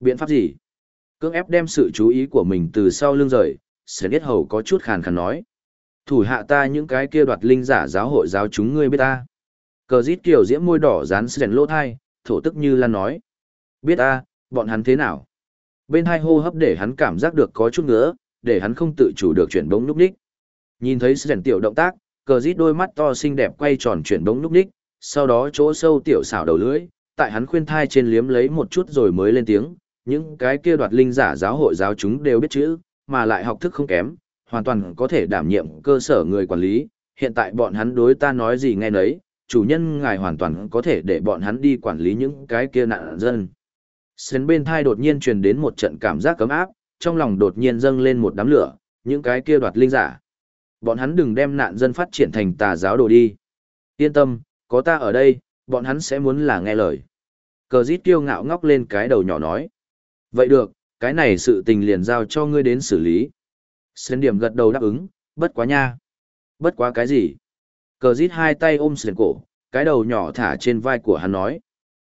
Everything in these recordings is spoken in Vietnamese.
Biện pháp gì? Cưỡng ép đem sự chú ý của mình từ sau lưng rời, sẽ biết Hầu có chút khàn khàn nói. Thủ hạ ta những cái kia đoạt linh giả giáo hội giáo chúng ngươi biết ta. Cờ dít kiểu diễm môi đỏ dán Sến lỗ thai, thổ tức như lan nói. Biết ta, bọn hắn thế nào? Bên hai hô hấp để hắn cảm giác được có chút ngứa, để hắn không tự chủ được chuyển bóng núp đích. Nhìn thấy Sến tiểu động tác, cờ dít đôi mắt to xinh đẹp quay tròn chuyển bóng núp đích, sau đó chỗ sâu tiểu xảo đầu lưỡi, tại hắn khuyên thai trên liếm lấy một chút rồi mới lên tiếng, những cái kia đoạt linh giả giáo hội giáo chúng đều biết chữ, mà lại học thức không kém, hoàn toàn có thể đảm nhiệm cơ sở người quản lý, hiện tại bọn hắn đối ta nói gì nghe nấy, chủ nhân ngài hoàn toàn có thể để bọn hắn đi quản lý những cái kia nạn dân. Sến bên thai đột nhiên truyền đến một trận cảm giác cấm áp, trong lòng đột nhiên dâng lên một đám lửa, những cái kia đoạt linh giả. Bọn hắn đừng đem nạn dân phát triển thành tà giáo đồ đi. Yên tâm, có ta ở đây, bọn hắn sẽ muốn là nghe lời. Cờ dít kiêu ngạo ngóc lên cái đầu nhỏ nói. Vậy được, cái này sự tình liền giao cho ngươi đến xử lý. Sơn điểm gật đầu đáp ứng, bất quá nha. Bất quá cái gì? Cờ dít hai tay ôm sến cổ, cái đầu nhỏ thả trên vai của hắn nói.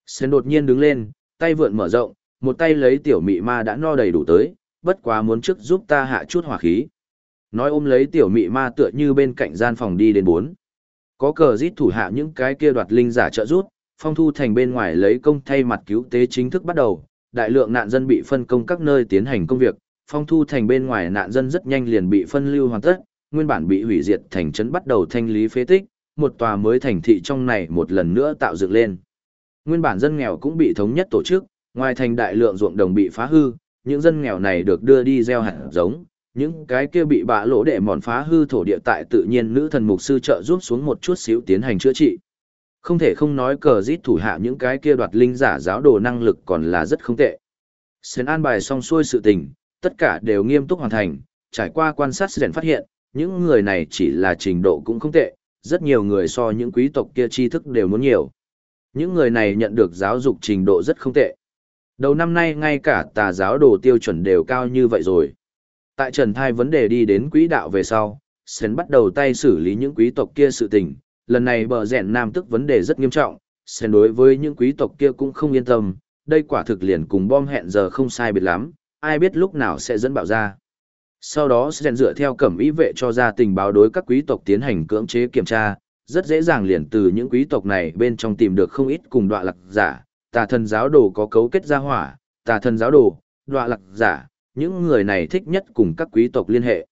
Sơn đột nhiên đứng lên, tay vượn mở rộng, một tay lấy tiểu mị ma đã no đầy đủ tới, bất quá muốn trước giúp ta hạ chút hỏa khí. Nói ôm lấy tiểu mị ma tựa như bên cạnh gian phòng đi đến bốn. Có cờ rít thủ hạ những cái kia đoạt linh giả trợ rút, phong thu thành bên ngoài lấy công thay mặt cứu tế chính thức bắt đầu, đại lượng nạn dân bị phân công các nơi tiến hành công việc, phong thu thành bên ngoài nạn dân rất nhanh liền bị phân lưu hoàn tất, nguyên bản bị hủy diệt thành trấn bắt đầu thanh lý phế tích, một tòa mới thành thị trong này một lần nữa tạo dựng lên. Nguyên bản dân nghèo cũng bị thống nhất tổ chức, ngoài thành đại lượng ruộng đồng bị phá hư, những dân nghèo này được đưa đi gieo hạt giống, những cái kia bị bạ lỗ để mòn phá hư thổ địa tại tự nhiên nữ thần mục sư trợ giúp xuống một chút xíu tiến hành chữa trị. Không thể không nói cờ rít thủ hạ những cái kia đoạt linh giả giáo đồ năng lực còn là rất không tệ. Sến an bài xong xuôi sự tình, tất cả đều nghiêm túc hoàn thành, trải qua quan sát Sến phát hiện, những người này chỉ là trình độ cũng không tệ, rất nhiều người so những quý tộc kia tri thức đều muốn nhiều. Những người này nhận được giáo dục trình độ rất không tệ. Đầu năm nay ngay cả tà giáo đồ tiêu chuẩn đều cao như vậy rồi. Tại Trần Thai vấn đề đi đến quỹ đạo về sau, Sến bắt đầu tay xử lý những quý tộc kia sự tình. Lần này bờ rẻn nam tức vấn đề rất nghiêm trọng, xen đối với những quý tộc kia cũng không yên tâm, đây quả thực liền cùng bom hẹn giờ không sai biệt lắm, ai biết lúc nào sẽ dẫn bạo ra. Sau đó Sến dựa theo cẩm ý vệ cho ra tình báo đối các quý tộc tiến hành cưỡng chế kiểm tra, rất dễ dàng liền từ những quý tộc này bên trong tìm được không ít cùng đọa lạc giả, tà thần giáo đồ có cấu kết gia hỏa, tà thần giáo đồ, đọa lạc giả, những người này thích nhất cùng các quý tộc liên hệ.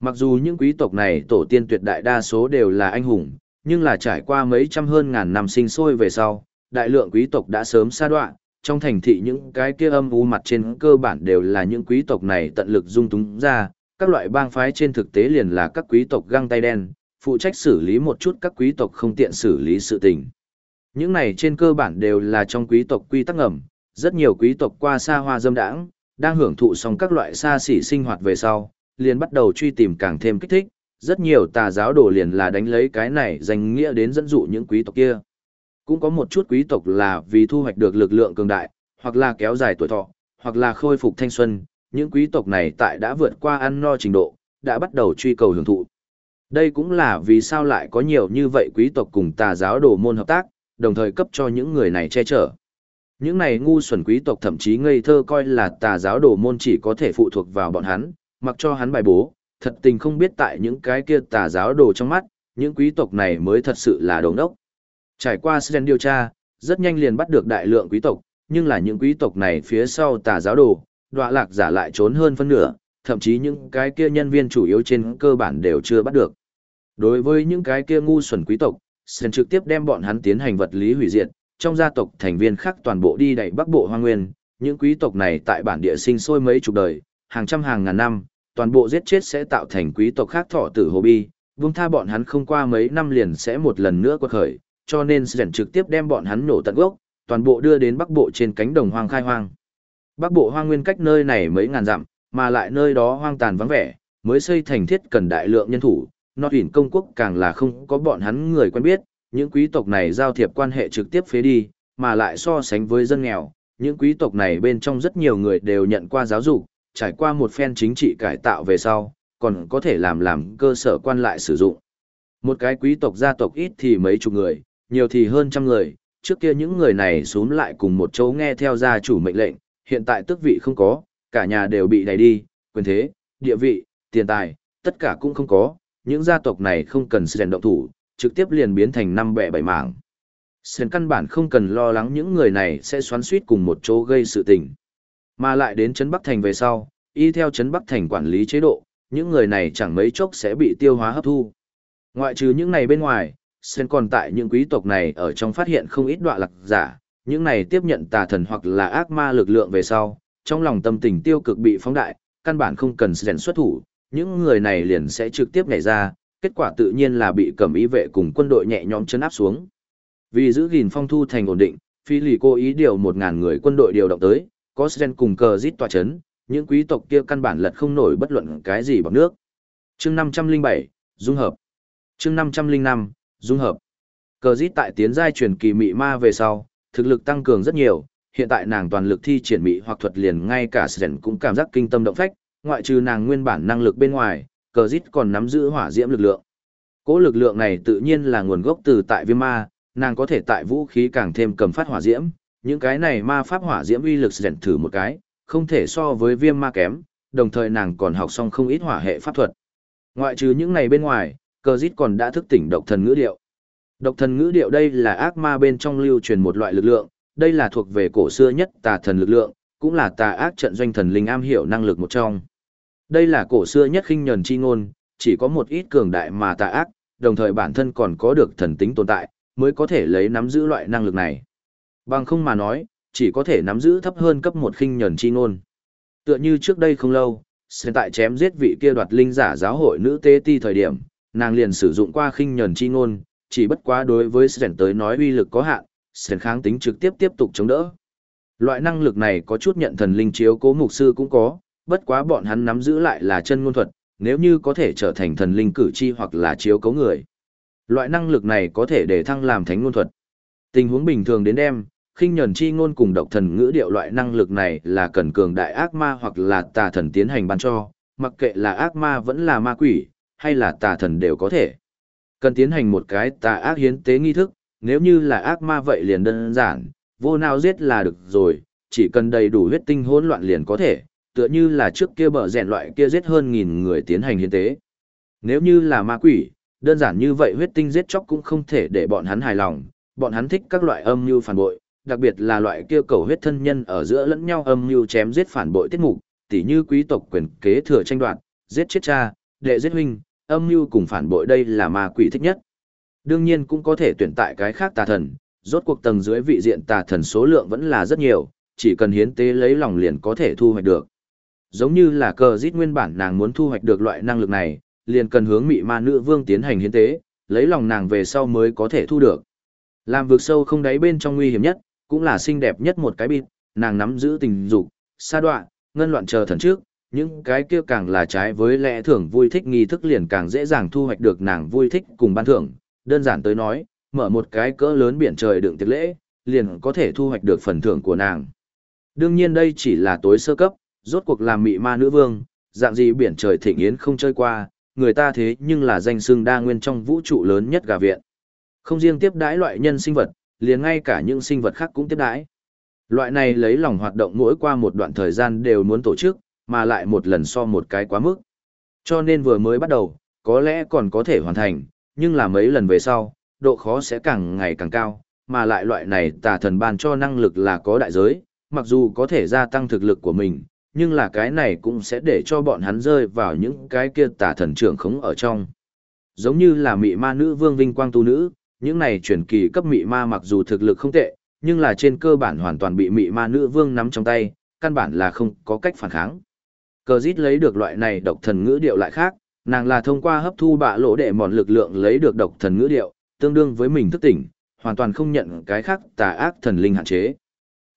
Mặc dù những quý tộc này tổ tiên tuyệt đại đa số đều là anh hùng, nhưng là trải qua mấy trăm hơn ngàn năm sinh sôi về sau, đại lượng quý tộc đã sớm xa đoạn, trong thành thị những cái kia âm u mặt trên cơ bản đều là những quý tộc này tận lực dung túng ra, các loại bang phái trên thực tế liền là các quý tộc găng tay đen, phụ trách xử lý một chút các quý tộc không tiện xử lý sự tình. Những này trên cơ bản đều là trong quý tộc quy tắc ngầm, rất nhiều quý tộc qua xa hoa dâm đãng, đang hưởng thụ xong các loại xa xỉ sinh hoạt về sau, liền bắt đầu truy tìm càng thêm kích thích, rất nhiều tà giáo đồ liền là đánh lấy cái này danh nghĩa đến dẫn dụ những quý tộc kia. Cũng có một chút quý tộc là vì thu hoạch được lực lượng cường đại, hoặc là kéo dài tuổi thọ, hoặc là khôi phục thanh xuân, những quý tộc này tại đã vượt qua ăn no trình độ, đã bắt đầu truy cầu hưởng thụ. Đây cũng là vì sao lại có nhiều như vậy quý tộc cùng tà giáo đồ môn hợp tác, đồng thời cấp cho những người này che chở. Những này ngu xuẩn quý tộc thậm chí ngây thơ coi là tà giáo đồ môn chỉ có thể phụ thuộc vào bọn hắn, mặc cho hắn bài bố, thật tình không biết tại những cái kia tà giáo đồ trong mắt, những quý tộc này mới thật sự là đồ đốc. Trải qua Sren điều tra, rất nhanh liền bắt được đại lượng quý tộc, nhưng là những quý tộc này phía sau tà giáo đồ, đọa lạc giả lại trốn hơn phân nửa, thậm chí những cái kia nhân viên chủ yếu trên cơ bản đều chưa bắt được. Đối với những cái kia ngu xuẩn quý tộc, Sren trực tiếp đem bọn hắn tiến hành vật lý hủy diệt, trong gia tộc thành viên khác toàn bộ đi đẩy bắc bộ hoang nguyên, những quý tộc này tại bản địa sinh sôi mấy chục đời, hàng trăm hàng ngàn năm, toàn bộ giết chết sẽ tạo thành quý tộc khác thọ tử hồ bi, vung tha bọn hắn không qua mấy năm liền sẽ một lần nữa quật khởi, cho nên Sen trực tiếp đem bọn hắn nổ tận gốc, toàn bộ đưa đến bắc bộ trên cánh đồng hoang khai hoang. Bắc bộ hoang nguyên cách nơi này mấy ngàn dặm, mà lại nơi đó hoang tàn vắng vẻ, mới xây thành thiết cần đại lượng nhân thủ, nó ỉn công quốc càng là không có bọn hắn người quen biết, những quý tộc này giao thiệp quan hệ trực tiếp phế đi, mà lại so sánh với dân nghèo, những quý tộc này bên trong rất nhiều người đều nhận qua giáo dục, trải qua một phen chính trị cải tạo về sau, còn có thể làm làm cơ sở quan lại sử dụng. Một cái quý tộc gia tộc ít thì mấy chục người, nhiều thì hơn trăm người, trước kia những người này xuống lại cùng một chỗ nghe theo gia chủ mệnh lệnh, hiện tại tước vị không có, cả nhà đều bị đẩy đi, quyền thế, địa vị, tiền tài, tất cả cũng không có, những gia tộc này không cần sự động thủ, trực tiếp liền biến thành năm bẻ bảy mảng. Sơn căn bản không cần lo lắng những người này sẽ xoắn suýt cùng một chỗ gây sự tình. Mà lại đến Trấn Bắc Thành về sau, y theo Trấn Bắc Thành quản lý chế độ, những người này chẳng mấy chốc sẽ bị tiêu hóa hấp thu. Ngoại trừ những này bên ngoài, Sen còn tại những quý tộc này ở trong phát hiện không ít đoạn lạc giả, những này tiếp nhận tà thần hoặc là ác ma lực lượng về sau, trong lòng tâm tình tiêu cực bị phóng đại, căn bản không cần Sen xuất thủ, những người này liền sẽ trực tiếp nhảy ra, kết quả tự nhiên là bị cầm ý vệ cùng quân đội nhẹ nhõm chấn áp xuống. Vì giữ gìn phong thu thành ổn định, Phi lì cố ý điều 1.000 người quân đội điều động tới, có Sren cùng cờ rít tòa chấn, những quý tộc kia căn bản lật không nổi bất luận cái gì bằng nước. chương 507, Dung hợp. chương 505, Dung hợp. Cờ rít tại tiến giai truyền kỳ mị ma về sau, thực lực tăng cường rất nhiều, hiện tại nàng toàn lực thi triển mị hoặc thuật liền ngay cả Sren cũng cảm giác kinh tâm động phách, ngoại trừ nàng nguyên bản năng lực bên ngoài, cờ rít còn nắm giữ hỏa diễm lực lượng. Cỗ lực lượng này tự nhiên là nguồn gốc từ tại viêm ma, nàng có thể tại vũ khí càng thêm cầm phát hỏa diễm, những cái này ma pháp hỏa diễm uy lực rèn thử một cái, không thể so với viêm ma kém, đồng thời nàng còn học xong không ít hỏa hệ pháp thuật. Ngoại trừ những này bên ngoài, cờ dít còn đã thức tỉnh độc thần ngữ điệu. Độc thần ngữ điệu đây là ác ma bên trong lưu truyền một loại lực lượng, đây là thuộc về cổ xưa nhất tà thần lực lượng, cũng là tà ác trận doanh thần linh am hiểu năng lực một trong. Đây là cổ xưa nhất khinh nhẫn chi ngôn, chỉ có một ít cường đại mà tà ác, đồng thời bản thân còn có được thần tính tồn tại, mới có thể lấy nắm giữ loại năng lực này. Bằng không mà nói, chỉ có thể nắm giữ thấp hơn cấp một khinh nhẫn chi ngôn. Tựa như trước đây không lâu, sen tại chém giết vị kia đoạt linh giả giáo hội nữ tế ti thời điểm, nàng liền sử dụng qua khinh nhẫn chi ngôn, chỉ bất quá đối với sen tới nói uy lực có hạn, sen kháng tính trực tiếp tiếp tục chống đỡ. Loại năng lực này có chút nhận thần linh chiếu cố mục sư cũng có, bất quá bọn hắn nắm giữ lại là chân ngôn thuật, nếu như có thể trở thành thần linh cử chi hoặc là chiếu cố người. Loại năng lực này có thể để thăng làm thánh ngôn thuật. Tình huống bình thường đến em khinh nhẫn chi ngôn cùng độc thần ngữ điệu loại năng lực này là cần cường đại ác ma hoặc là tà thần tiến hành ban cho, mặc kệ là ác ma vẫn là ma quỷ, hay là tà thần đều có thể. Cần tiến hành một cái tà ác hiến tế nghi thức, nếu như là ác ma vậy liền đơn giản, vô nào giết là được rồi, chỉ cần đầy đủ huyết tinh hỗn loạn liền có thể, tựa như là trước kia bờ rèn loại kia giết hơn nghìn người tiến hành hiến tế. Nếu như là ma quỷ, đơn giản như vậy huyết tinh giết chóc cũng không thể để bọn hắn hài lòng, bọn hắn thích các loại âm như phản bội, đặc biệt là loại kia cầu huyết thân nhân ở giữa lẫn nhau âm mưu chém giết phản bội tiết mục, tỉ như quý tộc quyền kế thừa tranh đoạt, giết chết cha, đệ giết huynh, âm mưu cùng phản bội đây là ma quỷ thích nhất. Đương nhiên cũng có thể tuyển tại cái khác tà thần, rốt cuộc tầng dưới vị diện tà thần số lượng vẫn là rất nhiều, chỉ cần hiến tế lấy lòng liền có thể thu hoạch được. Giống như là cờ giết nguyên bản nàng muốn thu hoạch được loại năng lực này, liền cần hướng mị ma nữ vương tiến hành hiến tế, lấy lòng nàng về sau mới có thể thu được. Làm vực sâu không đáy bên trong nguy hiểm nhất, cũng là xinh đẹp nhất một cái bịt, nàng nắm giữ tình dục, sa đoạn, ngân loạn chờ thần trước, những cái kia càng là trái với lẽ thưởng vui thích nghi thức liền càng dễ dàng thu hoạch được nàng vui thích cùng ban thưởng, đơn giản tới nói, mở một cái cỡ lớn biển trời đựng tiệc lễ, liền có thể thu hoạch được phần thưởng của nàng. Đương nhiên đây chỉ là tối sơ cấp, rốt cuộc làm mị ma nữ vương, dạng gì biển trời thịnh yến không chơi qua, người ta thế nhưng là danh xưng đa nguyên trong vũ trụ lớn nhất gà viện. Không riêng tiếp đãi loại nhân sinh vật, liền ngay cả những sinh vật khác cũng tiếp đãi. Loại này lấy lòng hoạt động mỗi qua một đoạn thời gian đều muốn tổ chức, mà lại một lần so một cái quá mức. Cho nên vừa mới bắt đầu, có lẽ còn có thể hoàn thành, nhưng là mấy lần về sau, độ khó sẽ càng ngày càng cao, mà lại loại này tà thần ban cho năng lực là có đại giới, mặc dù có thể gia tăng thực lực của mình, nhưng là cái này cũng sẽ để cho bọn hắn rơi vào những cái kia tà thần trưởng khống ở trong. Giống như là mị ma nữ vương vinh quang tu nữ, những này truyền kỳ cấp mị ma mặc dù thực lực không tệ, nhưng là trên cơ bản hoàn toàn bị mị ma nữ vương nắm trong tay, căn bản là không có cách phản kháng. Cờ dít lấy được loại này độc thần ngữ điệu lại khác, nàng là thông qua hấp thu bạ lỗ để mòn lực lượng lấy được độc thần ngữ điệu, tương đương với mình thức tỉnh, hoàn toàn không nhận cái khác tà ác thần linh hạn chế.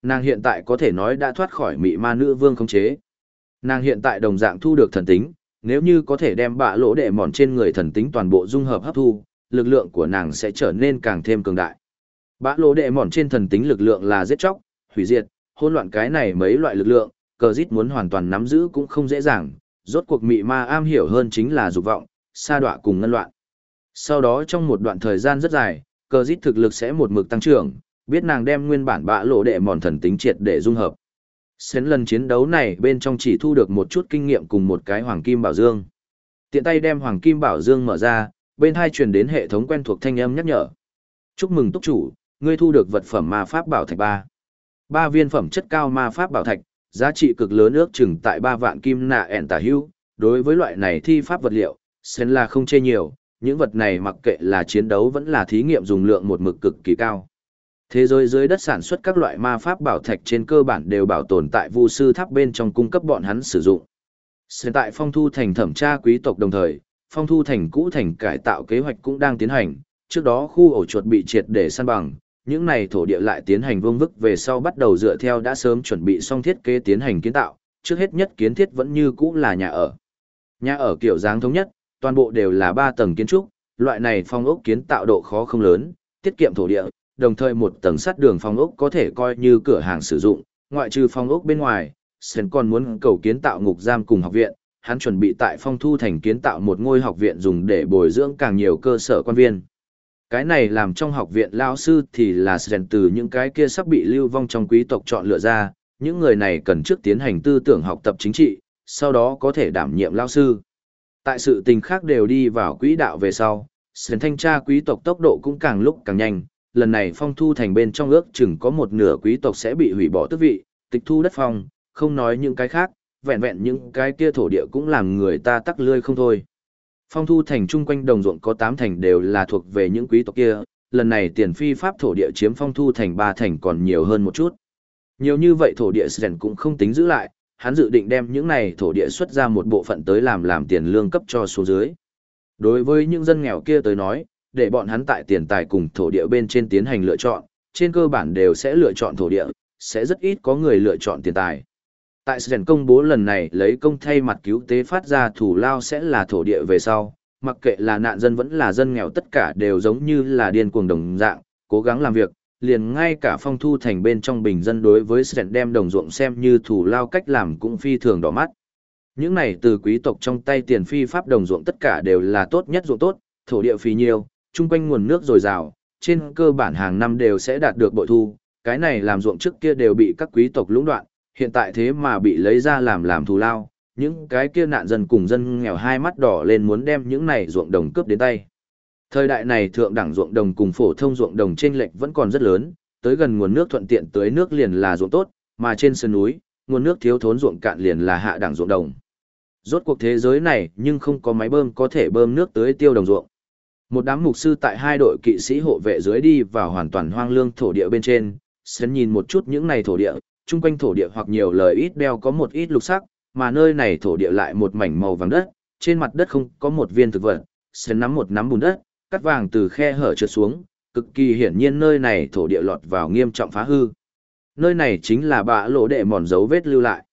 Nàng hiện tại có thể nói đã thoát khỏi mị ma nữ vương khống chế. Nàng hiện tại đồng dạng thu được thần tính, nếu như có thể đem bạ lỗ đệ mòn trên người thần tính toàn bộ dung hợp hấp thu, lực lượng của nàng sẽ trở nên càng thêm cường đại. Bã lỗ đệ mòn trên thần tính lực lượng là giết chóc, hủy diệt, hỗn loạn cái này mấy loại lực lượng, cờ dít muốn hoàn toàn nắm giữ cũng không dễ dàng, rốt cuộc mị ma am hiểu hơn chính là dục vọng, sa đọa cùng ngân loạn. Sau đó trong một đoạn thời gian rất dài, cờ dít thực lực sẽ một mực tăng trưởng, biết nàng đem nguyên bản bã lỗ đệ mòn thần tính triệt để dung hợp. Xến lần chiến đấu này bên trong chỉ thu được một chút kinh nghiệm cùng một cái hoàng kim bảo dương. Tiện tay đem hoàng kim bảo dương mở ra, bên hai truyền đến hệ thống quen thuộc thanh âm nhắc nhở. Chúc mừng túc chủ, ngươi thu được vật phẩm ma pháp bảo thạch ba. Ba viên phẩm chất cao ma pháp bảo thạch, giá trị cực lớn ước chừng tại ba vạn kim nạ ẻn tả hưu. Đối với loại này thi pháp vật liệu, sen là không chê nhiều, những vật này mặc kệ là chiến đấu vẫn là thí nghiệm dùng lượng một mực cực kỳ cao. Thế giới dưới đất sản xuất các loại ma pháp bảo thạch trên cơ bản đều bảo tồn tại vu sư tháp bên trong cung cấp bọn hắn sử dụng. Hiện tại phong thu thành thẩm tra quý tộc đồng thời, phong thu thành cũ thành cải tạo kế hoạch cũng đang tiến hành, trước đó khu ổ chuột bị triệt để săn bằng, những này thổ địa lại tiến hành vương vức về sau bắt đầu dựa theo đã sớm chuẩn bị xong thiết kế tiến hành kiến tạo, trước hết nhất kiến thiết vẫn như cũ là nhà ở. Nhà ở kiểu dáng thống nhất, toàn bộ đều là ba tầng kiến trúc, loại này phong ốc kiến tạo độ khó không lớn, tiết kiệm thổ địa, đồng thời một tầng sắt đường phong ốc có thể coi như cửa hàng sử dụng, ngoại trừ phong ốc bên ngoài, Sơn còn muốn cầu kiến tạo ngục giam cùng học viện, hắn chuẩn bị tại phong thu thành kiến tạo một ngôi học viện dùng để bồi dưỡng càng nhiều cơ sở quan viên. Cái này làm trong học viện lao sư thì là rèn từ những cái kia sắp bị lưu vong trong quý tộc chọn lựa ra, những người này cần trước tiến hành tư tưởng học tập chính trị, sau đó có thể đảm nhiệm lao sư. Tại sự tình khác đều đi vào quỹ đạo về sau, Sen thanh tra quý tộc tốc độ cũng càng lúc càng nhanh, lần này phong thu thành bên trong ước chừng có một nửa quý tộc sẽ bị hủy bỏ tước vị, tịch thu đất phong, không nói những cái khác, vẹn vẹn những cái kia thổ địa cũng làm người ta tắc lươi không thôi. Phong thu thành chung quanh đồng ruộng có 8 thành đều là thuộc về những quý tộc kia, lần này tiền phi pháp thổ địa chiếm phong thu thành 3 thành còn nhiều hơn một chút. Nhiều như vậy thổ địa Sren cũng không tính giữ lại, hắn dự định đem những này thổ địa xuất ra một bộ phận tới làm làm tiền lương cấp cho số dưới. Đối với những dân nghèo kia tới nói, để bọn hắn tại tiền tài cùng thổ địa bên trên tiến hành lựa chọn, trên cơ bản đều sẽ lựa chọn thổ địa, sẽ rất ít có người lựa chọn tiền tài. Tại sự công bố lần này lấy công thay mặt cứu tế phát ra thủ lao sẽ là thổ địa về sau, mặc kệ là nạn dân vẫn là dân nghèo tất cả đều giống như là điên cuồng đồng dạng, cố gắng làm việc, liền ngay cả phong thu thành bên trong bình dân đối với Sren đem đồng ruộng xem như thủ lao cách làm cũng phi thường đỏ mắt. Những này từ quý tộc trong tay tiền phi pháp đồng ruộng tất cả đều là tốt nhất ruộng tốt, thổ địa phì nhiều, chung quanh nguồn nước dồi dào, trên cơ bản hàng năm đều sẽ đạt được bội thu, cái này làm ruộng trước kia đều bị các quý tộc lũng đoạn, hiện tại thế mà bị lấy ra làm làm thù lao, những cái kia nạn dân cùng dân nghèo hai mắt đỏ lên muốn đem những này ruộng đồng cướp đến tay. Thời đại này thượng đẳng ruộng đồng cùng phổ thông ruộng đồng trên lệch vẫn còn rất lớn, tới gần nguồn nước thuận tiện tới nước liền là ruộng tốt, mà trên sơn núi, nguồn nước thiếu thốn ruộng cạn liền là hạ đẳng ruộng đồng. Rốt cuộc thế giới này nhưng không có máy bơm có thể bơm nước tới tiêu đồng ruộng. Một đám mục sư tại hai đội kỵ sĩ hộ vệ dưới đi vào hoàn toàn hoang lương thổ địa bên trên, sến nhìn một chút những này thổ địa, chung quanh thổ địa hoặc nhiều lời ít đeo có một ít lục sắc, mà nơi này thổ địa lại một mảnh màu vàng đất, trên mặt đất không có một viên thực vật, sến nắm một nắm bùn đất, cắt vàng từ khe hở trượt xuống, cực kỳ hiển nhiên nơi này thổ địa lọt vào nghiêm trọng phá hư. Nơi này chính là bạ lỗ đệ mòn dấu vết lưu lại.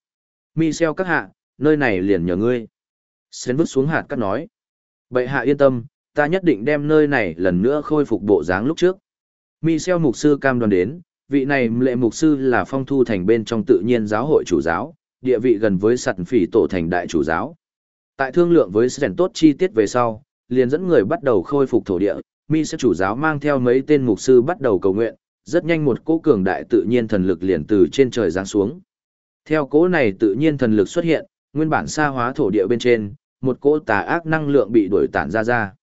Michel các hạ, nơi này liền nhờ ngươi. Sến vứt xuống hạt cắt nói. Bệ hạ yên tâm, ta nhất định đem nơi này lần nữa khôi phục bộ dáng lúc trước. Michel mục sư cam đoan đến, vị này lệ mục sư là phong thu thành bên trong tự nhiên giáo hội chủ giáo, địa vị gần với sặt phỉ tổ thành đại chủ giáo. Tại thương lượng với Sren tốt chi tiết về sau, liền dẫn người bắt đầu khôi phục thổ địa, mi sẽ chủ giáo mang theo mấy tên mục sư bắt đầu cầu nguyện, rất nhanh một cỗ cường đại tự nhiên thần lực liền từ trên trời giáng xuống. Theo cỗ này tự nhiên thần lực xuất hiện, nguyên bản xa hóa thổ địa bên trên, một cỗ tà ác năng lượng bị đuổi tản ra ra.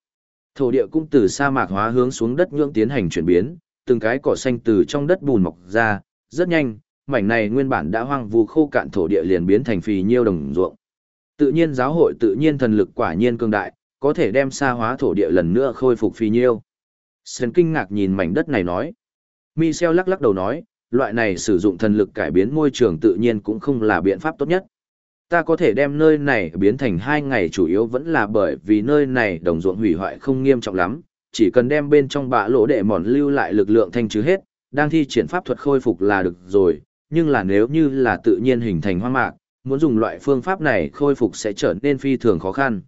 Thổ địa cũng từ sa mạc hóa hướng xuống đất nhưỡng tiến hành chuyển biến, từng cái cỏ xanh từ trong đất bùn mọc ra, rất nhanh, mảnh này nguyên bản đã hoang vu khô cạn thổ địa liền biến thành phì nhiêu đồng ruộng. Tự nhiên giáo hội tự nhiên thần lực quả nhiên cường đại, có thể đem sa hóa thổ địa lần nữa khôi phục phì nhiêu. Sơn kinh ngạc nhìn mảnh đất này nói. Michel lắc lắc đầu nói, loại này sử dụng thần lực cải biến môi trường tự nhiên cũng không là biện pháp tốt nhất ta có thể đem nơi này biến thành hai ngày chủ yếu vẫn là bởi vì nơi này đồng ruộng hủy hoại không nghiêm trọng lắm, chỉ cần đem bên trong bạ lỗ để mòn lưu lại lực lượng thanh trừ hết, đang thi triển pháp thuật khôi phục là được rồi, nhưng là nếu như là tự nhiên hình thành hoang mạc, muốn dùng loại phương pháp này khôi phục sẽ trở nên phi thường khó khăn.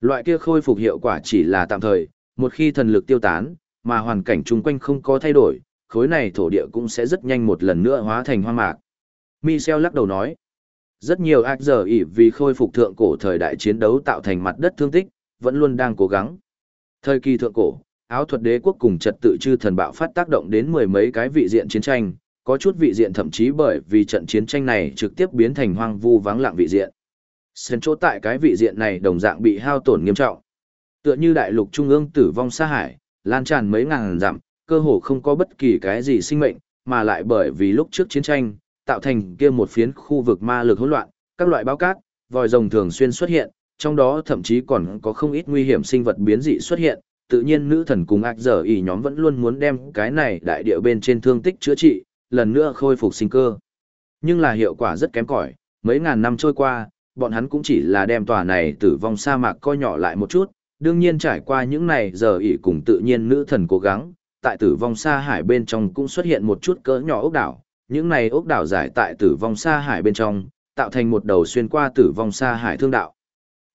Loại kia khôi phục hiệu quả chỉ là tạm thời, một khi thần lực tiêu tán, mà hoàn cảnh chung quanh không có thay đổi, khối này thổ địa cũng sẽ rất nhanh một lần nữa hóa thành hoang mạc. Michel lắc đầu nói, rất nhiều ác giờ ỉ vì khôi phục thượng cổ thời đại chiến đấu tạo thành mặt đất thương tích, vẫn luôn đang cố gắng. Thời kỳ thượng cổ, áo thuật đế quốc cùng trật tự chư thần bạo phát tác động đến mười mấy cái vị diện chiến tranh, có chút vị diện thậm chí bởi vì trận chiến tranh này trực tiếp biến thành hoang vu vắng lặng vị diện. Sân chỗ tại cái vị diện này đồng dạng bị hao tổn nghiêm trọng. Tựa như đại lục trung ương tử vong xa hải, lan tràn mấy ngàn dặm, cơ hồ không có bất kỳ cái gì sinh mệnh, mà lại bởi vì lúc trước chiến tranh, tạo thành kia một phiến khu vực ma lực hỗn loạn, các loại báo cát, vòi rồng thường xuyên xuất hiện, trong đó thậm chí còn có không ít nguy hiểm sinh vật biến dị xuất hiện, tự nhiên nữ thần cùng ác giờ ý nhóm vẫn luôn muốn đem cái này đại địa bên trên thương tích chữa trị, lần nữa khôi phục sinh cơ. Nhưng là hiệu quả rất kém cỏi, mấy ngàn năm trôi qua, bọn hắn cũng chỉ là đem tòa này tử vong sa mạc coi nhỏ lại một chút, đương nhiên trải qua những này giờ ỉ cùng tự nhiên nữ thần cố gắng, tại tử vong sa hải bên trong cũng xuất hiện một chút cỡ nhỏ ốc đảo, những này ốc đảo giải tại tử vong sa hải bên trong, tạo thành một đầu xuyên qua tử vong sa hải thương đạo.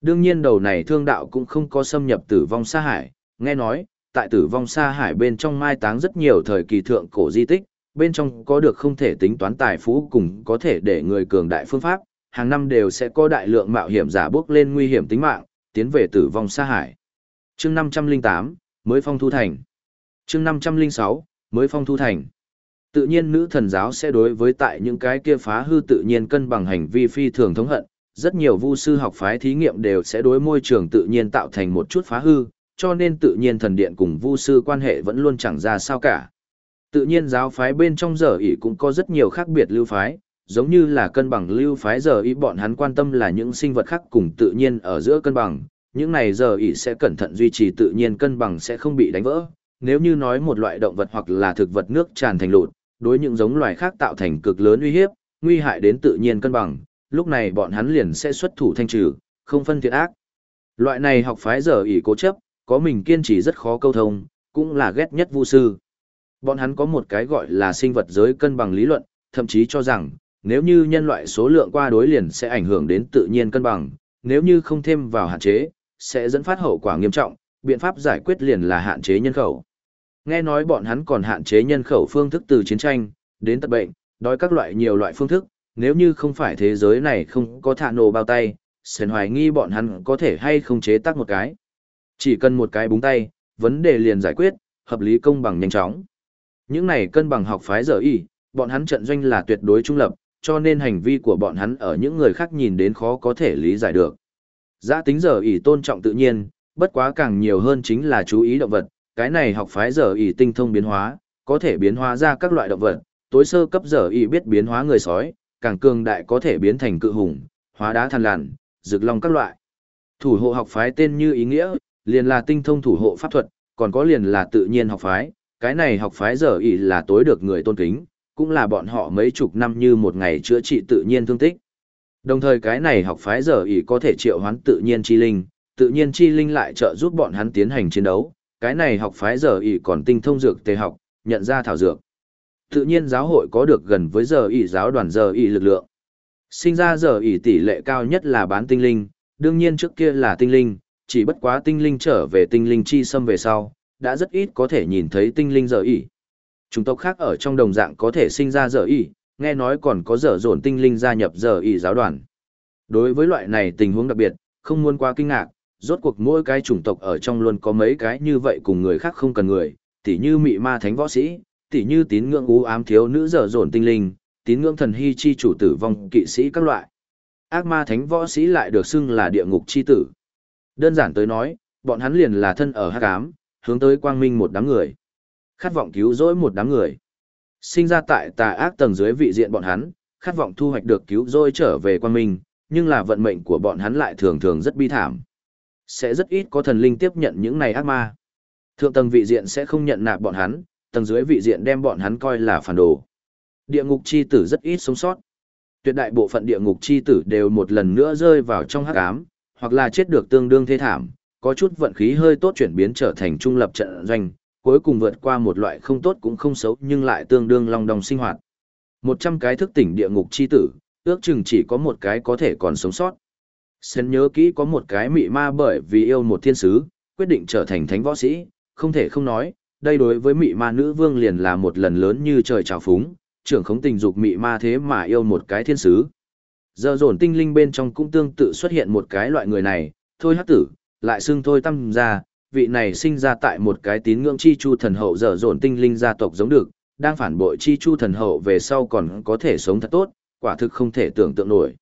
Đương nhiên đầu này thương đạo cũng không có xâm nhập tử vong sa hải, nghe nói, tại tử vong sa hải bên trong mai táng rất nhiều thời kỳ thượng cổ di tích, bên trong có được không thể tính toán tài phú cùng có thể để người cường đại phương pháp, hàng năm đều sẽ có đại lượng mạo hiểm giả bước lên nguy hiểm tính mạng, tiến về tử vong sa hải. Chương 508, mới phong thu thành. Chương 506, mới phong thu thành. Tự nhiên nữ thần giáo sẽ đối với tại những cái kia phá hư tự nhiên cân bằng hành vi phi thường thống hận, rất nhiều vu sư học phái thí nghiệm đều sẽ đối môi trường tự nhiên tạo thành một chút phá hư, cho nên tự nhiên thần điện cùng vu sư quan hệ vẫn luôn chẳng ra sao cả. Tự nhiên giáo phái bên trong giờ ỷ cũng có rất nhiều khác biệt lưu phái, giống như là cân bằng lưu phái giờ ỷ bọn hắn quan tâm là những sinh vật khác cùng tự nhiên ở giữa cân bằng, những này giờ ỷ sẽ cẩn thận duy trì tự nhiên cân bằng sẽ không bị đánh vỡ. Nếu như nói một loại động vật hoặc là thực vật nước tràn thành lụt, đối những giống loài khác tạo thành cực lớn uy hiếp, nguy hại đến tự nhiên cân bằng, lúc này bọn hắn liền sẽ xuất thủ thanh trừ, không phân thiện ác. Loại này học phái giờ ỷ cố chấp, có mình kiên trì rất khó câu thông, cũng là ghét nhất vu sư. Bọn hắn có một cái gọi là sinh vật giới cân bằng lý luận, thậm chí cho rằng, nếu như nhân loại số lượng qua đối liền sẽ ảnh hưởng đến tự nhiên cân bằng, nếu như không thêm vào hạn chế, sẽ dẫn phát hậu quả nghiêm trọng, biện pháp giải quyết liền là hạn chế nhân khẩu. Nghe nói bọn hắn còn hạn chế nhân khẩu phương thức từ chiến tranh, đến tật bệnh, đói các loại nhiều loại phương thức, nếu như không phải thế giới này không có thả nổ bao tay, sền hoài nghi bọn hắn có thể hay không chế tác một cái. Chỉ cần một cái búng tay, vấn đề liền giải quyết, hợp lý công bằng nhanh chóng. Những này cân bằng học phái giờ y, bọn hắn trận doanh là tuyệt đối trung lập, cho nên hành vi của bọn hắn ở những người khác nhìn đến khó có thể lý giải được. Giã tính giờ y tôn trọng tự nhiên, bất quá càng nhiều hơn chính là chú ý động vật, cái này học phái giờ y tinh thông biến hóa, có thể biến hóa ra các loại động vật, tối sơ cấp giờ y biết biến hóa người sói, càng cường đại có thể biến thành cự hùng, hóa đá than làn, rực long các loại. Thủ hộ học phái tên như ý nghĩa, liền là tinh thông thủ hộ pháp thuật, còn có liền là tự nhiên học phái, cái này học phái giờ ý là tối được người tôn kính, cũng là bọn họ mấy chục năm như một ngày chữa trị tự nhiên thương tích. Đồng thời cái này học phái giờ ý có thể triệu hoán tự nhiên chi linh, tự nhiên chi linh lại trợ giúp bọn hắn tiến hành chiến đấu, cái này học phái giờ ý còn tinh thông dược tề học, nhận ra thảo dược. Tự nhiên giáo hội có được gần với giờ ỷ giáo đoàn giờ ỷ lực lượng. Sinh ra giờ ỷ tỷ lệ cao nhất là bán tinh linh, đương nhiên trước kia là tinh linh, chỉ bất quá tinh linh trở về tinh linh chi xâm về sau, đã rất ít có thể nhìn thấy tinh linh giờ ỷ. Chúng tộc khác ở trong đồng dạng có thể sinh ra giờ ỷ, nghe nói còn có dở dồn tinh linh gia nhập giờ ỷ giáo đoàn. Đối với loại này tình huống đặc biệt, không muốn quá kinh ngạc, rốt cuộc mỗi cái chủng tộc ở trong luôn có mấy cái như vậy cùng người khác không cần người, tỉ như mị ma thánh võ sĩ, tỉ như tín ngưỡng u ám thiếu nữ dở dồn tinh linh, tín ngưỡng thần hy chi chủ tử vong kỵ sĩ các loại. Ác ma thánh võ sĩ lại được xưng là địa ngục chi tử. Đơn giản tới nói, bọn hắn liền là thân ở hắc ám, hướng tới quang minh một đám người. Khát vọng cứu rỗi một đám người. Sinh ra tại tà ác tầng dưới vị diện bọn hắn, khát vọng thu hoạch được cứu rỗi trở về quang minh, nhưng là vận mệnh của bọn hắn lại thường thường rất bi thảm. Sẽ rất ít có thần linh tiếp nhận những này ác ma. Thượng tầng vị diện sẽ không nhận nạp bọn hắn, tầng dưới vị diện đem bọn hắn coi là phản đồ. Địa ngục chi tử rất ít sống sót. Tuyệt đại bộ phận địa ngục chi tử đều một lần nữa rơi vào trong hắc ám, hoặc là chết được tương đương thê thảm, có chút vận khí hơi tốt chuyển biến trở thành trung lập trận doanh, cuối cùng vượt qua một loại không tốt cũng không xấu nhưng lại tương đương long đồng sinh hoạt. Một trăm cái thức tỉnh địa ngục chi tử, ước chừng chỉ có một cái có thể còn sống sót. Sến nhớ kỹ có một cái mị ma bởi vì yêu một thiên sứ, quyết định trở thành thánh võ sĩ, không thể không nói, đây đối với mị ma nữ vương liền là một lần lớn như trời trào phúng, trưởng khống tình dục mị ma thế mà yêu một cái thiên sứ. Giờ dồn tinh linh bên trong cũng tương tự xuất hiện một cái loại người này, thôi hắc tử, lại xưng thôi tâm ra, vị này sinh ra tại một cái tín ngưỡng chi chu thần hậu giờ dồn tinh linh gia tộc giống được, đang phản bội chi chu thần hậu về sau còn có thể sống thật tốt, quả thực không thể tưởng tượng nổi.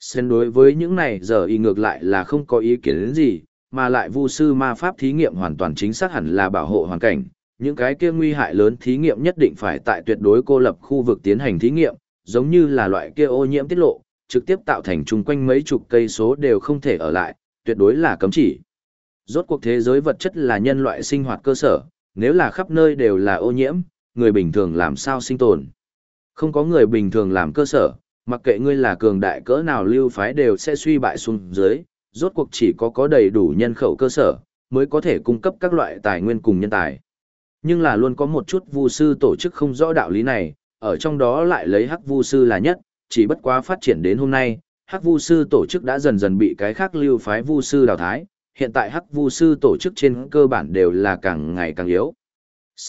Sen đối với những này giờ y ngược lại là không có ý kiến gì, mà lại vu sư ma pháp thí nghiệm hoàn toàn chính xác hẳn là bảo hộ hoàn cảnh. Những cái kia nguy hại lớn thí nghiệm nhất định phải tại tuyệt đối cô lập khu vực tiến hành thí nghiệm, giống như là loại kia ô nhiễm tiết lộ, trực tiếp tạo thành chung quanh mấy chục cây số đều không thể ở lại, tuyệt đối là cấm chỉ. Rốt cuộc thế giới vật chất là nhân loại sinh hoạt cơ sở, nếu là khắp nơi đều là ô nhiễm, người bình thường làm sao sinh tồn. Không có người bình thường làm cơ sở, mặc kệ ngươi là cường đại cỡ nào lưu phái đều sẽ suy bại xuống dưới, rốt cuộc chỉ có có đầy đủ nhân khẩu cơ sở, mới có thể cung cấp các loại tài nguyên cùng nhân tài. Nhưng là luôn có một chút vu sư tổ chức không rõ đạo lý này, ở trong đó lại lấy hắc vu sư là nhất, chỉ bất quá phát triển đến hôm nay, hắc vu sư tổ chức đã dần dần bị cái khác lưu phái vu sư đào thái, hiện tại hắc vu sư tổ chức trên cơ bản đều là càng ngày càng yếu.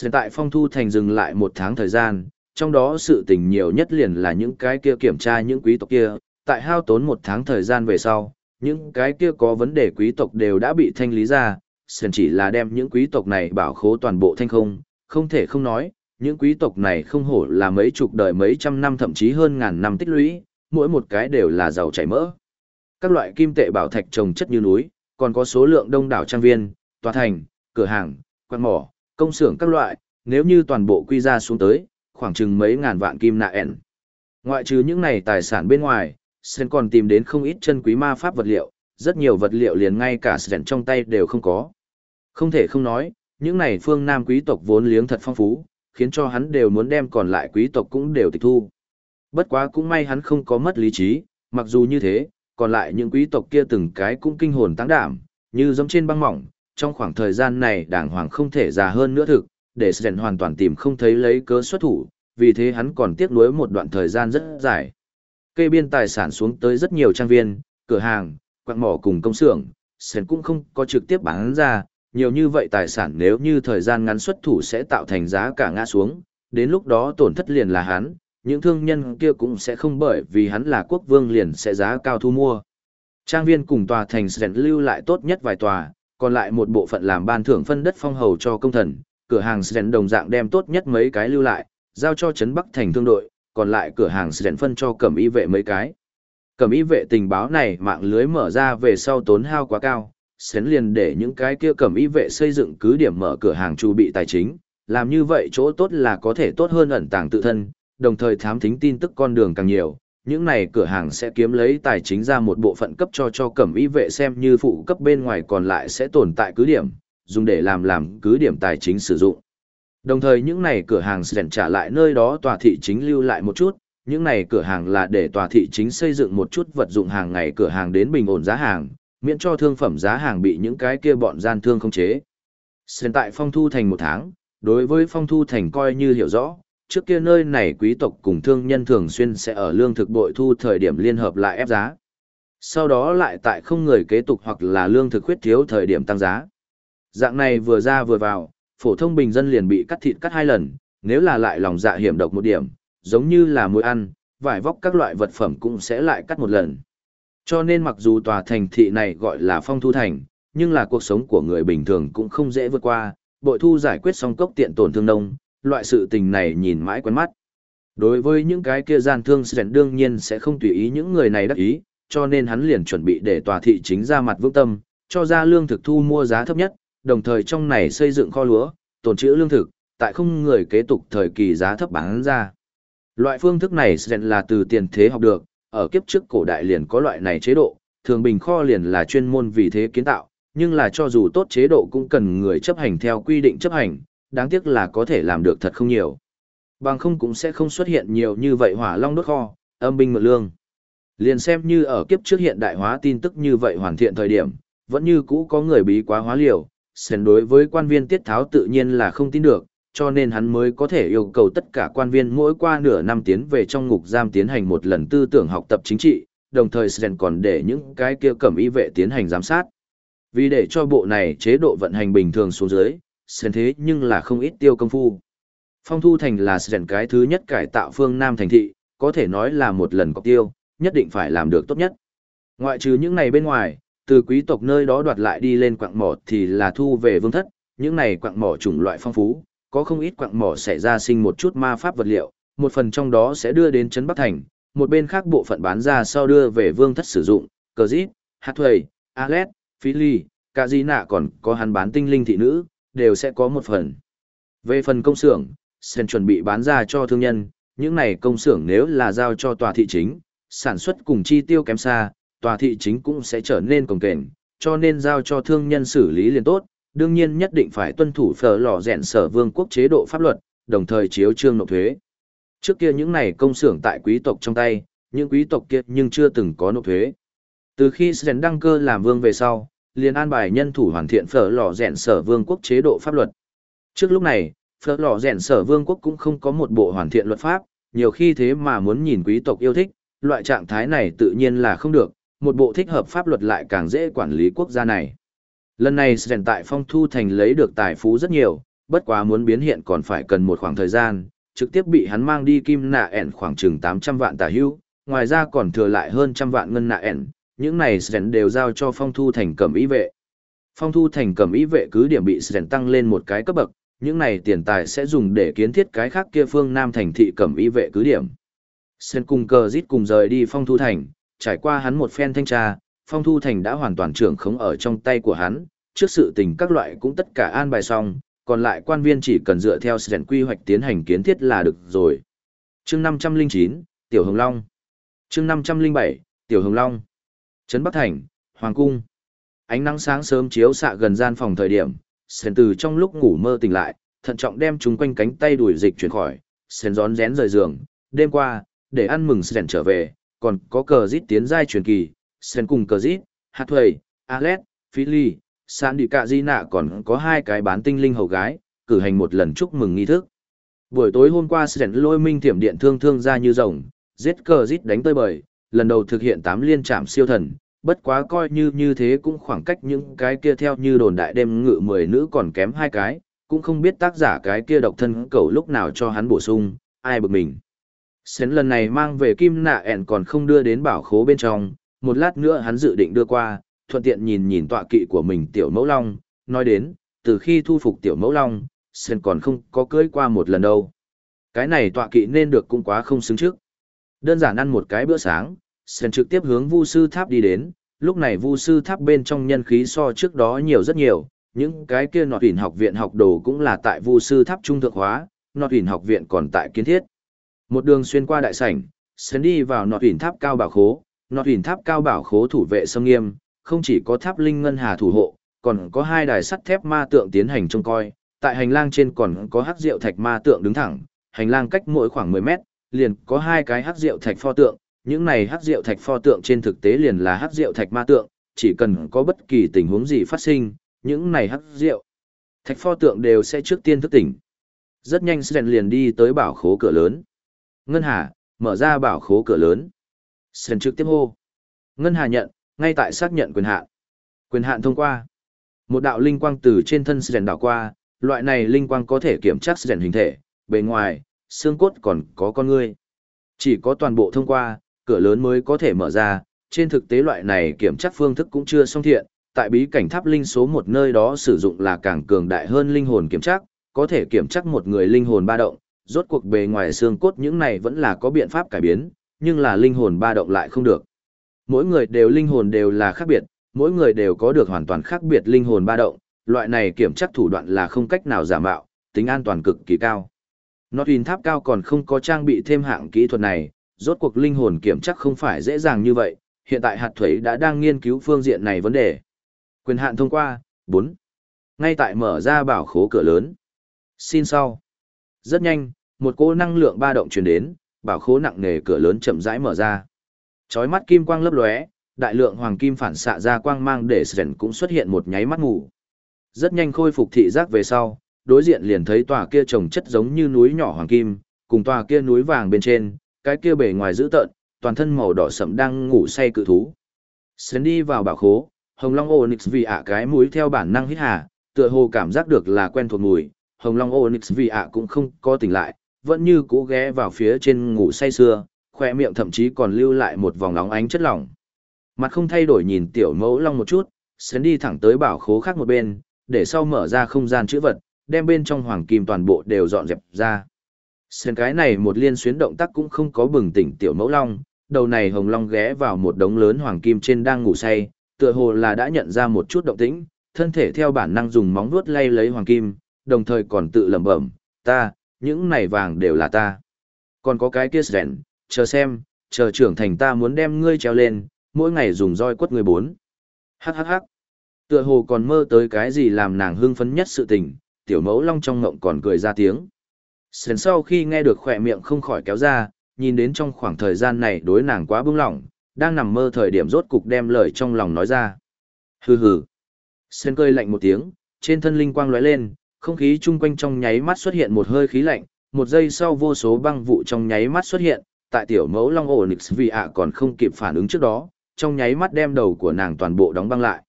Hiện tại phong thu thành dừng lại một tháng thời gian, trong đó sự tình nhiều nhất liền là những cái kia kiểm tra những quý tộc kia, tại hao tốn một tháng thời gian về sau, những cái kia có vấn đề quý tộc đều đã bị thanh lý ra, sần chỉ là đem những quý tộc này bảo khố toàn bộ thanh không, không thể không nói, những quý tộc này không hổ là mấy chục đời mấy trăm năm thậm chí hơn ngàn năm tích lũy, mỗi một cái đều là giàu chảy mỡ. Các loại kim tệ bảo thạch trồng chất như núi, còn có số lượng đông đảo trang viên, tòa thành, cửa hàng, quan mỏ, công xưởng các loại, nếu như toàn bộ quy ra xuống tới, khoảng chừng mấy ngàn vạn kim nạ ẻn. Ngoại trừ những này tài sản bên ngoài, Sen còn tìm đến không ít chân quý ma pháp vật liệu, rất nhiều vật liệu liền ngay cả Sen trong tay đều không có. Không thể không nói, những này phương Nam quý tộc vốn liếng thật phong phú, khiến cho hắn đều muốn đem còn lại quý tộc cũng đều tịch thu. Bất quá cũng may hắn không có mất lý trí, mặc dù như thế, còn lại những quý tộc kia từng cái cũng kinh hồn tăng đảm, như giống trên băng mỏng, trong khoảng thời gian này đảng hoàng không thể già hơn nữa thực, để Sren hoàn toàn tìm không thấy lấy cớ xuất thủ, vì thế hắn còn tiếc nuối một đoạn thời gian rất dài. Kê biên tài sản xuống tới rất nhiều trang viên, cửa hàng, quạng mỏ cùng công xưởng, Sren cũng không có trực tiếp bán ra, nhiều như vậy tài sản nếu như thời gian ngắn xuất thủ sẽ tạo thành giá cả ngã xuống, đến lúc đó tổn thất liền là hắn, những thương nhân kia cũng sẽ không bởi vì hắn là quốc vương liền sẽ giá cao thu mua. Trang viên cùng tòa thành Sren lưu lại tốt nhất vài tòa, còn lại một bộ phận làm ban thưởng phân đất phong hầu cho công thần, cửa hàng Sren đồng dạng đem tốt nhất mấy cái lưu lại, giao cho trấn Bắc thành thương đội, còn lại cửa hàng sẽ phân cho cẩm y vệ mấy cái. Cẩm y vệ tình báo này mạng lưới mở ra về sau tốn hao quá cao, sến liền để những cái kia cẩm y vệ xây dựng cứ điểm mở cửa hàng chu bị tài chính, làm như vậy chỗ tốt là có thể tốt hơn ẩn tàng tự thân, đồng thời thám thính tin tức con đường càng nhiều, những này cửa hàng sẽ kiếm lấy tài chính ra một bộ phận cấp cho cho cẩm y vệ xem như phụ cấp bên ngoài còn lại sẽ tồn tại cứ điểm, dùng để làm làm cứ điểm tài chính sử dụng. Đồng thời những này cửa hàng sẽ trả lại nơi đó tòa thị chính lưu lại một chút, những này cửa hàng là để tòa thị chính xây dựng một chút vật dụng hàng ngày cửa hàng đến bình ổn giá hàng, miễn cho thương phẩm giá hàng bị những cái kia bọn gian thương không chế. Hiện tại phong thu thành một tháng, đối với phong thu thành coi như hiểu rõ, trước kia nơi này quý tộc cùng thương nhân thường xuyên sẽ ở lương thực bội thu thời điểm liên hợp lại ép giá. Sau đó lại tại không người kế tục hoặc là lương thực khuyết thiếu thời điểm tăng giá. Dạng này vừa ra vừa vào, phổ thông bình dân liền bị cắt thịt cắt hai lần, nếu là lại lòng dạ hiểm độc một điểm, giống như là muối ăn, vải vóc các loại vật phẩm cũng sẽ lại cắt một lần. Cho nên mặc dù tòa thành thị này gọi là phong thu thành, nhưng là cuộc sống của người bình thường cũng không dễ vượt qua, bội thu giải quyết xong cốc tiện tổn thương nông, loại sự tình này nhìn mãi quen mắt. Đối với những cái kia gian thương Sren đương nhiên sẽ không tùy ý những người này đắc ý, cho nên hắn liền chuẩn bị để tòa thị chính ra mặt vững tâm, cho ra lương thực thu mua giá thấp nhất, đồng thời trong này xây dựng kho lúa, tồn trữ lương thực, tại không người kế tục thời kỳ giá thấp bán ra. Loại phương thức này sẽ là từ tiền thế học được, ở kiếp trước cổ đại liền có loại này chế độ, thường bình kho liền là chuyên môn vì thế kiến tạo, nhưng là cho dù tốt chế độ cũng cần người chấp hành theo quy định chấp hành, đáng tiếc là có thể làm được thật không nhiều. Bằng không cũng sẽ không xuất hiện nhiều như vậy hỏa long đốt kho, âm binh mượn lương. Liền xem như ở kiếp trước hiện đại hóa tin tức như vậy hoàn thiện thời điểm, vẫn như cũ có người bí quá hóa liều, Sơn đối với quan viên tiết tháo tự nhiên là không tin được, cho nên hắn mới có thể yêu cầu tất cả quan viên mỗi qua nửa năm tiến về trong ngục giam tiến hành một lần tư tưởng học tập chính trị, đồng thời Sơn còn để những cái kia cẩm y vệ tiến hành giám sát. Vì để cho bộ này chế độ vận hành bình thường xuống dưới, Sơn thế nhưng là không ít tiêu công phu. Phong thu thành là Sơn cái thứ nhất cải tạo phương Nam thành thị, có thể nói là một lần cọc tiêu, nhất định phải làm được tốt nhất. Ngoại trừ những này bên ngoài, từ quý tộc nơi đó đoạt lại đi lên quạng mỏ thì là thu về vương thất, những này quạng mỏ chủng loại phong phú, có không ít quặng mỏ sẽ ra sinh một chút ma pháp vật liệu, một phần trong đó sẽ đưa đến Trấn Bắc Thành, một bên khác bộ phận bán ra sau đưa về vương thất sử dụng, cờ dít, hạt thuầy, alet, phí ly, cả gì nạ còn có hắn bán tinh linh thị nữ, đều sẽ có một phần. Về phần công xưởng, sen chuẩn bị bán ra cho thương nhân, những này công xưởng nếu là giao cho tòa thị chính, sản xuất cùng chi tiêu kém xa, tòa thị chính cũng sẽ trở nên cồng kềnh, cho nên giao cho thương nhân xử lý liền tốt, đương nhiên nhất định phải tuân thủ phở lò rèn sở vương quốc chế độ pháp luật, đồng thời chiếu trương nộp thuế. Trước kia những này công xưởng tại quý tộc trong tay, những quý tộc kia nhưng chưa từng có nộp thuế. Từ khi Sren đăng cơ làm vương về sau, liền an bài nhân thủ hoàn thiện phở lò rèn sở vương quốc chế độ pháp luật. Trước lúc này, phở lò rèn sở vương quốc cũng không có một bộ hoàn thiện luật pháp, nhiều khi thế mà muốn nhìn quý tộc yêu thích, loại trạng thái này tự nhiên là không được, một bộ thích hợp pháp luật lại càng dễ quản lý quốc gia này. Lần này Sren tại phong thu thành lấy được tài phú rất nhiều, bất quá muốn biến hiện còn phải cần một khoảng thời gian, trực tiếp bị hắn mang đi kim nạ ẻn khoảng chừng 800 vạn tà hưu, ngoài ra còn thừa lại hơn trăm vạn ngân nạ ẻn, những này Sren đều giao cho phong thu thành cẩm ý vệ. Phong thu thành cẩm ý vệ cứ điểm bị Sren tăng lên một cái cấp bậc, những này tiền tài sẽ dùng để kiến thiết cái khác kia phương Nam thành thị cẩm ý vệ cứ điểm. Sen cùng cờ Dít cùng rời đi phong thu thành, trải qua hắn một phen thanh tra, phong thu thành đã hoàn toàn trưởng khống ở trong tay của hắn, trước sự tình các loại cũng tất cả an bài xong, còn lại quan viên chỉ cần dựa theo sự quy hoạch tiến hành kiến thiết là được rồi. chương 509, Tiểu Hồng Long. chương 507, Tiểu Hồng Long. Trấn Bắc Thành, Hoàng Cung. Ánh nắng sáng sớm chiếu xạ gần gian phòng thời điểm, Sen từ trong lúc ngủ mơ tỉnh lại, thận trọng đem chúng quanh cánh tay đuổi dịch chuyển khỏi, Sen rón rén rời giường. Đêm qua, để ăn mừng Sen trở về, còn có cờ rít tiến giai truyền kỳ, Sen cùng cờ rít, hạt thuầy, Alet, Philly, San đi cạ di nạ còn có hai cái bán tinh linh hầu gái, cử hành một lần chúc mừng nghi thức. Buổi tối hôm qua Sen lôi minh thiểm điện thương thương ra như rồng, giết cờ rít đánh tơi bời, lần đầu thực hiện tám liên trạm siêu thần, bất quá coi như như thế cũng khoảng cách những cái kia theo như đồn đại đêm ngự mười nữ còn kém hai cái, cũng không biết tác giả cái kia độc thân cầu lúc nào cho hắn bổ sung, ai bực mình. Sến lần này mang về kim nạ ẻn còn không đưa đến bảo khố bên trong, một lát nữa hắn dự định đưa qua, thuận tiện nhìn nhìn tọa kỵ của mình tiểu mẫu long, nói đến, từ khi thu phục tiểu mẫu long, Sến còn không có cưới qua một lần đâu. Cái này tọa kỵ nên được cũng quá không xứng trước. Đơn giản ăn một cái bữa sáng, Sến trực tiếp hướng vu sư tháp đi đến, lúc này vu sư tháp bên trong nhân khí so trước đó nhiều rất nhiều, những cái kia nọt huyền học viện học đồ cũng là tại vu sư tháp trung thượng hóa, nọt huyền học viện còn tại kiến thiết. Một đường xuyên qua đại sảnh, Sến đi vào nọt tuyển tháp cao bảo khố, nọt tuyển tháp cao bảo khố thủ vệ sông nghiêm, không chỉ có tháp linh ngân hà thủ hộ, còn có hai đài sắt thép ma tượng tiến hành trông coi, tại hành lang trên còn có hắc rượu thạch ma tượng đứng thẳng, hành lang cách mỗi khoảng 10 mét, liền có hai cái hắc rượu thạch pho tượng, những này hắc rượu thạch pho tượng trên thực tế liền là hắc rượu thạch ma tượng, chỉ cần có bất kỳ tình huống gì phát sinh, những này hắc rượu thạch pho tượng đều sẽ trước tiên thức tỉnh. Rất nhanh Sren liền đi tới bảo khố cửa lớn. Ngân Hà, mở ra bảo khố cửa lớn. Sơn trực tiếp hô. Ngân Hà nhận, ngay tại xác nhận quyền hạn. Quyền hạn thông qua. Một đạo linh quang từ trên thân Sơn đảo qua, loại này linh quang có thể kiểm tra Sơn hình thể, bề ngoài, xương cốt còn có con ngươi. Chỉ có toàn bộ thông qua, cửa lớn mới có thể mở ra, trên thực tế loại này kiểm tra phương thức cũng chưa song thiện, tại bí cảnh tháp linh số một nơi đó sử dụng là càng cường đại hơn linh hồn kiểm tra, có thể kiểm tra một người linh hồn ba động, rốt cuộc bề ngoài xương cốt những này vẫn là có biện pháp cải biến, nhưng là linh hồn ba động lại không được. Mỗi người đều linh hồn đều là khác biệt, mỗi người đều có được hoàn toàn khác biệt linh hồn ba động, loại này kiểm chắc thủ đoạn là không cách nào giả mạo, tính an toàn cực kỳ cao. Notwin tháp cao còn không có trang bị thêm hạng kỹ thuật này, rốt cuộc linh hồn kiểm chắc không phải dễ dàng như vậy, hiện tại hạt thuế đã đang nghiên cứu phương diện này vấn đề. Quyền hạn thông qua, 4. Ngay tại mở ra bảo khố cửa lớn. Xin sau. Rất nhanh, một cỗ năng lượng ba động truyền đến, bảo khố nặng nề cửa lớn chậm rãi mở ra. Chói mắt kim quang lấp lóe, đại lượng hoàng kim phản xạ ra quang mang để Sren cũng xuất hiện một nháy mắt ngủ. Rất nhanh khôi phục thị giác về sau, đối diện liền thấy tòa kia trồng chất giống như núi nhỏ hoàng kim, cùng tòa kia núi vàng bên trên, cái kia bề ngoài dữ tợn, toàn thân màu đỏ sậm đang ngủ say cự thú. Sren đi vào bảo khố, Hồng Long Onyx vì ạ cái mũi theo bản năng hít hà, tựa hồ cảm giác được là quen thuộc mùi, Hồng Long Onyx vì ạ cũng không có tỉnh lại, vẫn như cũ ghé vào phía trên ngủ say sưa, khoe miệng thậm chí còn lưu lại một vòng nóng ánh chất lỏng. Mặt không thay đổi nhìn tiểu mẫu long một chút, Sến đi thẳng tới bảo khố khác một bên, để sau mở ra không gian chữ vật, đem bên trong hoàng kim toàn bộ đều dọn dẹp ra. Sến cái này một liên xuyến động tác cũng không có bừng tỉnh tiểu mẫu long, đầu này hồng long ghé vào một đống lớn hoàng kim trên đang ngủ say, tựa hồ là đã nhận ra một chút động tĩnh, thân thể theo bản năng dùng móng vuốt lay lấy hoàng kim, đồng thời còn tự lẩm bẩm, ta, những này vàng đều là ta. Còn có cái kia rèn, chờ xem, chờ trưởng thành ta muốn đem ngươi treo lên, mỗi ngày dùng roi quất người bốn. Hắc hắc hắc. Tựa hồ còn mơ tới cái gì làm nàng hưng phấn nhất sự tình, tiểu mẫu long trong ngộng còn cười ra tiếng. Sến sau khi nghe được khỏe miệng không khỏi kéo ra, nhìn đến trong khoảng thời gian này đối nàng quá bưng lỏng, đang nằm mơ thời điểm rốt cục đem lời trong lòng nói ra. Hừ hừ. Sến cười lạnh một tiếng, trên thân linh quang lóe lên, không khí chung quanh trong nháy mắt xuất hiện một hơi khí lạnh, một giây sau vô số băng vụ trong nháy mắt xuất hiện, tại tiểu mẫu long Onyx vì ạ còn không kịp phản ứng trước đó, trong nháy mắt đem đầu của nàng toàn bộ đóng băng lại.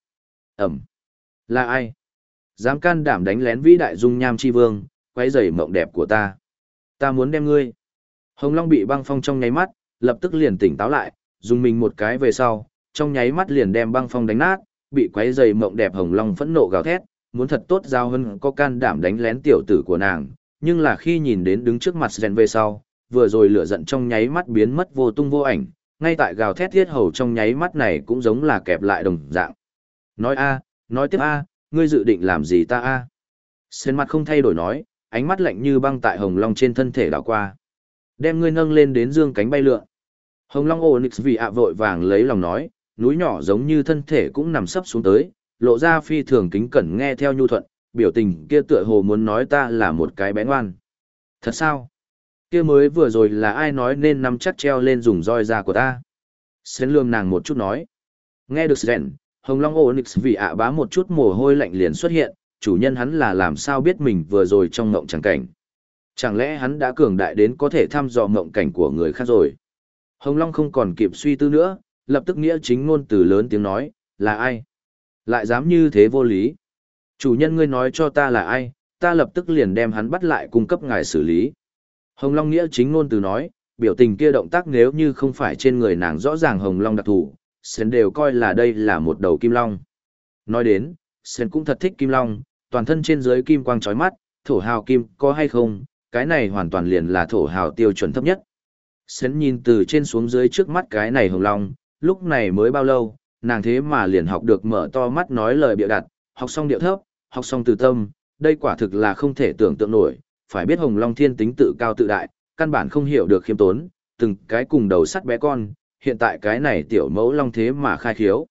Ẩm. Là ai? Dám can đảm đánh lén vĩ đại dung nham chi vương, quấy rầy mộng đẹp của ta. Ta muốn đem ngươi. Hồng Long bị băng phong trong nháy mắt, lập tức liền tỉnh táo lại, dùng mình một cái về sau, trong nháy mắt liền đem băng phong đánh nát, bị quấy rầy mộng đẹp Hồng Long phẫn nộ gào thét, muốn thật tốt giao hơn có can đảm đánh lén tiểu tử của nàng, nhưng là khi nhìn đến đứng trước mặt Sren về sau, vừa rồi lửa giận trong nháy mắt biến mất vô tung vô ảnh, ngay tại gào thét thiết hầu trong nháy mắt này cũng giống là kẹp lại đồng dạng. Nói a, nói tiếp a, ngươi dự định làm gì ta a? Sến mặt không thay đổi nói, ánh mắt lạnh như băng tại hồng long trên thân thể đảo qua. Đem ngươi nâng lên đến dương cánh bay lượn. Hồng long Onyx vì ạ vội vàng lấy lòng nói, núi nhỏ giống như thân thể cũng nằm sấp xuống tới, lộ ra phi thường kính cẩn nghe theo nhu thuận, biểu tình kia tựa hồ muốn nói ta là một cái bé ngoan. Thật sao? Kia mới vừa rồi là ai nói nên nắm chắc treo lên dùng roi ra của ta? Sến lương nàng một chút nói. Nghe được Sến, Hồng Long Onyx vì ạ bá một chút mồ hôi lạnh liền xuất hiện, chủ nhân hắn là làm sao biết mình vừa rồi trong ngộng chẳng cảnh. Chẳng lẽ hắn đã cường đại đến có thể thăm dò ngộng cảnh của người khác rồi? Hồng Long không còn kịp suy tư nữa, lập tức nghĩa chính ngôn từ lớn tiếng nói, là ai? Lại dám như thế vô lý. Chủ nhân ngươi nói cho ta là ai, ta lập tức liền đem hắn bắt lại cung cấp ngài xử lý. Hồng Long nghĩa chính ngôn từ nói, biểu tình kia động tác nếu như không phải trên người nàng rõ ràng Hồng Long đặc thù, Sen đều coi là đây là một đầu kim long. Nói đến, Sen cũng thật thích kim long, toàn thân trên dưới kim quang chói mắt, thổ hào kim có hay không, cái này hoàn toàn liền là thổ hào tiêu chuẩn thấp nhất. Sen nhìn từ trên xuống dưới trước mắt cái này hồng long, lúc này mới bao lâu, nàng thế mà liền học được mở to mắt nói lời bịa đặt, học xong điệu thấp, học xong từ tâm, đây quả thực là không thể tưởng tượng nổi, phải biết hồng long thiên tính tự cao tự đại, căn bản không hiểu được khiêm tốn, từng cái cùng đầu sắt bé con, hiện tại cái này tiểu mẫu long thế mà khai khiếu.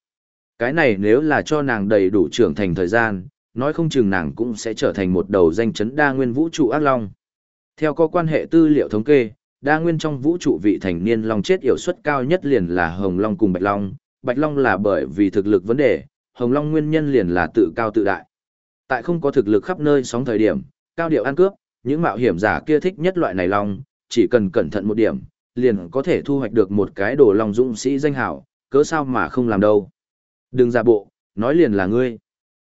Cái này nếu là cho nàng đầy đủ trưởng thành thời gian, nói không chừng nàng cũng sẽ trở thành một đầu danh chấn đa nguyên vũ trụ ác long. Theo có quan hệ tư liệu thống kê, đa nguyên trong vũ trụ vị thành niên long chết yểu suất cao nhất liền là hồng long cùng bạch long, bạch long là bởi vì thực lực vấn đề, hồng long nguyên nhân liền là tự cao tự đại. Tại không có thực lực khắp nơi sóng thời điểm, cao điệu ăn cướp, những mạo hiểm giả kia thích nhất loại này long, chỉ cần cẩn thận một điểm, liền có thể thu hoạch được một cái đồ Long dũng sĩ danh hảo, cớ sao mà không làm đâu. Đừng giả bộ, nói liền là ngươi.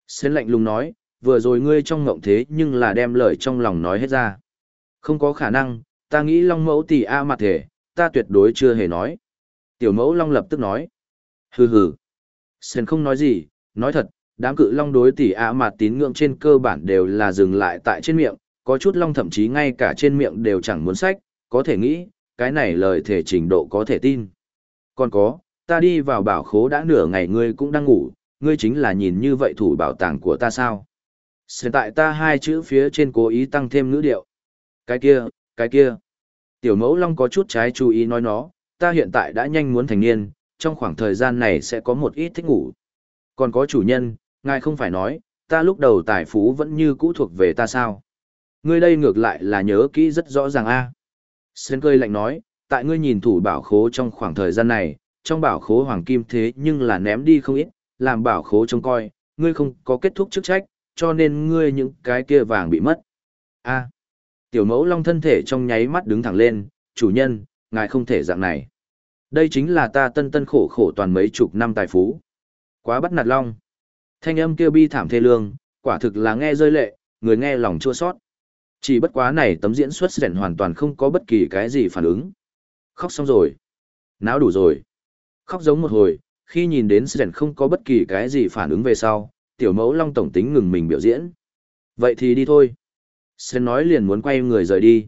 Sến lạnh lùng nói, vừa rồi ngươi trong ngộng thế nhưng là đem lời trong lòng nói hết ra. Không có khả năng, ta nghĩ long mẫu tỷ A mặt thể, ta tuyệt đối chưa hề nói. Tiểu mẫu long lập tức nói. Hừ hừ. sơn không nói gì, nói thật, đám cự long đối tỷ ạ mà tín ngưỡng trên cơ bản đều là dừng lại tại trên miệng, có chút long thậm chí ngay cả trên miệng đều chẳng muốn sách, có thể nghĩ, cái này lời thể trình độ có thể tin. Còn có, ta đi vào bảo khố đã nửa ngày ngươi cũng đang ngủ, ngươi chính là nhìn như vậy thủ bảo tàng của ta sao? Hiện tại ta hai chữ phía trên cố ý tăng thêm ngữ điệu. Cái kia, cái kia. Tiểu mẫu long có chút trái chú ý nói nó, ta hiện tại đã nhanh muốn thành niên, trong khoảng thời gian này sẽ có một ít thích ngủ. Còn có chủ nhân, ngài không phải nói, ta lúc đầu tài phú vẫn như cũ thuộc về ta sao? Ngươi đây ngược lại là nhớ kỹ rất rõ ràng a. Sến cười lạnh nói, tại ngươi nhìn thủ bảo khố trong khoảng thời gian này, trong bảo khố hoàng kim thế nhưng là ném đi không ít, làm bảo khố trông coi, ngươi không có kết thúc chức trách, cho nên ngươi những cái kia vàng bị mất. A. tiểu mẫu long thân thể trong nháy mắt đứng thẳng lên, chủ nhân, ngài không thể dạng này. Đây chính là ta tân tân khổ khổ toàn mấy chục năm tài phú. Quá bắt nạt long. Thanh âm kêu bi thảm thê lương, quả thực là nghe rơi lệ, người nghe lòng chua sót. Chỉ bất quá này tấm diễn xuất rèn hoàn toàn không có bất kỳ cái gì phản ứng. Khóc xong rồi. Náo đủ rồi. Khóc giống một hồi, khi nhìn đến rèn không có bất kỳ cái gì phản ứng về sau, tiểu mẫu long tổng tính ngừng mình biểu diễn. Vậy thì đi thôi, Sơn nói liền muốn quay người rời đi.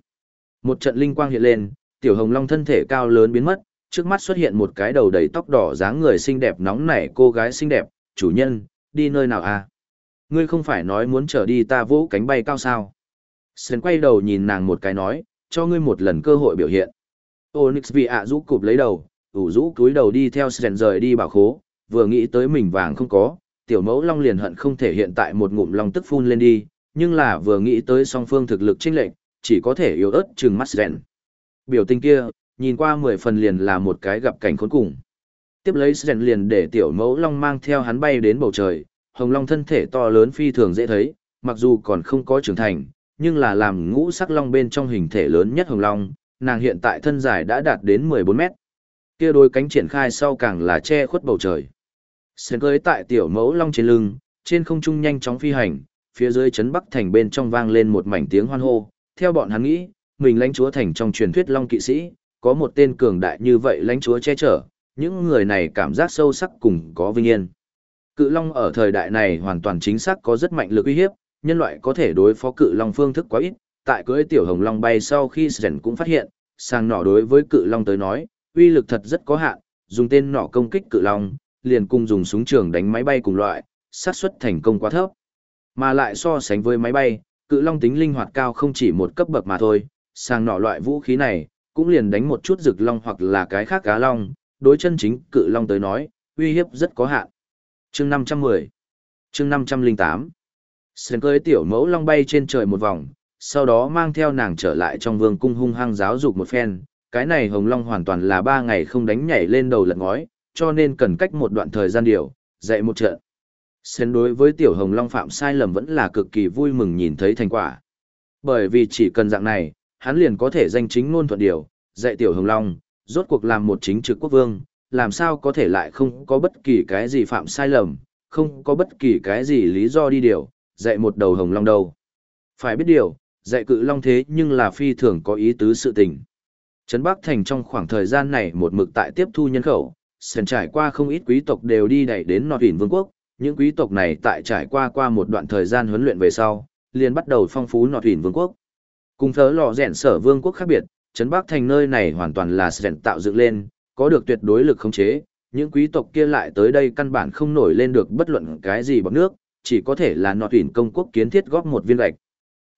Một trận linh quang hiện lên, tiểu hồng long thân thể cao lớn biến mất, trước mắt xuất hiện một cái đầu đầy tóc đỏ dáng người xinh đẹp nóng nảy cô gái xinh đẹp, chủ nhân, đi nơi nào à? Ngươi không phải nói muốn trở đi ta vỗ cánh bay cao sao? Sen quay đầu nhìn nàng một cái nói, cho ngươi một lần cơ hội biểu hiện. Onyx vì ạ rũ cụp lấy đầu, ủ rũ cúi đầu đi theo Sen rời đi bảo khố, vừa nghĩ tới mình vàng không có, tiểu mẫu long liền hận không thể hiện tại một ngụm long tức phun lên đi, nhưng là vừa nghĩ tới song phương thực lực chênh lệch, chỉ có thể yếu ớt chừng mắt Sen. Biểu tình kia, nhìn qua mười phần liền là một cái gặp cảnh khốn cùng. Tiếp lấy Sren liền để tiểu mẫu long mang theo hắn bay đến bầu trời, hồng long thân thể to lớn phi thường dễ thấy, mặc dù còn không có trưởng thành, nhưng là làm ngũ sắc long bên trong hình thể lớn nhất hồng long, nàng hiện tại thân dài đã đạt đến 14 mét. Kia đôi cánh triển khai sau càng là che khuất bầu trời. Sen cưới tại tiểu mẫu long trên lưng, trên không trung nhanh chóng phi hành, phía dưới chấn bắc thành bên trong vang lên một mảnh tiếng hoan hô. Theo bọn hắn nghĩ, mình lãnh chúa thành trong truyền thuyết long kỵ sĩ, có một tên cường đại như vậy lãnh chúa che chở, những người này cảm giác sâu sắc cùng có vinh yên. Cự long ở thời đại này hoàn toàn chính xác có rất mạnh lực uy hiếp, nhân loại có thể đối phó cự long phương thức quá ít, tại cưỡi tiểu hồng long bay sau khi Sren cũng phát hiện, sang nỏ đối với cự long tới nói, uy lực thật rất có hạn, dùng tên nỏ công kích cự long, liền cùng dùng súng trường đánh máy bay cùng loại, xác suất thành công quá thấp. Mà lại so sánh với máy bay, cự long tính linh hoạt cao không chỉ một cấp bậc mà thôi, sang nỏ loại vũ khí này, cũng liền đánh một chút rực long hoặc là cái khác cá long, đối chân chính cự long tới nói, uy hiếp rất có hạn. Chương 510 Chương 508 Sến cưới tiểu mẫu long bay trên trời một vòng, sau đó mang theo nàng trở lại trong vương cung hung hăng giáo dục một phen. Cái này hồng long hoàn toàn là ba ngày không đánh nhảy lên đầu lật ngói, cho nên cần cách một đoạn thời gian điều, dạy một trận. Sến đối với tiểu hồng long phạm sai lầm vẫn là cực kỳ vui mừng nhìn thấy thành quả. Bởi vì chỉ cần dạng này, hắn liền có thể danh chính ngôn thuận điều, dạy tiểu hồng long, rốt cuộc làm một chính trực quốc vương, làm sao có thể lại không có bất kỳ cái gì phạm sai lầm, không có bất kỳ cái gì lý do đi điều, dạy một đầu hồng long đâu. Phải biết điều, dạy cự long thế nhưng là phi thường có ý tứ sự tình. Trấn Bắc Thành trong khoảng thời gian này một mực tại tiếp thu nhân khẩu, sần trải qua không ít quý tộc đều đi đẩy đến nọt hỉn vương quốc. Những quý tộc này tại trải qua qua một đoạn thời gian huấn luyện về sau, liền bắt đầu phong phú nọt hỉn vương quốc. Cùng thớ lò rèn sở vương quốc khác biệt, Trấn Bắc Thành nơi này hoàn toàn là rèn tạo dựng lên, có được tuyệt đối lực khống chế. Những quý tộc kia lại tới đây căn bản không nổi lên được bất luận cái gì bằng nước, chỉ có thể là nọ tuyển công quốc kiến thiết góp một viên gạch.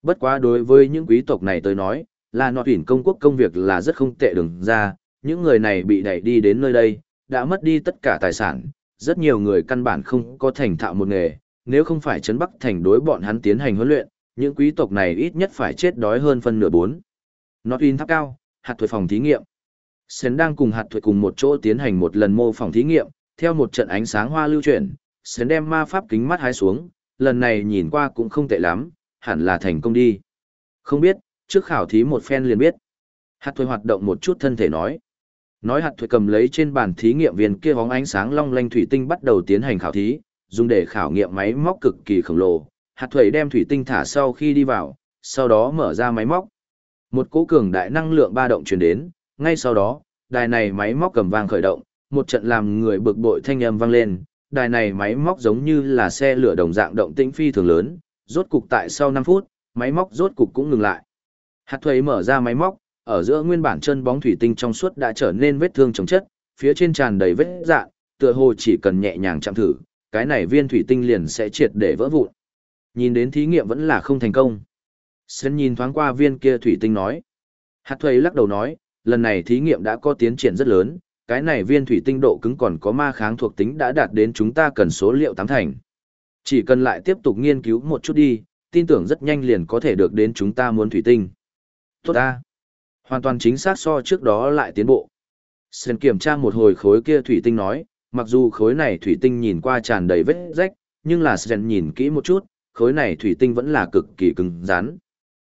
Bất quá đối với những quý tộc này tới nói, là nọ tuyển công quốc công việc là rất không tệ đừng ra, những người này bị đẩy đi đến nơi đây, đã mất đi tất cả tài sản, rất nhiều người căn bản không có thành thạo một nghề, nếu không phải Trấn Bắc thành đối bọn hắn tiến hành huấn luyện, những quý tộc này ít nhất phải chết đói hơn phân nửa bốn. Nọt in tháp cao, hạt thuật phòng thí nghiệm. Sến đang cùng hạt thuật cùng một chỗ tiến hành một lần mô phỏng thí nghiệm, theo một trận ánh sáng hoa lưu chuyển, sến đem ma pháp kính mắt hái xuống, lần này nhìn qua cũng không tệ lắm, hẳn là thành công đi. Không biết, trước khảo thí một phen liền biết. Hạt thuật hoạt động một chút thân thể nói. Nói hạt thuật cầm lấy trên bàn thí nghiệm viên kia bóng ánh sáng long lanh thủy tinh bắt đầu tiến hành khảo thí, dùng để khảo nghiệm máy móc cực kỳ khổng lồ. Hạt Thủy đem thủy tinh thả sau khi đi vào, sau đó mở ra máy móc. Một cỗ cường đại năng lượng ba động truyền đến, ngay sau đó, đài này máy móc cầm vang khởi động, một trận làm người bực bội thanh âm vang lên, đài này máy móc giống như là xe lửa đồng dạng động tĩnh phi thường lớn, rốt cục tại sau 5 phút, máy móc rốt cục cũng ngừng lại. Hạt thuế mở ra máy móc, ở giữa nguyên bản chân bóng thủy tinh trong suốt đã trở nên vết thương chống chất, phía trên tràn đầy vết dạng, tựa hồ chỉ cần nhẹ nhàng chạm thử, cái này viên thủy tinh liền sẽ triệt để vỡ vụn. Nhìn đến thí nghiệm vẫn là không thành công. Sơn nhìn thoáng qua viên kia thủy tinh nói. Hạt thuầy lắc đầu nói, lần này thí nghiệm đã có tiến triển rất lớn, cái này viên thủy tinh độ cứng còn có ma kháng thuộc tính đã đạt đến chúng ta cần số liệu tám thành. Chỉ cần lại tiếp tục nghiên cứu một chút đi, tin tưởng rất nhanh liền có thể được đến chúng ta muốn thủy tinh. Tốt ta. Hoàn toàn chính xác so trước đó lại tiến bộ. Sơn kiểm tra một hồi khối kia thủy tinh nói, mặc dù khối này thủy tinh nhìn qua tràn đầy vết rách, nhưng là Sơn nhìn kỹ một chút, khối này thủy tinh vẫn là cực kỳ cứng rắn.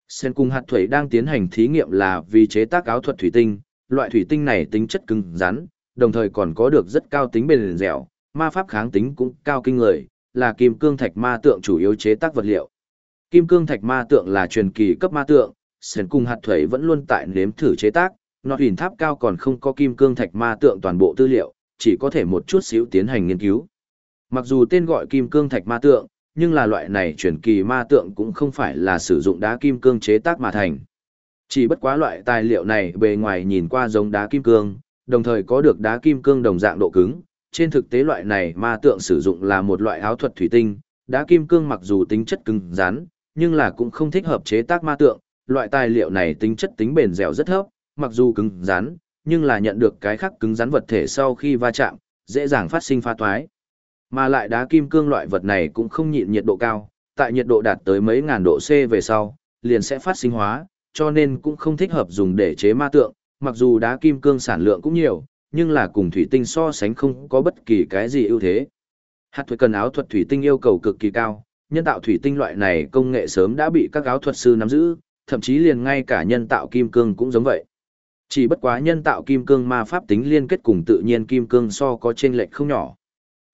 Sen cùng hạt thủy đang tiến hành thí nghiệm là vì chế tác áo thuật thủy tinh, loại thủy tinh này tính chất cứng rắn, đồng thời còn có được rất cao tính bền dẻo, ma pháp kháng tính cũng cao kinh người, là kim cương thạch ma tượng chủ yếu chế tác vật liệu. Kim cương thạch ma tượng là truyền kỳ cấp ma tượng, Sen cùng hạt Thủy vẫn luôn tại nếm thử chế tác, nó huyền tháp cao còn không có kim cương thạch ma tượng toàn bộ tư liệu, chỉ có thể một chút xíu tiến hành nghiên cứu. Mặc dù tên gọi kim cương thạch ma tượng, nhưng là loại này truyền kỳ ma tượng cũng không phải là sử dụng đá kim cương chế tác mà thành. Chỉ bất quá loại tài liệu này bề ngoài nhìn qua giống đá kim cương, đồng thời có được đá kim cương đồng dạng độ cứng. Trên thực tế loại này ma tượng sử dụng là một loại áo thuật thủy tinh, đá kim cương mặc dù tính chất cứng rắn, nhưng là cũng không thích hợp chế tác ma tượng. Loại tài liệu này tính chất tính bền dẻo rất thấp, mặc dù cứng rắn, nhưng là nhận được cái khác cứng rắn vật thể sau khi va chạm, dễ dàng phát sinh pha toái. Mà lại đá kim cương loại vật này cũng không nhịn nhiệt độ cao, tại nhiệt độ đạt tới mấy ngàn độ C về sau, liền sẽ phát sinh hóa, cho nên cũng không thích hợp dùng để chế ma tượng, mặc dù đá kim cương sản lượng cũng nhiều, nhưng là cùng thủy tinh so sánh không có bất kỳ cái gì ưu thế. Hạt thuật cần áo thuật thủy tinh yêu cầu cực kỳ cao, nhân tạo thủy tinh loại này công nghệ sớm đã bị các áo thuật sư nắm giữ, thậm chí liền ngay cả nhân tạo kim cương cũng giống vậy. Chỉ bất quá nhân tạo kim cương ma pháp tính liên kết cùng tự nhiên kim cương so có chênh lệch không nhỏ.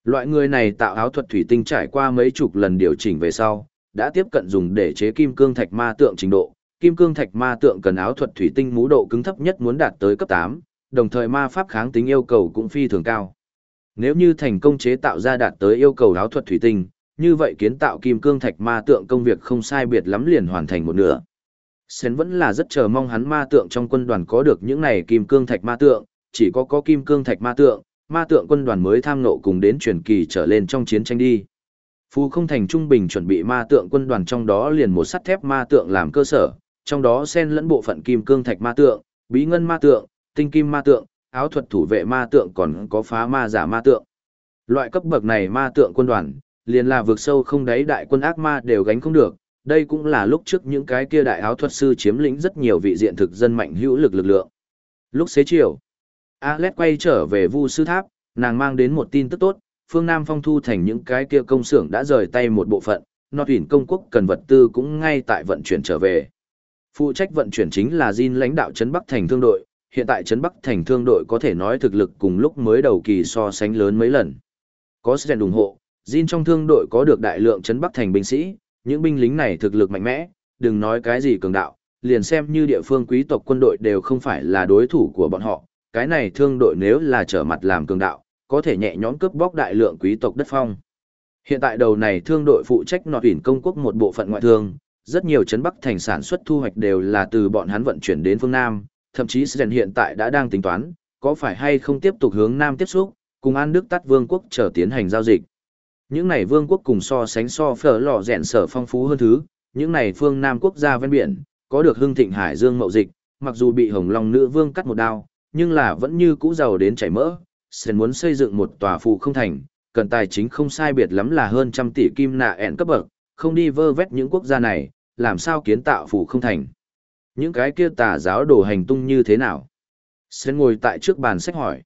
Loại người này tạo áo thuật thủy tinh trải qua mấy chục lần điều chỉnh về sau, đã tiếp cận dùng để chế kim cương thạch ma tượng trình độ. Kim cương thạch ma tượng cần áo thuật thủy tinh mũ độ cứng thấp nhất muốn đạt tới cấp 8, đồng thời ma pháp kháng tính yêu cầu cũng phi thường cao. Nếu như thành công chế tạo ra đạt tới yêu cầu áo thuật thủy tinh, như vậy kiến tạo kim cương thạch ma tượng công việc không sai biệt lắm liền hoàn thành một nửa. Sến vẫn là rất chờ mong hắn ma tượng trong quân đoàn có được những này kim cương thạch ma tượng, chỉ có có kim cương thạch ma tượng, ma tượng quân đoàn mới tham nộ cùng đến truyền kỳ trở lên trong chiến tranh đi. Phù không thành trung bình chuẩn bị ma tượng quân đoàn trong đó liền một sắt thép ma tượng làm cơ sở, trong đó xen lẫn bộ phận kim cương thạch ma tượng, bí ngân ma tượng, tinh kim ma tượng, áo thuật thủ vệ ma tượng còn có phá ma giả ma tượng. Loại cấp bậc này ma tượng quân đoàn, liền là vượt sâu không đáy đại quân ác ma đều gánh không được, đây cũng là lúc trước những cái kia đại áo thuật sư chiếm lĩnh rất nhiều vị diện thực dân mạnh hữu lực lực lượng. Lúc xế chiều, Alex quay trở về Vu sư tháp, nàng mang đến một tin tức tốt, phương Nam phong thu thành những cái kia công xưởng đã rời tay một bộ phận, nọt tuyển công quốc cần vật tư cũng ngay tại vận chuyển trở về. Phụ trách vận chuyển chính là Jin lãnh đạo Trấn Bắc Thành thương đội, hiện tại Trấn Bắc Thành thương đội có thể nói thực lực cùng lúc mới đầu kỳ so sánh lớn mấy lần. Có sự ủng hộ, Jin trong thương đội có được đại lượng Trấn Bắc Thành binh sĩ, những binh lính này thực lực mạnh mẽ, đừng nói cái gì cường đạo, liền xem như địa phương quý tộc quân đội đều không phải là đối thủ của bọn họ, cái này thương đội nếu là trở mặt làm cường đạo, có thể nhẹ nhõm cướp bóc đại lượng quý tộc đất phong. Hiện tại đầu này thương đội phụ trách nọt ủy công quốc một bộ phận ngoại thương, rất nhiều chấn bắc thành sản xuất thu hoạch đều là từ bọn hắn vận chuyển đến phương Nam, thậm chí Sren hiện tại đã đang tính toán, có phải hay không tiếp tục hướng Nam tiếp xúc, cùng An Đức Tắt Vương quốc chờ tiến hành giao dịch. Những này vương quốc cùng so sánh so phở lò rèn sở phong phú hơn thứ, những này phương Nam quốc gia ven biển, có được hưng thịnh hải dương mậu dịch, mặc dù bị Hồng Long nữ vương cắt một đao, nhưng là vẫn như cũ giàu đến chảy mỡ. Sơn muốn xây dựng một tòa phụ không thành, cần tài chính không sai biệt lắm là hơn trăm tỷ kim nạ ẹn cấp bậc, không đi vơ vét những quốc gia này, làm sao kiến tạo phụ không thành. Những cái kia tà giáo đồ hành tung như thế nào? Sơn ngồi tại trước bàn sách hỏi.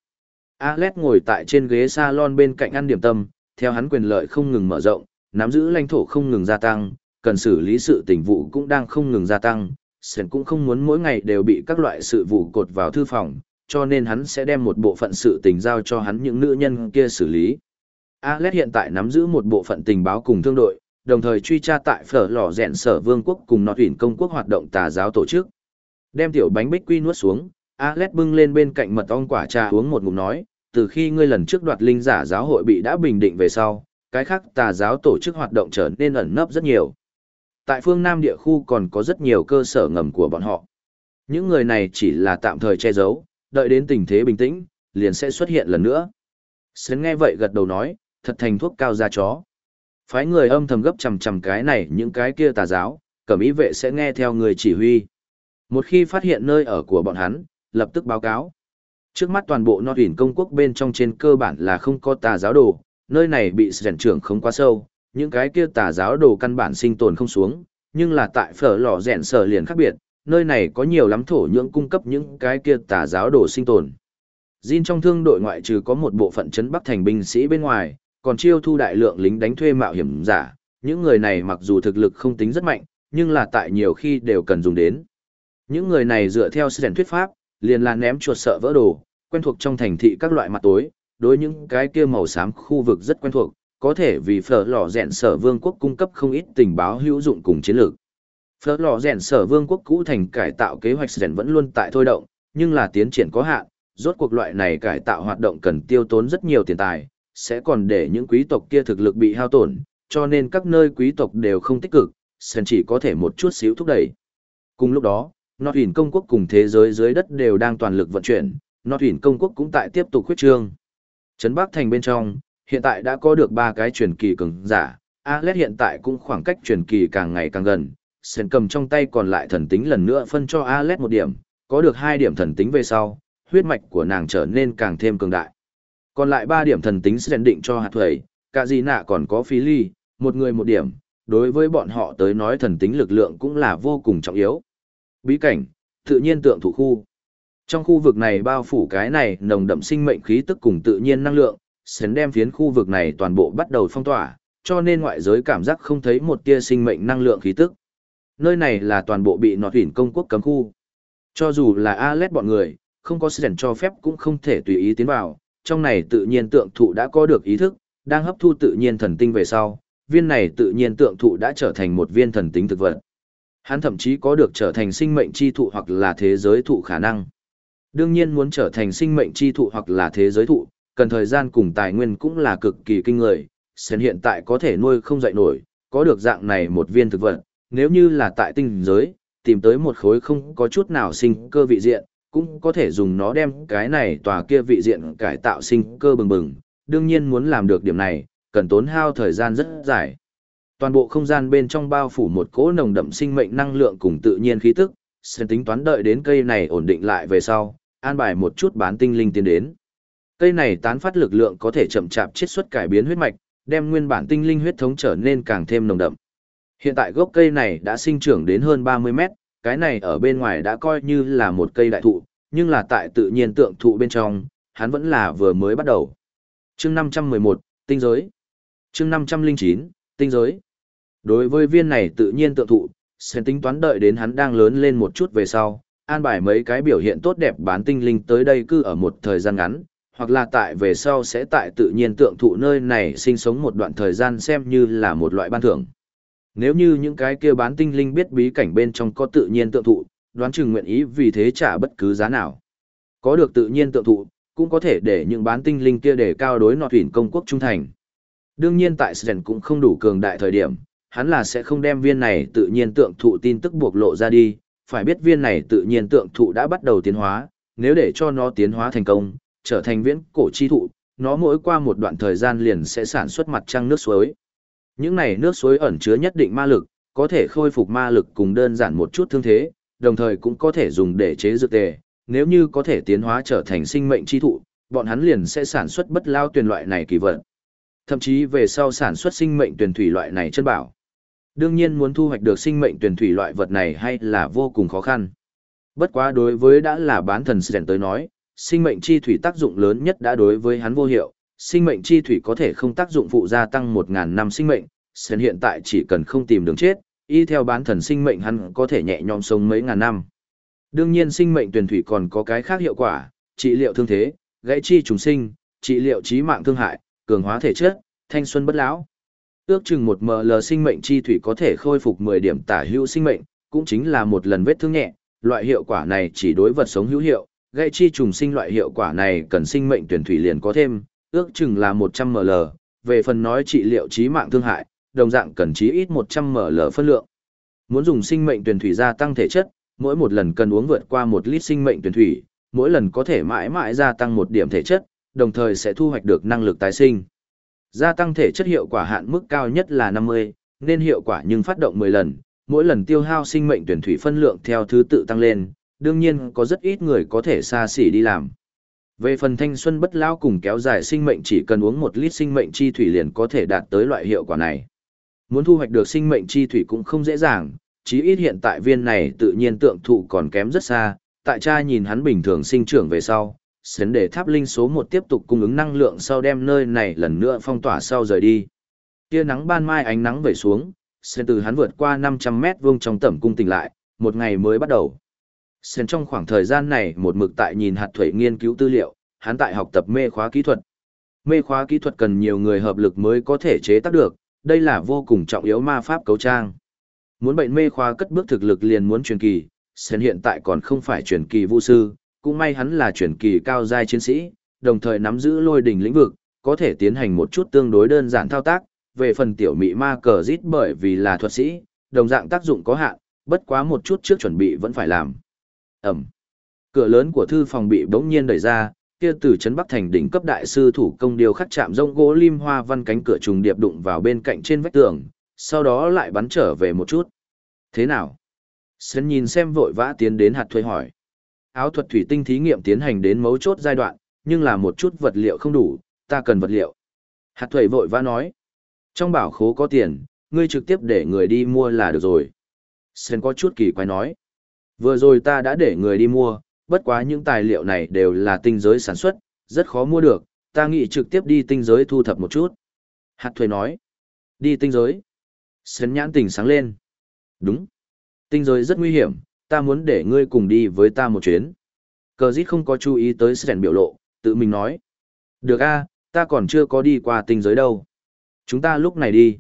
Alex ngồi tại trên ghế salon bên cạnh ăn điểm tâm, theo hắn quyền lợi không ngừng mở rộng, nắm giữ lãnh thổ không ngừng gia tăng, cần xử lý sự tình vụ cũng đang không ngừng gia tăng. Sơn cũng không muốn mỗi ngày đều bị các loại sự vụ cột vào thư phòng, cho nên hắn sẽ đem một bộ phận sự tình giao cho hắn những nữ nhân kia xử lý. Alex hiện tại nắm giữ một bộ phận tình báo cùng thương đội, đồng thời truy tra tại phở lò rèn sở vương quốc cùng nọt tuyển công quốc hoạt động tà giáo tổ chức. Đem tiểu bánh bích quy nuốt xuống, Alex bưng lên bên cạnh mật ong quả trà uống một ngụm nói, từ khi ngươi lần trước đoạt linh giả giáo hội bị đã bình định về sau, cái khác tà giáo tổ chức hoạt động trở nên ẩn nấp rất nhiều. Tại phương Nam địa khu còn có rất nhiều cơ sở ngầm của bọn họ. Những người này chỉ là tạm thời che giấu, đợi đến tình thế bình tĩnh, liền sẽ xuất hiện lần nữa. Sến nghe vậy gật đầu nói, thật thành thuốc cao da chó. Phái người âm thầm gấp chầm chầm cái này những cái kia tà giáo, cẩm ý vệ sẽ nghe theo người chỉ huy. Một khi phát hiện nơi ở của bọn hắn, lập tức báo cáo. Trước mắt toàn bộ nọt huyền công quốc bên trong trên cơ bản là không có tà giáo đồ, nơi này bị sẻn trưởng không quá sâu, những cái kia tà giáo đồ căn bản sinh tồn không xuống, nhưng là tại phở lò rèn sở liền khác biệt, nơi này có nhiều lắm thổ nhưỡng cung cấp những cái kia tà giáo đồ sinh tồn. Jin trong thương đội ngoại trừ có một bộ phận chấn bắc thành binh sĩ bên ngoài, còn chiêu thu đại lượng lính đánh thuê mạo hiểm giả, những người này mặc dù thực lực không tính rất mạnh, nhưng là tại nhiều khi đều cần dùng đến. Những người này dựa theo sự thuyết pháp, liền là ném chuột sợ vỡ đồ, quen thuộc trong thành thị các loại mặt tối, đối những cái kia màu xám khu vực rất quen thuộc, có thể vì phở lò rèn sở vương quốc cung cấp không ít tình báo hữu dụng cùng chiến lược. Phở lò rèn sở vương quốc cũ thành cải tạo kế hoạch rèn vẫn luôn tại thôi động, nhưng là tiến triển có hạn, rốt cuộc loại này cải tạo hoạt động cần tiêu tốn rất nhiều tiền tài, sẽ còn để những quý tộc kia thực lực bị hao tổn, cho nên các nơi quý tộc đều không tích cực, Sen chỉ có thể một chút xíu thúc đẩy. Cùng lúc đó, Nọt thủy công quốc cùng thế giới dưới đất đều đang toàn lực vận chuyển, Nọt thủy công quốc cũng tại tiếp tục khuyết trương. Trấn Bắc thành bên trong, hiện tại đã có được ba cái truyền kỳ cường giả, Alet hiện tại cũng khoảng cách truyền kỳ càng ngày càng gần, Sen cầm trong tay còn lại thần tính lần nữa phân cho Alet một điểm, có được hai điểm thần tính về sau, huyết mạch của nàng trở nên càng thêm cường đại. Còn lại ba điểm thần tính Sen định cho hạt thuẩy, cả gì nạ còn có phí ly, một người một điểm, đối với bọn họ tới nói thần tính lực lượng cũng là vô cùng trọng yếu. Bí cảnh, tự nhiên tượng thủ khu. Trong khu vực này bao phủ cái này nồng đậm sinh mệnh khí tức cùng tự nhiên năng lượng, sến đem phiến khu vực này toàn bộ bắt đầu phong tỏa, cho nên ngoại giới cảm giác không thấy một tia sinh mệnh năng lượng khí tức. Nơi này là toàn bộ bị nọt hỉn công quốc cấm khu. Cho dù là Alet bọn người, không có sến cho phép cũng không thể tùy ý tiến vào, trong này tự nhiên tượng thụ đã có được ý thức, đang hấp thu tự nhiên thần tinh về sau, viên này tự nhiên tượng thụ đã trở thành một viên thần tính thực vật. Hắn thậm chí có được trở thành sinh mệnh chi thụ hoặc là thế giới thụ khả năng. Đương nhiên muốn trở thành sinh mệnh chi thụ hoặc là thế giới thụ, cần thời gian cùng tài nguyên cũng là cực kỳ kinh người, Sen hiện tại có thể nuôi không dậy nổi, có được dạng này một viên thực vật, nếu như là tại tinh giới, tìm tới một khối không có chút nào sinh cơ vị diện, cũng có thể dùng nó đem cái này tòa kia vị diện cải tạo sinh cơ bừng bừng, đương nhiên muốn làm được điểm này, cần tốn hao thời gian rất dài. Toàn bộ không gian bên trong bao phủ một cỗ nồng đậm sinh mệnh năng lượng cùng tự nhiên khí tức, sẽ tính toán đợi đến cây này ổn định lại về sau, an bài một chút bán tinh linh tiến đến. Cây này tán phát lực lượng có thể chậm chạp chiết xuất cải biến huyết mạch, đem nguyên bản tinh linh huyết thống trở nên càng thêm nồng đậm. Hiện tại gốc cây này đã sinh trưởng đến hơn 30 mét, cái này ở bên ngoài đã coi như là một cây đại thụ, nhưng là tại tự nhiên tượng thụ bên trong, hắn vẫn là vừa mới bắt đầu. chương 511, tinh giới. chương 509, tinh giới. Đối với viên này tự nhiên tượng thụ, sẽ tính toán đợi đến hắn đang lớn lên một chút về sau, an bài mấy cái biểu hiện tốt đẹp bán tinh linh tới đây cư ở một thời gian ngắn, hoặc là tại về sau sẽ tại tự nhiên tượng thụ nơi này sinh sống một đoạn thời gian xem như là một loại ban thưởng. Nếu như những cái kia bán tinh linh biết bí cảnh bên trong có tự nhiên tượng thụ, đoán chừng nguyện ý vì thế trả bất cứ giá nào. Có được tự nhiên tượng thụ, cũng có thể để những bán tinh linh kia để cao đối nọ thủy công quốc trung thành. Đương nhiên tại Sren cũng không đủ cường đại thời điểm, hắn là sẽ không đem viên này tự nhiên tượng thụ tin tức buộc lộ ra đi, phải biết viên này tự nhiên tượng thụ đã bắt đầu tiến hóa, nếu để cho nó tiến hóa thành công, trở thành viễn cổ chi thụ, nó mỗi qua một đoạn thời gian liền sẽ sản xuất mặt trăng nước suối. Những này nước suối ẩn chứa nhất định ma lực, có thể khôi phục ma lực cùng đơn giản một chút thương thế, đồng thời cũng có thể dùng để chế dược tề, nếu như có thể tiến hóa trở thành sinh mệnh chi thụ, bọn hắn liền sẽ sản xuất bất lao tuyển loại này kỳ vật. Thậm chí về sau sản xuất sinh mệnh tuyển thủy loại này chân bảo. Đương nhiên muốn thu hoạch được sinh mệnh tuyển thủy loại vật này hay là vô cùng khó khăn. Bất quá đối với đã là bán thần Sren tới nói, sinh mệnh chi thủy tác dụng lớn nhất đã đối với hắn vô hiệu, sinh mệnh chi thủy có thể không tác dụng phụ gia tăng 1.000 năm sinh mệnh, Sơn hiện tại chỉ cần không tìm đường chết, y theo bán thần sinh mệnh hắn có thể nhẹ nhõm sống mấy ngàn năm. Đương nhiên sinh mệnh tuyển thủy còn có cái khác hiệu quả, trị liệu thương thế, gãy chi trùng sinh, trị liệu trí mạng thương hại, cường hóa thể chất, thanh xuân bất lão. Ước chừng một ml sinh mệnh chi thủy có thể khôi phục 10 điểm tả hữu sinh mệnh, cũng chính là một lần vết thương nhẹ, loại hiệu quả này chỉ đối vật sống hữu hiệu, gãy chi trùng sinh loại hiệu quả này cần sinh mệnh tuyển thủy liền có thêm, ước chừng là 100 ml, về phần nói trị liệu trí mạng thương hại, đồng dạng cần chí ít 100 ml phân lượng. Muốn dùng sinh mệnh tuyển thủy gia tăng thể chất, mỗi một lần cần uống vượt qua 1 lít sinh mệnh tuyển thủy, mỗi lần có thể mãi mãi gia tăng một điểm thể chất, đồng thời sẽ thu hoạch được năng lực tái sinh. Gia tăng thể chất hiệu quả hạn mức cao nhất là 50, nên hiệu quả nhưng phát động 10 lần, mỗi lần tiêu hao sinh mệnh tuyển thủy phân lượng theo thứ tự tăng lên, đương nhiên có rất ít người có thể xa xỉ đi làm. Về phần thanh xuân bất lao cùng kéo dài sinh mệnh chỉ cần uống một lít sinh mệnh chi thủy liền có thể đạt tới loại hiệu quả này. Muốn thu hoạch được sinh mệnh chi thủy cũng không dễ dàng, chí ít hiện tại viên này tự nhiên tượng thụ còn kém rất xa, tại cha nhìn hắn bình thường sinh trưởng về sau, sến để tháp linh số một tiếp tục cung ứng năng lượng sau đem nơi này lần nữa phong tỏa sau rời đi. Tia nắng ban mai ánh nắng về xuống, sến từ hắn vượt qua 500 mét vuông trong tẩm cung tỉnh lại, một ngày mới bắt đầu. Sen trong khoảng thời gian này một mực tại nhìn hạt thủy nghiên cứu tư liệu, hắn tại học tập mê khóa kỹ thuật. Mê khóa kỹ thuật cần nhiều người hợp lực mới có thể chế tác được, đây là vô cùng trọng yếu ma pháp cấu trang. Muốn bệnh mê khóa cất bước thực lực liền muốn truyền kỳ, Sen hiện tại còn không phải truyền kỳ vũ sư, cũng may hắn là truyền kỳ cao giai chiến sĩ, đồng thời nắm giữ lôi đỉnh lĩnh vực, có thể tiến hành một chút tương đối đơn giản thao tác, về phần tiểu mị ma cờ rít bởi vì là thuật sĩ, đồng dạng tác dụng có hạn, bất quá một chút trước chuẩn bị vẫn phải làm. Ẩm. Cửa lớn của thư phòng bị bỗng nhiên đẩy ra, kia từ trấn Bắc thành đỉnh cấp đại sư thủ công điều khắc chạm rông gỗ lim hoa văn cánh cửa trùng điệp đụng vào bên cạnh trên vách tường, sau đó lại bắn trở về một chút. Thế nào? Sơn nhìn xem vội vã tiến đến hạt thuê hỏi. Áo thuật thủy tinh thí nghiệm tiến hành đến mấu chốt giai đoạn, nhưng là một chút vật liệu không đủ, ta cần vật liệu. Hạt thuê vội vã nói. Trong bảo khố có tiền, ngươi trực tiếp để người đi mua là được rồi. Sơn có chút kỳ quái nói. Vừa rồi ta đã để người đi mua, bất quá những tài liệu này đều là tinh giới sản xuất, rất khó mua được, ta nghĩ trực tiếp đi tinh giới thu thập một chút. Hạt thuê nói. Đi tinh giới. Sơn nhãn tỉnh sáng lên. Đúng. Tinh giới rất nguy hiểm, ta muốn để ngươi cùng đi với ta một chuyến. Cờ dít không có chú ý tới Sơn biểu lộ, tự mình nói. Được a, ta còn chưa có đi qua tinh giới đâu. Chúng ta lúc này đi.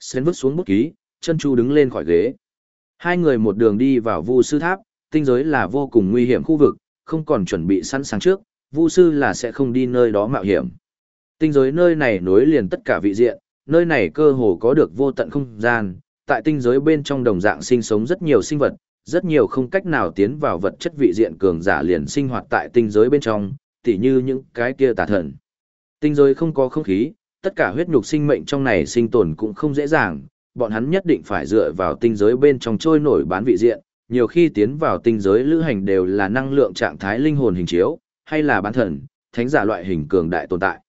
Sơn vứt xuống bút ký, chân chu đứng lên khỏi ghế. Hai người một đường đi vào vu sư tháp, tinh giới là vô cùng nguy hiểm khu vực, không còn chuẩn bị sẵn sàng trước, vu sư là sẽ không đi nơi đó mạo hiểm. Tinh giới nơi này nối liền tất cả vị diện, nơi này cơ hồ có được vô tận không gian, tại tinh giới bên trong đồng dạng sinh sống rất nhiều sinh vật, rất nhiều không cách nào tiến vào vật chất vị diện cường giả liền sinh hoạt tại tinh giới bên trong, tỉ như những cái kia tà thần. Tinh giới không có không khí, tất cả huyết nhục sinh mệnh trong này sinh tồn cũng không dễ dàng, bọn hắn nhất định phải dựa vào tinh giới bên trong trôi nổi bán vị diện, nhiều khi tiến vào tinh giới lữ hành đều là năng lượng trạng thái linh hồn hình chiếu, hay là bán thần, thánh giả loại hình cường đại tồn tại.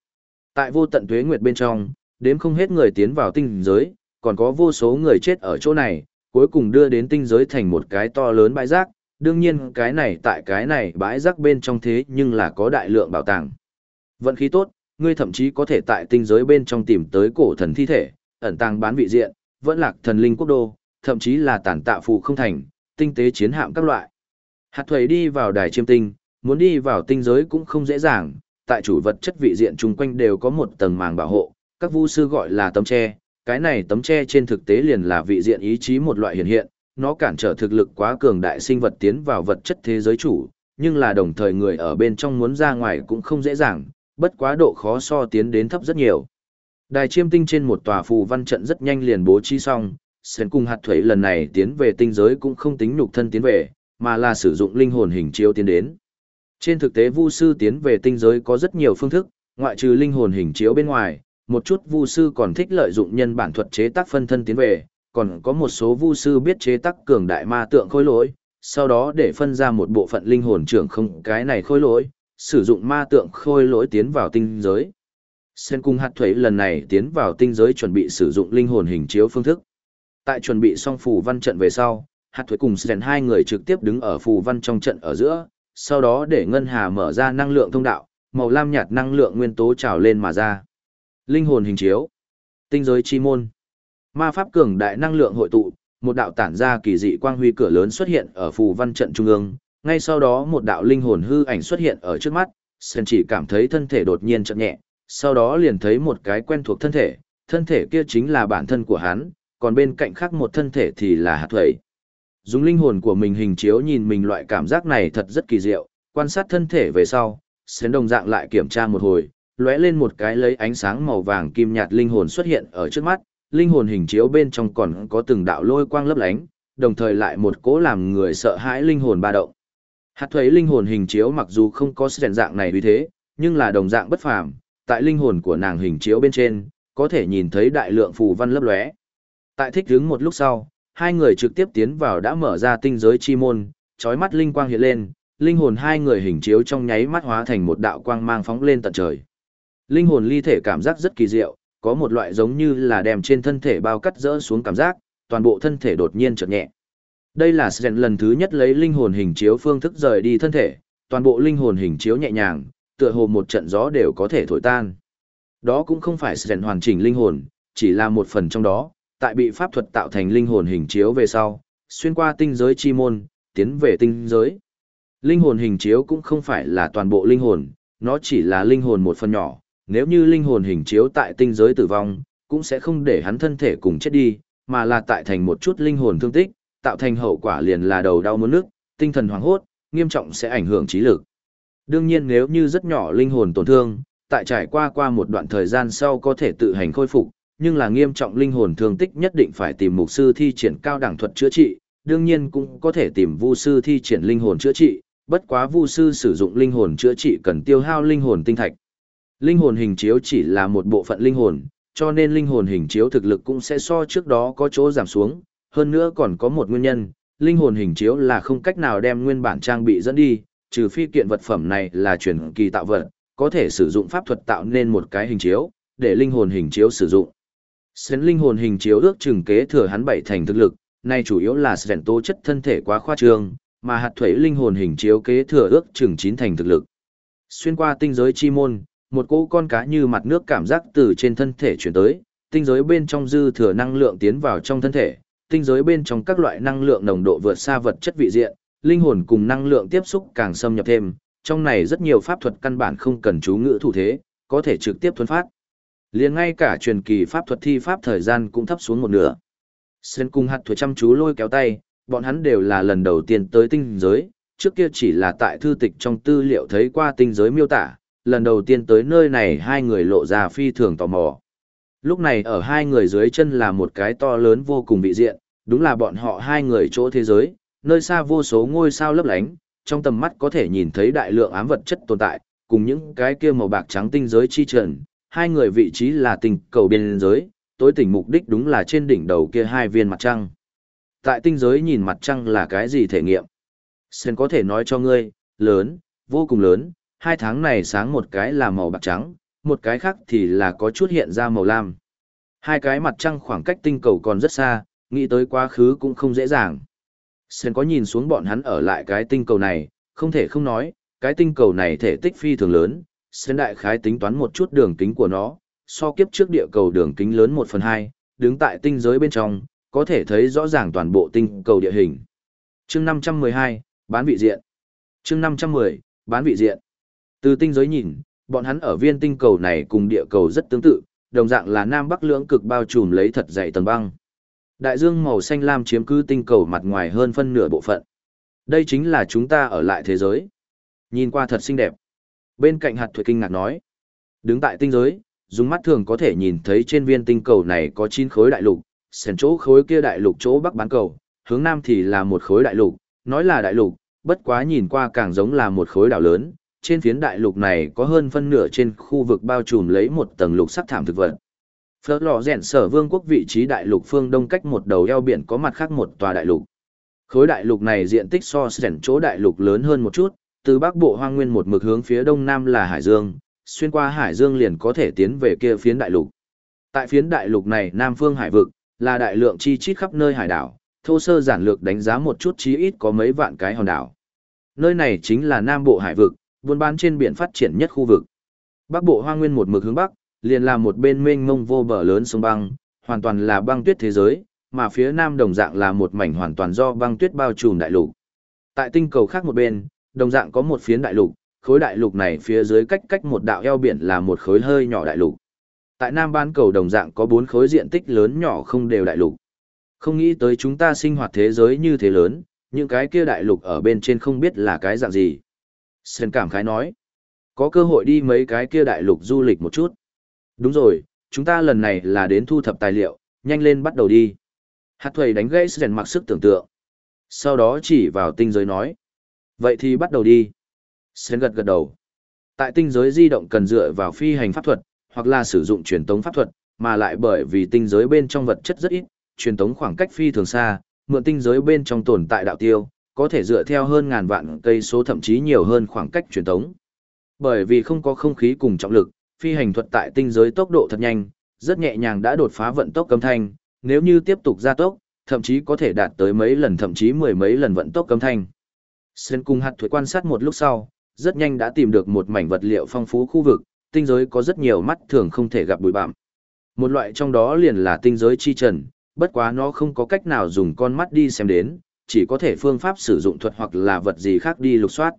Tại vô tận tuế nguyệt bên trong, đếm không hết người tiến vào tinh giới, còn có vô số người chết ở chỗ này, cuối cùng đưa đến tinh giới thành một cái to lớn bãi rác, đương nhiên cái này tại cái này bãi rác bên trong thế nhưng là có đại lượng bảo tàng. Vận khí tốt, ngươi thậm chí có thể tại tinh giới bên trong tìm tới cổ thần thi thể, ẩn tàng bán vị diện, vẫn lạc thần linh quốc đô, thậm chí là tản tạ phù không thành, tinh tế chiến hạm các loại. Hạt thuầy đi vào đài chiêm tinh, muốn đi vào tinh giới cũng không dễ dàng, tại chủ vật chất vị diện chung quanh đều có một tầng màng bảo hộ, các vu sư gọi là tấm tre, cái này tấm tre trên thực tế liền là vị diện ý chí một loại hiện hiện, nó cản trở thực lực quá cường đại sinh vật tiến vào vật chất thế giới chủ, nhưng là đồng thời người ở bên trong muốn ra ngoài cũng không dễ dàng, bất quá độ khó so tiến đến thấp rất nhiều. Đài chiêm tinh trên một tòa phù văn trận rất nhanh liền bố trí xong, Sến cùng hạt thuế lần này tiến về tinh giới cũng không tính nhục thân tiến về, mà là sử dụng linh hồn hình chiếu tiến đến. Trên thực tế vu sư tiến về tinh giới có rất nhiều phương thức, ngoại trừ linh hồn hình chiếu bên ngoài, một chút vu sư còn thích lợi dụng nhân bản thuật chế tác phân thân tiến về, còn có một số vu sư biết chế tác cường đại ma tượng khôi lỗi, sau đó để phân ra một bộ phận linh hồn trưởng không cái này khôi lỗi, sử dụng ma tượng khôi lỗi tiến vào tinh giới. Sen cung hạt thuế lần này tiến vào tinh giới chuẩn bị sử dụng linh hồn hình chiếu phương thức. Tại chuẩn bị xong phù văn trận về sau, hạt thuế cùng Sen hai người trực tiếp đứng ở phù văn trong trận ở giữa, sau đó để ngân hà mở ra năng lượng thông đạo, màu lam nhạt năng lượng nguyên tố trào lên mà ra. Linh hồn hình chiếu, tinh giới chi môn, ma pháp cường đại năng lượng hội tụ, một đạo tản ra kỳ dị quang huy cửa lớn xuất hiện ở phù văn trận trung ương, ngay sau đó một đạo linh hồn hư ảnh xuất hiện ở trước mắt, Sen chỉ cảm thấy thân thể đột nhiên chậm nhẹ, sau đó liền thấy một cái quen thuộc thân thể, thân thể kia chính là bản thân của hắn, còn bên cạnh khác một thân thể thì là hạt thuẩy. Dùng linh hồn của mình hình chiếu nhìn mình loại cảm giác này thật rất kỳ diệu, quan sát thân thể về sau, xến đồng dạng lại kiểm tra một hồi, lóe lên một cái lấy ánh sáng màu vàng kim nhạt linh hồn xuất hiện ở trước mắt, linh hồn hình chiếu bên trong còn có từng đạo lôi quang lấp lánh, đồng thời lại một cố làm người sợ hãi linh hồn ba động. Hạt thuế linh hồn hình chiếu mặc dù không có sền dạng này vì thế, nhưng là đồng dạng bất phàm, tại linh hồn của nàng hình chiếu bên trên, có thể nhìn thấy đại lượng phù văn lấp lóe. Tại thích đứng một lúc sau, hai người trực tiếp tiến vào đã mở ra tinh giới chi môn, chói mắt linh quang hiện lên, linh hồn hai người hình chiếu trong nháy mắt hóa thành một đạo quang mang phóng lên tận trời. Linh hồn ly thể cảm giác rất kỳ diệu, có một loại giống như là đem trên thân thể bao cắt rỡ xuống cảm giác, toàn bộ thân thể đột nhiên chợt nhẹ. Đây là Sren lần thứ nhất lấy linh hồn hình chiếu phương thức rời đi thân thể, toàn bộ linh hồn hình chiếu nhẹ nhàng, tựa hồ một trận gió đều có thể thổi tan. Đó cũng không phải sẻn hoàn chỉnh linh hồn, chỉ là một phần trong đó, tại bị pháp thuật tạo thành linh hồn hình chiếu về sau, xuyên qua tinh giới chi môn, tiến về tinh giới. Linh hồn hình chiếu cũng không phải là toàn bộ linh hồn, nó chỉ là linh hồn một phần nhỏ, nếu như linh hồn hình chiếu tại tinh giới tử vong, cũng sẽ không để hắn thân thể cùng chết đi, mà là tại thành một chút linh hồn thương tích, tạo thành hậu quả liền là đầu đau muốn nước, tinh thần hoảng hốt, nghiêm trọng sẽ ảnh hưởng trí lực. Đương nhiên nếu như rất nhỏ linh hồn tổn thương, tại trải qua qua một đoạn thời gian sau có thể tự hành khôi phục, nhưng là nghiêm trọng linh hồn thương tích nhất định phải tìm mục sư thi triển cao đẳng thuật chữa trị, đương nhiên cũng có thể tìm vu sư thi triển linh hồn chữa trị, bất quá vu sư sử dụng linh hồn chữa trị cần tiêu hao linh hồn tinh thạch. Linh hồn hình chiếu chỉ là một bộ phận linh hồn, cho nên linh hồn hình chiếu thực lực cũng sẽ so trước đó có chỗ giảm xuống, hơn nữa còn có một nguyên nhân, linh hồn hình chiếu là không cách nào đem nguyên bản trang bị dẫn đi, trừ phi kiện vật phẩm này là truyền kỳ tạo vật, có thể sử dụng pháp thuật tạo nên một cái hình chiếu, để linh hồn hình chiếu sử dụng. Sến linh hồn hình chiếu ước chừng kế thừa hắn bảy thành thực lực, nay chủ yếu là Sến tố chất thân thể quá khoa trương, mà hạt thuế linh hồn hình chiếu kế thừa ước chừng chín thành thực lực. Xuyên qua tinh giới chi môn, một cỗ con cá như mặt nước cảm giác từ trên thân thể chuyển tới, tinh giới bên trong dư thừa năng lượng tiến vào trong thân thể, tinh giới bên trong các loại năng lượng nồng độ vượt xa vật chất vị diện, linh hồn cùng năng lượng tiếp xúc càng xâm nhập thêm, trong này rất nhiều pháp thuật căn bản không cần chú ngữ thủ thế, có thể trực tiếp thuần phát. Liền ngay cả truyền kỳ pháp thuật thi pháp thời gian cũng thấp xuống một nửa. Sơn cung hạt thuở chăm chú lôi kéo tay, bọn hắn đều là lần đầu tiên tới tinh giới, trước kia chỉ là tại thư tịch trong tư liệu thấy qua tinh giới miêu tả, lần đầu tiên tới nơi này hai người lộ ra phi thường tò mò. Lúc này ở hai người dưới chân là một cái to lớn vô cùng vị diện, đúng là bọn họ hai người chỗ thế giới, nơi xa vô số ngôi sao lấp lánh, trong tầm mắt có thể nhìn thấy đại lượng ám vật chất tồn tại, cùng những cái kia màu bạc trắng tinh giới chi trần, hai người vị trí là tinh cầu biên giới, tối tỉnh mục đích đúng là trên đỉnh đầu kia hai viên mặt trăng. Tại tinh giới nhìn mặt trăng là cái gì thể nghiệm? Sen có thể nói cho ngươi, lớn, vô cùng lớn, hai tháng này sáng một cái là màu bạc trắng, một cái khác thì là có chút hiện ra màu lam. Hai cái mặt trăng khoảng cách tinh cầu còn rất xa, nghĩ tới quá khứ cũng không dễ dàng. Sen có nhìn xuống bọn hắn ở lại cái tinh cầu này, không thể không nói, cái tinh cầu này thể tích phi thường lớn, Sen đại khái tính toán một chút đường kính của nó, so kiếp trước địa cầu đường kính lớn 1 phần 2, đứng tại tinh giới bên trong, có thể thấy rõ ràng toàn bộ tinh cầu địa hình. chương 512, bán vị diện. chương 510, bán vị diện. Từ tinh giới nhìn, bọn hắn ở viên tinh cầu này cùng địa cầu rất tương tự, đồng dạng là Nam Bắc lưỡng cực bao trùm lấy thật dày tầng băng. Đại dương màu xanh lam chiếm cứ tinh cầu mặt ngoài hơn phân nửa bộ phận. Đây chính là chúng ta ở lại thế giới. Nhìn qua thật xinh đẹp. Bên cạnh hạt thuệ kinh ngạc nói. Đứng tại tinh giới, dùng mắt thường có thể nhìn thấy trên viên tinh cầu này có 9 khối đại lục, sèn chỗ khối kia đại lục chỗ bắc bán cầu, hướng nam thì là một khối đại lục, nói là đại lục, bất quá nhìn qua càng giống là một khối đảo lớn, trên phiến đại lục này có hơn phân nửa trên khu vực bao trùm lấy một tầng lục sắc thảm thực vật. Phở lò rèn sở vương quốc vị trí đại lục phương đông cách một đầu eo biển có mặt khác một tòa đại lục. Khối đại lục này diện tích so sẻn chỗ đại lục lớn hơn một chút, từ bắc bộ hoang nguyên một mực hướng phía đông nam là Hải Dương, xuyên qua Hải Dương liền có thể tiến về kia phiến đại lục. Tại phiến đại lục này Nam phương hải vực, là đại lượng chi chít khắp nơi hải đảo, thô sơ giản lược đánh giá một chút chí ít có mấy vạn cái hòn đảo. Nơi này chính là Nam bộ hải vực, buôn bán trên biển phát triển nhất khu vực. Bắc bộ hoang nguyên một mực hướng bắc, liền là một bên mênh mông vô bờ lớn sông băng, hoàn toàn là băng tuyết thế giới, mà phía nam đồng dạng là một mảnh hoàn toàn do băng tuyết bao trùm đại lục. Tại tinh cầu khác một bên, đồng dạng có một phiến đại lục, khối đại lục này phía dưới cách cách một đạo eo biển là một khối hơi nhỏ đại lục. Tại nam bán cầu đồng dạng có bốn khối diện tích lớn nhỏ không đều đại lục. Không nghĩ tới chúng ta sinh hoạt thế giới như thế lớn, những cái kia đại lục ở bên trên không biết là cái dạng gì. Sơn cảm khái nói, có cơ hội đi mấy cái kia đại lục du lịch một chút. Đúng rồi, chúng ta lần này là đến thu thập tài liệu, nhanh lên bắt đầu đi. Hạt thuầy đánh gãy Sren mặc sức tưởng tượng. Sau đó chỉ vào tinh giới nói. Vậy thì bắt đầu đi. Sren gật gật đầu. Tại tinh giới di động cần dựa vào phi hành pháp thuật, hoặc là sử dụng truyền tống pháp thuật, mà lại bởi vì tinh giới bên trong vật chất rất ít, truyền tống khoảng cách phi thường xa, mượn tinh giới bên trong tồn tại đạo tiêu, có thể dựa theo hơn ngàn vạn cây số thậm chí nhiều hơn khoảng cách truyền tống. Bởi vì không có không khí cùng trọng lực, phi hành thuật tại tinh giới tốc độ thật nhanh, rất nhẹ nhàng đã đột phá vận tốc cấm thanh, nếu như tiếp tục gia tốc, thậm chí có thể đạt tới mấy lần thậm chí mười mấy lần vận tốc cấm thanh. Sơn cung hạt thuế quan sát một lúc sau, rất nhanh đã tìm được một mảnh vật liệu phong phú khu vực, tinh giới có rất nhiều mắt thường không thể gặp bụi bặm. Một loại trong đó liền là tinh giới chi trần, bất quá nó không có cách nào dùng con mắt đi xem đến, chỉ có thể phương pháp sử dụng thuật hoặc là vật gì khác đi lục soát.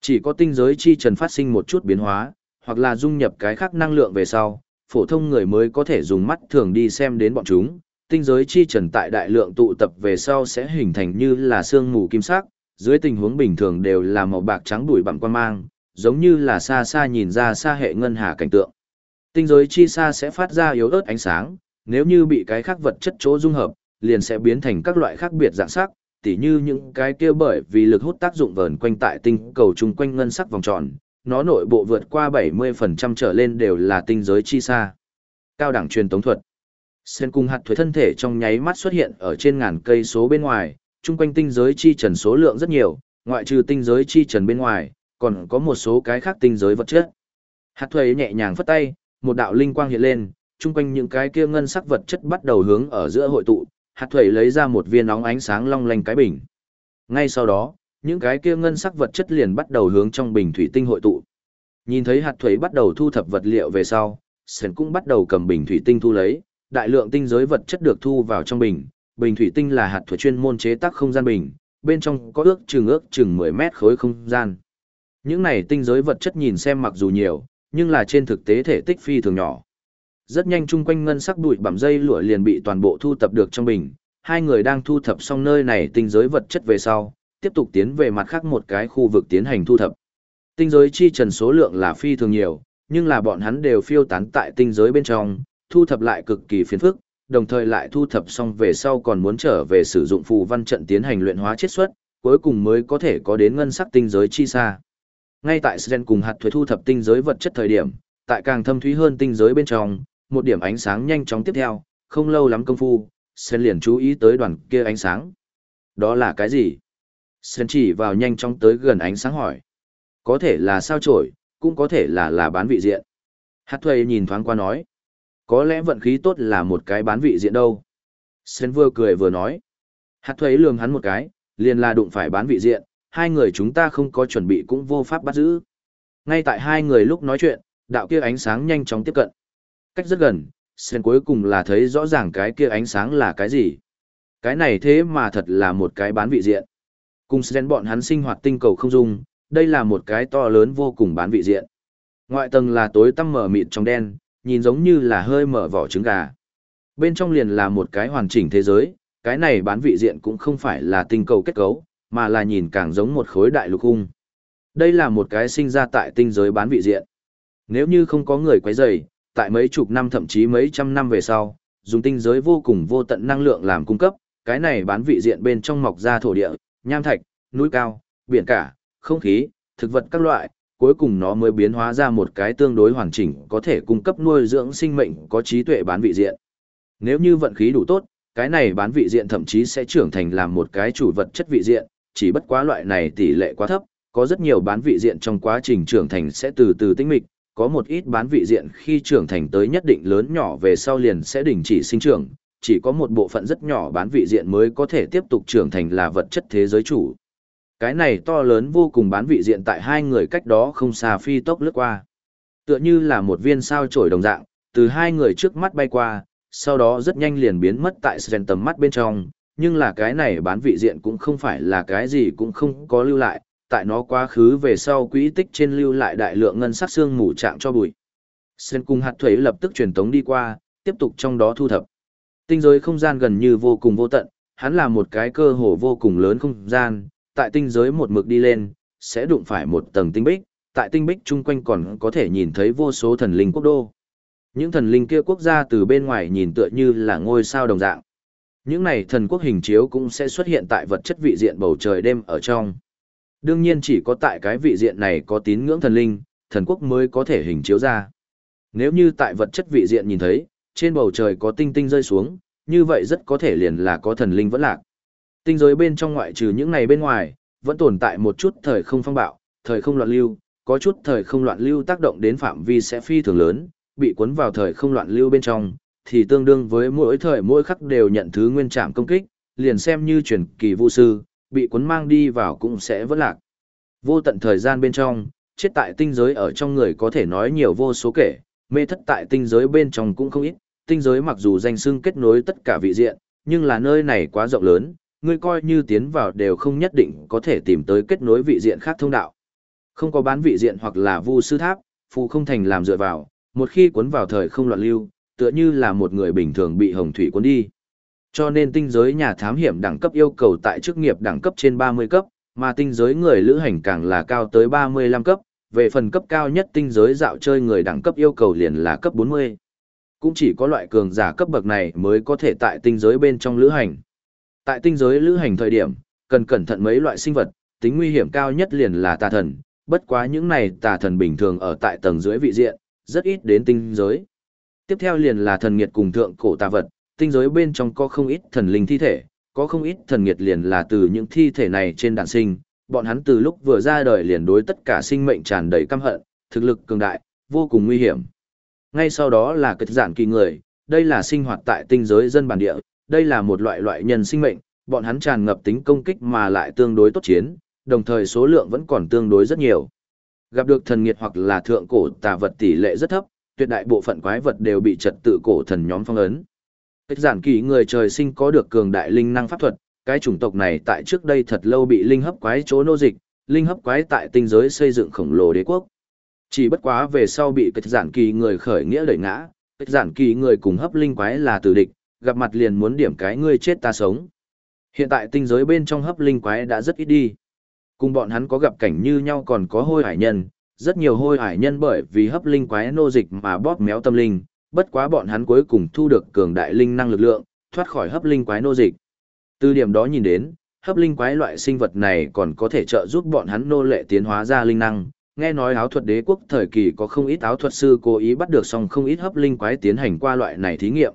Chỉ có tinh giới chi trần phát sinh một chút biến hóa, hoặc là dung nhập cái khác năng lượng về sau, phổ thông người mới có thể dùng mắt thường đi xem đến bọn chúng. Tinh giới chi trần tại đại lượng tụ tập về sau sẽ hình thành như là sương mù kim sắc, dưới tình huống bình thường đều là màu bạc trắng bụi bặm quan mang, giống như là xa xa nhìn ra xa hệ ngân hà cảnh tượng. Tinh giới chi xa sẽ phát ra yếu ớt ánh sáng, nếu như bị cái khác vật chất chỗ dung hợp, liền sẽ biến thành các loại khác biệt dạng sắc, tỉ như những cái kia bởi vì lực hút tác dụng vờn quanh tại tinh cầu chung quanh ngân sắc vòng tròn, nó nội bộ vượt qua 70% trở lên đều là tinh giới chi xa. Cao đẳng truyền tống thuật. Sen cung hạt thuế thân thể trong nháy mắt xuất hiện ở trên ngàn cây số bên ngoài, chung quanh tinh giới chi trần số lượng rất nhiều, ngoại trừ tinh giới chi trần bên ngoài, còn có một số cái khác tinh giới vật chất. Hạt thuế nhẹ nhàng phất tay, một đạo linh quang hiện lên, chung quanh những cái kia ngân sắc vật chất bắt đầu hướng ở giữa hội tụ, hạt thuế lấy ra một viên nóng ánh sáng long lanh cái bình. Ngay sau đó, những cái kia ngân sắc vật chất liền bắt đầu hướng trong bình thủy tinh hội tụ. Nhìn thấy hạt thuế bắt đầu thu thập vật liệu về sau, Sến cũng bắt đầu cầm bình thủy tinh thu lấy, đại lượng tinh giới vật chất được thu vào trong bình, bình thủy tinh là hạt thuế chuyên môn chế tác không gian bình, bên trong có ước chừng ước chừng 10 mét khối không gian. Những này tinh giới vật chất nhìn xem mặc dù nhiều, nhưng là trên thực tế thể tích phi thường nhỏ. Rất nhanh chung quanh ngân sắc bụi bặm dây lụa liền bị toàn bộ thu thập được trong bình, hai người đang thu thập xong nơi này tinh giới vật chất về sau, tiếp tục tiến về mặt khác một cái khu vực tiến hành thu thập. Tinh giới chi trần số lượng là phi thường nhiều, nhưng là bọn hắn đều phiêu tán tại tinh giới bên trong, thu thập lại cực kỳ phiền phức, đồng thời lại thu thập xong về sau còn muốn trở về sử dụng phù văn trận tiến hành luyện hóa chiết xuất, cuối cùng mới có thể có đến ngân sắc tinh giới chi xa. Ngay tại Sren cùng hạt thuế thu thập tinh giới vật chất thời điểm, tại càng thâm thúy hơn tinh giới bên trong, một điểm ánh sáng nhanh chóng tiếp theo, không lâu lắm công phu, Sren liền chú ý tới đoàn kia ánh sáng. Đó là cái gì? Sơn chỉ vào nhanh chóng tới gần ánh sáng hỏi. Có thể là sao chổi, cũng có thể là là bán vị diện. Hát thuê nhìn thoáng qua nói. Có lẽ vận khí tốt là một cái bán vị diện đâu. Sơn vừa cười vừa nói. Hát thuế lường hắn một cái, liền là đụng phải bán vị diện, hai người chúng ta không có chuẩn bị cũng vô pháp bắt giữ. Ngay tại hai người lúc nói chuyện, đạo kia ánh sáng nhanh chóng tiếp cận. Cách rất gần, Sơn cuối cùng là thấy rõ ràng cái kia ánh sáng là cái gì. Cái này thế mà thật là một cái bán vị diện. Cùng xen bọn hắn sinh hoạt tinh cầu không dung, đây là một cái to lớn vô cùng bán vị diện. Ngoại tầng là tối tăm mở mịt trong đen, nhìn giống như là hơi mở vỏ trứng gà. Bên trong liền là một cái hoàn chỉnh thế giới, cái này bán vị diện cũng không phải là tinh cầu kết cấu, mà là nhìn càng giống một khối đại lục hung. Đây là một cái sinh ra tại tinh giới bán vị diện. Nếu như không có người quấy rầy, tại mấy chục năm thậm chí mấy trăm năm về sau, dùng tinh giới vô cùng vô tận năng lượng làm cung cấp, cái này bán vị diện bên trong mọc ra thổ địa, nham thạch, núi cao, biển cả, không khí, thực vật các loại, cuối cùng nó mới biến hóa ra một cái tương đối hoàn chỉnh có thể cung cấp nuôi dưỡng sinh mệnh có trí tuệ bán vị diện. Nếu như vận khí đủ tốt, cái này bán vị diện thậm chí sẽ trưởng thành làm một cái chủ vật chất vị diện, chỉ bất quá loại này tỷ lệ quá thấp, có rất nhiều bán vị diện trong quá trình trưởng thành sẽ từ từ tinh mịch, có một ít bán vị diện khi trưởng thành tới nhất định lớn nhỏ về sau liền sẽ đình chỉ sinh trưởng, chỉ có một bộ phận rất nhỏ bán vị diện mới có thể tiếp tục trưởng thành là vật chất thế giới chủ. Cái này to lớn vô cùng bán vị diện tại hai người cách đó không xa phi tốc lướt qua. Tựa như là một viên sao trổi đồng dạng, từ hai người trước mắt bay qua, sau đó rất nhanh liền biến mất tại sren tầm mắt bên trong, nhưng là cái này bán vị diện cũng không phải là cái gì cũng không có lưu lại, tại nó quá khứ về sau quỹ tích trên lưu lại đại lượng ngân sắc xương mù trạng cho bụi. Sen cùng hạt thuế lập tức truyền tống đi qua, tiếp tục trong đó thu thập. Tinh giới không gian gần như vô cùng vô tận, hắn là một cái cơ hồ vô cùng lớn không gian, tại tinh giới một mực đi lên, sẽ đụng phải một tầng tinh bích, tại tinh bích chung quanh còn có thể nhìn thấy vô số thần linh quốc đô. Những thần linh kia quốc gia từ bên ngoài nhìn tựa như là ngôi sao đồng dạng. Những này thần quốc hình chiếu cũng sẽ xuất hiện tại vật chất vị diện bầu trời đêm ở trong. Đương nhiên chỉ có tại cái vị diện này có tín ngưỡng thần linh, thần quốc mới có thể hình chiếu ra. Nếu như tại vật chất vị diện nhìn thấy, trên bầu trời có tinh tinh rơi xuống, như vậy rất có thể liền là có thần linh vẫn lạc. Tinh giới bên trong ngoại trừ những này bên ngoài, vẫn tồn tại một chút thời không phong bạo, thời không loạn lưu, có chút thời không loạn lưu tác động đến phạm vi sẽ phi thường lớn, bị cuốn vào thời không loạn lưu bên trong, thì tương đương với mỗi thời mỗi khắc đều nhận thứ nguyên trạm công kích, liền xem như truyền kỳ vũ sư, bị cuốn mang đi vào cũng sẽ vẫn lạc. Vô tận thời gian bên trong, chết tại tinh giới ở trong người có thể nói nhiều vô số kể, mê thất tại tinh giới bên trong cũng không ít, tinh giới mặc dù danh xưng kết nối tất cả vị diện, nhưng là nơi này quá rộng lớn, ngươi coi như tiến vào đều không nhất định có thể tìm tới kết nối vị diện khác thông đạo. Không có bán vị diện hoặc là vu sư tháp, phù không thành làm dựa vào, một khi cuốn vào thời không loạn lưu, tựa như là một người bình thường bị hồng thủy cuốn đi. Cho nên tinh giới nhà thám hiểm đẳng cấp yêu cầu tại chức nghiệp đẳng cấp trên 30 cấp, mà tinh giới người lữ hành càng là cao tới 35 cấp, về phần cấp cao nhất tinh giới dạo chơi người đẳng cấp yêu cầu liền là cấp 40 cũng chỉ có loại cường giả cấp bậc này mới có thể tại tinh giới bên trong lữ hành. Tại tinh giới lữ hành thời điểm, cần cẩn thận mấy loại sinh vật, tính nguy hiểm cao nhất liền là tà thần, bất quá những này tà thần bình thường ở tại tầng dưới vị diện, rất ít đến tinh giới. Tiếp theo liền là thần nghiệt cùng thượng cổ tà vật, tinh giới bên trong có không ít thần linh thi thể, có không ít thần nghiệt liền là từ những thi thể này trên đàn sinh, bọn hắn từ lúc vừa ra đời liền đối tất cả sinh mệnh tràn đầy căm hận, thực lực cường đại, vô cùng nguy hiểm. Ngay sau đó là kết giản kỳ người, đây là sinh hoạt tại tinh giới dân bản địa, đây là một loại loại nhân sinh mệnh, bọn hắn tràn ngập tính công kích mà lại tương đối tốt chiến, đồng thời số lượng vẫn còn tương đối rất nhiều. Gặp được thần nghiệt hoặc là thượng cổ tà vật tỷ lệ rất thấp, tuyệt đại bộ phận quái vật đều bị trật tự cổ thần nhóm phong ấn. Kết giản kỳ người trời sinh có được cường đại linh năng pháp thuật, cái chủng tộc này tại trước đây thật lâu bị linh hấp quái chỗ nô dịch, linh hấp quái tại tinh giới xây dựng khổng lồ đế quốc. Chỉ bất quá về sau bị kịch giản kỳ người khởi nghĩa đẩy ngã, kịch giản kỳ người cùng hấp linh quái là tử địch, gặp mặt liền muốn điểm cái ngươi chết ta sống. Hiện tại tinh giới bên trong hấp linh quái đã rất ít đi. Cùng bọn hắn có gặp cảnh như nhau còn có hôi hải nhân, rất nhiều hôi hải nhân bởi vì hấp linh quái nô dịch mà bóp méo tâm linh, bất quá bọn hắn cuối cùng thu được cường đại linh năng lực lượng, thoát khỏi hấp linh quái nô dịch. Từ điểm đó nhìn đến, hấp linh quái loại sinh vật này còn có thể trợ giúp bọn hắn nô lệ tiến hóa ra linh năng. Nghe nói áo thuật đế quốc thời kỳ có không ít áo thuật sư cố ý bắt được xong không ít hấp linh quái tiến hành qua loại này thí nghiệm.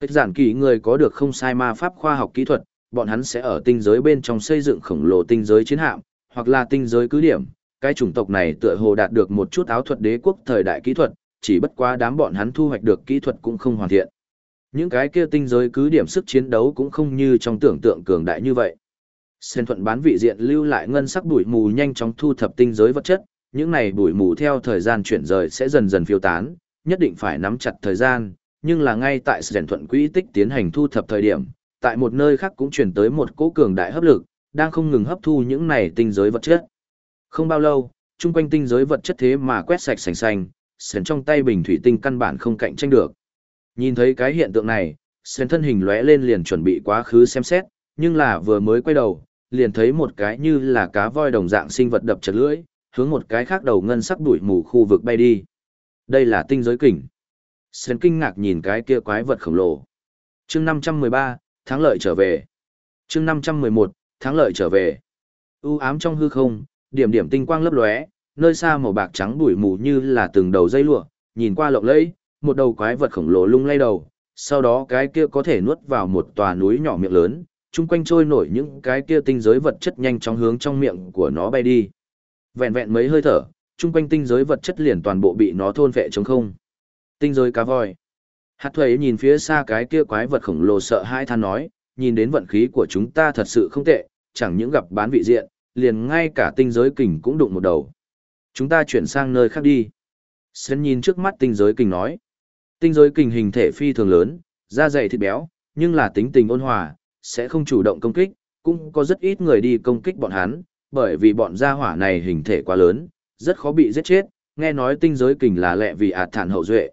Cách giản kỳ người có được không sai ma pháp khoa học kỹ thuật, bọn hắn sẽ ở tinh giới bên trong xây dựng khổng lồ tinh giới chiến hạm, hoặc là tinh giới cứ điểm. Cái chủng tộc này tựa hồ đạt được một chút áo thuật đế quốc thời đại kỹ thuật, chỉ bất quá đám bọn hắn thu hoạch được kỹ thuật cũng không hoàn thiện. Những cái kia tinh giới cứ điểm sức chiến đấu cũng không như trong tưởng tượng cường đại như vậy. Sen thuận bán vị diện lưu lại ngân sắc bụi mù nhanh chóng thu thập tinh giới vật chất, những này bụi mù theo thời gian chuyển rời sẽ dần dần phiêu tán, nhất định phải nắm chặt thời gian, nhưng là ngay tại rèn thuận quỹ tích tiến hành thu thập thời điểm, tại một nơi khác cũng chuyển tới một cỗ cường đại hấp lực, đang không ngừng hấp thu những này tinh giới vật chất. Không bao lâu, chung quanh tinh giới vật chất thế mà quét sạch sành xanh, sền trong tay bình thủy tinh căn bản không cạnh tranh được. Nhìn thấy cái hiện tượng này, sền thân hình lóe lên liền chuẩn bị quá khứ xem xét, nhưng là vừa mới quay đầu, liền thấy một cái như là cá voi đồng dạng sinh vật đập chật lưỡi, hướng một cái khác đầu ngân sắc đuổi mù khu vực bay đi. Đây là tinh giới kình. Sen kinh ngạc nhìn cái kia quái vật khổng lồ. Chương 513, thắng lợi trở về. Chương 511, thắng lợi trở về. U ám trong hư không, điểm điểm tinh quang lấp lóe, nơi xa màu bạc trắng đuổi mù như là từng đầu dây lụa, nhìn qua lộng lẫy, một đầu quái vật khổng lồ lung lay đầu, sau đó cái kia có thể nuốt vào một tòa núi nhỏ miệng lớn, chung quanh trôi nổi những cái kia tinh giới vật chất nhanh chóng hướng trong miệng của nó bay đi. Vẹn vẹn mấy hơi thở, chung quanh tinh giới vật chất liền toàn bộ bị nó thôn vệ trống không. Tinh giới cá voi. Hạt thuế nhìn phía xa cái kia quái vật khổng lồ sợ hai than nói, nhìn đến vận khí của chúng ta thật sự không tệ, chẳng những gặp bán vị diện, liền ngay cả tinh giới kình cũng đụng một đầu. Chúng ta chuyển sang nơi khác đi. Sơn nhìn trước mắt tinh giới kình nói. Tinh giới kình hình thể phi thường lớn, da dày thịt béo, nhưng là tính tình ôn hòa, sẽ không chủ động công kích, cũng có rất ít người đi công kích bọn hắn, bởi vì bọn gia hỏa này hình thể quá lớn, rất khó bị giết chết, nghe nói tinh giới kình là lệ vì ạt thản hậu duệ.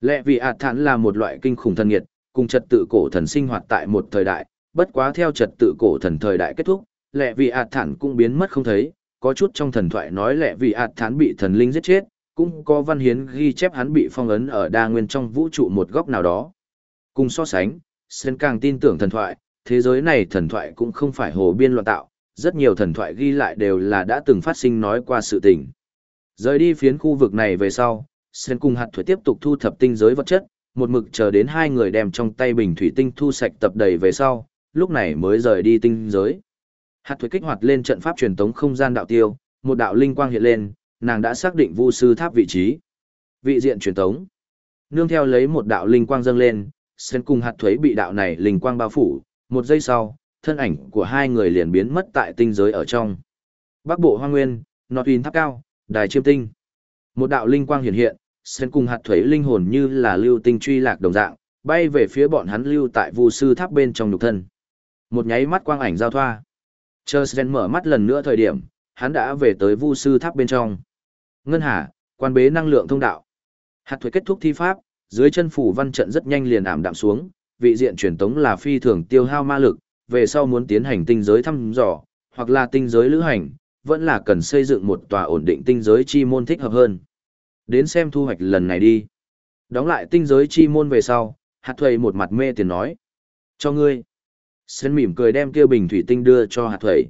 Lệ vì ạt thản là một loại kinh khủng thần nghiệt, cùng trật tự cổ thần sinh hoạt tại một thời đại, bất quá theo trật tự cổ thần thời đại kết thúc, lệ vì ạt thản cũng biến mất không thấy, có chút trong thần thoại nói lệ vì ạt thản bị thần linh giết chết, cũng có văn hiến ghi chép hắn bị phong ấn ở đa nguyên trong vũ trụ một góc nào đó. Cùng so sánh, Sen càng tin tưởng thần thoại, thế giới này thần thoại cũng không phải hồ biên loạn tạo, rất nhiều thần thoại ghi lại đều là đã từng phát sinh nói qua sự tình. Rời đi phiến khu vực này về sau, Sen cùng hạt thuế tiếp tục thu thập tinh giới vật chất, một mực chờ đến hai người đem trong tay bình thủy tinh thu sạch tập đầy về sau, lúc này mới rời đi tinh giới. Hạt thuế kích hoạt lên trận pháp truyền tống không gian đạo tiêu, một đạo linh quang hiện lên, nàng đã xác định vu sư tháp vị trí. Vị diện truyền tống. Nương theo lấy một đạo linh quang dâng lên, Sen cùng hạt thuế bị đạo này linh quang bao phủ, một giây sau, thân ảnh của hai người liền biến mất tại tinh giới ở trong. Bắc bộ hoang nguyên, nọt uyên tháp cao, đài chiêm tinh. Một đạo linh quang hiện hiện, Sen cùng hạt thuế linh hồn như là lưu tinh truy lạc đồng dạng, bay về phía bọn hắn lưu tại vu sư tháp bên trong nhục thân. Một nháy mắt quang ảnh giao thoa. Chờ Sen mở mắt lần nữa thời điểm, hắn đã về tới vu sư tháp bên trong. Ngân Hà, quan bế năng lượng thông đạo. Hạt thuế kết thúc thi pháp, dưới chân phủ văn trận rất nhanh liền ảm đạm xuống, vị diện truyền tống là phi thường tiêu hao ma lực, về sau muốn tiến hành tinh giới thăm dò, hoặc là tinh giới lữ hành, vẫn là cần xây dựng một tòa ổn định tinh giới chi môn thích hợp hơn. Đến xem thu hoạch lần này đi. Đóng lại tinh giới chi môn về sau, hạt thuầy một mặt mê tiền nói. Cho ngươi. Sơn mỉm cười đem kia bình thủy tinh đưa cho hạt thuầy.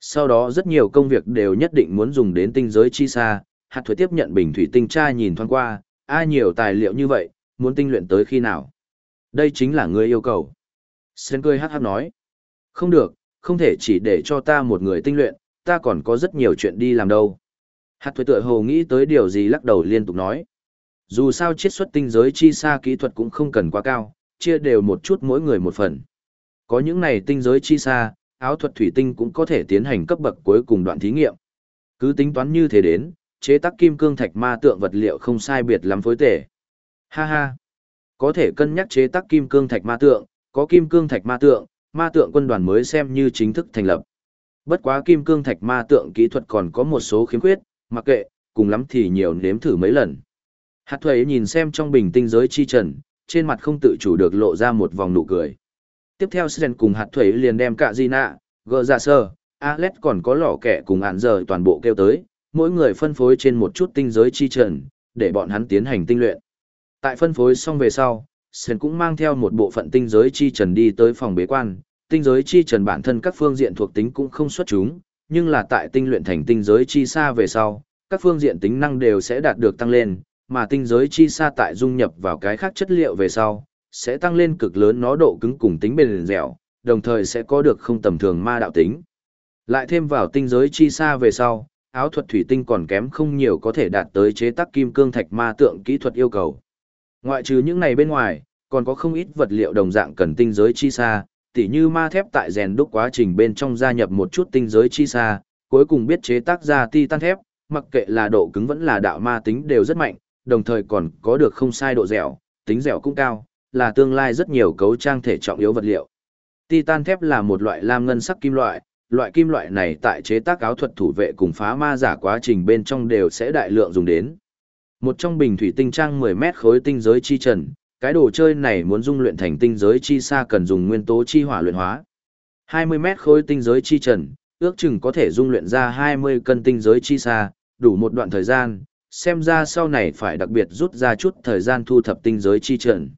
Sau đó rất nhiều công việc đều nhất định muốn dùng đến tinh giới chi xa, hạt thuầy tiếp nhận bình thủy tinh tra nhìn thoáng qua, ai nhiều tài liệu như vậy, muốn tinh luyện tới khi nào. Đây chính là ngươi yêu cầu. Sơn cười hát hát nói. Không được, không thể chỉ để cho ta một người tinh luyện, ta còn có rất nhiều chuyện đi làm đâu. Hạt thuế tựa hồ nghĩ tới điều gì lắc đầu liên tục nói. Dù sao chiết xuất tinh giới chi xa kỹ thuật cũng không cần quá cao, chia đều một chút mỗi người một phần. Có những này tinh giới chi xa, áo thuật thủy tinh cũng có thể tiến hành cấp bậc cuối cùng đoạn thí nghiệm. Cứ tính toán như thế đến, chế tác kim cương thạch ma tượng vật liệu không sai biệt lắm phối tể. Ha ha! Có thể cân nhắc chế tác kim cương thạch ma tượng, có kim cương thạch ma tượng, ma tượng quân đoàn mới xem như chính thức thành lập. Bất quá kim cương thạch ma tượng kỹ thuật còn có một số khiếm khuyết, mặc kệ, cùng lắm thì nhiều nếm thử mấy lần. Hạt thuế nhìn xem trong bình tinh giới chi trần, trên mặt không tự chủ được lộ ra một vòng nụ cười. Tiếp theo Sren cùng hạt thuế liền đem cả Gina, gờ ra sơ, Alex còn có lỏ kẻ cùng ạn giờ toàn bộ kêu tới, mỗi người phân phối trên một chút tinh giới chi trần, để bọn hắn tiến hành tinh luyện. Tại phân phối xong về sau, Sơn cũng mang theo một bộ phận tinh giới chi trần đi tới phòng bế quan, tinh giới chi trần bản thân các phương diện thuộc tính cũng không xuất chúng, nhưng là tại tinh luyện thành tinh giới chi xa về sau, các phương diện tính năng đều sẽ đạt được tăng lên, mà tinh giới chi xa tại dung nhập vào cái khác chất liệu về sau, sẽ tăng lên cực lớn nó độ cứng cùng tính bền dẻo, đồng thời sẽ có được không tầm thường ma đạo tính. Lại thêm vào tinh giới chi xa về sau, áo thuật thủy tinh còn kém không nhiều có thể đạt tới chế tác kim cương thạch ma tượng kỹ thuật yêu cầu. Ngoại trừ những này bên ngoài, còn có không ít vật liệu đồng dạng cần tinh giới chi xa, tỉ như ma thép tại rèn đúc quá trình bên trong gia nhập một chút tinh giới chi xa, cuối cùng biết chế tác ra titan thép, mặc kệ là độ cứng vẫn là đạo ma tính đều rất mạnh, đồng thời còn có được không sai độ dẻo, tính dẻo cũng cao, là tương lai rất nhiều cấu trang thể trọng yếu vật liệu. Titan thép là một loại lam ngân sắc kim loại, loại kim loại này tại chế tác áo thuật thủ vệ cùng phá ma giả quá trình bên trong đều sẽ đại lượng dùng đến. Một trong bình thủy tinh trang 10 mét khối tinh giới chi trần, cái đồ chơi này muốn dung luyện thành tinh giới chi xa cần dùng nguyên tố chi hỏa luyện hóa. 20 mét khối tinh giới chi trần, ước chừng có thể dung luyện ra 20 cân tinh giới chi xa, đủ một đoạn thời gian, xem ra sau này phải đặc biệt rút ra chút thời gian thu thập tinh giới chi trần.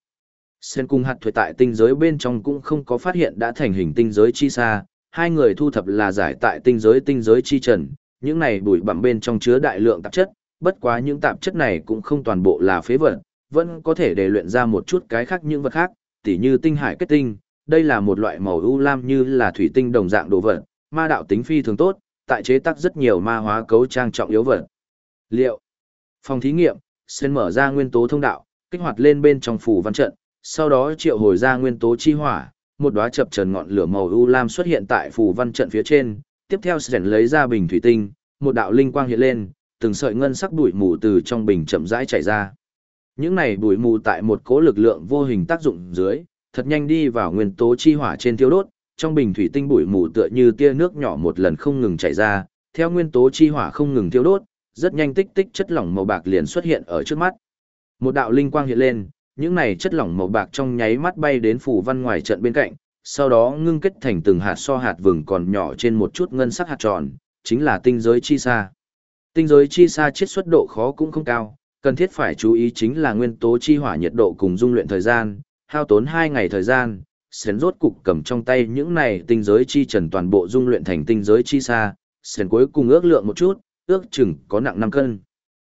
Sen cung hạt thuế tại tinh giới bên trong cũng không có phát hiện đã thành hình tinh giới chi xa, hai người thu thập là giải tại tinh giới tinh giới chi trần, những này bụi bặm bên trong chứa đại lượng tạp chất, bất quá những tạp chất này cũng không toàn bộ là phế vật, vẫn có thể để luyện ra một chút cái khác những vật khác, tỉ như tinh hải kết tinh, đây là một loại màu u lam như là thủy tinh đồng dạng đồ vật, ma đạo tính phi thường tốt, tại chế tác rất nhiều ma hóa cấu trang trọng yếu vật. Liệu Phòng thí nghiệm, Sen mở ra nguyên tố thông đạo, kích hoạt lên bên trong phủ văn trận, sau đó triệu hồi ra nguyên tố chi hỏa, một đóa chập chờn ngọn lửa màu u lam xuất hiện tại phủ văn trận phía trên, tiếp theo Sen lấy ra bình thủy tinh, một đạo linh quang hiện lên, từng sợi ngân sắc bụi mù từ trong bình chậm rãi chảy ra. Những này bụi mù tại một cố lực lượng vô hình tác dụng dưới, thật nhanh đi vào nguyên tố chi hỏa trên thiêu đốt, trong bình thủy tinh bụi mù tựa như tia nước nhỏ một lần không ngừng chảy ra, theo nguyên tố chi hỏa không ngừng thiêu đốt, rất nhanh tích tích chất lỏng màu bạc liền xuất hiện ở trước mắt. Một đạo linh quang hiện lên, những này chất lỏng màu bạc trong nháy mắt bay đến phủ văn ngoài trận bên cạnh, sau đó ngưng kết thành từng hạt so hạt vừng còn nhỏ trên một chút ngân sắc hạt tròn, chính là tinh giới chi sa. Tinh giới chi sa chiết xuất độ khó cũng không cao, cần thiết phải chú ý chính là nguyên tố chi hỏa nhiệt độ cùng dung luyện thời gian, hao tốn 2 ngày thời gian, sến rốt cục cầm trong tay những này tinh giới chi trần toàn bộ dung luyện thành tinh giới chi sa, sến cuối cùng ước lượng một chút, ước chừng có nặng 5 cân.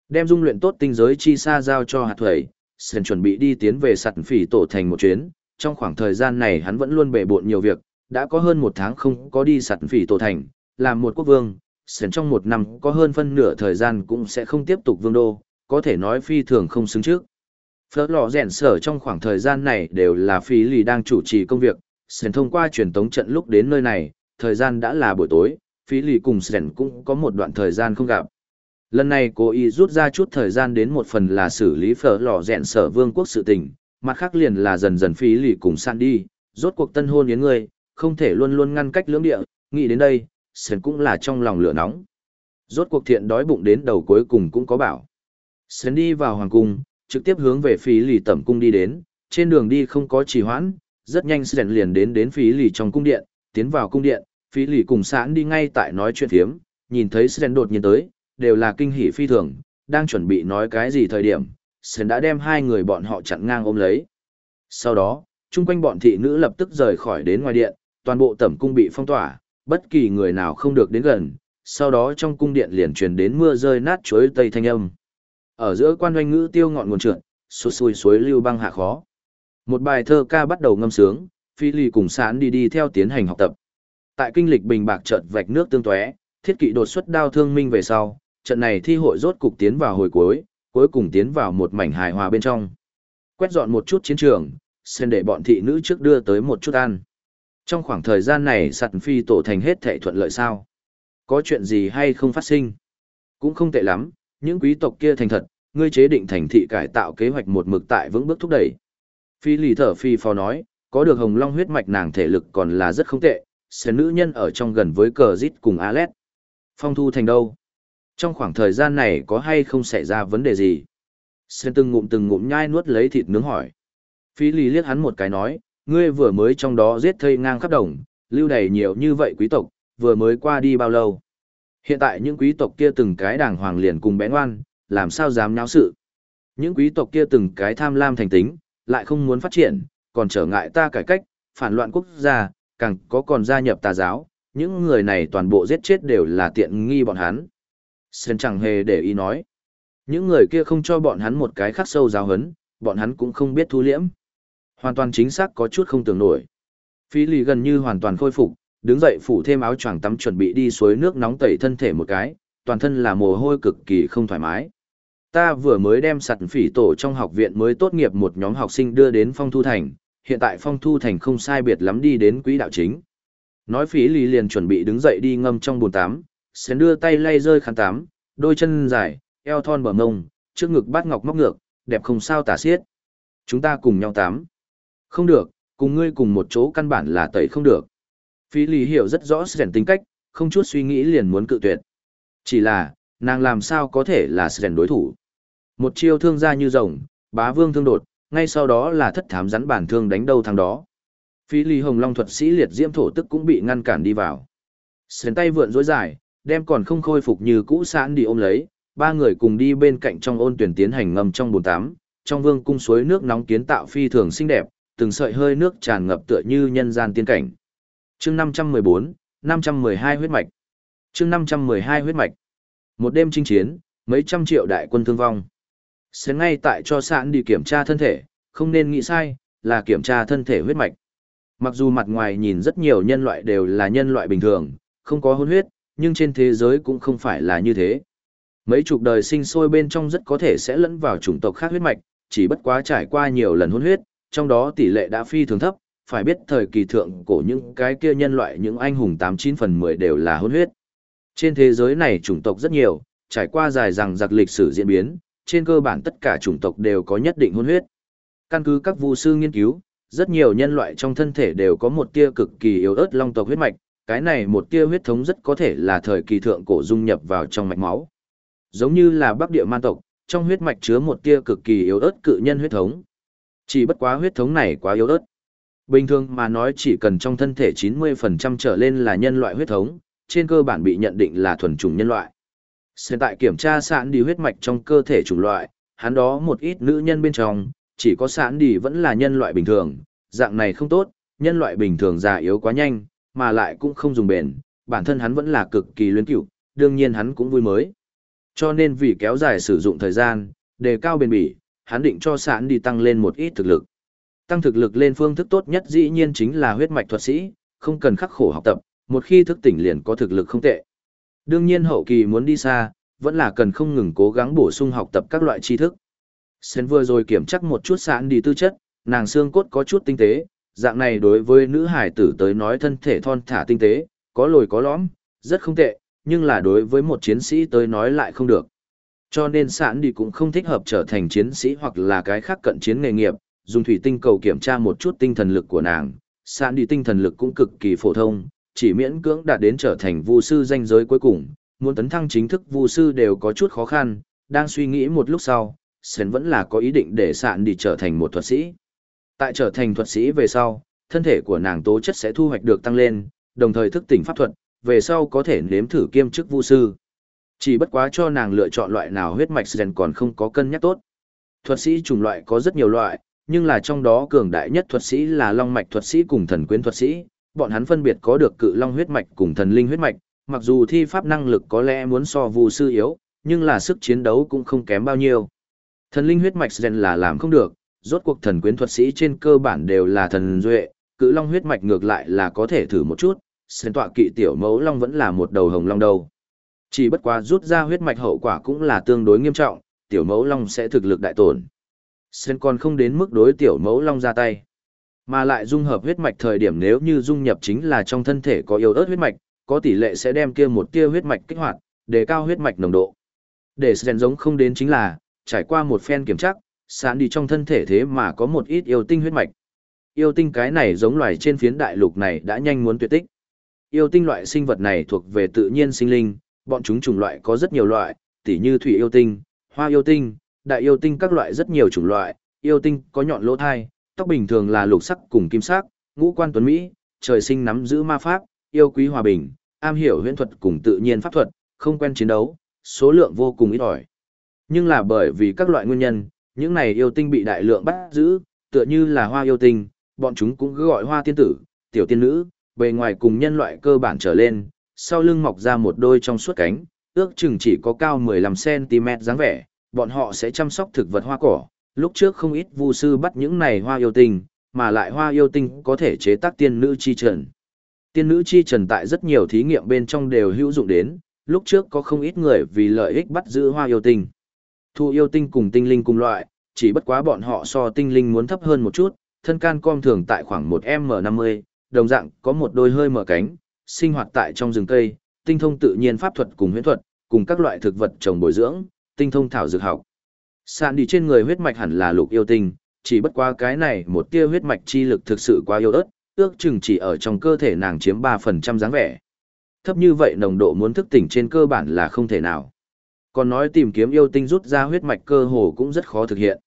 Đem dung luyện tốt tinh giới chi sa giao cho hạt thuẩy, sến chuẩn bị đi tiến về sặt phỉ tổ thành một chuyến, trong khoảng thời gian này hắn vẫn luôn bể bộn nhiều việc, đã có hơn một tháng không có đi sặt phỉ tổ thành, làm một quốc vương, Sen trong một năm có hơn phân nửa thời gian cũng sẽ không tiếp tục vương đô, có thể nói phi thường không xứng trước. Phớt lọ rèn sở trong khoảng thời gian này đều là phí lì đang chủ trì công việc, Sen thông qua truyền tống trận lúc đến nơi này, thời gian đã là buổi tối, phí lì cùng Sen cũng có một đoạn thời gian không gặp. Lần này cố ý rút ra chút thời gian đến một phần là xử lý phở lò rèn sở vương quốc sự tình, mặt khác liền là dần dần phí lì cùng san đi, rốt cuộc tân hôn yến người, không thể luôn luôn ngăn cách lưỡng địa, nghĩ đến đây, Sơn cũng là trong lòng lửa nóng. Rốt cuộc thiện đói bụng đến đầu cuối cùng cũng có bảo. Sơn đi vào hoàng cung, trực tiếp hướng về phí lì tẩm cung đi đến, trên đường đi không có trì hoãn, rất nhanh Sơn liền đến đến phí lì trong cung điện, tiến vào cung điện, phí lì cùng sẵn đi ngay tại nói chuyện thiếm, nhìn thấy Sơn đột nhiên tới, đều là kinh hỉ phi thường, đang chuẩn bị nói cái gì thời điểm, Sơn đã đem hai người bọn họ chặn ngang ôm lấy. Sau đó, chung quanh bọn thị nữ lập tức rời khỏi đến ngoài điện, toàn bộ tẩm cung bị phong tỏa, bất kỳ người nào không được đến gần, sau đó trong cung điện liền truyền đến mưa rơi nát chuối tây thanh âm. Ở giữa quan doanh ngữ tiêu ngọn nguồn trượt, suối xuôi suối lưu băng hạ khó. Một bài thơ ca bắt đầu ngâm sướng, phi lì cùng sán đi đi theo tiến hành học tập. Tại kinh lịch bình bạc trận vạch nước tương tóe, thiết kỵ đột xuất đao thương minh về sau, trận này thi hội rốt cục tiến vào hồi cuối, cuối cùng tiến vào một mảnh hài hòa bên trong. Quét dọn một chút chiến trường, xin để bọn thị nữ trước đưa tới một chút ăn. Trong khoảng thời gian này sạt phi tổ thành hết thệ thuận lợi sao? Có chuyện gì hay không phát sinh? Cũng không tệ lắm, những quý tộc kia thành thật, ngươi chế định thành thị cải tạo kế hoạch một mực tại vững bước thúc đẩy. Phi lì thở phi phò nói, có được hồng long huyết mạch nàng thể lực còn là rất không tệ, sẽ nữ nhân ở trong gần với cờ dít cùng Alet. Phong thu thành đâu? Trong khoảng thời gian này có hay không xảy ra vấn đề gì? Sen từng ngụm từng ngụm nhai nuốt lấy thịt nướng hỏi. Phi lì liếc hắn một cái nói, ngươi vừa mới trong đó giết thây ngang khắp đồng, lưu đầy nhiều như vậy quý tộc, vừa mới qua đi bao lâu. Hiện tại những quý tộc kia từng cái đàng hoàng liền cùng bé ngoan, làm sao dám nháo sự. Những quý tộc kia từng cái tham lam thành tính, lại không muốn phát triển, còn trở ngại ta cải cách, phản loạn quốc gia, càng có còn gia nhập tà giáo, những người này toàn bộ giết chết đều là tiện nghi bọn hắn. Sơn chẳng hề để ý nói. Những người kia không cho bọn hắn một cái khắc sâu giáo hấn, bọn hắn cũng không biết thu liễm. Hoàn toàn chính xác có chút không tưởng nổi. Phi lì gần như hoàn toàn khôi phục, đứng dậy phủ thêm áo choàng tắm chuẩn bị đi suối nước nóng tẩy thân thể một cái, toàn thân là mồ hôi cực kỳ không thoải mái. Ta vừa mới đem sặt phỉ tổ trong học viện mới tốt nghiệp một nhóm học sinh đưa đến Phong Thu Thành, hiện tại Phong Thu Thành không sai biệt lắm đi đến quỹ đạo chính. Nói phí lì liền chuẩn bị đứng dậy đi ngâm trong bồn tắm, sẽ đưa tay lay rơi khăn tắm, đôi chân dài, eo thon bờ mông, trước ngực bát ngọc móc ngược, đẹp không sao tả xiết. Chúng ta cùng nhau tắm. Không được, cùng ngươi cùng một chỗ căn bản là tẩy không được. Phí lì hiểu rất rõ sẻn tính cách, không chút suy nghĩ liền muốn cự tuyệt. Chỉ là, nàng làm sao có thể là sẻn đối thủ. Một chiêu thương ra như rồng, bá vương thương đột, ngay sau đó là thất thám rắn bản thương đánh đầu thằng đó. Phí lì hồng long thuật sĩ liệt diễm thổ tức cũng bị ngăn cản đi vào. Sến tay vượn dối dài, đem còn không khôi phục như cũ sẵn đi ôm lấy, ba người cùng đi bên cạnh trong ôn tuyển tiến hành ngâm trong bồn tắm, trong vương cung suối nước nóng kiến tạo phi thường xinh đẹp, từng sợi hơi nước tràn ngập tựa như nhân gian tiên cảnh. Chương 514, 512 huyết mạch. Chương 512 huyết mạch. Một đêm chinh chiến, mấy trăm triệu đại quân thương vong. Sẽ ngay tại cho sạn đi kiểm tra thân thể, không nên nghĩ sai, là kiểm tra thân thể huyết mạch. Mặc dù mặt ngoài nhìn rất nhiều nhân loại đều là nhân loại bình thường, không có hôn huyết, nhưng trên thế giới cũng không phải là như thế. Mấy chục đời sinh sôi bên trong rất có thể sẽ lẫn vào chủng tộc khác huyết mạch, chỉ bất quá trải qua nhiều lần hôn huyết, trong đó tỷ lệ đã phi thường thấp, phải biết thời kỳ thượng cổ những cái kia nhân loại những anh hùng 89 phần 10 đều là hôn huyết. Trên thế giới này chủng tộc rất nhiều, trải qua dài rằng giặc lịch sử diễn biến, trên cơ bản tất cả chủng tộc đều có nhất định hôn huyết. Căn cứ các vu sư nghiên cứu, rất nhiều nhân loại trong thân thể đều có một tia cực kỳ yếu ớt long tộc huyết mạch, cái này một tia huyết thống rất có thể là thời kỳ thượng cổ dung nhập vào trong mạch máu. Giống như là Bắc Địa Man tộc, trong huyết mạch chứa một tia cực kỳ yếu ớt cự nhân huyết thống. Chỉ bất quá huyết thống này quá yếu ớt. Bình thường mà nói chỉ cần trong thân thể 90% trở lên là nhân loại huyết thống, trên cơ bản bị nhận định là thuần chủng nhân loại. Hiện tại kiểm tra sạn đi huyết mạch trong cơ thể chủng loại, hắn đó một ít nữ nhân bên trong, chỉ có sạn đi vẫn là nhân loại bình thường, dạng này không tốt, nhân loại bình thường già yếu quá nhanh, mà lại cũng không dùng bền, bản thân hắn vẫn là cực kỳ luyến cửu, đương nhiên hắn cũng vui mới. Cho nên vì kéo dài sử dụng thời gian, đề cao bền bỉ, hắn định cho sạn đi tăng lên một ít thực lực. Tăng thực lực lên phương thức tốt nhất dĩ nhiên chính là huyết mạch thuật sĩ, không cần khắc khổ học tập, một khi thức tỉnh liền có thực lực không tệ. Đương nhiên hậu kỳ muốn đi xa, vẫn là cần không ngừng cố gắng bổ sung học tập các loại tri thức. Sen vừa rồi kiểm chắc một chút sạn đi tư chất, nàng xương cốt có chút tinh tế, dạng này đối với nữ hải tử tới nói thân thể thon thả tinh tế, có lồi có lõm, rất không tệ, nhưng là đối với một chiến sĩ tới nói lại không được. Cho nên sản đi cũng không thích hợp trở thành chiến sĩ hoặc là cái khác cận chiến nghề nghiệp, dùng thủy tinh cầu kiểm tra một chút tinh thần lực của nàng, Sản đi tinh thần lực cũng cực kỳ phổ thông, chỉ miễn cưỡng đạt đến trở thành vu sư danh giới cuối cùng, muốn tấn thăng chính thức vu sư đều có chút khó khăn, đang suy nghĩ một lúc sau, Sến vẫn là có ý định để sạn đi trở thành một thuật sĩ. Tại trở thành thuật sĩ về sau, thân thể của nàng tố chất sẽ thu hoạch được tăng lên, đồng thời thức tỉnh pháp thuật, về sau có thể nếm thử kiêm chức vu sư. Chỉ bất quá cho nàng lựa chọn loại nào huyết mạch Sến còn không có cân nhắc tốt. Thuật sĩ chủng loại có rất nhiều loại, nhưng là trong đó cường đại nhất thuật sĩ là long mạch thuật sĩ cùng thần quyến thuật sĩ, bọn hắn phân biệt có được cự long huyết mạch cùng thần linh huyết mạch, mặc dù thi pháp năng lực có lẽ muốn so vu sư yếu, nhưng là sức chiến đấu cũng không kém bao nhiêu. Thần linh huyết mạch rèn là làm không được, rốt cuộc thần quyến thuật sĩ trên cơ bản đều là thần duệ, cự long huyết mạch ngược lại là có thể thử một chút, sen tọa kỵ tiểu mẫu long vẫn là một đầu hồng long đầu. Chỉ bất quá rút ra huyết mạch hậu quả cũng là tương đối nghiêm trọng, tiểu mẫu long sẽ thực lực đại tổn. Sen còn không đến mức đối tiểu mẫu long ra tay. Mà lại dung hợp huyết mạch thời điểm nếu như dung nhập chính là trong thân thể có yếu ớt huyết mạch, có tỷ lệ sẽ đem kia một tia huyết mạch kích hoạt, để cao huyết mạch nồng độ. Để Sen giống không đến chính là, trải qua một phen kiểm tra, sán đi trong thân thể thế mà có một ít yêu tinh huyết mạch. Yêu tinh cái này giống loài trên phiến đại lục này đã nhanh muốn tuyệt tích. Yêu tinh loại sinh vật này thuộc về tự nhiên sinh linh, bọn chúng chủng loại có rất nhiều loại, tỉ như thủy yêu tinh, hoa yêu tinh, đại yêu tinh các loại rất nhiều chủng loại, yêu tinh có nhọn lỗ thai, tóc bình thường là lục sắc cùng kim sắc, ngũ quan tuấn mỹ, trời sinh nắm giữ ma pháp, yêu quý hòa bình, am hiểu huyễn thuật cùng tự nhiên pháp thuật, không quen chiến đấu, số lượng vô cùng ít ỏi. Nhưng là bởi vì các loại nguyên nhân, những này yêu tinh bị đại lượng bắt giữ, tựa như là hoa yêu tinh, bọn chúng cũng cứ gọi hoa tiên tử, tiểu tiên nữ, bề ngoài cùng nhân loại cơ bản trở lên, sau lưng mọc ra một đôi trong suốt cánh, ước chừng chỉ có cao 15cm dáng vẻ, bọn họ sẽ chăm sóc thực vật hoa cỏ. Lúc trước không ít vu sư bắt những này hoa yêu tinh, mà lại hoa yêu tinh có thể chế tác tiên nữ chi trần. Tiên nữ chi trần tại rất nhiều thí nghiệm bên trong đều hữu dụng đến, lúc trước có không ít người vì lợi ích bắt giữ hoa yêu tinh. Thu yêu tinh cùng tinh linh cùng loại, chỉ bất quá bọn họ so tinh linh muốn thấp hơn một chút, thân can com thường tại khoảng 1M50, đồng dạng có một đôi hơi mở cánh, sinh hoạt tại trong rừng cây, tinh thông tự nhiên pháp thuật cùng huyễn thuật, cùng các loại thực vật trồng bồi dưỡng, tinh thông thảo dược học. Sạn đi trên người huyết mạch hẳn là lục yêu tinh, chỉ bất quá cái này một tia huyết mạch chi lực thực sự quá yếu ớt, ước chừng chỉ ở trong cơ thể nàng chiếm 3% dáng vẻ. Thấp như vậy nồng độ muốn thức tỉnh trên cơ bản là không thể nào. Còn nói tìm kiếm yêu tinh rút ra huyết mạch cơ hồ cũng rất khó thực hiện.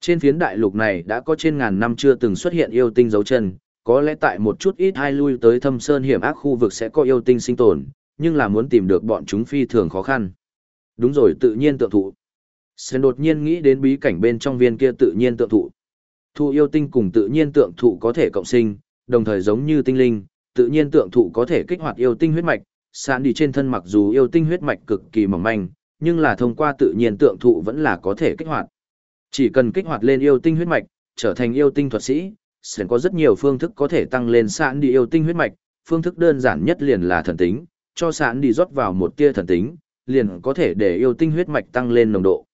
Trên phiến đại lục này đã có trên ngàn năm chưa từng xuất hiện yêu tinh dấu chân, có lẽ tại một chút ít hai lui tới thâm sơn hiểm ác khu vực sẽ có yêu tinh sinh tồn, nhưng là muốn tìm được bọn chúng phi thường khó khăn. Đúng rồi tự nhiên tượng thụ. Sơn đột nhiên nghĩ đến bí cảnh bên trong viên kia tự nhiên tượng thụ. Thụ yêu tinh cùng tự nhiên tượng thụ có thể cộng sinh, đồng thời giống như tinh linh, tự nhiên tượng thụ có thể kích hoạt yêu tinh huyết mạch, sạn đi trên thân mặc dù yêu tinh huyết mạch cực kỳ mỏng manh, nhưng là thông qua tự nhiên tượng thụ vẫn là có thể kích hoạt. Chỉ cần kích hoạt lên yêu tinh huyết mạch, trở thành yêu tinh thuật sĩ, sẽ có rất nhiều phương thức có thể tăng lên sạn đi yêu tinh huyết mạch, phương thức đơn giản nhất liền là thần tính, cho sạn đi rót vào một tia thần tính, liền có thể để yêu tinh huyết mạch tăng lên nồng độ.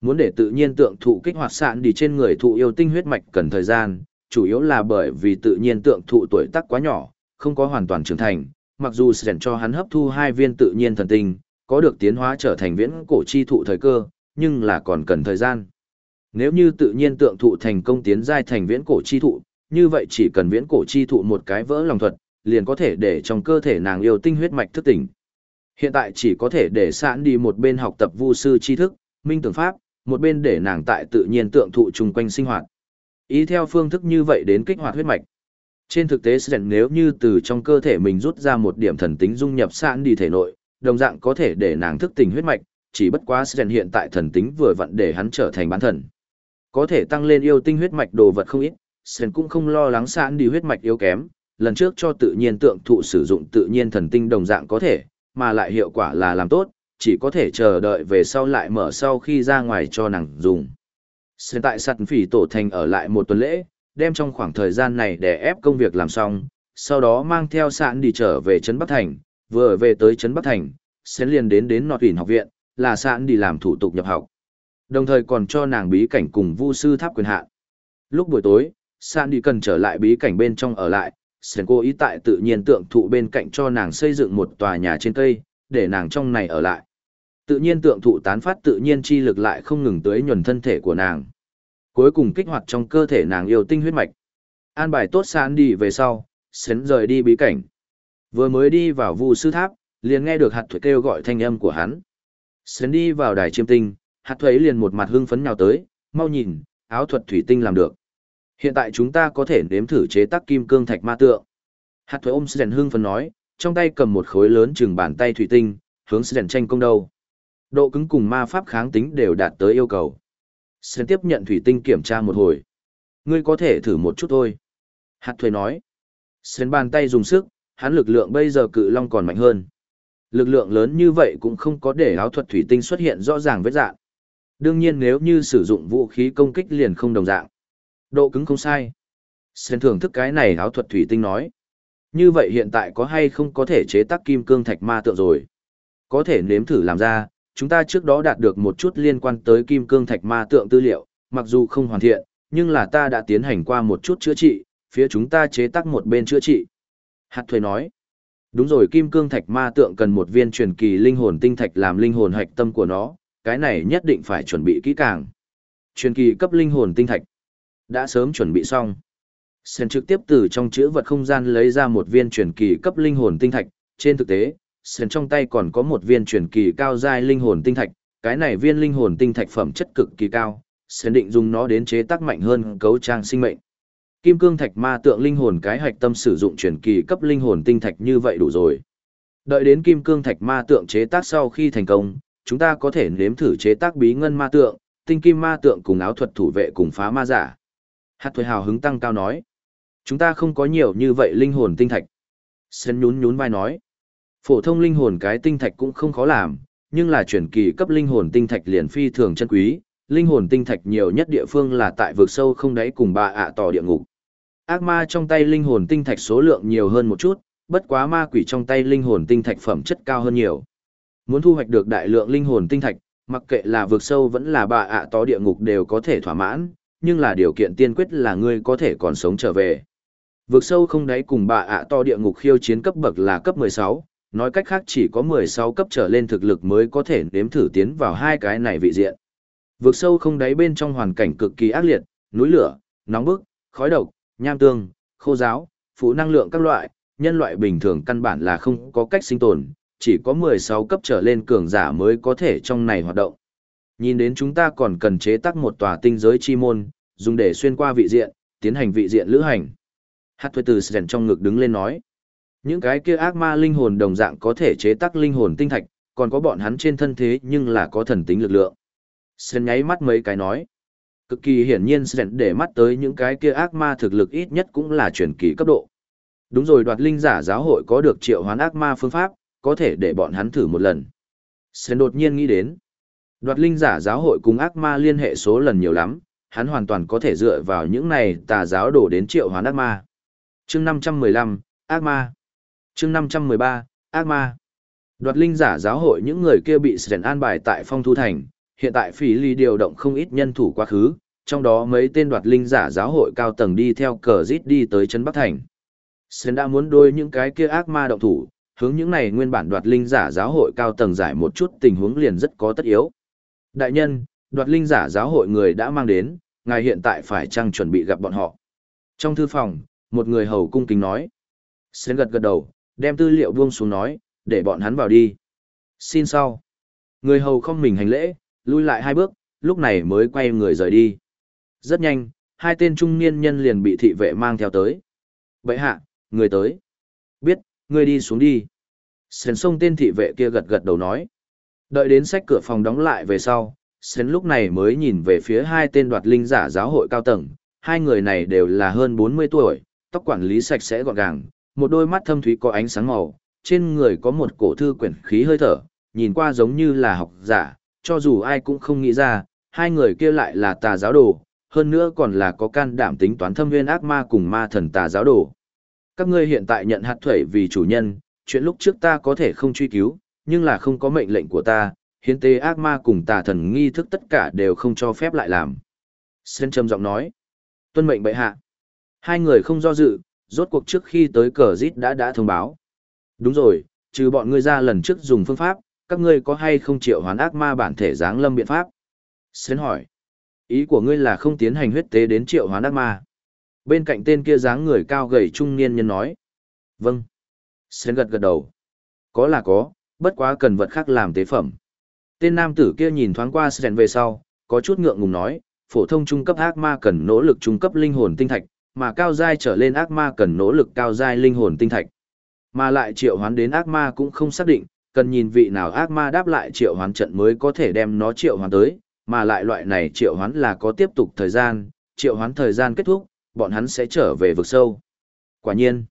Muốn để tự nhiên tượng thụ kích hoạt sạn đi trên người thụ yêu tinh huyết mạch cần thời gian, chủ yếu là bởi vì tự nhiên tượng thụ tuổi tác quá nhỏ, không có hoàn toàn trưởng thành, mặc dù sẽ cho hắn hấp thu hai viên tự nhiên thần tinh, có được tiến hóa trở thành viễn cổ chi thụ thời cơ, nhưng là còn cần thời gian. Nếu như tự nhiên tượng thụ thành công tiến giai thành viễn cổ chi thụ, như vậy chỉ cần viễn cổ chi thụ một cái vỡ lòng thuật, liền có thể để trong cơ thể nàng yêu tinh huyết mạch thức tỉnh. Hiện tại chỉ có thể để sẵn đi một bên học tập vu sư tri thức, minh tưởng pháp, một bên để nàng tại tự nhiên tượng thụ chung quanh sinh hoạt. Ý theo phương thức như vậy đến kích hoạt huyết mạch. Trên thực tế Sren nếu như từ trong cơ thể mình rút ra một điểm thần tính dung nhập sẵn đi thể nội, đồng dạng có thể để nàng thức tỉnh huyết mạch, chỉ bất quá Sren hiện tại thần tính vừa vặn để hắn trở thành bán thần. Có thể tăng lên yêu tinh huyết mạch đồ vật không ít, Sren cũng không lo lắng sẵn đi huyết mạch yếu kém, lần trước cho tự nhiên tượng thụ sử dụng tự nhiên thần tinh đồng dạng có thể, mà lại hiệu quả là làm tốt, chỉ có thể chờ đợi về sau lại mở sau khi ra ngoài cho nàng dùng. Sren tại sạt phỉ tổ thành ở lại một tuần lễ, đem trong khoảng thời gian này để ép công việc làm xong, sau đó mang theo sạn đi trở về Trấn Bắc Thành, vừa về tới Trấn Bắc Thành, Sren liền đến đến nọt tuyển học viện, là sạn đi làm thủ tục nhập học. Đồng thời còn cho nàng bí cảnh cùng vu sư tháp quyền hạn. Lúc buổi tối, San đi cần trở lại bí cảnh bên trong ở lại, Sren cố ý tại tự nhiên tượng thụ bên cạnh cho nàng xây dựng một tòa nhà trên cây, để nàng trong này ở lại. Tự nhiên tượng thụ tán phát tự nhiên chi lực lại không ngừng tới nhuần thân thể của nàng. Cuối cùng kích hoạt trong cơ thể nàng yêu tinh huyết mạch. An bài tốt San đi về sau, Sến rời đi bí cảnh. Vừa mới đi vào vu sư tháp, liền nghe được hạt thuế kêu gọi thanh âm của hắn. Sến đi vào đài chiêm tinh, hạt thuế liền một mặt hưng phấn nhào tới, mau nhìn, áo thuật thủy tinh làm được. Hiện tại chúng ta có thể nếm thử chế tác kim cương thạch ma tượng. Hạt thuế ôm Sren hưng phấn nói, trong tay cầm một khối lớn chừng bàn tay thủy tinh, hướng Sren tranh công đầu. Độ cứng cùng ma pháp kháng tính đều đạt tới yêu cầu. Sren tiếp nhận thủy tinh kiểm tra một hồi. Ngươi có thể thử một chút thôi. Hạt thuế nói. Sren bàn tay dùng sức, hắn lực lượng bây giờ cự long còn mạnh hơn. Lực lượng lớn như vậy cũng không có để áo thuật thủy tinh xuất hiện rõ ràng vết dạng. Đương nhiên nếu như sử dụng vũ khí công kích liền không đồng dạng. Độ cứng không sai. Sen thưởng thức cái này áo thuật thủy tinh nói. Như vậy hiện tại có hay không có thể chế tác kim cương thạch ma tượng rồi? Có thể nếm thử làm ra, chúng ta trước đó đạt được một chút liên quan tới kim cương thạch ma tượng tư liệu, mặc dù không hoàn thiện, nhưng là ta đã tiến hành qua một chút chữa trị, phía chúng ta chế tác một bên chữa trị. Hạt thuê nói, đúng rồi kim cương thạch ma tượng cần một viên truyền kỳ linh hồn tinh thạch làm linh hồn hạch tâm của nó, cái này nhất định phải chuẩn bị kỹ càng. Truyền kỳ cấp linh hồn tinh thạch, đã sớm chuẩn bị xong. Sen trực tiếp từ trong chữ vật không gian lấy ra một viên truyền kỳ cấp linh hồn tinh thạch, trên thực tế, Sen trong tay còn có một viên truyền kỳ cao giai linh hồn tinh thạch, cái này viên linh hồn tinh thạch phẩm chất cực kỳ cao, Sen định dùng nó đến chế tác mạnh hơn cấu trang sinh mệnh. Kim cương thạch ma tượng linh hồn cái hạch tâm sử dụng truyền kỳ cấp linh hồn tinh thạch như vậy đủ rồi. Đợi đến kim cương thạch ma tượng chế tác sau khi thành công, chúng ta có thể nếm thử chế tác bí ngân ma tượng, tinh kim ma tượng cùng áo thuật thủ vệ cùng phá ma giả. Hạt thuế hào hứng tăng cao nói. Chúng ta không có nhiều như vậy linh hồn tinh thạch. Sơn nhún nhún vai nói. Phổ thông linh hồn cái tinh thạch cũng không khó làm, nhưng là chuyển kỳ cấp linh hồn tinh thạch liền phi thường chân quý. Linh hồn tinh thạch nhiều nhất địa phương là tại vực sâu không đáy cùng bà ạ tỏ địa ngục. Ác ma trong tay linh hồn tinh thạch số lượng nhiều hơn một chút, bất quá ma quỷ trong tay linh hồn tinh thạch phẩm chất cao hơn nhiều. Muốn thu hoạch được đại lượng linh hồn tinh thạch, mặc kệ là vượt sâu vẫn là bà ạ to địa ngục đều có thể thỏa mãn, nhưng là điều kiện tiên quyết là ngươi có thể còn sống trở về. vượt sâu không đáy cùng bà ạ to địa ngục khiêu chiến cấp bậc là cấp 16, nói cách khác chỉ có 16 cấp trở lên thực lực mới có thể nếm thử tiến vào hai cái này vị diện. vượt sâu không đáy bên trong hoàn cảnh cực kỳ ác liệt, núi lửa, nóng bức, khói độc, nham tương, khô giáo, phụ năng lượng các loại, nhân loại bình thường căn bản là không có cách sinh tồn, chỉ có 16 cấp trở lên cường giả mới có thể trong này hoạt động. Nhìn đến chúng ta còn cần chế tác một tòa tinh giới chi môn, dùng để xuyên qua vị diện, tiến hành vị diện lữ hành. Hát thuê từ sèn trong ngực đứng lên nói. Những cái kia ác ma linh hồn đồng dạng có thể chế tác linh hồn tinh thạch, còn có bọn hắn trên thân thế nhưng là có thần tính lực lượng. Sèn nháy mắt mấy cái nói. Cực kỳ hiển nhiên sèn để mắt tới những cái kia ác ma thực lực ít nhất cũng là truyền kỳ cấp độ. Đúng rồi đoạt linh giả giáo hội có được triệu hoán ác ma phương pháp, có thể để bọn hắn thử một lần. Sơn đột nhiên nghĩ đến. Đoạt linh giả giáo hội cùng ác ma liên hệ số lần nhiều lắm, hắn hoàn toàn có thể dựa vào những này tà giáo đổ đến triệu hoán ác ma chương năm trăm mười lăm ác ma chương năm trăm mười ba ác ma đoạt linh giả giáo hội những người kia bị Sơn an bài tại phong thu thành hiện tại phỉ ly điều động không ít nhân thủ quá khứ trong đó mấy tên đoạt linh giả giáo hội cao tầng đi theo cờ rít đi tới trấn bắc thành Sơn đã muốn đôi những cái kia ác ma động thủ hướng những này nguyên bản đoạt linh giả giáo hội cao tầng giải một chút tình huống liền rất có tất yếu đại nhân đoạt linh giả giáo hội người đã mang đến ngài hiện tại phải chăng chuẩn bị gặp bọn họ trong thư phòng một người hầu cung kính nói. Sến gật gật đầu, đem tư liệu buông xuống nói, để bọn hắn vào đi. Xin sau. Người hầu không mình hành lễ, lui lại hai bước, lúc này mới quay người rời đi. Rất nhanh, hai tên trung niên nhân liền bị thị vệ mang theo tới. Vậy hạ, người tới. Biết, Ngươi đi xuống đi. Sến sông tên thị vệ kia gật gật đầu nói. Đợi đến sách cửa phòng đóng lại về sau, Sến lúc này mới nhìn về phía hai tên đoạt linh giả giáo hội cao tầng. Hai người này đều là hơn 40 tuổi, tóc quản lý sạch sẽ gọn gàng, một đôi mắt thâm thúy có ánh sáng màu, trên người có một cổ thư quyển khí hơi thở, nhìn qua giống như là học giả, cho dù ai cũng không nghĩ ra, hai người kia lại là tà giáo đồ, hơn nữa còn là có can đảm tính toán thâm nguyên ác ma cùng ma thần tà giáo đồ. Các ngươi hiện tại nhận hạt thuẩy vì chủ nhân, chuyện lúc trước ta có thể không truy cứu, nhưng là không có mệnh lệnh của ta, hiến tế ác ma cùng tà thần nghi thức tất cả đều không cho phép lại làm. Sơn trầm giọng nói, tuân mệnh bệ hạ. Hai người không do dự, rốt cuộc trước khi tới cờ rít đã đã thông báo. Đúng rồi, trừ bọn ngươi ra lần trước dùng phương pháp, các ngươi có hay không triệu hoán ác ma bản thể dáng lâm biện pháp? Sơn hỏi. Ý của ngươi là không tiến hành huyết tế đến triệu hoán ác ma. Bên cạnh tên kia dáng người cao gầy trung niên nhân nói. Vâng. Sến gật gật đầu. Có là có, bất quá cần vật khác làm tế phẩm. Tên nam tử kia nhìn thoáng qua Sến về sau, có chút ngượng ngùng nói, phổ thông trung cấp ác ma cần nỗ lực trung cấp linh hồn tinh thạch, mà cao giai trở lên ác ma cần nỗ lực cao giai linh hồn tinh thạch. Mà lại triệu hoán đến ác ma cũng không xác định, cần nhìn vị nào ác ma đáp lại triệu hoán trận mới có thể đem nó triệu hoán tới, mà lại loại này triệu hoán là có tiếp tục thời gian, triệu hoán thời gian kết thúc, bọn hắn sẽ trở về vực sâu. Quả nhiên,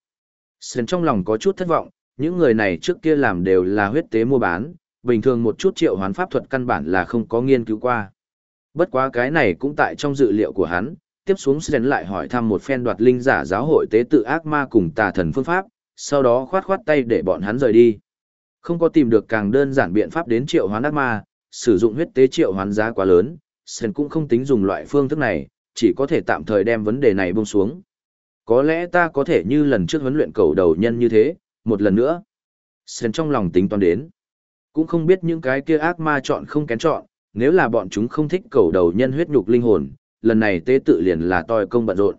Sơn trong lòng có chút thất vọng, những người này trước kia làm đều là huyết tế mua bán, bình thường một chút triệu hoán pháp thuật căn bản là không có nghiên cứu qua. Bất quá cái này cũng tại trong dự liệu của hắn, tiếp xuống Sơn lại hỏi thăm một phen đoạt linh giả giáo hội tế tự ác ma cùng tà thần phương pháp, sau đó khoát khoát tay để bọn hắn rời đi. Không có tìm được càng đơn giản biện pháp đến triệu hoán ác ma, sử dụng huyết tế triệu hoán giá quá lớn, Sơn cũng không tính dùng loại phương thức này, chỉ có thể tạm thời đem vấn đề này buông xuống. Có lẽ ta có thể như lần trước huấn luyện cầu đầu nhân như thế, một lần nữa. Sren trong lòng tính toán đến. Cũng không biết những cái kia ác ma chọn không kén chọn, nếu là bọn chúng không thích cầu đầu nhân huyết nhục linh hồn, lần này tế tự liền là toi công bận rộn.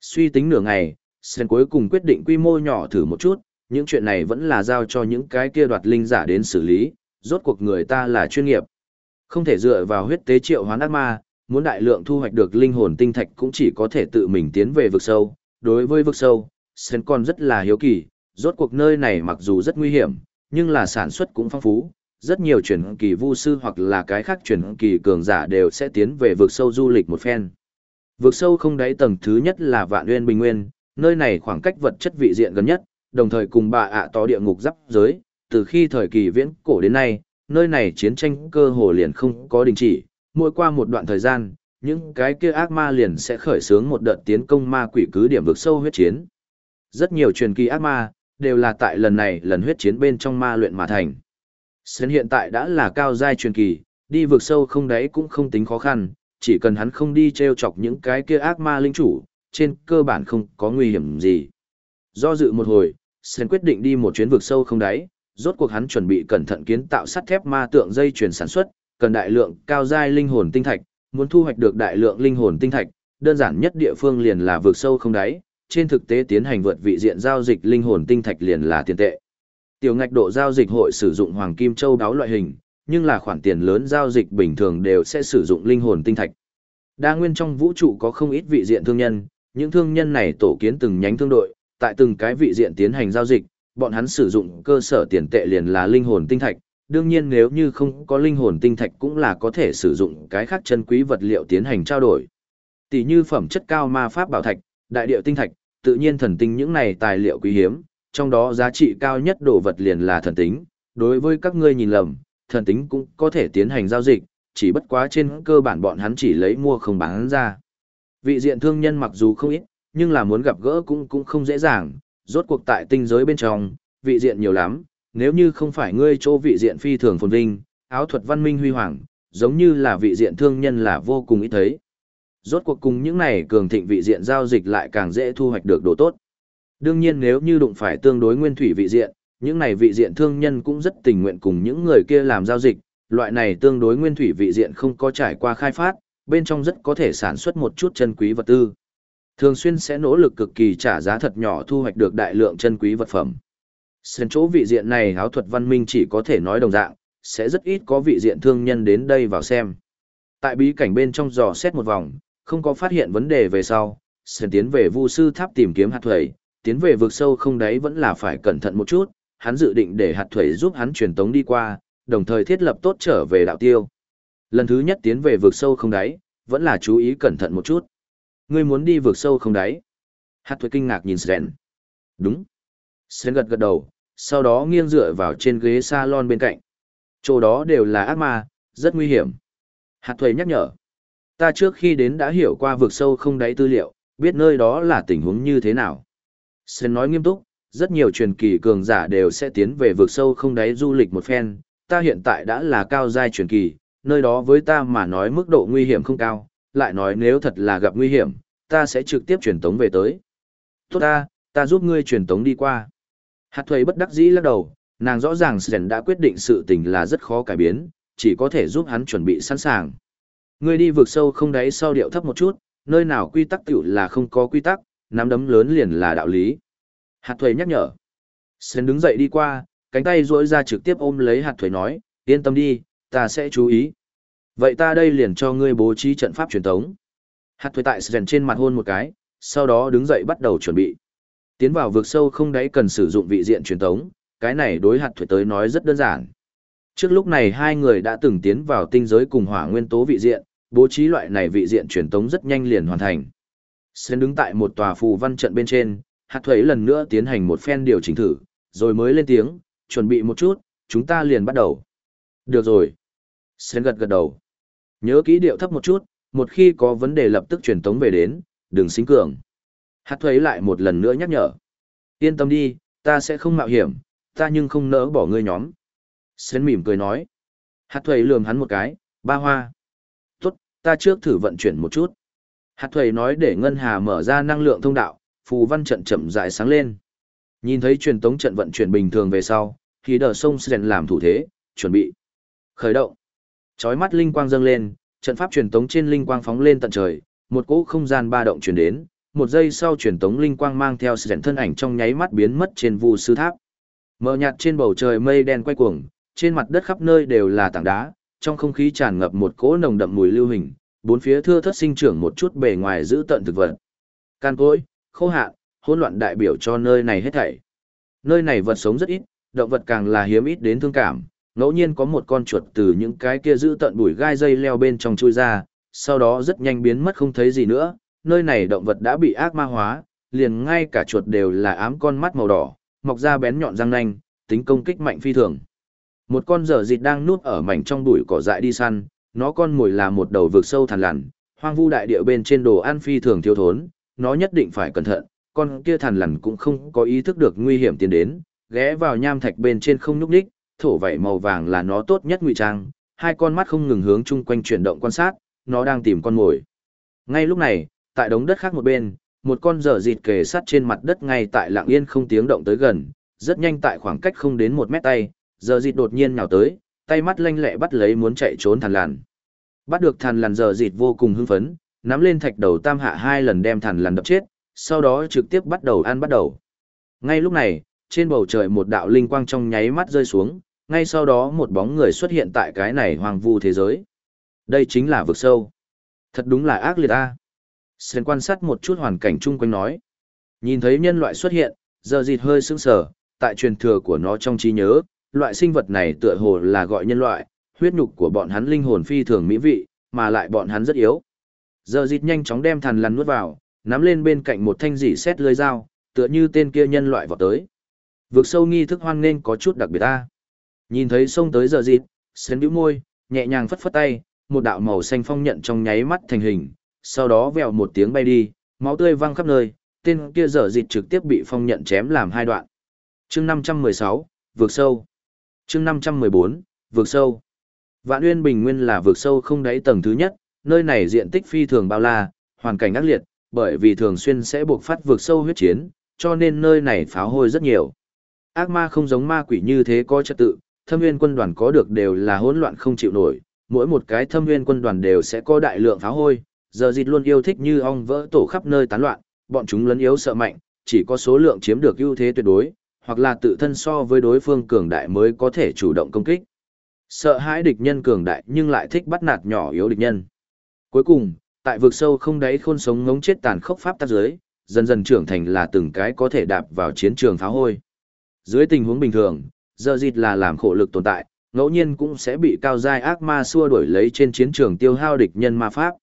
Suy tính nửa ngày, Sen cuối cùng quyết định quy mô nhỏ thử một chút, những chuyện này vẫn là giao cho những cái kia đoạt linh giả đến xử lý, rốt cuộc người ta là chuyên nghiệp. Không thể dựa vào huyết tế triệu hoán ác ma, muốn đại lượng thu hoạch được linh hồn tinh thạch cũng chỉ có thể tự mình tiến về vực sâu. Đối với vực sâu, Sen còn rất là hiếu kỳ, rốt cuộc nơi này mặc dù rất nguy hiểm, nhưng là sản xuất cũng phong phú. Rất nhiều truyền kỳ vu sư hoặc là cái khác truyền kỳ cường giả đều sẽ tiến về vực sâu du lịch một phen. Vực sâu không đáy tầng thứ nhất là Vạn Nguyên Bình Nguyên, nơi này khoảng cách vật chất vị diện gần nhất, đồng thời cùng bà ạ to địa ngục giáp giới, từ khi thời kỳ viễn cổ đến nay, nơi này chiến tranh cơ hồ liền không có đình chỉ, mỗi qua một đoạn thời gian, những cái kia ác ma liền sẽ khởi xướng một đợt tiến công ma quỷ cứ điểm vực sâu huyết chiến. Rất nhiều truyền kỳ ác ma, đều là tại lần này lần huyết chiến bên trong ma luyện mà thành. Sến hiện tại đã là cao giai truyền kỳ, đi vực sâu không đáy cũng không tính khó khăn, chỉ cần hắn không đi treo chọc những cái kia ác ma linh chủ, trên cơ bản không có nguy hiểm gì. Do dự một hồi, Sến quyết định đi một chuyến vực sâu không đáy, rốt cuộc hắn chuẩn bị cẩn thận kiến tạo sắt thép ma tượng dây chuyển sản xuất, cần đại lượng cao giai linh hồn tinh thạch, muốn thu hoạch được đại lượng linh hồn tinh thạch, đơn giản nhất địa phương liền là vượt sâu không đáy, trên thực tế tiến hành vượt vị diện giao dịch linh hồn tinh thạch liền là tiền tệ. Tiểu ngạch độ giao dịch hội sử dụng hoàng kim châu đáo loại hình, nhưng là khoản tiền lớn giao dịch bình thường đều sẽ sử dụng linh hồn tinh thạch. Đa nguyên trong vũ trụ có không ít vị diện thương nhân, những thương nhân này tổ kiến từng nhánh thương đội, tại từng cái vị diện tiến hành giao dịch, bọn hắn sử dụng cơ sở tiền tệ liền là linh hồn tinh thạch, đương nhiên nếu như không có linh hồn tinh thạch cũng là có thể sử dụng cái khác chân quý vật liệu tiến hành trao đổi. Tỷ như phẩm chất cao ma pháp bảo thạch, đại điệu tinh thạch, tự nhiên thần tinh những này tài liệu quý hiếm, trong đó giá trị cao nhất đồ vật liền là thần tính. Đối với các ngươi nhìn lầm, thần tính cũng có thể tiến hành giao dịch, chỉ bất quá trên cơ bản bọn hắn chỉ lấy mua không bán ra. Vị diện thương nhân mặc dù không ít, nhưng là muốn gặp gỡ cũng cũng không dễ dàng, rốt cuộc tại tinh giới bên trong, vị diện nhiều lắm, nếu như không phải ngươi chỗ vị diện phi thường phồn vinh, áo thuật văn minh huy hoàng, giống như là vị diện thương nhân là vô cùng ít thấy. Rốt cuộc cùng những này cường thịnh vị diện giao dịch lại càng dễ thu hoạch được đồ tốt. Đương nhiên nếu như đụng phải tương đối nguyên thủy vị diện, những này vị diện thương nhân cũng rất tình nguyện cùng những người kia làm giao dịch, loại này tương đối nguyên thủy vị diện không có trải qua khai phát, bên trong rất có thể sản xuất một chút chân quý vật tư. Thường xuyên sẽ nỗ lực cực kỳ trả giá thật nhỏ thu hoạch được đại lượng chân quý vật phẩm. Sân chỗ vị diện này áo thuật văn minh chỉ có thể nói đồng dạng, sẽ rất ít có vị diện thương nhân đến đây vào xem. Tại bí cảnh bên trong dò xét một vòng, không có phát hiện vấn đề về sau, Sân tiến về vu sư tháp tìm kiếm hạt thuẩy, tiến về vực sâu không đáy vẫn là phải cẩn thận một chút, hắn dự định để hạt thuẩy giúp hắn truyền tống đi qua, đồng thời thiết lập tốt trở về đạo tiêu. Lần thứ nhất tiến về vực sâu không đáy, vẫn là chú ý cẩn thận một chút. Ngươi muốn đi vực sâu không đáy? Hạt thuẩy kinh ngạc nhìn Sren. Đúng. Sến gật gật đầu, sau đó nghiêng dựa vào trên ghế salon bên cạnh. Chỗ đó đều là ác ma, rất nguy hiểm. Hạt thuầy nhắc nhở. Ta trước khi đến đã hiểu qua vực sâu không đáy tư liệu, biết nơi đó là tình huống như thế nào. Sến nói nghiêm túc, rất nhiều truyền kỳ cường giả đều sẽ tiến về vực sâu không đáy du lịch một phen. Ta hiện tại đã là cao giai truyền kỳ, nơi đó với ta mà nói mức độ nguy hiểm không cao, lại nói nếu thật là gặp nguy hiểm, ta sẽ trực tiếp truyền tống về tới. Tốt ta, ta giúp ngươi truyền tống đi qua. Hạt thuầy bất đắc dĩ lắc đầu, nàng rõ ràng Sren đã quyết định sự tình là rất khó cải biến, chỉ có thể giúp hắn chuẩn bị sẵn sàng. Ngươi đi vượt sâu không đáy sau điệu thấp một chút, nơi nào quy tắc tiểu là không có quy tắc, nắm đấm lớn liền là đạo lý. Hạt thuầy nhắc nhở. Sren đứng dậy đi qua, cánh tay duỗi ra trực tiếp ôm lấy hạt thuầy nói, yên tâm đi, ta sẽ chú ý. Vậy ta đây liền cho ngươi bố trí trận pháp truyền thống. Hạt thuầy tại Sren trên mặt hôn một cái, sau đó đứng dậy bắt đầu chuẩn bị. Tiến vào vực sâu không đáy cần sử dụng vị diện truyền thống, cái này đối hạt thuế tới nói rất đơn giản. Trước lúc này hai người đã từng tiến vào tinh giới cùng hỏa nguyên tố vị diện, bố trí loại này vị diện truyền tống rất nhanh liền hoàn thành. Sen đứng tại một tòa phù văn trận bên trên, hạt thuế lần nữa tiến hành một phen điều chỉnh thử, rồi mới lên tiếng, chuẩn bị một chút, chúng ta liền bắt đầu. Được rồi. Sen gật gật đầu. Nhớ kỹ điệu thấp một chút, một khi có vấn đề lập tức truyền tống về đến, đừng xính cường. Hạt thuế lại một lần nữa nhắc nhở. Yên tâm đi, ta sẽ không mạo hiểm, ta nhưng không nỡ bỏ ngươi nhóm. Sến mỉm cười nói. Hạt thuế lườm hắn một cái, ba hoa. Tốt, ta trước thử vận chuyển một chút. Hạt thuế nói để ngân hà mở ra năng lượng thông đạo, phù văn trận chậm rãi sáng lên. Nhìn thấy truyền tống trận vận chuyển bình thường về sau, thì đờ sông Sen làm thủ thế, chuẩn bị. Khởi động. Chói mắt linh quang dâng lên, trận pháp truyền tống trên linh quang phóng lên tận trời, một cỗ không gian ba động truyền đến, một giây sau truyền tống linh quang mang theo Sen thân ảnh trong nháy mắt biến mất trên vu sư tháp. Mờ nhạt trên bầu trời mây đen quay cuồng, trên mặt đất khắp nơi đều là tảng đá, trong không khí tràn ngập một cỗ nồng đậm mùi lưu hình, bốn phía thưa thất sinh trưởng một chút bề ngoài giữ tận thực vật. Can cối, khô hạn, hỗn loạn đại biểu cho nơi này hết thảy. Nơi này vật sống rất ít, động vật càng là hiếm ít đến thương cảm, ngẫu nhiên có một con chuột từ những cái kia giữ tận bụi gai dây leo bên trong chui ra, sau đó rất nhanh biến mất không thấy gì nữa, nơi này động vật đã bị ác ma hóa, liền ngay cả chuột đều là ám con mắt màu đỏ, mọc ra bén nhọn răng nanh, tính công kích mạnh phi thường. Một con dở dịt đang nuốt ở mảnh trong bụi cỏ dại đi săn, nó con mồi là một đầu vực sâu thằn lằn, hoang vu đại địa bên trên đồ ăn phi thường thiếu thốn, nó nhất định phải cẩn thận, con kia thằn lằn cũng không có ý thức được nguy hiểm tiến đến, ghé vào nham thạch bên trên không nhúc nhích, thổ vảy màu vàng là nó tốt nhất ngụy trang, hai con mắt không ngừng hướng chung quanh chuyển động quan sát, nó đang tìm con mồi. Ngay lúc này, tại đống đất khác một bên, một con dở dịt kề sắt trên mặt đất ngay tại lặng yên không tiếng động tới gần, rất nhanh tại khoảng cách không đến một mét tay, dở dịt đột nhiên nhào tới, tay mắt lanh lẹ bắt lấy muốn chạy trốn thằn lằn. Bắt được thằn lằn dở dịt vô cùng hưng phấn, nắm lên thạch đầu tam hạ hai lần đem thằn lằn đập chết, sau đó trực tiếp bắt đầu ăn bắt đầu. Ngay lúc này, trên bầu trời một đạo linh quang trong nháy mắt rơi xuống, ngay sau đó một bóng người xuất hiện tại cái này hoang vu thế giới. Đây chính là vực sâu. Thật đúng là ác liệt a. Sơn quan sát một chút hoàn cảnh chung quanh nói. Nhìn thấy nhân loại xuất hiện, giờ dịt hơi sững sờ, tại truyền thừa của nó trong trí nhớ, loại sinh vật này tựa hồ là gọi nhân loại, huyết nhục của bọn hắn linh hồn phi thường mỹ vị, mà lại bọn hắn rất yếu. Giờ dịt nhanh chóng đem thằn lằn nuốt vào, nắm lên bên cạnh một thanh dỉ xét lưới dao, tựa như tên kia nhân loại vọt tới. Vực sâu nghi thức hoan nên có chút đặc biệt ta. Nhìn thấy sông tới giờ dịt, sến bĩu môi, nhẹ nhàng phất phất tay, một đạo màu xanh phong nhận trong nháy mắt thành hình, sau đó vèo một tiếng bay đi, máu tươi văng khắp nơi, tên kia dở dịt trực tiếp bị phong nhận chém làm hai đoạn. chương 516, vượt sâu. chương 514, vượt sâu. Vạn Uyên Bình Nguyên là vượt sâu không đáy tầng thứ nhất, nơi này diện tích phi thường bao la, hoàn cảnh ác liệt, bởi vì thường xuyên sẽ buộc phát vượt sâu huyết chiến, cho nên nơi này pháo hôi rất nhiều. Ác ma không giống ma quỷ như thế có trật tự, thâm nguyên quân đoàn có được đều là hỗn loạn không chịu nổi, mỗi một cái thâm nguyên quân đoàn đều sẽ có đại lượng pháo hôi, giờ dịt luôn yêu thích như ong vỡ tổ khắp nơi tán loạn, bọn chúng lấn yếu sợ mạnh, chỉ có số lượng chiếm được ưu thế tuyệt đối, hoặc là tự thân so với đối phương cường đại mới có thể chủ động công kích. Sợ hãi địch nhân cường đại nhưng lại thích bắt nạt nhỏ yếu địch nhân. Cuối cùng, tại vực sâu không đáy khôn sống ngống chết tàn khốc pháp tắc giới, dần dần trưởng thành là từng cái có thể đạp vào chiến trường phá hôi. Dưới tình huống bình thường, giờ dịt là làm khổ lực tồn tại, ngẫu nhiên cũng sẽ bị cao giai ác ma xua đuổi lấy trên chiến trường tiêu hao địch nhân ma pháp.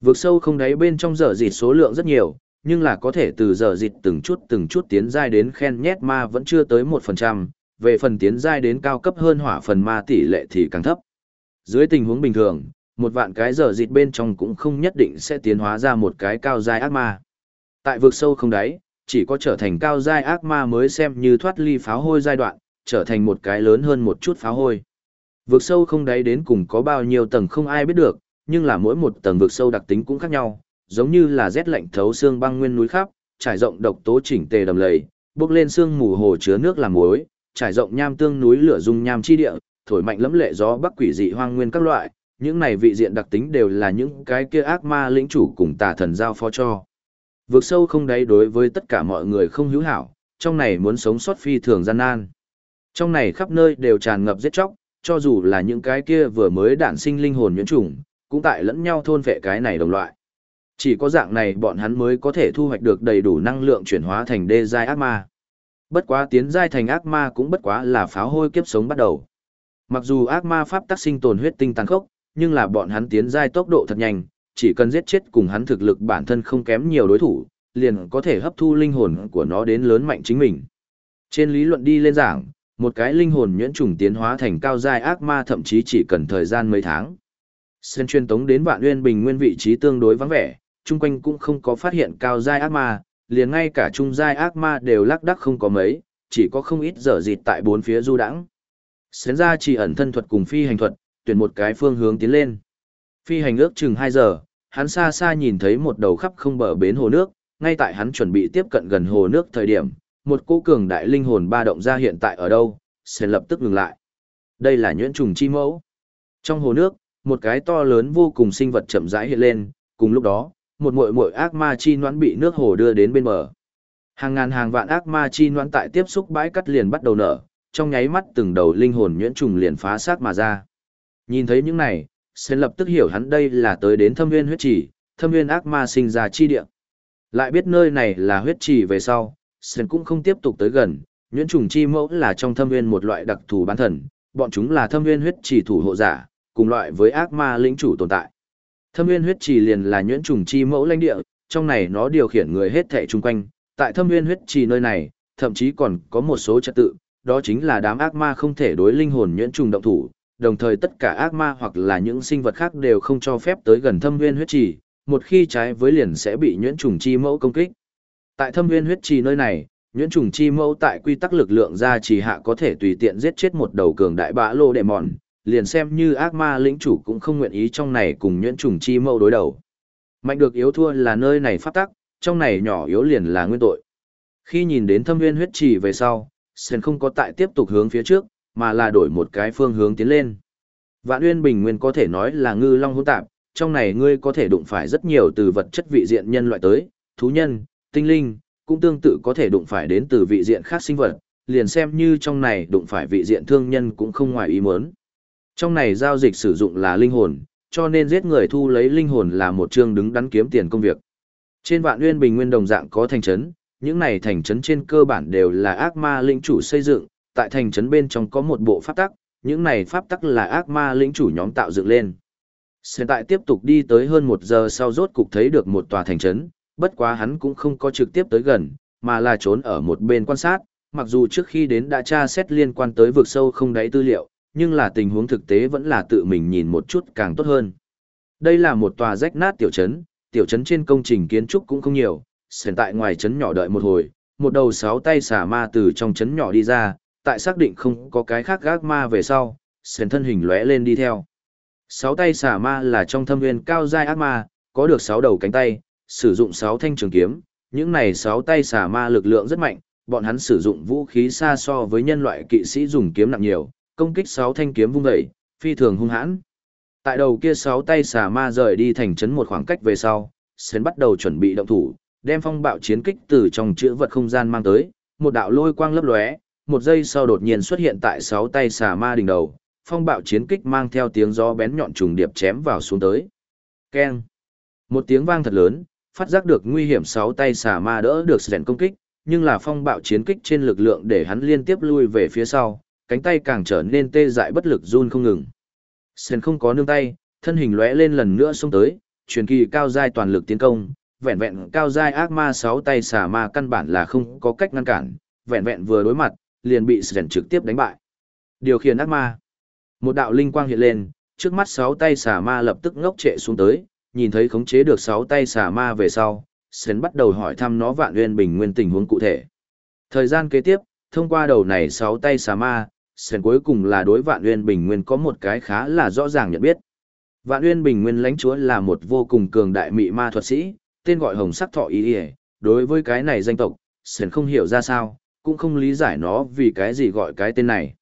Vực sâu không đáy bên trong dở dịt số lượng rất nhiều, nhưng là có thể từ dở dịt từng chút từng chút tiến giai đến khen nhét ma vẫn chưa tới 1%, về phần tiến giai đến cao cấp hơn hỏa phần ma tỷ lệ thì càng thấp. Dưới tình huống bình thường, một vạn cái dở dịt bên trong cũng không nhất định sẽ tiến hóa ra một cái cao giai ác ma. Tại vực sâu không đáy, chỉ có trở thành cao giai ác ma mới xem như thoát ly pháo hôi giai đoạn, trở thành một cái lớn hơn một chút pháo hôi. Vực sâu không đáy đến cùng có bao nhiêu tầng không ai biết được, nhưng là mỗi một tầng vực sâu đặc tính cũng khác nhau, giống như là rét lạnh thấu xương băng nguyên núi khắp, trải rộng độc tố chỉnh tề đầm lầy, bước lên xương mù hồ chứa nước làm muối, trải rộng nham tương núi lửa dung nham chi địa, thổi mạnh lẫm lệ gió bắc quỷ dị hoang nguyên các loại, những này vị diện đặc tính đều là những cái kia ác ma lĩnh chủ cùng tà thần giao phó cho. Vực sâu không đáy đối với tất cả mọi người không hữu hảo, trong này muốn sống sót phi thường gian nan. Trong này khắp nơi đều tràn ngập giết chóc, cho dù là những cái kia vừa mới đản sinh linh hồn nhuyễn trùng, cũng tại lẫn nhau thôn vệ cái này đồng loại. Chỉ có dạng này bọn hắn mới có thể thu hoạch được đầy đủ năng lượng chuyển hóa thành đê giai ác ma. Bất quá tiến giai thành ác ma cũng bất quá là pháo hôi kiếp sống bắt đầu. Mặc dù ác ma pháp tác sinh tồn huyết tinh tàn khốc, nhưng là bọn hắn tiến giai tốc độ thật nhanh, chỉ cần giết chết cùng hắn thực lực bản thân không kém nhiều đối thủ, liền có thể hấp thu linh hồn của nó đến lớn mạnh chính mình. Trên lý luận đi lên giảng, một cái linh hồn nhuyễn trùng tiến hóa thành cao giai ác ma thậm chí chỉ cần thời gian mấy tháng. Sơn truyền tống đến Vạn nguyên Bình nguyên vị trí tương đối vắng vẻ, chung quanh cũng không có phát hiện cao giai ác ma, liền ngay cả trung giai ác ma đều lắc đắc không có mấy, chỉ có không ít dở dịt tại bốn phía du đãng. Xén ra chỉ ẩn thân thuật cùng phi hành thuật, tuyển một cái phương hướng tiến lên. Phi hành ước chừng 2 giờ, hắn xa xa nhìn thấy một đầu khắp không bờ bến hồ nước, ngay tại hắn chuẩn bị tiếp cận gần hồ nước thời điểm, một cô cường đại linh hồn ba động ra hiện tại ở đâu, sẽ lập tức ngừng lại. Đây là nhuyễn trùng chi mẫu. Trong hồ nước, một cái to lớn vô cùng sinh vật chậm rãi hiện lên, cùng lúc đó, một muội muội ác ma chi noãn bị nước hồ đưa đến bên bờ. Hàng ngàn hàng vạn ác ma chi noãn tại tiếp xúc bãi cắt liền bắt đầu nở, trong nháy mắt từng đầu linh hồn nhuyễn trùng liền phá xác mà ra. Nhìn thấy những này, sẽ lập tức hiểu hắn đây là tới đến thâm nguyên huyết trì, thâm nguyên ác ma sinh ra chi địa. Lại biết nơi này là huyết trì về sau, Sen cũng không tiếp tục tới gần, nhuyễn trùng chi mẫu là trong thâm nguyên một loại đặc thù bán thần, bọn chúng là thâm nguyên huyết trì thủ hộ giả, cùng loại với ác ma lĩnh chủ tồn tại. Thâm nguyên huyết trì liền là nhuyễn trùng chi mẫu lãnh địa, trong này nó điều khiển người hết thảy chung quanh, tại thâm nguyên huyết trì nơi này, thậm chí còn có một số trật tự, đó chính là đám ác ma không thể đối linh hồn nhuyễn trùng động thủ, đồng thời tất cả ác ma hoặc là những sinh vật khác đều không cho phép tới gần thâm nguyên huyết trì, một khi trái với liền sẽ bị nhuyễn trùng chi mẫu công kích. Tại thâm nguyên huyết trì nơi này, nhuyễn trùng chi mẫu tại quy tắc lực lượng ra trì hạ có thể tùy tiện giết chết một đầu cường đại bã lô đệ mòn, liền xem như ác ma lĩnh chủ cũng không nguyện ý trong này cùng nhuyễn trùng chi mâu đối đầu. Mạnh được yếu thua là nơi này phát tắc, trong này nhỏ yếu liền là nguyên tội. Khi nhìn đến thâm nguyên huyết trì về sau, Sen không có tại tiếp tục hướng phía trước, mà là đổi một cái phương hướng tiến lên. Vạn Uyên Bình Nguyên có thể nói là ngư long hỗn tạp, trong này ngươi có thể đụng phải rất nhiều từ vật chất vị diện nhân loại tới, thú nhân, tinh linh, cũng tương tự có thể đụng phải đến từ vị diện khác sinh vật, liền xem như trong này đụng phải vị diện thương nhân cũng không ngoài ý muốn. Trong này giao dịch sử dụng là linh hồn, cho nên giết người thu lấy linh hồn là một chương đứng đắn kiếm tiền công việc. Trên vạn nguyên bình nguyên đồng dạng có thành trấn, những này thành trấn trên cơ bản đều là ác ma lĩnh chủ xây dựng, tại thành trấn bên trong có một bộ pháp tắc, những này pháp tắc là ác ma lĩnh chủ nhóm tạo dựng lên. Hiện tại tiếp tục đi tới hơn một giờ sau rốt cục thấy được một tòa thành trấn, bất quá hắn cũng không có trực tiếp tới gần, mà là trốn ở một bên quan sát, mặc dù trước khi đến đã tra xét liên quan tới vực sâu không đáy tư liệu, nhưng là tình huống thực tế vẫn là tự mình nhìn một chút càng tốt hơn. Đây là một tòa rách nát tiểu trấn, tiểu trấn trên công trình kiến trúc cũng không nhiều, hiện tại ngoài trấn nhỏ đợi một hồi, một đầu sáu tay xà ma từ trong trấn nhỏ đi ra, tại xác định không có cái khác gác ma về sau, sền thân hình lóe lên đi theo. Sáu tay xà ma là trong thâm nguyên cao giai ác ma, có được sáu đầu cánh tay, sử dụng sáu thanh trường kiếm, những này sáu tay xà ma lực lượng rất mạnh, bọn hắn sử dụng vũ khí xa so với nhân loại kỵ sĩ dùng kiếm nặng nhiều, công kích sáu thanh kiếm vung dậy, phi thường hung hãn. Tại đầu kia sáu tay xà ma rời đi thành trấn một khoảng cách về sau, Sến bắt đầu chuẩn bị động thủ, đem phong bạo chiến kích từ trong chữ vật không gian mang tới, một đạo lôi quang lấp lóe, một giây sau đột nhiên xuất hiện tại sáu tay xà ma đỉnh đầu, phong bạo chiến kích mang theo tiếng gió bén nhọn trùng điệp chém vào xuống tới. Keng! Một tiếng vang thật lớn, phát giác được nguy hiểm sáu tay xà ma đỡ được rèn công kích, nhưng là phong bạo chiến kích trên lực lượng để hắn liên tiếp lui về phía sau, cánh tay càng trở nên tê dại bất lực run không ngừng. Sen không có nương tay, thân hình lóe lên lần nữa xông tới, truyền kỳ cao giai toàn lực tiến công, vẹn vẹn cao giai ác ma sáu tay xà ma căn bản là không có cách ngăn cản, vẹn vẹn vừa đối mặt, liền bị Sen trực tiếp đánh bại. Điều khiển ác ma. Một đạo linh quang hiện lên, trước mắt sáu tay xà ma lập tức ngốc trệ xuống tới, nhìn thấy khống chế được sáu tay xà ma về sau, Sen bắt đầu hỏi thăm nó vạn nguyên bình nguyên tình huống cụ thể. Thời gian kế tiếp, thông qua đầu này sáu tay xà ma, Sren cuối cùng là đối vạn uyên bình nguyên có một cái khá là rõ ràng nhận biết. Vạn uyên Bình Nguyên lãnh chúa là một vô cùng cường đại mị ma thuật sĩ, tên gọi Hồng Sắc Thọ Ý ỉa Đối với cái này danh tộc, Sến không hiểu ra sao, cũng không lý giải nó vì cái gì gọi cái tên này.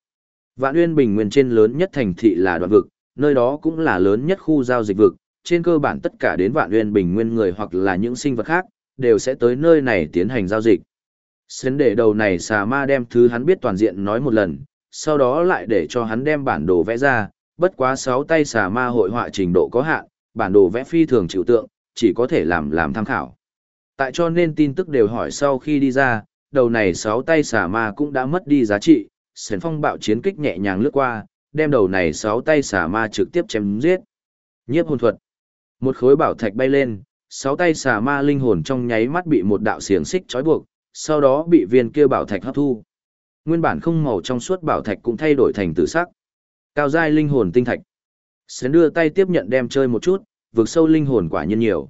Vạn uyên Bình Nguyên trên lớn nhất thành thị là đoạn vực, nơi đó cũng là lớn nhất khu giao dịch vực, trên cơ bản tất cả đến Vạn uyên Bình Nguyên người hoặc là những sinh vật khác, đều sẽ tới nơi này tiến hành giao dịch. Sến để đầu này xà ma đem thứ hắn biết toàn diện nói một lần, sau đó lại để cho hắn đem bản đồ vẽ ra, bất quá sáu tay xà ma hội họa trình độ có hạn, bản đồ vẽ phi thường chịu tượng, chỉ có thể làm làm tham khảo. Tại cho nên tin tức đều hỏi sau khi đi ra, đầu này sáu tay xà ma cũng đã mất đi giá trị, sến phong bạo chiến kích nhẹ nhàng lướt qua, đem đầu này sáu tay xà ma trực tiếp chém giết. Nhiếp hồn thuật. Một khối bảo thạch bay lên, sáu tay xà ma linh hồn trong nháy mắt bị một đạo xiềng xích trói buộc, sau đó bị viên kia bảo thạch hấp thu. Nguyên bản không màu trong suốt bảo thạch cũng thay đổi thành tử sắc. Cao giai linh hồn tinh thạch. Sến đưa tay tiếp nhận đem chơi một chút, vượt sâu linh hồn quả nhiên nhiều.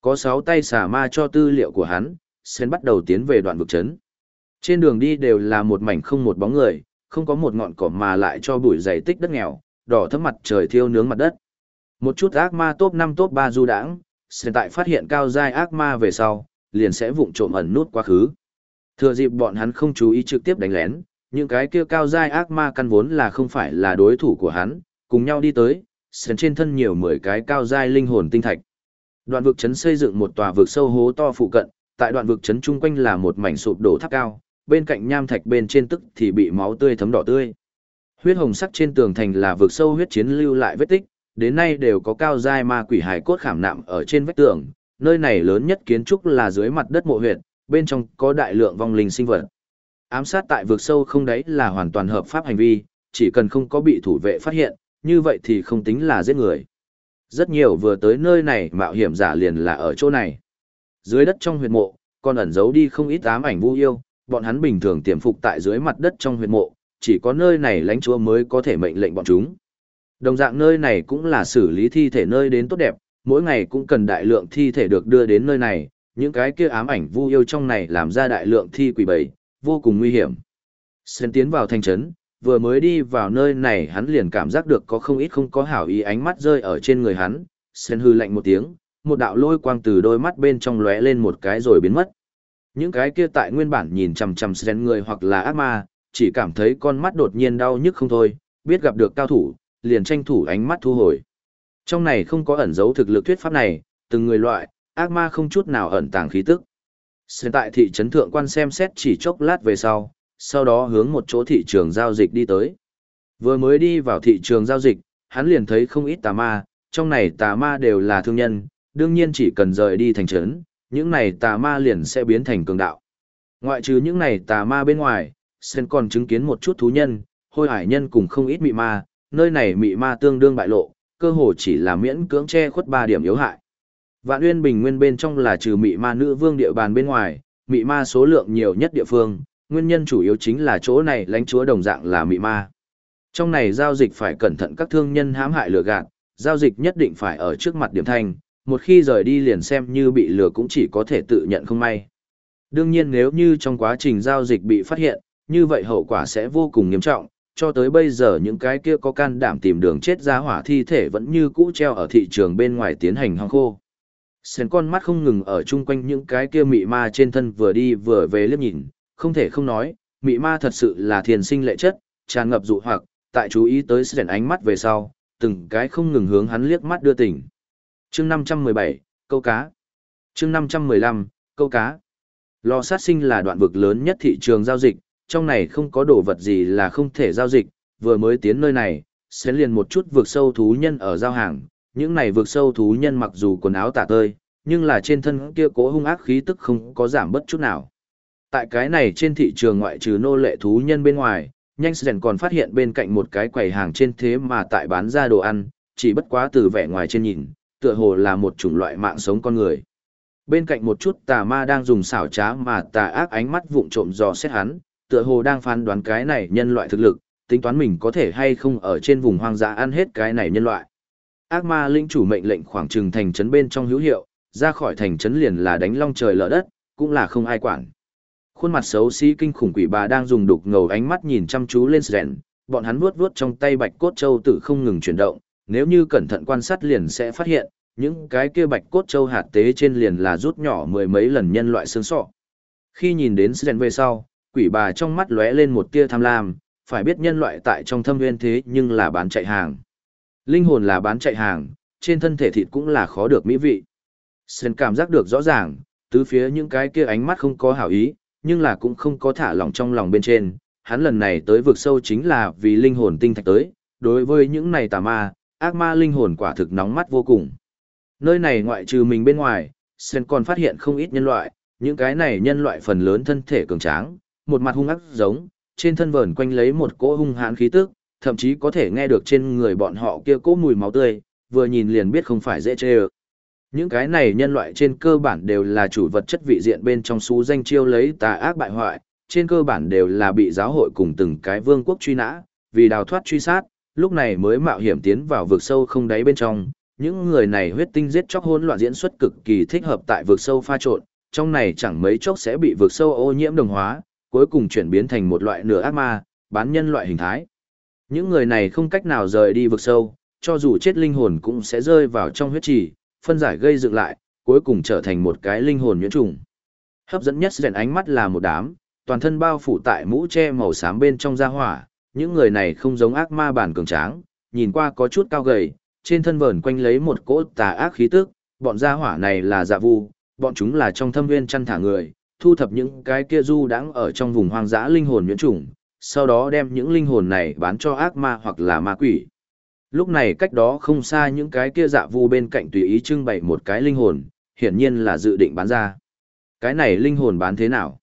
Có sáu tay xả ma cho tư liệu của hắn, Sến bắt đầu tiến về đoạn vực chấn. Trên đường đi đều là một mảnh không một bóng người, không có một ngọn cỏ mà lại cho bụi dày tích đất nghèo, đỏ thấm mặt trời thiêu nướng mặt đất. Một chút ác ma top 5 top 3 du đãng, hiện tại phát hiện cao giai ác ma về sau, liền sẽ vụng trộm ẩn nút quá khứ. Thừa dịp bọn hắn không chú ý trực tiếp đánh lén, những cái kia cao giai ác ma căn vốn là không phải là đối thủ của hắn, cùng nhau đi tới, sến trên thân nhiều mười cái cao giai linh hồn tinh thạch. Đoạn vực trấn xây dựng một tòa vực sâu hố to phụ cận, tại đoạn vực trấn chung quanh là một mảnh sụp đổ tháp cao, bên cạnh nham thạch bên trên tức thì bị máu tươi thấm đỏ tươi. Huyết hồng sắc trên tường thành là vực sâu huyết chiến lưu lại vết tích, đến nay đều có cao giai ma quỷ hài cốt khảm nạm ở trên vách tường, nơi này lớn nhất kiến trúc là dưới mặt đất mộ huyệt, bên trong có đại lượng vong linh sinh vật. Ám sát tại vực sâu không đấy là hoàn toàn hợp pháp hành vi, chỉ cần không có bị thủ vệ phát hiện, như vậy thì không tính là giết người. Rất nhiều vừa tới nơi này mạo hiểm giả liền là ở chỗ này. Dưới đất trong huyệt mộ, còn ẩn giấu đi không ít ám ảnh vu yêu, bọn hắn bình thường tiềm phục tại dưới mặt đất trong huyệt mộ, chỉ có nơi này lãnh chúa mới có thể mệnh lệnh bọn chúng. Đồng dạng nơi này cũng là xử lý thi thể nơi đến tốt đẹp, mỗi ngày cũng cần đại lượng thi thể được đưa đến nơi này, những cái kia ám ảnh vu yêu trong này làm ra đại lượng thi quỷ bầy, vô cùng nguy hiểm. Xen tiến vào thành trấn, vừa mới đi vào nơi này hắn liền cảm giác được có không ít không có hảo ý ánh mắt rơi ở trên người hắn, Xen hư lạnh một tiếng, một đạo lôi quang từ đôi mắt bên trong lóe lên một cái rồi biến mất. Những cái kia tại nguyên bản nhìn chằm chằm Xen người hoặc là ác ma, chỉ cảm thấy con mắt đột nhiên đau nhức không thôi, biết gặp được cao thủ, liền tranh thủ ánh mắt thu hồi. Trong này không có ẩn dấu thực lực thuyết pháp này, từng người loại, ác ma không chút nào ẩn tàng khí tức. Hiện tại thị trấn thượng quan xem xét chỉ chốc lát về sau, sau đó hướng một chỗ thị trường giao dịch đi tới. Vừa mới đi vào thị trường giao dịch, hắn liền thấy không ít tà ma, trong này tà ma đều là thương nhân, đương nhiên chỉ cần rời đi thành trấn, những này tà ma liền sẽ biến thành cường đạo. Ngoại trừ những này tà ma bên ngoài, Sơn còn chứng kiến một chút thú nhân, hôi hải nhân cùng không ít mị ma, nơi này mị ma tương đương bại lộ, cơ hồ chỉ là miễn cưỡng che khuất ba điểm yếu hại. Vạn Uyên Bình Nguyên bên trong là trừ mị ma nữ vương địa bàn bên ngoài, mị ma số lượng nhiều nhất địa phương, nguyên nhân chủ yếu chính là chỗ này lãnh chúa đồng dạng là mị ma. Trong này giao dịch phải cẩn thận các thương nhân hãm hại lừa gạt, giao dịch nhất định phải ở trước mặt điểm thanh, một khi rời đi liền xem như bị lừa cũng chỉ có thể tự nhận không may. Đương nhiên nếu như trong quá trình giao dịch bị phát hiện, như vậy hậu quả sẽ vô cùng nghiêm trọng, cho tới bây giờ những cái kia có can đảm tìm đường chết ra hỏa thi thể vẫn như cũ treo ở thị trường bên ngoài tiến hành hong khô. Sến con mắt không ngừng ở chung quanh những cái kia mị ma trên thân vừa đi vừa về liếc nhìn, không thể không nói, mị ma thật sự là thiền sinh lệ chất, tràn ngập dụ hoặc, tại chú ý tới Sến ánh mắt về sau, từng cái không ngừng hướng hắn liếc mắt đưa tỉnh. Chương 517, câu cá. Chương 515, câu cá. Lò sát sinh là đoạn vực lớn nhất thị trường giao dịch, trong này không có đồ vật gì là không thể giao dịch, vừa mới tiến nơi này, sẽ liền một chút vượt sâu thú nhân ở giao hàng, những này vượt sâu thú nhân mặc dù quần áo tả tơi, nhưng là trên thân kia cố hung ác khí tức không có giảm bất chút nào. Tại cái này trên thị trường ngoại trừ nô lệ thú nhân bên ngoài, nhanh dần còn phát hiện bên cạnh một cái quầy hàng trên thế mà tại bán ra đồ ăn, chỉ bất quá từ vẻ ngoài trên nhìn, tựa hồ là một chủng loại mạng sống con người. Bên cạnh một chút tà ma đang dùng xảo trá mà tà ác ánh mắt vụng trộm dò xét hắn, tựa hồ đang phán đoán cái này nhân loại thực lực, tính toán mình có thể hay không ở trên vùng hoang dã ăn hết cái này nhân loại. Ác ma linh chủ mệnh lệnh khoảng trừng thành trấn bên trong hữu hiệu, ra khỏi thành trấn liền là đánh long trời lở đất, cũng là không ai quản. Khuôn mặt xấu xí kinh khủng quỷ bà đang dùng đục ngầu ánh mắt nhìn chăm chú lên Sren, bọn hắn vuốt vuốt trong tay bạch cốt châu tự không ngừng chuyển động, nếu như cẩn thận quan sát liền sẽ phát hiện, những cái kia bạch cốt châu hạt tế trên liền là rút nhỏ mười mấy lần nhân loại xương sọ. Khi nhìn đến Sren về sau, quỷ bà trong mắt lóe lên một tia tham lam, phải biết nhân loại tại trong thâm nguyên thế nhưng là bán chạy hàng. Linh hồn là bán chạy hàng, trên thân thể thịt cũng là khó được mỹ vị. Sen cảm giác được rõ ràng, tứ phía những cái kia ánh mắt không có hảo ý, nhưng là cũng không có thả lỏng trong lòng bên trên. Hắn lần này tới vực sâu chính là vì linh hồn tinh thạch tới, đối với những này tà ma, ác ma linh hồn quả thực nóng mắt vô cùng. Nơi này ngoại trừ mình bên ngoài, Sen còn phát hiện không ít nhân loại, những cái này nhân loại phần lớn thân thể cường tráng, một mặt hung ác giống, trên thân vờn quanh lấy một cỗ hung hãn khí tức, thậm chí có thể nghe được trên người bọn họ kia cố mùi máu tươi, vừa nhìn liền biết không phải dễ chê ơ. Những cái này nhân loại trên cơ bản đều là chủ vật chất vị diện bên trong xú danh chiêu lấy tà ác bại hoại, trên cơ bản đều là bị giáo hội cùng từng cái vương quốc truy nã, vì đào thoát truy sát, lúc này mới mạo hiểm tiến vào vực sâu không đáy bên trong. Những người này huyết tinh giết chóc hỗn loạn diễn xuất cực kỳ thích hợp tại vực sâu pha trộn, trong này chẳng mấy chốc sẽ bị vực sâu ô nhiễm đồng hóa, cuối cùng chuyển biến thành một loại nửa ác ma, bán nhân loại hình thái. Những người này không cách nào rời đi vực sâu, cho dù chết linh hồn cũng sẽ rơi vào trong huyết trì, phân giải gây dựng lại, cuối cùng trở thành một cái linh hồn nhuyễn trùng. Hấp dẫn nhất rèn ánh mắt là một đám, toàn thân bao phủ tại mũ che màu xám bên trong da hỏa, những người này không giống ác ma bản cường tráng, nhìn qua có chút cao gầy, trên thân vờn quanh lấy một cỗ tà ác khí tức, bọn gia hỏa này là dạ vu, bọn chúng là trong thâm nguyên chăn thả người, thu thập những cái kia du đãng ở trong vùng hoang dã linh hồn nhuyễn trùng, sau đó đem những linh hồn này bán cho ác ma hoặc là ma quỷ. Lúc này cách đó không xa những cái kia dạ vu bên cạnh tùy ý trưng bày một cái linh hồn, hiển nhiên là dự định bán ra. Cái này linh hồn bán thế nào?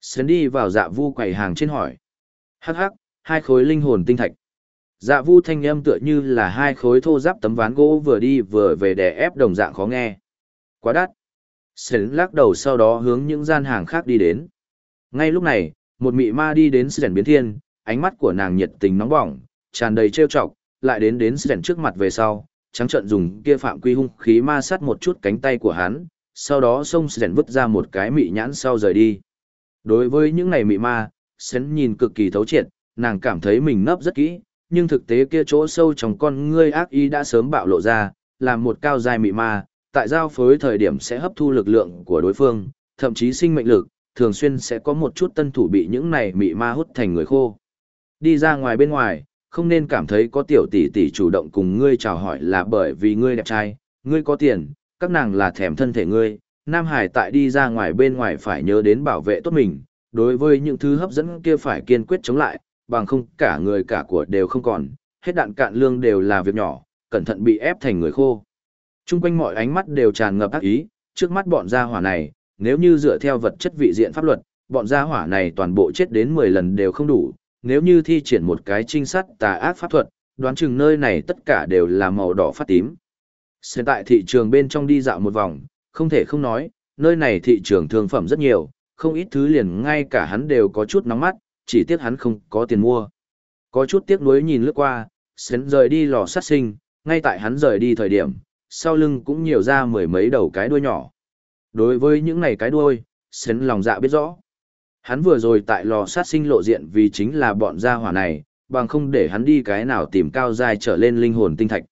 Sơn đi vào dạ vu quầy hàng trên hỏi. Hắc hắc, hai khối linh hồn tinh thạch. Dạ vu thanh âm tựa như là hai khối thô giáp tấm ván gỗ vừa đi vừa về đè ép đồng dạng khó nghe. Quá đắt. Sơn lắc đầu sau đó hướng những gian hàng khác đi đến. Ngay lúc này, một mị ma đi đến sren biến thiên, ánh mắt của nàng nhiệt tình nóng bỏng, tràn đầy trêu chọc, lại đến đến sren trước mặt về sau, trắng trận dùng kia phạm quy hung khí ma sát một chút cánh tay của hắn, sau đó xông sren vứt ra một cái mị nhãn sau rời đi. Đối với những này mị ma, sren nhìn cực kỳ thấu triệt, nàng cảm thấy mình nấp rất kỹ, nhưng thực tế kia chỗ sâu trong con ngươi ác ý đã sớm bạo lộ ra, làm một cao dài mị ma, tại giao phối thời điểm sẽ hấp thu lực lượng của đối phương, thậm chí sinh mệnh lực, thường xuyên sẽ có một chút tân thủ bị những này mị ma hút thành người khô. Đi ra ngoài bên ngoài, không nên cảm thấy có tiểu tỷ tỷ chủ động cùng ngươi chào hỏi là bởi vì ngươi đẹp trai, ngươi có tiền, các nàng là thèm thân thể ngươi. Nam Hải tại đi ra ngoài bên ngoài phải nhớ đến bảo vệ tốt mình, đối với những thứ hấp dẫn kia phải kiên quyết chống lại, bằng không cả người cả của đều không còn, hết đạn cạn lương đều là việc nhỏ, cẩn thận bị ép thành người khô. Trung quanh mọi ánh mắt đều tràn ngập ác ý, trước mắt bọn gia hỏa này, nếu như dựa theo vật chất vị diện pháp luật, bọn gia hỏa này toàn bộ chết đến 10 lần đều không đủ, nếu như thi triển một cái trinh sát tà ác pháp thuật, đoán chừng nơi này tất cả đều là màu đỏ phát tím. Hiện tại thị trường bên trong đi dạo một vòng, không thể không nói, nơi này thị trường thương phẩm rất nhiều, không ít thứ liền ngay cả hắn đều có chút nóng mắt, chỉ tiếc hắn không có tiền mua. Có chút tiếc nuối nhìn lướt qua, Sến rời đi lò sát sinh, ngay tại hắn rời đi thời điểm, sau lưng cũng nhiều ra mười mấy đầu cái đuôi nhỏ. Đối với những này cái đuôi, Sến lòng dạ biết rõ. Hắn vừa rồi tại lò sát sinh lộ diện vì chính là bọn gia hỏa này, bằng không để hắn đi cái nào tìm cao giai trở lên linh hồn tinh thạch.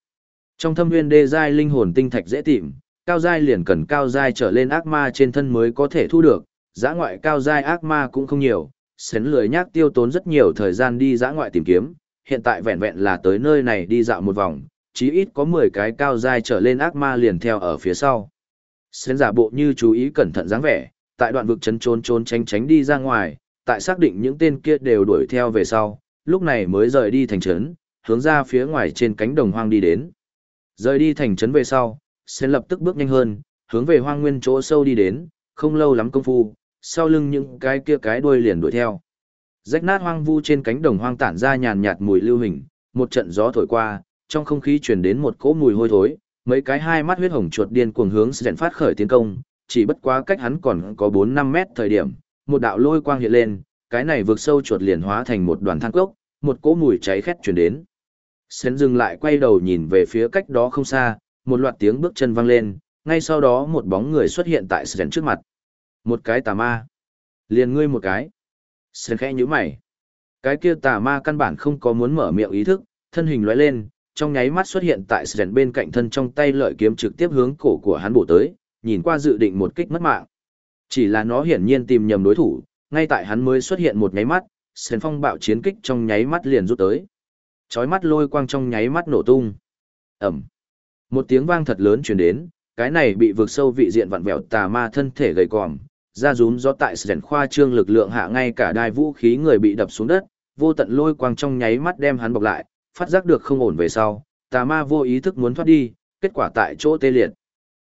Trong thâm nguyên đê giai linh hồn tinh thạch dễ tìm, cao giai liền cần cao giai trở lên ác ma trên thân mới có thể thu được, giã ngoại cao giai ác ma cũng không nhiều, sến lười nhác tiêu tốn rất nhiều thời gian đi giã ngoại tìm kiếm, hiện tại vẹn vẹn là tới nơi này đi dạo một vòng, chí ít có 10 cái cao giai trở lên ác ma liền theo ở phía sau. Xen giả bộ như chú ý cẩn thận dáng vẻ, tại đoạn vực chấn trốn trốn tránh tránh đi ra ngoài, tại xác định những tên kia đều đuổi theo về sau, lúc này mới rời đi thành trấn, hướng ra phía ngoài trên cánh đồng hoang đi đến. Rời đi thành trấn về sau, Xen lập tức bước nhanh hơn, hướng về hoang nguyên chỗ sâu đi đến, không lâu lắm công phu, sau lưng những cái kia cái đuôi liền đuổi theo. Rách nát hoang vu trên cánh đồng hoang tản ra nhàn nhạt mùi lưu hình, một trận gió thổi qua, trong không khí truyền đến một cỗ mùi hôi thối, mấy cái hai mắt huyết hồng chuột điên cuồng hướng Sren phát khởi tiến công, chỉ bất quá cách hắn còn có 4-5 mét thời điểm, một đạo lôi quang hiện lên, cái này vượt sâu chuột liền hóa thành một đoàn than cốc, một cỗ mùi cháy khét truyền đến. sến dừng lại quay đầu nhìn về phía cách đó không xa, một loạt tiếng bước chân vang lên, ngay sau đó một bóng người xuất hiện tại Sren trước mặt. Một cái tà ma. Liền ngươi một cái. sến khẽ nhíu mày. Cái kia tà ma căn bản không có muốn mở miệng ý thức, thân hình lóe lên, trong nháy mắt xuất hiện tại Sren bên cạnh thân trong tay lợi kiếm trực tiếp hướng cổ của hắn bổ tới, nhìn qua dự định một kích mất mạng. Chỉ là nó hiển nhiên tìm nhầm đối thủ, ngay tại hắn mới xuất hiện một nháy mắt, Sren phong bạo chiến kích trong nháy mắt liền rút tới. Chói mắt lôi quang trong nháy mắt nổ tung. Ẩm. Một tiếng vang thật lớn truyền đến, cái này bị vượt sâu vị diện vặn vẹo tà ma thân thể gầy còm, ra rúm do tại sren khoa trương lực lượng hạ ngay cả đai vũ khí người bị đập xuống đất, vô tận lôi quang trong nháy mắt đem hắn bọc lại, phát giác được không ổn về sau, tà ma vô ý thức muốn thoát đi, kết quả tại chỗ tê liệt.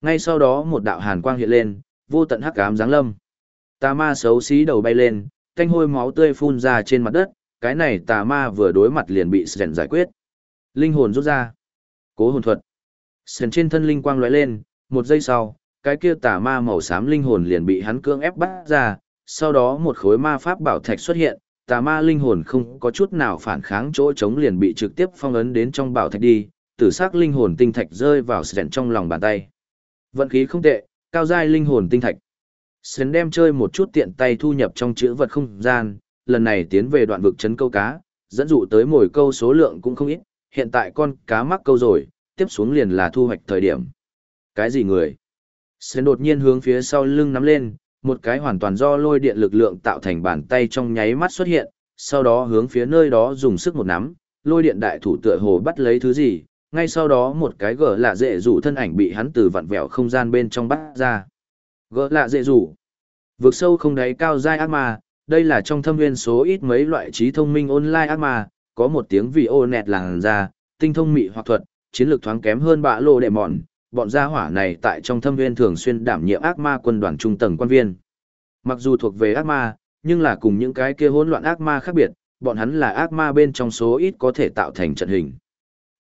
Ngay sau đó một đạo hàn quang hiện lên, vô tận hắc ám giáng lâm. Tà ma xấu xí đầu bay lên, canh hôi máu tươi phun ra trên mặt đất, cái này tà ma vừa đối mặt liền bị Sren giải quyết. Linh hồn rút ra. Cố hồn thuật. Sren trên thân linh quang lóe lên, một giây sau, cái kia tà ma màu xám linh hồn liền bị hắn cưỡng ép bắt ra, sau đó một khối ma pháp bảo thạch xuất hiện, tà ma linh hồn không có chút nào phản kháng chỗ trống liền bị trực tiếp phong ấn đến trong bảo thạch đi, tử sắc linh hồn tinh thạch rơi vào Sren trong lòng bàn tay. Vận khí không tệ, cao giai linh hồn tinh thạch. Sren đem chơi một chút tiện tay thu nhập trong chữ vật không gian, lần này tiến về đoạn vực chấn câu cá, dẫn dụ tới mồi câu số lượng cũng không ít, hiện tại con cá mắc câu rồi, tiếp xuống liền là thu hoạch thời điểm. Cái gì người? Sren đột nhiên hướng phía sau lưng nắm lên, một cái hoàn toàn do lôi điện lực lượng tạo thành bàn tay trong nháy mắt xuất hiện, sau đó hướng phía nơi đó dùng sức một nắm, lôi điện đại thủ tựa hồ bắt lấy thứ gì, ngay sau đó một cái gở lạ dễ rủ thân ảnh bị hắn từ vặn vẹo không gian bên trong bắt ra. Gở lạ dễ rủ. Vượt sâu không đáy cao dai ác ma, đây là trong thâm viên số ít mấy loại trí thông minh online ác ma, có một tiếng vì ô nẹt làng ra, tinh thông mị hoặc thuật, chiến lược thoáng kém hơn bạ lô đệ mòn, bọn gia hỏa này tại trong thâm viên thường xuyên đảm nhiệm ác ma quân đoàn trung tầng quan viên. Mặc dù thuộc về ác ma, nhưng là cùng những cái kia hỗn loạn ác ma khác biệt, bọn hắn là ác ma bên trong số ít có thể tạo thành trận hình.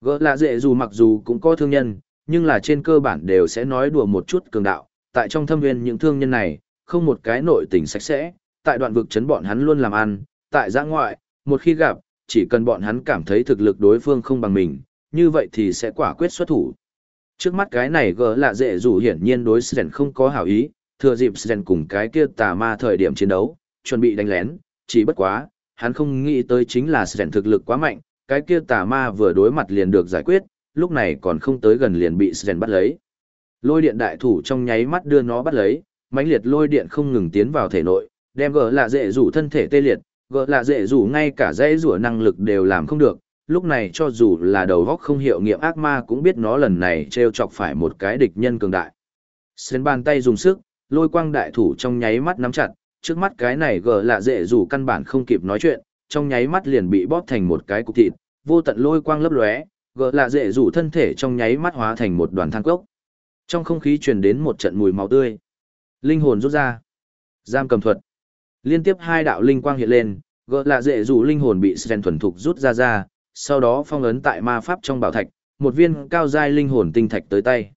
Gỡ lạ dễ dù mặc dù cũng có thương nhân, nhưng là trên cơ bản đều sẽ nói đùa một chút cường đạo, tại trong thâm viên những thương nhân này, không một cái nội tình sạch sẽ, tại đoạn vực chấn bọn hắn luôn làm ăn, tại giã ngoại, một khi gặp, chỉ cần bọn hắn cảm thấy thực lực đối phương không bằng mình, như vậy thì sẽ quả quyết xuất thủ. Trước mắt cái này gỡ lạ dễ dù hiển nhiên đối Sren không có hảo ý, thừa dịp Sren cùng cái kia tà ma thời điểm chiến đấu, chuẩn bị đánh lén, chỉ bất quá, hắn không nghĩ tới chính là Sren thực lực quá mạnh, cái kia tà ma vừa đối mặt liền được giải quyết, lúc này còn không tới gần liền bị Sren bắt lấy. Lôi điện đại thủ trong nháy mắt đưa nó bắt lấy, mãnh liệt lôi điện không ngừng tiến vào thể nội, đem gỡ lạ dễ rủ thân thể tê liệt, gỡ lạ dễ rủ ngay cả dãy rủa năng lực đều làm không được, lúc này cho dù là đầu góc không hiệu nghiệm ác ma cũng biết nó lần này treo chọc phải một cái địch nhân cường đại. xen bàn tay dùng sức, lôi quang đại thủ trong nháy mắt nắm chặt, trước mắt cái này gờ lạ dễ rủ căn bản không kịp nói chuyện, trong nháy mắt liền bị bóp thành một cái cục thịt, vô tận lôi quang lấp lóe, gờ lạ dễ rủ thân thể trong nháy mắt hóa thành một đoàn than cốc. Trong không khí truyền đến một trận mùi máu tươi. Linh hồn rút ra. Giam cầm thuật. Liên tiếp hai đạo linh quang hiện lên, gợ lạ dễ rủ linh hồn bị sren thuần thục rút ra ra, sau đó phong ấn tại ma pháp trong bảo thạch, một viên cao giai linh hồn tinh thạch tới tay.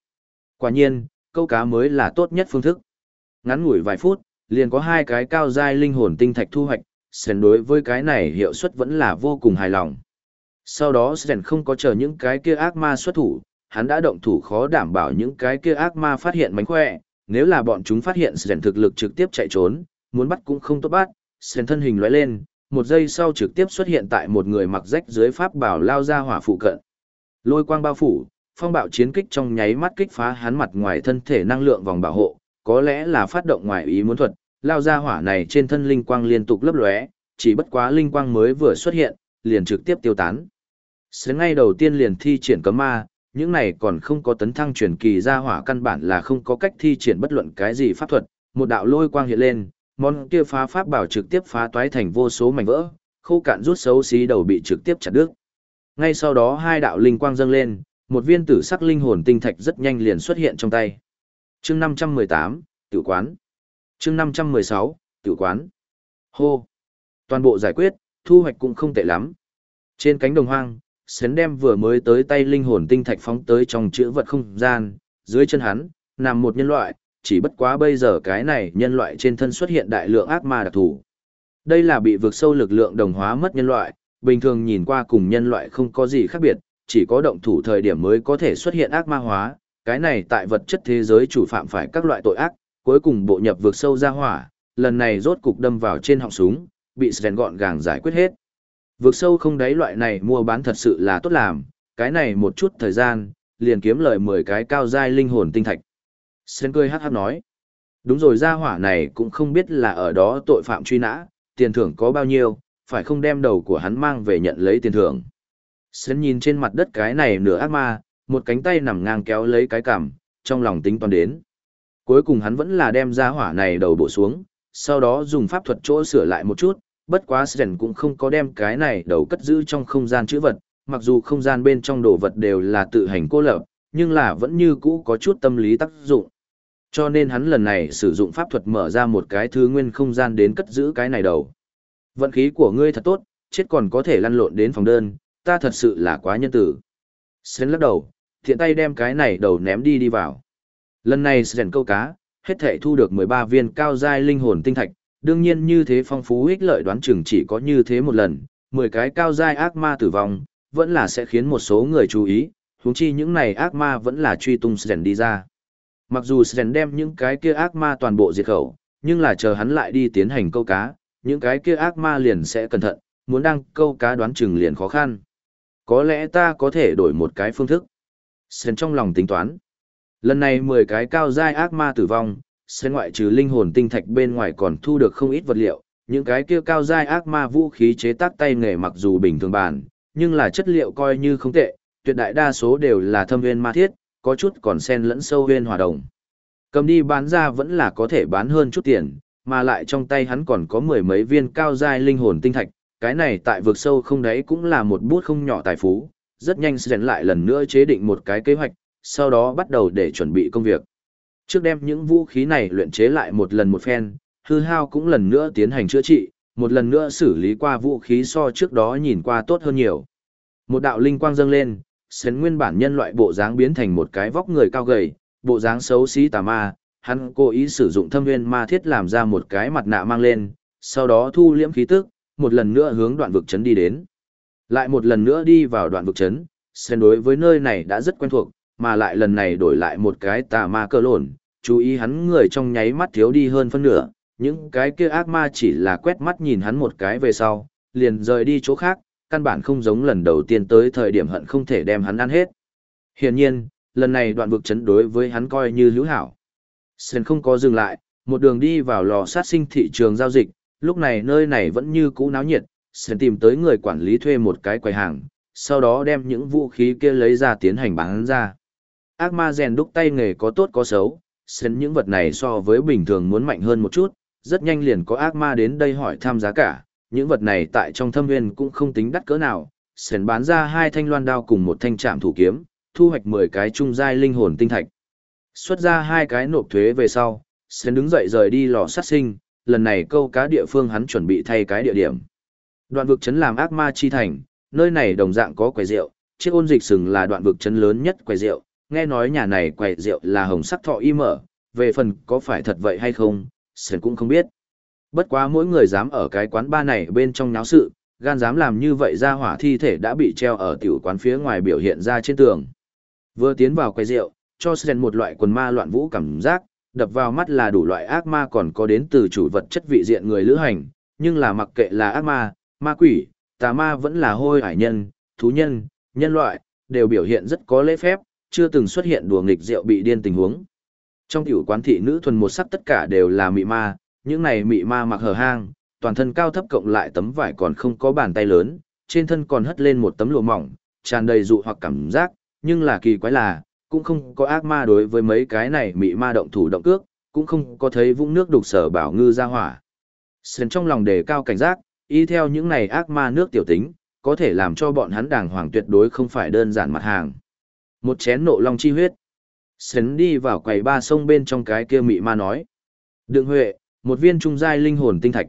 Quả nhiên, câu cá mới là tốt nhất phương thức. Ngắn ngủi vài phút, liền có hai cái cao giai linh hồn tinh thạch thu hoạch, Sven đối với cái này hiệu suất vẫn là vô cùng hài lòng. Sau đó Sven không có chờ những cái kia ác ma xuất thủ, hắn đã động thủ khó đảm bảo những cái kia ác ma phát hiện mánh khỏe, nếu là bọn chúng phát hiện Sven thực lực trực tiếp chạy trốn, muốn bắt cũng không tốt bắt, Sven thân hình lóe lên, một giây sau trực tiếp xuất hiện tại một người mặc rách dưới pháp bảo lao ra hỏa phụ cận. Lôi quang bao phủ, phong bạo chiến kích trong nháy mắt kích phá hắn mặt ngoài thân thể năng lượng vòng bảo hộ, có lẽ là phát động ngoài ý muốn thuật, lao ra hỏa này trên thân linh quang liên tục lấp lóe, chỉ bất quá linh quang mới vừa xuất hiện, liền trực tiếp tiêu tán. Sến ngay đầu tiên liền thi triển cấm ma, những này còn không có tấn thăng truyền kỳ ra hỏa căn bản là không có cách thi triển bất luận cái gì pháp thuật, một đạo lôi quang hiện lên, món kia phá pháp bảo trực tiếp phá toái thành vô số mảnh vỡ, khô cạn rút xấu xí đầu bị trực tiếp chặt đứt. Ngay sau đó hai đạo linh quang dâng lên, một viên tử sắc linh hồn tinh thạch rất nhanh liền xuất hiện trong tay. Chương 518, Tiểu quán. Chương 516, Tiểu quán. Hô. Toàn bộ giải quyết, thu hoạch cũng không tệ lắm. Trên cánh đồng hoang, Sến đem vừa mới tới tay linh hồn tinh thạch phóng tới trong chữ vật không gian, dưới chân hắn, nằm một nhân loại, chỉ bất quá bây giờ cái này nhân loại trên thân xuất hiện đại lượng ác ma đặc thù. Đây là bị vượt sâu lực lượng đồng hóa mất nhân loại, bình thường nhìn qua cùng nhân loại không có gì khác biệt, chỉ có động thủ thời điểm mới có thể xuất hiện ác ma hóa, cái này tại vật chất thế giới chủ phạm phải các loại tội ác, cuối cùng bộ nhập vượt sâu ra hỏa, lần này rốt cục đâm vào trên họng súng, bị Sven gọn gàng giải quyết hết. Vượt sâu không đáy loại này mua bán thật sự là tốt làm, cái này một chút thời gian, liền kiếm lời 10 cái cao giai linh hồn tinh thạch. Sơn cười hát hát nói. Đúng rồi ra hỏa này cũng không biết là ở đó tội phạm truy nã, tiền thưởng có bao nhiêu, phải không đem đầu của hắn mang về nhận lấy tiền thưởng. Sơn nhìn trên mặt đất cái này nửa ác ma, một cánh tay nằm ngang kéo lấy cái cằm, trong lòng tính toán đến. Cuối cùng hắn vẫn là đem ra hỏa này đầu bổ xuống, sau đó dùng pháp thuật chỗ sửa lại một chút, bất quá Sơn cũng không có đem cái này đầu cất giữ trong không gian chữ vật, mặc dù không gian bên trong đồ vật đều là tự hành cô lập, nhưng là vẫn như cũ có chút tâm lý tác dụng. Cho nên hắn lần này sử dụng pháp thuật mở ra một cái thứ nguyên không gian đến cất giữ cái này đầu. Vận khí của ngươi thật tốt, chết còn có thể lăn lộn đến phòng đơn, ta thật sự là quá nhân tử. Sến lắc đầu, thiện tay đem cái này đầu ném đi đi vào. Lần này Sến câu cá, hết thể thu được 13 viên cao giai linh hồn tinh thạch, đương nhiên như thế phong phú ích lợi đoán chừng chỉ có như thế một lần, 10 cái cao giai ác ma tử vong, vẫn là sẽ khiến một số người chú ý, huống chi những này ác ma vẫn là truy tung Sến đi ra. Mặc dù Sren đem những cái kia ác ma toàn bộ diệt khẩu, nhưng là chờ hắn lại đi tiến hành câu cá, những cái kia ác ma liền sẽ cẩn thận, muốn đăng câu cá đoán chừng liền khó khăn. Có lẽ ta có thể đổi một cái phương thức. Sren trong lòng tính toán. Lần này 10 cái cao giai ác ma tử vong, Sren ngoại trừ linh hồn tinh thạch bên ngoài còn thu được không ít vật liệu, những cái kia cao giai ác ma vũ khí chế tác tay nghề mặc dù bình thường bản, nhưng là chất liệu coi như không tệ, tuyệt đại đa số đều là thâm viên ma thiết, có chút còn xen lẫn sâu huyên hòa đồng. Cầm đi bán ra vẫn là có thể bán hơn chút tiền, mà lại trong tay hắn còn có mười mấy viên cao giai linh hồn tinh thạch, cái này tại vực sâu không đấy cũng là một bút không nhỏ tài phú, rất nhanh sẽ lại lần nữa chế định một cái kế hoạch, sau đó bắt đầu để chuẩn bị công việc. Trước đem những vũ khí này luyện chế lại một lần một phen, hư hao cũng lần nữa tiến hành chữa trị, một lần nữa xử lý qua vũ khí so trước đó nhìn qua tốt hơn nhiều. Một đạo linh quang dâng lên, sến nguyên bản nhân loại bộ dáng biến thành một cái vóc người cao gầy, bộ dáng xấu xí tà ma, hắn cố ý sử dụng thâm nguyên ma thiết làm ra một cái mặt nạ mang lên, sau đó thu liễm khí tức, một lần nữa hướng đoạn vực chấn đi đến. Lại một lần nữa đi vào đoạn vực chấn, sến đối với nơi này đã rất quen thuộc, mà lại lần này đổi lại một cái tà ma cơ lộn, chú ý hắn người trong nháy mắt thiếu đi hơn phân nửa, những cái kia ác ma chỉ là quét mắt nhìn hắn một cái về sau, liền rời đi chỗ khác, căn bản không giống lần đầu tiên tới thời điểm hận không thể đem hắn ăn hết. Hiển nhiên, lần này đoạn vực chấn đối với hắn coi như hữu hảo. Sơn không có dừng lại, một đường đi vào lò sát sinh thị trường giao dịch, lúc này nơi này vẫn như cũ náo nhiệt, Sơn tìm tới người quản lý thuê một cái quầy hàng, sau đó đem những vũ khí kia lấy ra tiến hành bán ra. Ác ma rèn đúc tay nghề có tốt có xấu, Sơn những vật này so với bình thường muốn mạnh hơn một chút, rất nhanh liền có ác ma đến đây hỏi thăm giá cả, những vật này tại trong thâm viên cũng không tính đắt cỡ nào, sến bán ra hai thanh loan đao cùng một thanh trạm thủ kiếm, thu hoạch 10 cái trung giai linh hồn tinh thạch. Xuất ra hai cái nộp thuế về sau, sến đứng dậy rời đi lò sát sinh, lần này câu cá địa phương hắn chuẩn bị thay cái địa điểm. Đoạn vực chấn làm ác ma chi thành, nơi này đồng dạng có quầy rượu, chiếc ôn dịch sừng là đoạn vực chấn lớn nhất quầy rượu, nghe nói nhà này quầy rượu là hồng sắc thọ y mở, về phần có phải thật vậy hay không, Sơn cũng không biết. Bất quá mỗi người dám ở cái quán ba này bên trong náo sự, gan dám làm như vậy ra hỏa thi thể đã bị treo ở tiểu quán phía ngoài biểu hiện ra trên tường. Vừa tiến vào quầy rượu, cho Sren một loại quần ma loạn vũ cảm giác, đập vào mắt là đủ loại ác ma còn có đến từ chủ vật chất vị diện người lữ hành, nhưng là mặc kệ là ác ma, ma quỷ, tà ma vẫn là hôi hải nhân, thú nhân, nhân loại, đều biểu hiện rất có lễ phép, chưa từng xuất hiện đùa nghịch rượu bị điên tình huống. Trong tiểu quán thị nữ thuần một sắc tất cả đều là mị ma, những này mị ma mặc hở hang, toàn thân cao thấp cộng lại tấm vải còn không có bàn tay lớn, trên thân còn hất lên một tấm lụa mỏng, tràn đầy dụ hoặc cảm giác, nhưng là kỳ quái là, cũng không có ác ma đối với mấy cái này mị ma động thủ động cước, cũng không có thấy vũng nước đục sở bảo ngư ra hỏa. Sơn trong lòng đề cao cảnh giác, y theo những này ác ma nước tiểu tính, có thể làm cho bọn hắn đàng hoàng tuyệt đối không phải đơn giản mặt hàng. Một chén nộ long chi huyết. Sến đi vào quầy ba sông bên trong cái kia mị ma nói. Đừng huệ, một viên trung giai linh hồn tinh thạch.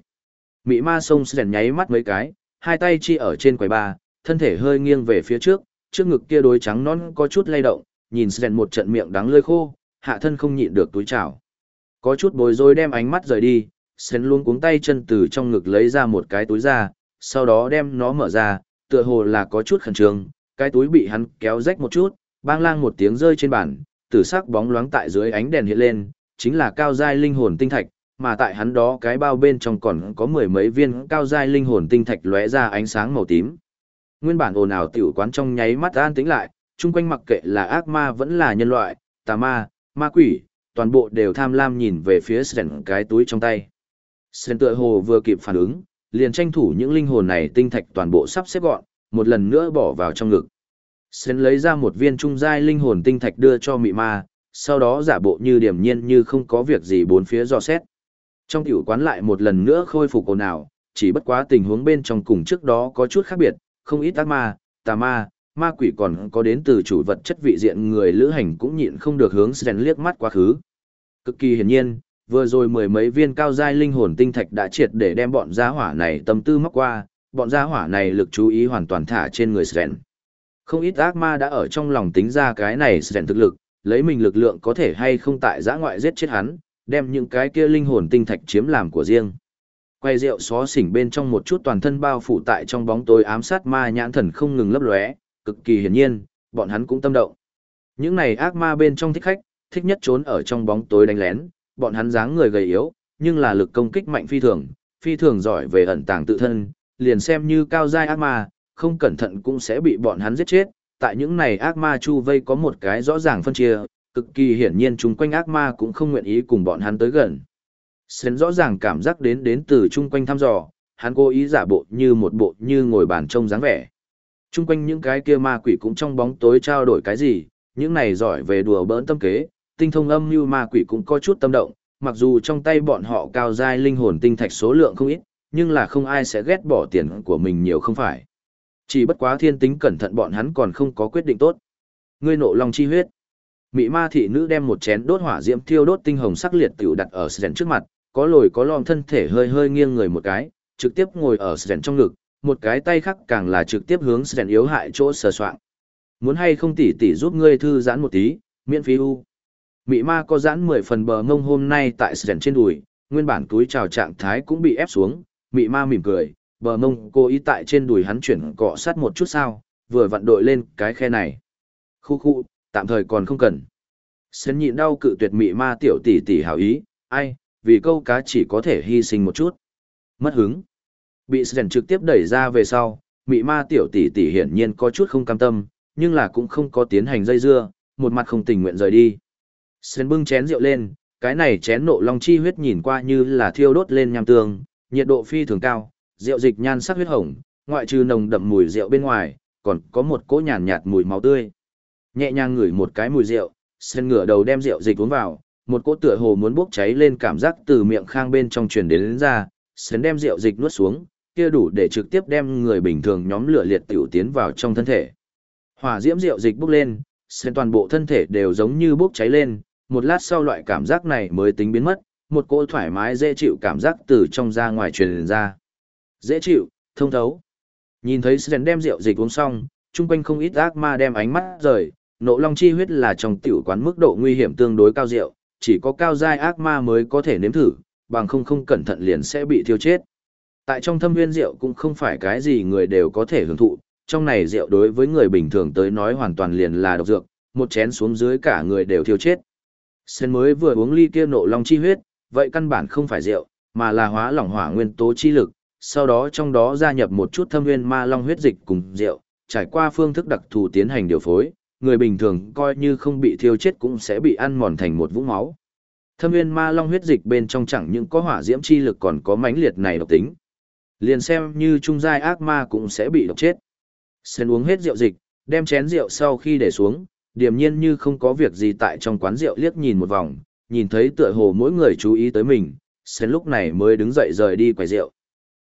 Mị ma sông sèn nháy mắt mấy cái, hai tay chi ở trên quầy ba, thân thể hơi nghiêng về phía trước, trước ngực kia đối trắng non có chút lay động, nhìn sèn một trận miệng đắng lơi khô, hạ thân không nhịn được túi chảo. Có chút bối rối đem ánh mắt rời đi, sèn luôn cuống tay chân từ trong ngực lấy ra một cái túi ra, sau đó đem nó mở ra, tựa hồ là có chút khẩn trương, cái túi bị hắn kéo rách một chút, bang lang một tiếng rơi trên bàn, tử sắc bóng loáng tại dưới ánh đèn hiện lên, chính là cao giai linh hồn tinh thạch, mà tại hắn đó cái bao bên trong còn có mười mấy viên cao giai linh hồn tinh thạch lóe ra ánh sáng màu tím. Nguyên bản ồn ào tiểu quán trong nháy mắt an tĩnh lại, chung quanh mặc kệ là ác ma vẫn là nhân loại, tà ma, ma quỷ, toàn bộ đều tham lam nhìn về phía Sren cái túi trong tay. Sren tựa hồ vừa kịp phản ứng, liền tranh thủ những linh hồn này tinh thạch toàn bộ sắp xếp gọn, một lần nữa bỏ vào trong ngực. Sến lấy ra một viên trung giai linh hồn tinh thạch đưa cho mị ma, sau đó giả bộ như điềm nhiên như không có việc gì bốn phía dò xét. Trong tiểu quán lại một lần nữa khôi phục ồn ào, chỉ bất quá tình huống bên trong cùng trước đó có chút khác biệt, không ít ác ma, tà ma, ma quỷ còn có đến từ chủ vật chất vị diện người lữ hành cũng nhịn không được hướng Sren liếc mắt quá khứ. Cực kỳ hiển nhiên, vừa rồi mười mấy viên cao giai linh hồn tinh thạch đã triệt để đem bọn gia hỏa này tâm tư móc qua, bọn gia hỏa này lực chú ý hoàn toàn thả trên người Sren. Không ít ác ma đã ở trong lòng tính ra cái này Sren thực lực, lấy mình lực lượng có thể hay không tại giã ngoại giết chết hắn, đem những cái kia linh hồn tinh thạch chiếm làm của riêng. Quay rượu xó xỉnh bên trong một chút toàn thân bao phủ tại trong bóng tối ám sát ma nhãn thần không ngừng lấp lóe, cực kỳ hiển nhiên, bọn hắn cũng tâm động. Những này ác ma bên trong thích khách, thích nhất trốn ở trong bóng tối đánh lén, bọn hắn dáng người gầy yếu, nhưng là lực công kích mạnh phi thường, phi thường giỏi về ẩn tàng tự thân, liền xem như cao giai ác ma, không cẩn thận cũng sẽ bị bọn hắn giết chết. Tại những này ác ma chu vây có một cái rõ ràng phân chia, cực kỳ hiển nhiên chung quanh ác ma cũng không nguyện ý cùng bọn hắn tới gần. Sến rõ ràng cảm giác đến đến từ chung quanh thăm dò, hắn cố ý giả bộ như một bộ như ngồi bàn trông dáng vẻ. Chung quanh những cái kia ma quỷ cũng trong bóng tối trao đổi cái gì, những này giỏi về đùa bỡn tâm kế, tinh thông âm như ma quỷ cũng có chút tâm động, mặc dù trong tay bọn họ cao giai linh hồn tinh thạch số lượng không ít, nhưng là không ai sẽ ghét bỏ tiền của mình nhiều không phải. Chỉ bất quá thiên tính cẩn thận bọn hắn còn không có quyết định tốt. Ngươi nộ lòng chi huyết. Mị ma thị nữ đem một chén đốt hỏa diễm thiêu đốt tinh hồng sắc liệt tiểu đặt ở Sren trước mặt, có lồi có lõm thân thể hơi hơi nghiêng người một cái, trực tiếp ngồi ở Sren trong ngực, một cái tay khác càng là trực tiếp hướng Sren yếu hại chỗ sờ soạng. Muốn hay không tỉ tỉ giúp ngươi thư giãn một tí, miễn phí u. Mị ma có giãn mười phần bờ ngông hôm nay tại Sren trên đùi, nguyên bản túi trào trạng thái cũng bị ép xuống, mị ma mỉm cười, bờ mông cô ý tại trên đùi hắn chuyển cọ sát một chút sao, vừa vặn đội lên cái khe này. Khu khu, tạm thời còn không cần. Sến nhịn đau cự tuyệt mị ma tiểu tỷ tỷ hảo ý, ai, vì câu cá chỉ có thể hy sinh một chút. Mất hứng. Bị Sến trực tiếp đẩy ra về sau, mị ma tiểu tỷ tỷ hiển nhiên có chút không cam tâm, nhưng là cũng không có tiến hành dây dưa, một mặt không tình nguyện rời đi. Sến bưng chén rượu lên, cái này chén nộ long chi huyết nhìn qua như là thiêu đốt lên nham tường, nhiệt độ phi thường cao, rượu dịch nhan sắc huyết hồng, ngoại trừ nồng đậm mùi rượu bên ngoài, còn có một cỗ nhàn nhạt mùi máu tươi. Nhẹ nhàng ngửi một cái mùi rượu, sen ngửa đầu đem rượu dịch uống vào, một cỗ tựa hồ muốn bốc cháy lên cảm giác từ miệng khang bên trong truyền đến, đến ra, sen đem rượu dịch nuốt xuống, kia đủ để trực tiếp đem người bình thường nhóm lửa liệt tiểu tiến vào trong thân thể. Hỏa diễm rượu dịch bốc lên, sen toàn bộ thân thể đều giống như bốc cháy lên, một lát sau loại cảm giác này mới tính biến mất, một cỗ thoải mái dễ chịu cảm giác từ trong ra ngoài truyền ra. Dễ chịu, thông thấu. Nhìn thấy Sren đem rượu dịch uống xong, chung quanh không ít ác ma đem ánh mắt rời, nộ long chi huyết là trong tiểu quán mức độ nguy hiểm tương đối cao rượu, chỉ có cao giai ác ma mới có thể nếm thử, bằng không không cẩn thận liền sẽ bị thiêu chết. Tại trong thâm nguyên rượu cũng không phải cái gì người đều có thể hưởng thụ, trong này rượu đối với người bình thường tới nói hoàn toàn liền là độc dược, một chén xuống dưới cả người đều thiêu chết. Sen mới vừa uống ly kia nộ long chi huyết, vậy căn bản không phải rượu, mà là hóa lỏng hỏa nguyên tố chi lực, sau đó trong đó gia nhập một chút thâm nguyên ma long huyết dịch cùng rượu, trải qua phương thức đặc thù tiến hành điều phối, người bình thường coi như không bị thiêu chết cũng sẽ bị ăn mòn thành một vũng máu. Thâm nguyên ma long huyết dịch bên trong chẳng những có hỏa diễm chi lực còn có mãnh liệt này độc tính. Liền xem như trung giai ác ma cũng sẽ bị độc chết. Sen uống hết rượu dịch, đem chén rượu sau khi để xuống, điềm nhiên như không có việc gì tại trong quán rượu liếc nhìn một vòng, nhìn thấy tựa hồ mỗi người chú ý tới mình, Sen lúc này mới đứng dậy rời đi quầy rượu.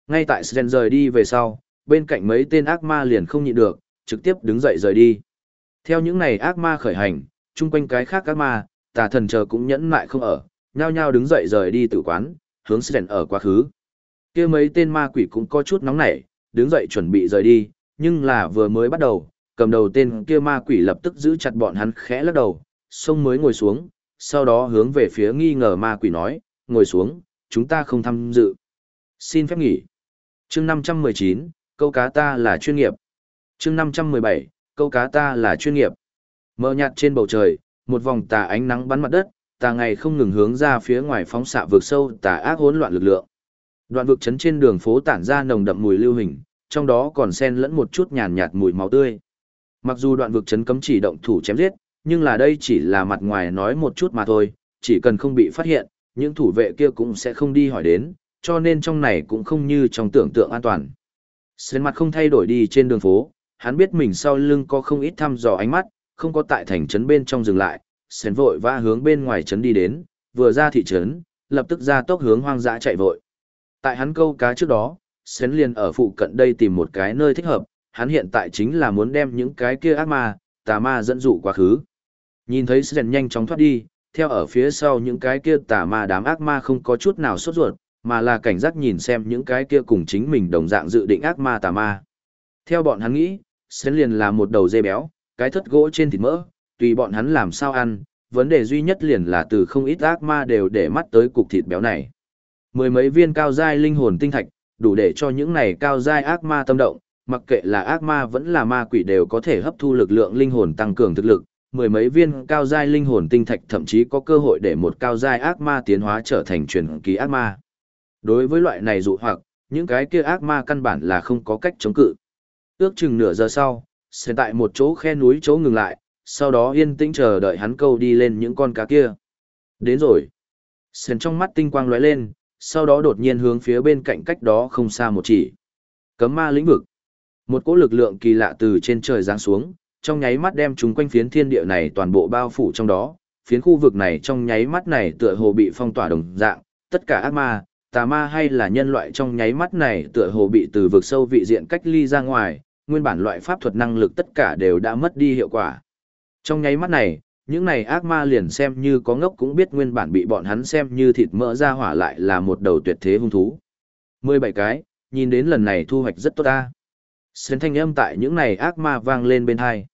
Ngay tại Sen rời đi về sau, bên cạnh mấy tên ác ma liền không nhịn được, trực tiếp đứng dậy rời đi. Theo những này ác ma khởi hành, chung quanh cái khác ác ma, tà thần chờ cũng nhẫn mại không ở, nhao nhao đứng dậy rời đi tử quán, hướng Sen ở quá khứ. kia mấy tên ma quỷ cũng có chút nóng nảy, đứng dậy chuẩn bị rời đi, nhưng là vừa mới bắt đầu, cầm đầu tên kia ma quỷ lập tức giữ chặt bọn hắn khẽ lắc đầu, sông mới ngồi xuống, sau đó hướng về phía nghi ngờ ma quỷ nói, ngồi xuống, chúng ta không tham dự. Xin phép nghỉ. chương 519, câu cá ta là chuyên nghiệp. chương 517, câu cá ta là chuyên nghiệp. Mờ nhạt trên bầu trời, một vòng tà ánh nắng bắn mặt đất, tà ngày không ngừng hướng ra phía ngoài phóng xạ vực sâu tà ác hỗn loạn lực lượng. Đoạn vực chấn trên đường phố tản ra nồng đậm mùi lưu hình, trong đó còn xen lẫn một chút nhàn nhạt mùi máu tươi. Mặc dù đoạn vực chấn cấm chỉ động thủ chém giết, nhưng là đây chỉ là mặt ngoài nói một chút mà thôi, chỉ cần không bị phát hiện, những thủ vệ kia cũng sẽ không đi hỏi đến, cho nên trong này cũng không như trong tưởng tượng an toàn. Sến mặt không thay đổi đi trên đường phố, hắn biết mình sau lưng có không ít thăm dò ánh mắt, không có tại thành trấn bên trong dừng lại, Sến vội vã hướng bên ngoài trấn đi đến, vừa ra thị trấn, lập tức ra tốc hướng hoang dã chạy vội. Tại hắn câu cá trước đó, Sến liền ở phụ cận đây tìm một cái nơi thích hợp, hắn hiện tại chính là muốn đem những cái kia ác ma, tà ma dẫn dụ quá khứ. Nhìn thấy Sến nhanh chóng thoát đi, theo ở phía sau những cái kia tà ma đám ác ma không có chút nào sốt ruột, mà là cảnh giác nhìn xem những cái kia cùng chính mình đồng dạng dự định ác ma tà ma. Theo bọn hắn nghĩ, Sến liền là một đầu dê béo, cái thất gỗ trên thịt mỡ, tùy bọn hắn làm sao ăn, vấn đề duy nhất liền là từ không ít ác ma đều để mắt tới cục thịt béo này. Mười mấy viên cao giai linh hồn tinh thạch, đủ để cho những này cao giai ác ma tâm động, mặc kệ là ác ma vẫn là ma quỷ đều có thể hấp thu lực lượng linh hồn tăng cường thực lực, mười mấy viên cao giai linh hồn tinh thạch thậm chí có cơ hội để một cao giai ác ma tiến hóa trở thành truyền kỳ ác ma. Đối với loại này dụ hoặc, những cái kia ác ma căn bản là không có cách chống cự. Ước chừng nửa giờ sau, sẽ tại một chỗ khe núi chỗ ngừng lại, sau đó yên tĩnh chờ đợi hắn câu đi lên những con cá kia. Đến rồi. Sền trong mắt tinh quang lóe lên, sau đó đột nhiên hướng phía bên cạnh cách đó không xa một chỉ. Cấm ma lĩnh vực. Một cỗ lực lượng kỳ lạ từ trên trời giáng xuống, trong nháy mắt đem chúng quanh phiến thiên địa này toàn bộ bao phủ trong đó. Phiến khu vực này trong nháy mắt này tựa hồ bị phong tỏa đồng dạng, tất cả ác ma, tà ma hay là nhân loại trong nháy mắt này tựa hồ bị từ vực sâu vị diện cách ly ra ngoài, nguyên bản loại pháp thuật năng lực tất cả đều đã mất đi hiệu quả. Trong nháy mắt này, những này ác ma liền xem như có ngốc cũng biết nguyên bản bị bọn hắn xem như thịt mỡ ra hỏa lại là một đầu tuyệt thế hung thú. 17 cái, nhìn đến lần này thu hoạch rất tốt ta. Sến thanh âm tại những này ác ma vang lên bên hai.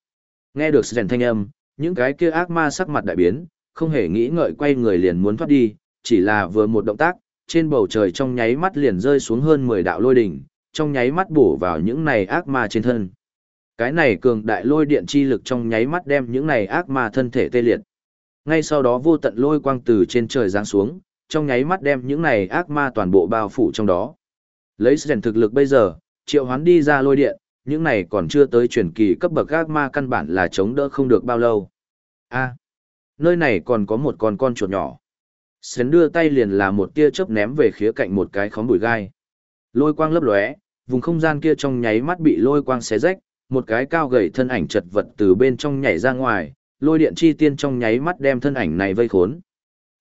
Nghe được Sến thanh âm, những cái kia ác ma sắc mặt đại biến, không hề nghĩ ngợi quay người liền muốn thoát đi, chỉ là vừa một động tác, trên bầu trời trong nháy mắt liền rơi xuống hơn 10 đạo lôi đỉnh, trong nháy mắt bổ vào những này ác ma trên thân. Cái này cường đại lôi điện chi lực trong nháy mắt đem những này ác ma thân thể tê liệt. Ngay sau đó vô tận lôi quang từ trên trời giáng xuống, trong nháy mắt đem những này ác ma toàn bộ bao phủ trong đó. Lấy rèn thực lực bây giờ, triệu hoán đi ra lôi điện, những này còn chưa tới truyền kỳ cấp bậc ác ma căn bản là chống đỡ không được bao lâu. A, nơi này còn có một con con chuột nhỏ. Sến đưa tay liền là một tia chớp ném về khía cạnh một cái khóm bụi gai. Lôi quang lấp lóe, vùng không gian kia trong nháy mắt bị lôi quang xé rách, một cái cao gầy thân ảnh chật vật từ bên trong nhảy ra ngoài, lôi điện chi tiên trong nháy mắt đem thân ảnh này vây khốn.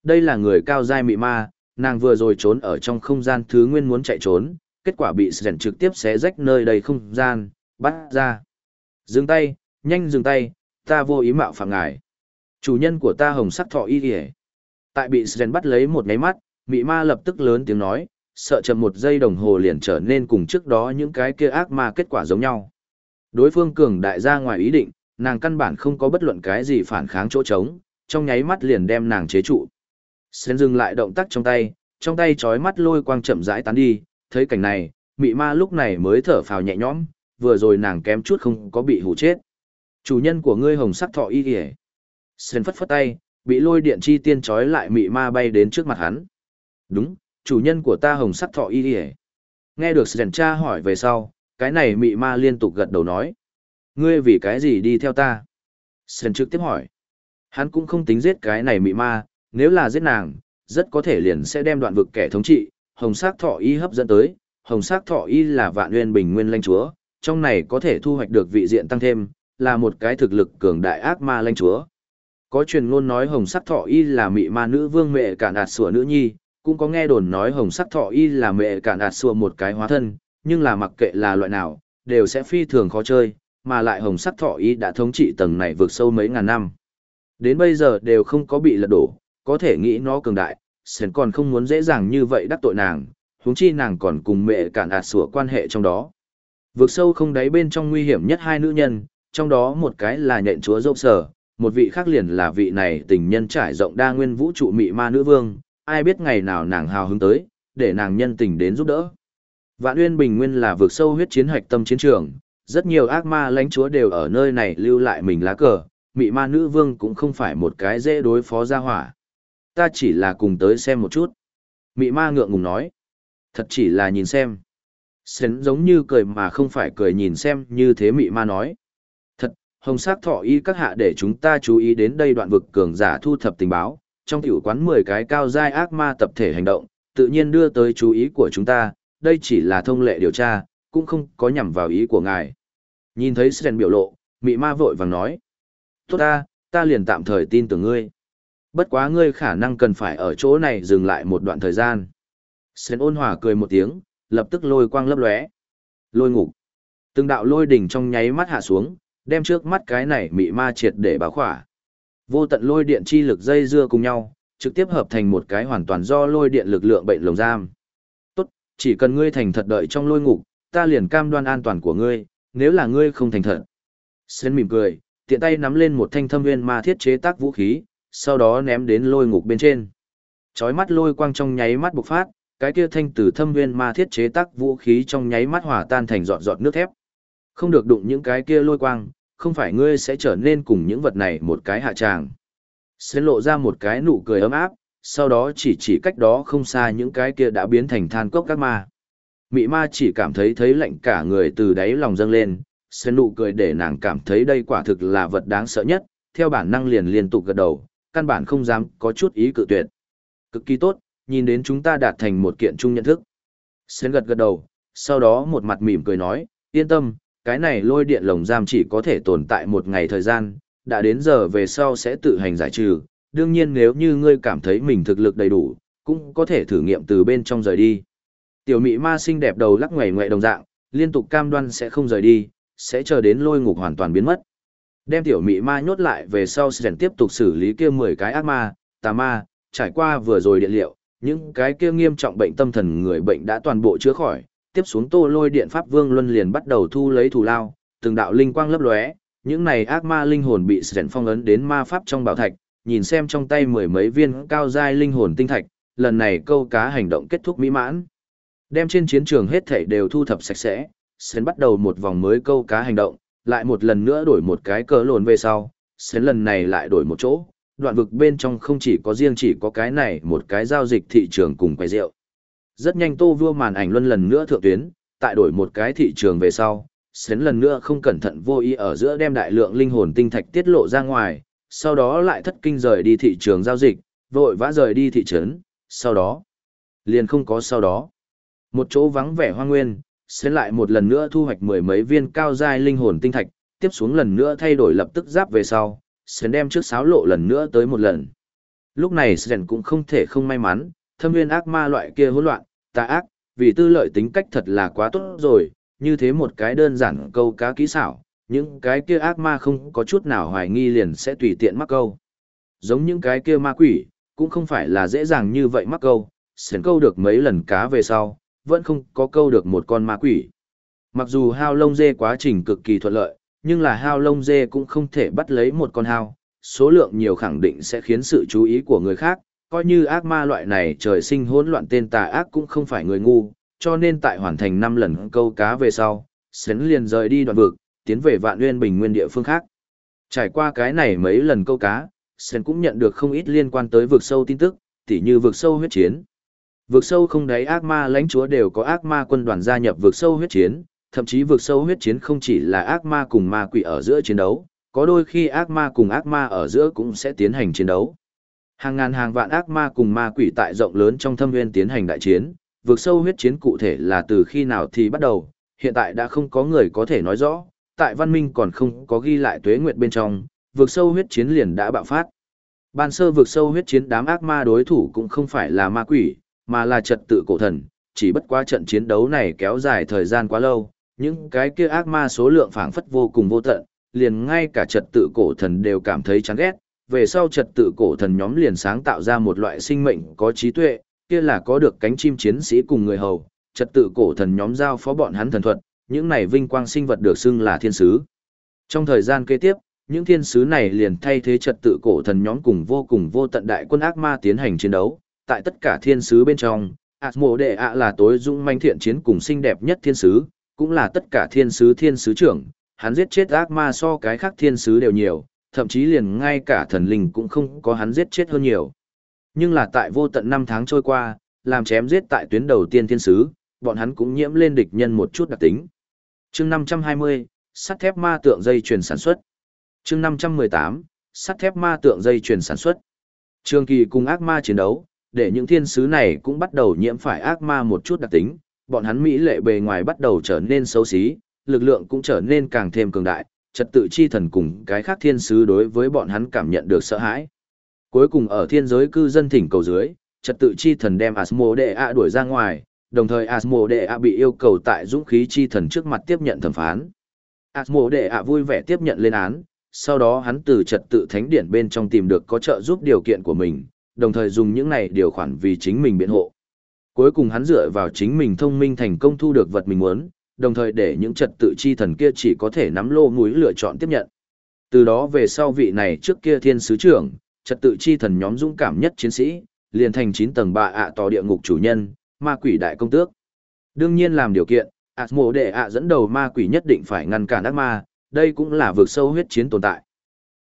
Đây là người cao giai mị ma, nàng vừa rồi trốn ở trong không gian thứ nguyên muốn chạy trốn, kết quả bị Sren trực tiếp xé rách nơi đầy không gian, bắt ra. Dừng tay, nhanh dừng tay, ta vô ý mạo phạm ngài. Chủ nhân của ta hồng sắc thọ y kìa. Tại bị Sren bắt lấy một nháy mắt, mị ma lập tức lớn tiếng nói, sợ chậm một giây đồng hồ liền trở nên cùng trước đó những cái kia ác ma kết quả giống nhau. Đối phương cường đại ra ngoài ý định, nàng căn bản không có bất luận cái gì phản kháng chỗ trống, trong nháy mắt liền đem nàng chế trụ. Sen dừng lại động tác trong tay, trong tay chói mắt lôi quang chậm rãi tán đi, thấy cảnh này, mị ma lúc này mới thở phào nhẹ nhõm, vừa rồi nàng kém chút không có bị hủ chết. Chủ nhân của ngươi hồng sắc thọ y kìa. Sen phất phất tay, bị lôi điện chi tiên chói lại mị ma bay đến trước mặt hắn. Đúng, chủ nhân của ta hồng sắc thọ y ỉa Nghe được sèn cha hỏi về sau, cái này mị ma liên tục gật đầu nói. Ngươi vì cái gì đi theo ta? sèn trực tiếp hỏi. Hắn cũng không tính giết cái này mị ma, nếu là giết nàng, rất có thể liền sẽ đem đoạn vực kẻ thống trị, hồng sắc thọ y hấp dẫn tới. Hồng sắc thọ y là vạn nguyên bình nguyên lãnh chúa, trong này có thể thu hoạch được vị diện tăng thêm, là một cái thực lực cường đại ác ma lãnh chúa. Có truyền ngôn nói hồng sắc thọ y là mị ma nữ vương mẹ cả nạt sủa nữ nhi, cũng có nghe đồn nói hồng sắc thọ y là mẹ cạn ạt xua một cái hóa thân, nhưng là mặc kệ là loại nào, đều sẽ phi thường khó chơi, mà lại hồng sắc thọ y đã thống trị tầng này vượt sâu mấy ngàn năm. Đến bây giờ đều không có bị lật đổ, có thể nghĩ nó cường đại, Sến còn không muốn dễ dàng như vậy đắc tội nàng, huống chi nàng còn cùng mẹ cản ạt xua quan hệ trong đó. Vượt sâu không đáy bên trong nguy hiểm nhất hai nữ nhân, trong đó một cái là nhện chúa dốc sở, một vị khác liền là vị này tình nhân trải rộng đa nguyên vũ trụ mị ma nữ vương, ai biết ngày nào nàng hào hứng tới, để nàng nhân tình đến giúp đỡ. Vạn Uyên Bình Nguyên là vực sâu huyết chiến hạch tâm chiến trường, rất nhiều ác ma lãnh chúa đều ở nơi này lưu lại mình lá cờ, mị ma nữ vương cũng không phải một cái dễ đối phó ra hỏa. Ta chỉ là cùng tới xem một chút. Mị ma ngượng ngùng nói. Thật chỉ là nhìn xem. Sến giống như cười mà không phải cười nhìn xem như thế mị ma nói. Thật, hồng sắc thọ y các hạ để chúng ta chú ý đến đây đoạn vực cường giả thu thập tình báo. Trong tiểu quán 10 cái cao giai ác ma tập thể hành động, tự nhiên đưa tới chú ý của chúng ta, đây chỉ là thông lệ điều tra, cũng không có nhằm vào ý của ngài. Nhìn thấy Sren biểu lộ, mị ma vội vàng nói. Tốt ta, ta liền tạm thời tin tưởng ngươi. Bất quá ngươi khả năng cần phải ở chỗ này dừng lại một đoạn thời gian. Sren ôn hòa cười một tiếng, lập tức lôi quang lấp lóe. Lôi ngục. Từng đạo lôi đỉnh trong nháy mắt hạ xuống, đem trước mắt cái này mị ma triệt để báo khỏa. Vô tận lôi điện chi lực dây dưa cùng nhau, trực tiếp hợp thành một cái hoàn toàn do lôi điện lực lượng bệnh lồng giam. Tốt, chỉ cần ngươi thành thật đợi trong lôi ngục, ta liền cam đoan an toàn của ngươi, nếu là ngươi không thành thật. Sến mỉm cười, tiện tay nắm lên một thanh thâm nguyên ma thiết chế tác vũ khí, sau đó ném đến lôi ngục bên trên. Chói mắt lôi quang trong nháy mắt bộc phát, cái kia thanh từ thâm nguyên ma thiết chế tác vũ khí trong nháy mắt hòa tan thành giọt giọt nước thép. Không được đụng những cái kia lôi quang, không phải ngươi sẽ trở nên cùng những vật này một cái hạ tràng. Sẽ lộ ra một cái nụ cười ấm áp, sau đó chỉ chỉ cách đó không xa những cái kia đã biến thành than cốc các ma. Mị ma chỉ cảm thấy thấy lạnh cả người từ đáy lòng dâng lên, sẽ nụ cười để nàng cảm thấy đây quả thực là vật đáng sợ nhất, theo bản năng liền liên tục gật đầu, căn bản không dám có chút ý cự tuyệt. Cực kỳ tốt, nhìn đến chúng ta đạt thành một kiện chung nhận thức. Sến gật gật đầu, sau đó một mặt mỉm cười nói, yên tâm, cái này lôi điện lồng giam chỉ có thể tồn tại một ngày thời gian, đã đến giờ về sau sẽ tự hành giải trừ, đương nhiên nếu như ngươi cảm thấy mình thực lực đầy đủ, cũng có thể thử nghiệm từ bên trong rời đi. Tiểu mị ma xinh đẹp đầu lắc ngoảy ngoại đồng dạng, liên tục cam đoan sẽ không rời đi, sẽ chờ đến lôi ngục hoàn toàn biến mất. Đem tiểu mị ma nhốt lại về sau sẽ tiếp tục xử lý kia 10 cái ác ma, tà ma, trải qua vừa rồi điện liệu, những cái kia nghiêm trọng bệnh tâm thần người bệnh đã toàn bộ chữa khỏi, tiếp xuống tô lôi điện pháp vương luân liền bắt đầu thu lấy thù lao, từng đạo linh quang lấp lóe, những này ác ma linh hồn bị sẻn phong ấn đến ma pháp trong bảo thạch, nhìn xem trong tay mười mấy viên cao giai linh hồn tinh thạch, lần này câu cá hành động kết thúc mỹ mãn. Đem trên chiến trường hết thảy đều thu thập sạch sẽ, sến bắt đầu một vòng mới câu cá hành động, lại một lần nữa đổi một cái cờ lồn về sau, sến lần này lại đổi một chỗ, đoạn vực bên trong không chỉ có riêng chỉ có cái này một cái giao dịch thị trường cùng quầy rượu. Rất nhanh tô vua màn ảnh luân lần nữa thượng tuyến, tại đổi một cái thị trường về sau, sến lần nữa không cẩn thận vô ý ở giữa đem đại lượng linh hồn tinh thạch tiết lộ ra ngoài, sau đó lại thất kinh rời đi thị trường giao dịch, vội vã rời đi thị trấn, sau đó, liền không có sau đó. Một chỗ vắng vẻ hoang nguyên, sến lại một lần nữa thu hoạch mười mấy viên cao giai linh hồn tinh thạch, tiếp xuống lần nữa thay đổi lập tức giáp về sau, sến đem trước sáo lộ lần nữa tới một lần. Lúc này sến cũng không thể không may mắn, thâm nguyên ác ma loại kia hỗn loạn, tà ác, vì tư lợi tính cách thật là quá tốt rồi, như thế một cái đơn giản câu cá kỹ xảo, những cái kia ác ma không có chút nào hoài nghi liền sẽ tùy tiện mắc câu. Giống những cái kia ma quỷ, cũng không phải là dễ dàng như vậy mắc câu, sến câu được mấy lần cá về sau, vẫn không có câu được một con ma quỷ. Mặc dù hao lông dê quá trình cực kỳ thuận lợi, nhưng là hao lông dê cũng không thể bắt lấy một con hao, số lượng nhiều khẳng định sẽ khiến sự chú ý của người khác, coi như ác ma loại này trời sinh hỗn loạn tên tà ác cũng không phải người ngu, cho nên tại hoàn thành 5 lần câu cá về sau, Sến liền rời đi đoạn vực, tiến về vạn nguyên bình nguyên địa phương khác. Trải qua cái này mấy lần câu cá, Sen cũng nhận được không ít liên quan tới vực sâu tin tức, tỉ như vực sâu huyết chiến. Vực sâu không đáy ác ma lãnh chúa đều có ác ma quân đoàn gia nhập vực sâu huyết chiến, thậm chí vực sâu huyết chiến không chỉ là ác ma cùng ma quỷ ở giữa chiến đấu, có đôi khi ác ma cùng ác ma ở giữa cũng sẽ tiến hành chiến đấu. Hàng ngàn hàng vạn ác ma cùng ma quỷ tại rộng lớn trong thâm nguyên tiến hành đại chiến, Vượt sâu huyết chiến cụ thể là từ khi nào thì bắt đầu, hiện tại đã không có người có thể nói rõ, tại văn minh còn không có ghi lại tuế nguyệt bên trong, Vượt sâu huyết chiến liền đã bạo phát. Ban sơ vượt sâu huyết chiến đám ác ma đối thủ cũng không phải là ma quỷ, mà là trật tự cổ thần, chỉ bất quá trận chiến đấu này kéo dài thời gian quá lâu, những cái kia ác ma số lượng phảng phất vô cùng vô tận, liền ngay cả trật tự cổ thần đều cảm thấy chán ghét, về sau trật tự cổ thần nhóm liền sáng tạo ra một loại sinh mệnh có trí tuệ, kia là có được cánh chim chiến sĩ cùng người hầu, trật tự cổ thần nhóm giao phó bọn hắn thần thuật, những này vinh quang sinh vật được xưng là thiên sứ. Trong thời gian kế tiếp, những thiên sứ này liền thay thế trật tự cổ thần nhóm cùng vô cùng vô tận đại quân ác ma tiến hành chiến đấu. Tại tất cả thiên sứ bên trong, Asmo đệ ạ là tối dũng manh thiện chiến cùng xinh đẹp nhất thiên sứ, cũng là tất cả thiên sứ thiên sứ trưởng. Hắn giết chết ác ma so cái khác thiên sứ đều nhiều, thậm chí liền ngay cả thần linh cũng không có hắn giết chết hơn nhiều. Nhưng là tại vô tận năm tháng trôi qua, làm chém giết tại tuyến đầu tiên thiên sứ, bọn hắn cũng nhiễm lên địch nhân một chút đặc tính chương 520, sắt thép ma tượng dây chuyển sản xuất. chương 518, sắt thép ma tượng dây chuyển sản xuất. Trường kỳ cùng ác ma chiến đấu, để những thiên sứ này cũng bắt đầu nhiễm phải ác ma một chút đặc tính, bọn hắn mỹ lệ bề ngoài bắt đầu trở nên xấu xí, lực lượng cũng trở nên càng thêm cường đại, trật tự chi thần cùng cái khác thiên sứ đối với bọn hắn cảm nhận được sợ hãi. Cuối cùng ở thiên giới cư dân thỉnh cầu dưới, trật tự chi thần đem Asmodea đuổi ra ngoài, đồng thời Asmodea bị yêu cầu tại dũng khí chi thần trước mặt tiếp nhận thẩm phán. Asmodea vui vẻ tiếp nhận lên án, sau đó hắn từ trật tự thánh điển bên trong tìm được có trợ giúp điều kiện của mình, đồng thời dùng những này điều khoản vì chính mình biện hộ. Cuối cùng hắn dựa vào chính mình thông minh thành công thu được vật mình muốn, đồng thời để những trật tự chi thần kia chỉ có thể nắm lô mũi lựa chọn tiếp nhận. Từ đó về sau vị này trước kia thiên sứ trưởng, trật tự chi thần nhóm dũng cảm nhất chiến sĩ, liền thành 9 tầng bạ ạ tòa địa ngục chủ nhân, ma quỷ đại công tước. Đương nhiên làm điều kiện, ạt mộ đệ ạ dẫn đầu ma quỷ nhất định phải ngăn cản ác ma, đây cũng là vực sâu huyết chiến tồn tại.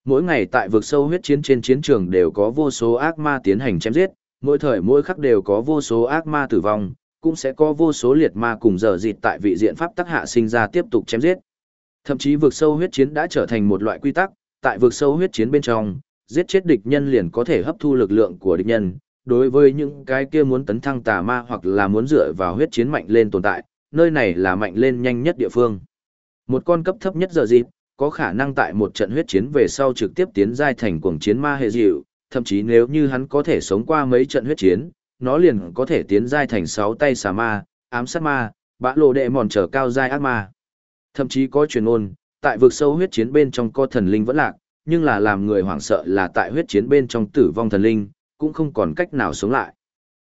Mỗi ngày tại vực sâu huyết chiến trên chiến trường đều có vô số ác ma tiến hành chém giết, mỗi thời mỗi khắc đều có vô số ác ma tử vong, cũng sẽ có vô số liệt ma cùng dở dịt tại vị diện pháp tắc hạ sinh ra tiếp tục chém giết. Thậm chí vực sâu huyết chiến đã trở thành một loại quy tắc, tại vực sâu huyết chiến bên trong, giết chết địch nhân liền có thể hấp thu lực lượng của địch nhân. Đối với những cái kia muốn tấn thăng tà ma hoặc là muốn dựa vào huyết chiến mạnh lên tồn tại, nơi này là mạnh lên nhanh nhất địa phương. Một con cấp thấp nhất giờ dịp, có khả năng tại một trận huyết chiến về sau trực tiếp tiến giai thành cuồng chiến ma hệ dịu, thậm chí nếu như hắn có thể sống qua mấy trận huyết chiến, nó liền có thể tiến giai thành sáu tay xà ma, ám sát ma, bã lộ đệ mòn trở cao giai ác ma. Thậm chí có truyền ôn, tại vực sâu huyết chiến bên trong có thần linh vẫn lạc, nhưng là làm người hoảng sợ là tại huyết chiến bên trong tử vong thần linh, cũng không còn cách nào sống lại.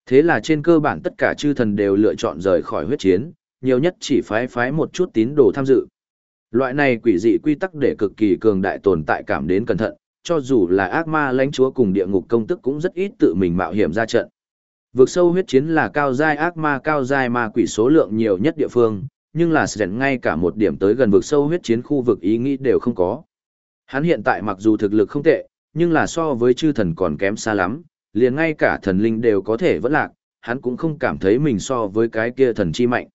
Thế là trên cơ bản tất cả chư thần đều lựa chọn rời khỏi huyết chiến, nhiều nhất chỉ phái phái một chút tín đồ tham dự. Loại này quỷ dị quy tắc để cực kỳ cường đại tồn tại cảm đến cẩn thận, cho dù là ác ma lãnh chúa cùng địa ngục công tức cũng rất ít tự mình mạo hiểm ra trận. Vực sâu huyết chiến là cao giai ác ma cao giai ma quỷ số lượng nhiều nhất địa phương, nhưng là Sren ngay cả một điểm tới gần vực sâu huyết chiến khu vực ý nghĩ đều không có. Hắn hiện tại mặc dù thực lực không tệ, nhưng là so với chư thần còn kém xa lắm, liền ngay cả thần linh đều có thể vẫn lạc, hắn cũng không cảm thấy mình so với cái kia thần chi mạnh.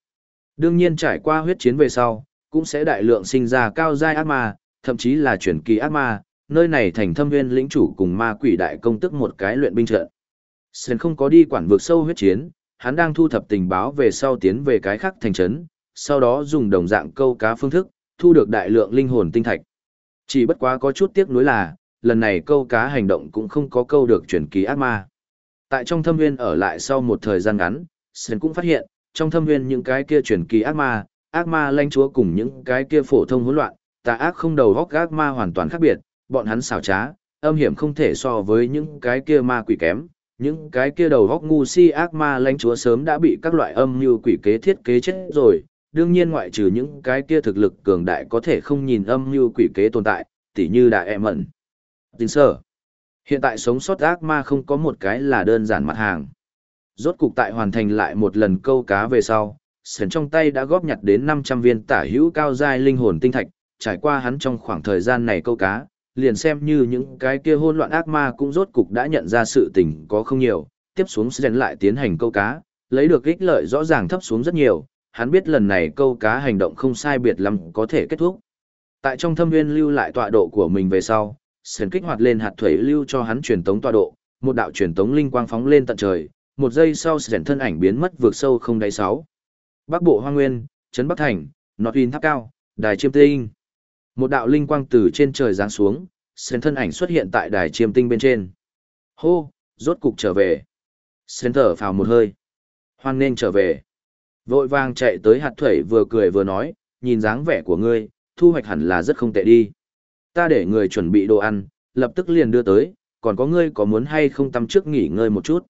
Đương nhiên trải qua huyết chiến về sau, cũng sẽ đại lượng sinh ra cao giai ác ma, thậm chí là chuyển kỳ ác ma, nơi này thành thâm viên lĩnh chủ cùng ma quỷ đại công tức một cái luyện binh trận. Sơn không có đi quản vực sâu huyết chiến, hắn đang thu thập tình báo về sau tiến về cái khác thành trấn, sau đó dùng đồng dạng câu cá phương thức, thu được đại lượng linh hồn tinh thạch. Chỉ bất quá có chút tiếc nuối là, lần này câu cá hành động cũng không có câu được chuyển kỳ ác ma. Tại trong thâm nguyên ở lại sau một thời gian ngắn, Sơn cũng phát hiện, trong thâm nguyên những cái kia chuyển kỳ ác ma, ác ma lanh chúa cùng những cái kia phổ thông hỗn loạn, tà ác không đầu góc ác ma hoàn toàn khác biệt, bọn hắn xảo trá, âm hiểm không thể so với những cái kia ma quỷ kém, những cái kia đầu góc ngu si ác ma lãnh chúa sớm đã bị các loại âm mưu quỷ kế thiết kế chết rồi, đương nhiên ngoại trừ những cái kia thực lực cường đại có thể không nhìn âm mưu quỷ kế tồn tại, tỉ như đại em mẩn. Tình sở. Hiện tại sống sót ác ma không có một cái là đơn giản mặt hàng. Rốt cục tại hoàn thành lại một lần câu cá về sau, sển trong tay đã góp nhặt đến 500 viên tả hữu cao giai linh hồn tinh thạch, trải qua hắn trong khoảng thời gian này câu cá, liền xem như những cái kia hôn loạn ác ma cũng rốt cục đã nhận ra sự tình có không nhiều, tiếp xuống sẽ lại tiến hành câu cá, lấy được ích lợi rõ ràng thấp xuống rất nhiều, hắn biết lần này câu cá hành động không sai biệt lắm có thể kết thúc. Tại trong thâm viên lưu lại tọa độ của mình về sau, Sến kích hoạt lên hạt thủy lưu cho hắn truyền tống tọa độ, một đạo truyền tống linh quang phóng lên tận trời, một giây sau Sến thân ảnh biến mất vượt sâu không đáy sáu. Bắc bộ Hoa Nguyên, Trấn Bắc Thành, Nọt Uyên Tháp Cao, Đài Chiêm Tinh. Một đạo linh quang từ trên trời giáng xuống, Sến thân ảnh xuất hiện tại đài chiêm tinh bên trên. Hô, rốt cục trở về. Sến thở phào một hơi. Hoan nên trở về. Vội vàng chạy tới hạt thủy vừa cười vừa nói, nhìn dáng vẻ của ngươi, thu hoạch hẳn là rất không tệ đi. Ta để người chuẩn bị đồ ăn, lập tức liền đưa tới, còn có ngươi có muốn hay không tắm trước nghỉ ngơi một chút.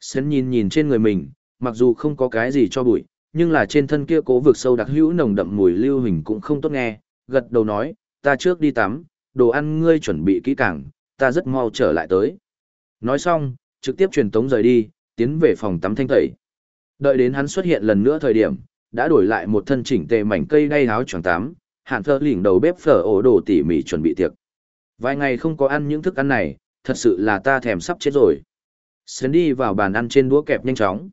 Sến nhìn nhìn trên người mình, mặc dù không có cái gì cho bụi, nhưng là trên thân kia cố vực sâu đặc hữu nồng đậm mùi lưu hình cũng không tốt nghe, gật đầu nói, ta trước đi tắm, đồ ăn ngươi chuẩn bị kỹ càng, ta rất mau trở lại tới. Nói xong, trực tiếp truyền tống rời đi, tiến về phòng tắm thanh tẩy. Đợi đến hắn xuất hiện lần nữa thời điểm, đã đổi lại một thân chỉnh tề mảnh cây đay áo choàng tắm, hạn thơ lỉnh đầu bếp phở ổ đồ tỉ mỉ chuẩn bị tiệc. Vài ngày không có ăn những thức ăn này, thật sự là ta thèm sắp chết rồi. Sến đi vào bàn ăn trên đũa kẹp nhanh chóng.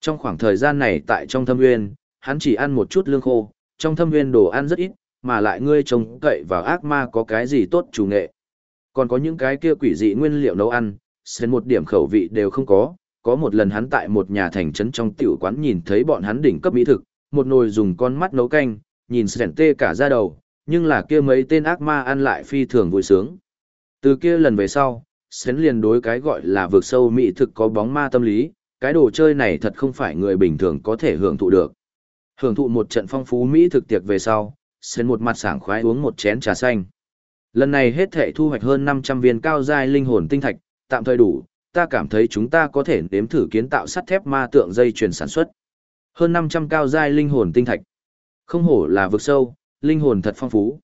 Trong khoảng thời gian này tại trong thâm nguyên, hắn chỉ ăn một chút lương khô, trong thâm nguyên đồ ăn rất ít, mà lại ngươi trông cậy vào ác ma có cái gì tốt chủ nghệ. Còn có những cái kia quỷ dị nguyên liệu nấu ăn, xen một điểm khẩu vị đều không có. Có một lần hắn tại một nhà thành trấn trong tiểu quán nhìn thấy bọn hắn đỉnh cấp mỹ thực, một nồi dùng con mắt nấu canh, nhìn sẻn tê cả ra đầu, nhưng là kia mấy tên ác ma ăn lại phi thường vui sướng. Từ kia lần về sau, sến liền đối cái gọi là vượt sâu mỹ thực có bóng ma tâm lý, cái đồ chơi này thật không phải người bình thường có thể hưởng thụ được. Hưởng thụ một trận phong phú mỹ thực tiệc về sau, sến một mặt sảng khoái uống một chén trà xanh. Lần này hết thể thu hoạch hơn 500 viên cao giai linh hồn tinh thạch, tạm thời đủ, ta cảm thấy chúng ta có thể nếm thử kiến tạo sắt thép ma tượng dây chuyển sản xuất. Hơn 500 cao giai linh hồn tinh thạch. Không hổ là vực sâu, linh hồn thật phong phú.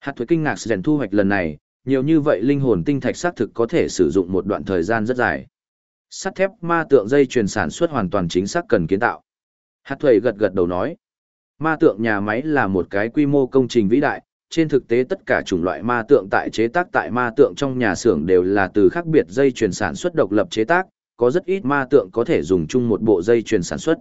Hạt thuế kinh ngạc rèn thu hoạch lần này, nhiều như vậy linh hồn tinh thạch xác thực có thể sử dụng một đoạn thời gian rất dài. Sắt thép ma tượng dây chuyền sản xuất hoàn toàn chính xác cần kiến tạo. Hạt thuế gật gật đầu nói. Ma tượng nhà máy là một cái quy mô công trình vĩ đại, trên thực tế tất cả chủng loại ma tượng tại chế tác tại ma tượng trong nhà xưởng đều là từ khác biệt dây chuyền sản xuất độc lập chế tác, có rất ít ma tượng có thể dùng chung một bộ dây chuyền sản xuất.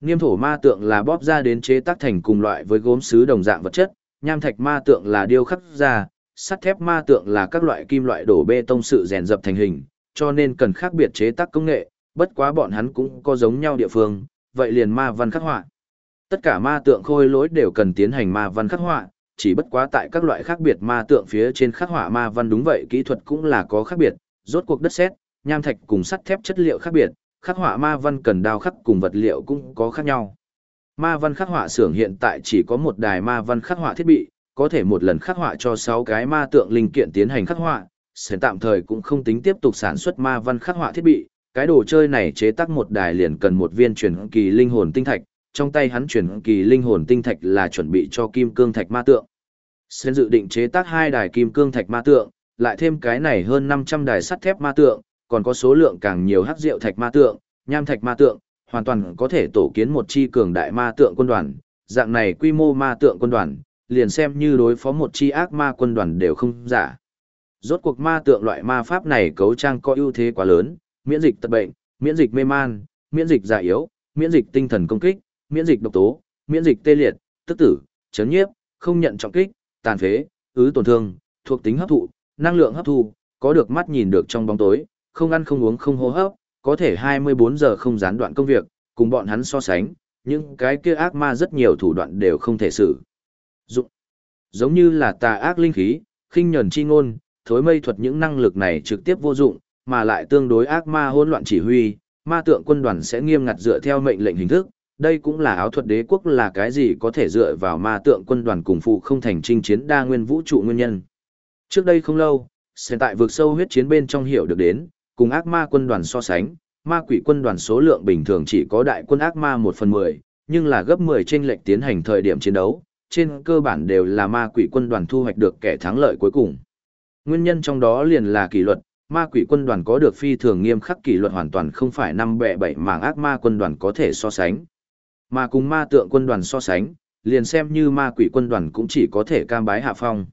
Niêm thổ ma tượng là bóp ra đến chế tác thành cùng loại với gốm sứ đồng dạng vật chất, nham thạch ma tượng là điêu khắc ra, sắt thép ma tượng là các loại kim loại đổ bê tông sự rèn dập thành hình, cho nên cần khác biệt chế tác công nghệ, bất quá bọn hắn cũng có giống nhau địa phương, vậy liền ma văn khắc họa. Tất cả ma tượng khôi lỗi đều cần tiến hành ma văn khắc họa, chỉ bất quá tại các loại khác biệt ma tượng phía trên khắc họa ma văn đúng vậy kỹ thuật cũng là có khác biệt, rốt cuộc đất sét, nham thạch cùng sắt thép chất liệu khác biệt, khắc họa ma văn cần đao khắc cùng vật liệu cũng có khác nhau. Ma văn khắc họa xưởng hiện tại chỉ có một đài ma văn khắc họa thiết bị, có thể một lần khắc họa cho 6 cái ma tượng linh kiện tiến hành khắc họa, sẽ tạm thời cũng không tính tiếp tục sản xuất ma văn khắc họa thiết bị, cái đồ chơi này chế tác một đài liền cần một viên truyền kỳ linh hồn tinh thạch, trong tay hắn truyền kỳ linh hồn tinh thạch là chuẩn bị cho kim cương thạch ma tượng. Sen dự định chế tác hai đài kim cương thạch ma tượng, lại thêm cái này hơn 500 đài sắt thép ma tượng, còn có số lượng càng nhiều hắc rượu thạch ma tượng, nham thạch ma tượng, hoàn toàn có thể tổ kiến một chi cường đại ma tượng quân đoàn, dạng này quy mô ma tượng quân đoàn, liền xem như đối phó một chi ác ma quân đoàn đều không giả. Rốt cuộc ma tượng loại ma pháp này cấu trang có ưu thế quá lớn, miễn dịch tật bệnh, miễn dịch mê man, miễn dịch già yếu, miễn dịch tinh thần công kích, miễn dịch độc tố, miễn dịch tê liệt, tức tử, chấn nhiếp, không nhận trọng kích, tàn phế, ứ tổn thương, thuộc tính hấp thụ, năng lượng hấp thu, có được mắt nhìn được trong bóng tối, không ăn không uống không hô hấp, có thể 24 giờ không gián đoạn công việc, cùng bọn hắn so sánh, những cái kia ác ma rất nhiều thủ đoạn đều không thể xử, dụng. Giống như là tà ác linh khí, khinh nhẫn chi ngôn, thối mây thuật những năng lực này trực tiếp vô dụng, mà lại tương đối ác ma hỗn loạn chỉ huy, ma tượng quân đoàn sẽ nghiêm ngặt dựa theo mệnh lệnh hình thức, đây cũng là áo thuật đế quốc là cái gì có thể dựa vào ma tượng quân đoàn cùng phụ không thành chinh chiến đa nguyên vũ trụ nguyên nhân. Trước đây không lâu, sẽ tại vực sâu huyết chiến bên trong hiểu được đến, cùng ác ma quân đoàn so sánh, ma quỷ quân đoàn số lượng bình thường chỉ có đại quân ác ma 1 phần 10, nhưng là gấp 10 trên lệch tiến hành thời điểm chiến đấu, trên cơ bản đều là ma quỷ quân đoàn thu hoạch được kẻ thắng lợi cuối cùng. Nguyên nhân trong đó liền là kỷ luật, ma quỷ quân đoàn có được phi thường nghiêm khắc kỷ luật hoàn toàn không phải năm bệ bảy mảng ác ma quân đoàn có thể so sánh. Mà cùng ma tượng quân đoàn so sánh, liền xem như ma quỷ quân đoàn cũng chỉ có thể cam bái hạ phong.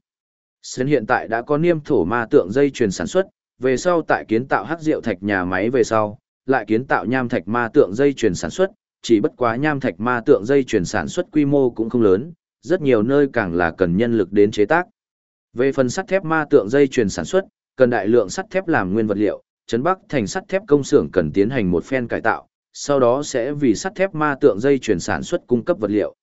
Sến hiện tại đã có niêm thổ ma tượng dây chuyền sản xuất, về sau tại kiến tạo hắc rượu thạch nhà máy về sau, lại kiến tạo nham thạch ma tượng dây chuyền sản xuất, chỉ bất quá nham thạch ma tượng dây chuyền sản xuất quy mô cũng không lớn, rất nhiều nơi càng là cần nhân lực đến chế tác. Về phần sắt thép ma tượng dây chuyền sản xuất, cần đại lượng sắt thép làm nguyên vật liệu, trấn Bắc thành sắt thép công xưởng cần tiến hành một phen cải tạo, sau đó sẽ vì sắt thép ma tượng dây chuyển sản xuất cung cấp vật liệu.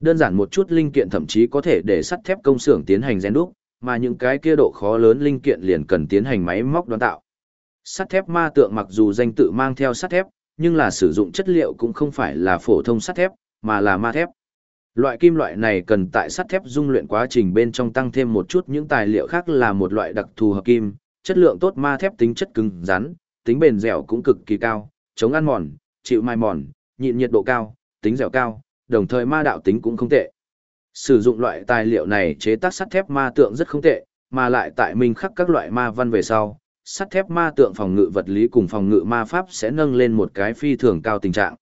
Đơn giản một chút linh kiện thậm chí có thể để sắt thép công xưởng tiến hành rèn đúc, mà những cái kia độ khó lớn linh kiện liền cần tiến hành máy móc đoán tạo. Sắt thép ma tượng mặc dù danh tự mang theo sắt thép, nhưng là sử dụng chất liệu cũng không phải là phổ thông sắt thép, mà là ma thép. Loại kim loại này cần tại sắt thép dung luyện quá trình bên trong tăng thêm một chút những tài liệu khác là một loại đặc thù hợp kim, chất lượng tốt ma thép tính chất cứng rắn, tính bền dẻo cũng cực kỳ cao, chống ăn mòn, chịu mai mòn, nhịn nhiệt độ cao, tính dẻo cao, đồng thời ma đạo tính cũng không tệ. Sử dụng loại tài liệu này chế tác sắt thép ma tượng rất không tệ, mà lại tại minh khắc các loại ma văn về sau, sắt thép ma tượng phòng ngự vật lý cùng phòng ngự ma pháp sẽ nâng lên một cái phi thường cao tình trạng.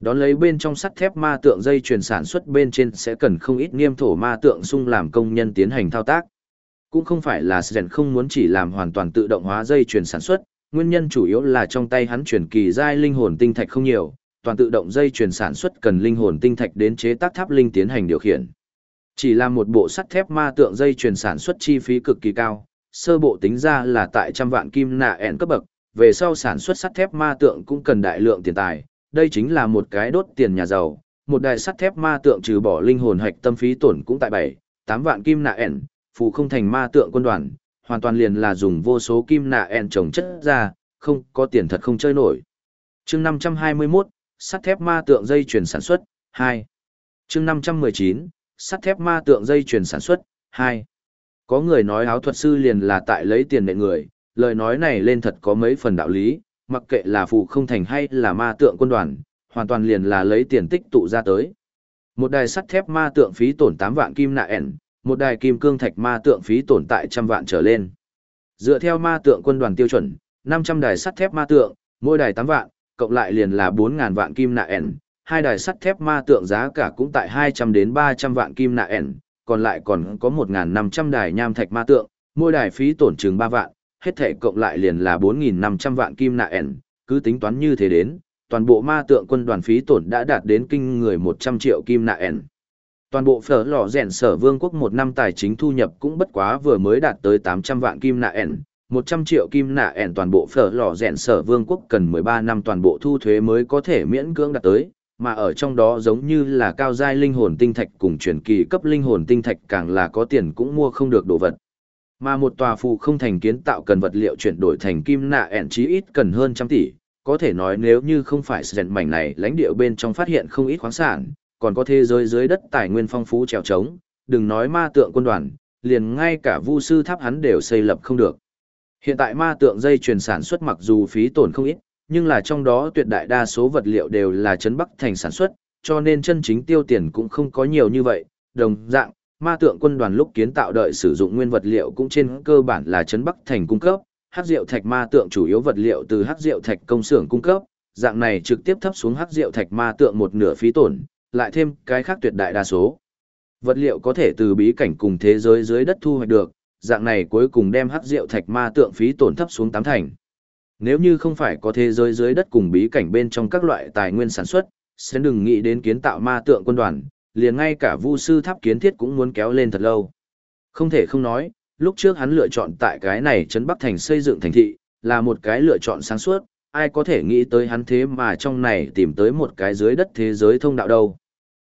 Đón lấy bên trong sắt thép ma tượng dây chuyển sản xuất bên trên sẽ cần không ít niêm thổ ma tượng sung làm công nhân tiến hành thao tác. Cũng không phải là Sren không muốn chỉ làm hoàn toàn tự động hóa dây chuyển sản xuất, nguyên nhân chủ yếu là trong tay hắn chuyển kỳ giai linh hồn tinh thạch không nhiều, toàn tự động dây chuyển sản xuất cần linh hồn tinh thạch đến chế tác tháp linh tiến hành điều khiển. Chỉ là một bộ sắt thép ma tượng dây chuyển sản xuất chi phí cực kỳ cao, sơ bộ tính ra là tại trăm vạn kim nạ ẻn cấp bậc, về sau sản xuất sắt thép ma tượng cũng cần đại lượng tiền tài, đây chính là một cái đốt tiền nhà giàu, một đài sắt thép ma tượng trừ bỏ linh hồn hạch tâm phí tổn cũng tại 7, 8 vạn kim nạ ẻn, phụ không thành ma tượng quân đoàn, hoàn toàn liền là dùng vô số kim nạ en trồng chất ra, không có tiền thật không chơi nổi. chương 521, sắt thép ma tượng dây chuyển sản xuất, 2. chương 519, sắt thép ma tượng dây chuyển sản xuất, 2. Có người nói áo thuật sư liền là tại lấy tiền nệ người, lời nói này lên thật có mấy phần đạo lý, mặc kệ là phụ không thành hay là ma tượng quân đoàn, hoàn toàn liền là lấy tiền tích tụ ra tới. Một đài sắt thép ma tượng phí tổn 8 vạn kim nạ ẻn, một đài kim cương thạch ma tượng phí tổn tại trăm vạn trở lên. Dựa theo ma tượng quân đoàn tiêu chuẩn, 500 đài sắt thép ma tượng, mỗi đài 8 vạn, cộng lại liền là 4000 vạn kim nạ ẻn, hai đài sắt thép ma tượng giá cả cũng tại 200 đến 300 vạn kim nạ ẻn, còn lại còn có 1500 đài nham thạch ma tượng, mỗi đài phí tổn chừng 3 vạn, hết thể cộng lại liền là 4500 vạn kim nạ ẻn, cứ tính toán như thế đến, toàn bộ ma tượng quân đoàn phí tổn đã đạt đến kinh người 100 triệu kim nạ ẻn. Toàn bộ phở lò rèn sở vương quốc một năm tài chính thu nhập cũng bất quá vừa mới đạt tới 800 vạn kim nạ ẻn, 100 triệu kim nạ ẻn toàn bộ phở lò rèn sở vương quốc cần 13 năm toàn bộ thu thuế mới có thể miễn cưỡng đạt tới, mà ở trong đó giống như là cao giai linh hồn tinh thạch cùng truyền kỳ cấp linh hồn tinh thạch càng là có tiền cũng mua không được đồ vật. Mà một tòa phù không thành kiến tạo cần vật liệu chuyển đổi thành kim nạ ẻn chí ít cần hơn trăm tỷ, có thể nói nếu như không phải sẹn mảnh này lãnh địa bên trong phát hiện không ít khoáng sản, còn có thế giới dưới đất tài nguyên phong phú trèo trống, đừng nói ma tượng quân đoàn, liền ngay cả vu sư tháp hắn đều xây lập không được. Hiện tại ma tượng dây chuyền sản xuất mặc dù phí tổn không ít, nhưng là trong đó tuyệt đại đa số vật liệu đều là chấn bắc thành sản xuất, cho nên chân chính tiêu tiền cũng không có nhiều như vậy. Đồng dạng, ma tượng quân đoàn lúc kiến tạo đợi sử dụng nguyên vật liệu cũng trên cơ bản là chấn bắc thành cung cấp, hắc rượu thạch ma tượng chủ yếu vật liệu từ hắc rượu thạch công xưởng cung cấp, dạng này trực tiếp thấp xuống hắc rượu thạch ma tượng một nửa phí tổn, lại thêm cái khác tuyệt đại đa số. Vật liệu có thể từ bí cảnh cùng thế giới dưới đất thu hoạch được, dạng này cuối cùng đem hắc rượu thạch ma tượng phí tổn thấp xuống tám thành. Nếu như không phải có thế giới dưới đất cùng bí cảnh bên trong các loại tài nguyên sản xuất, sẽ đừng nghĩ đến kiến tạo ma tượng quân đoàn, liền ngay cả vu sư tháp kiến thiết cũng muốn kéo lên thật lâu. Không thể không nói, lúc trước hắn lựa chọn tại cái này trấn Bắc Thành xây dựng thành thị, là một cái lựa chọn sáng suốt, ai có thể nghĩ tới hắn thế mà trong này tìm tới một cái dưới đất thế giới thông đạo đâu.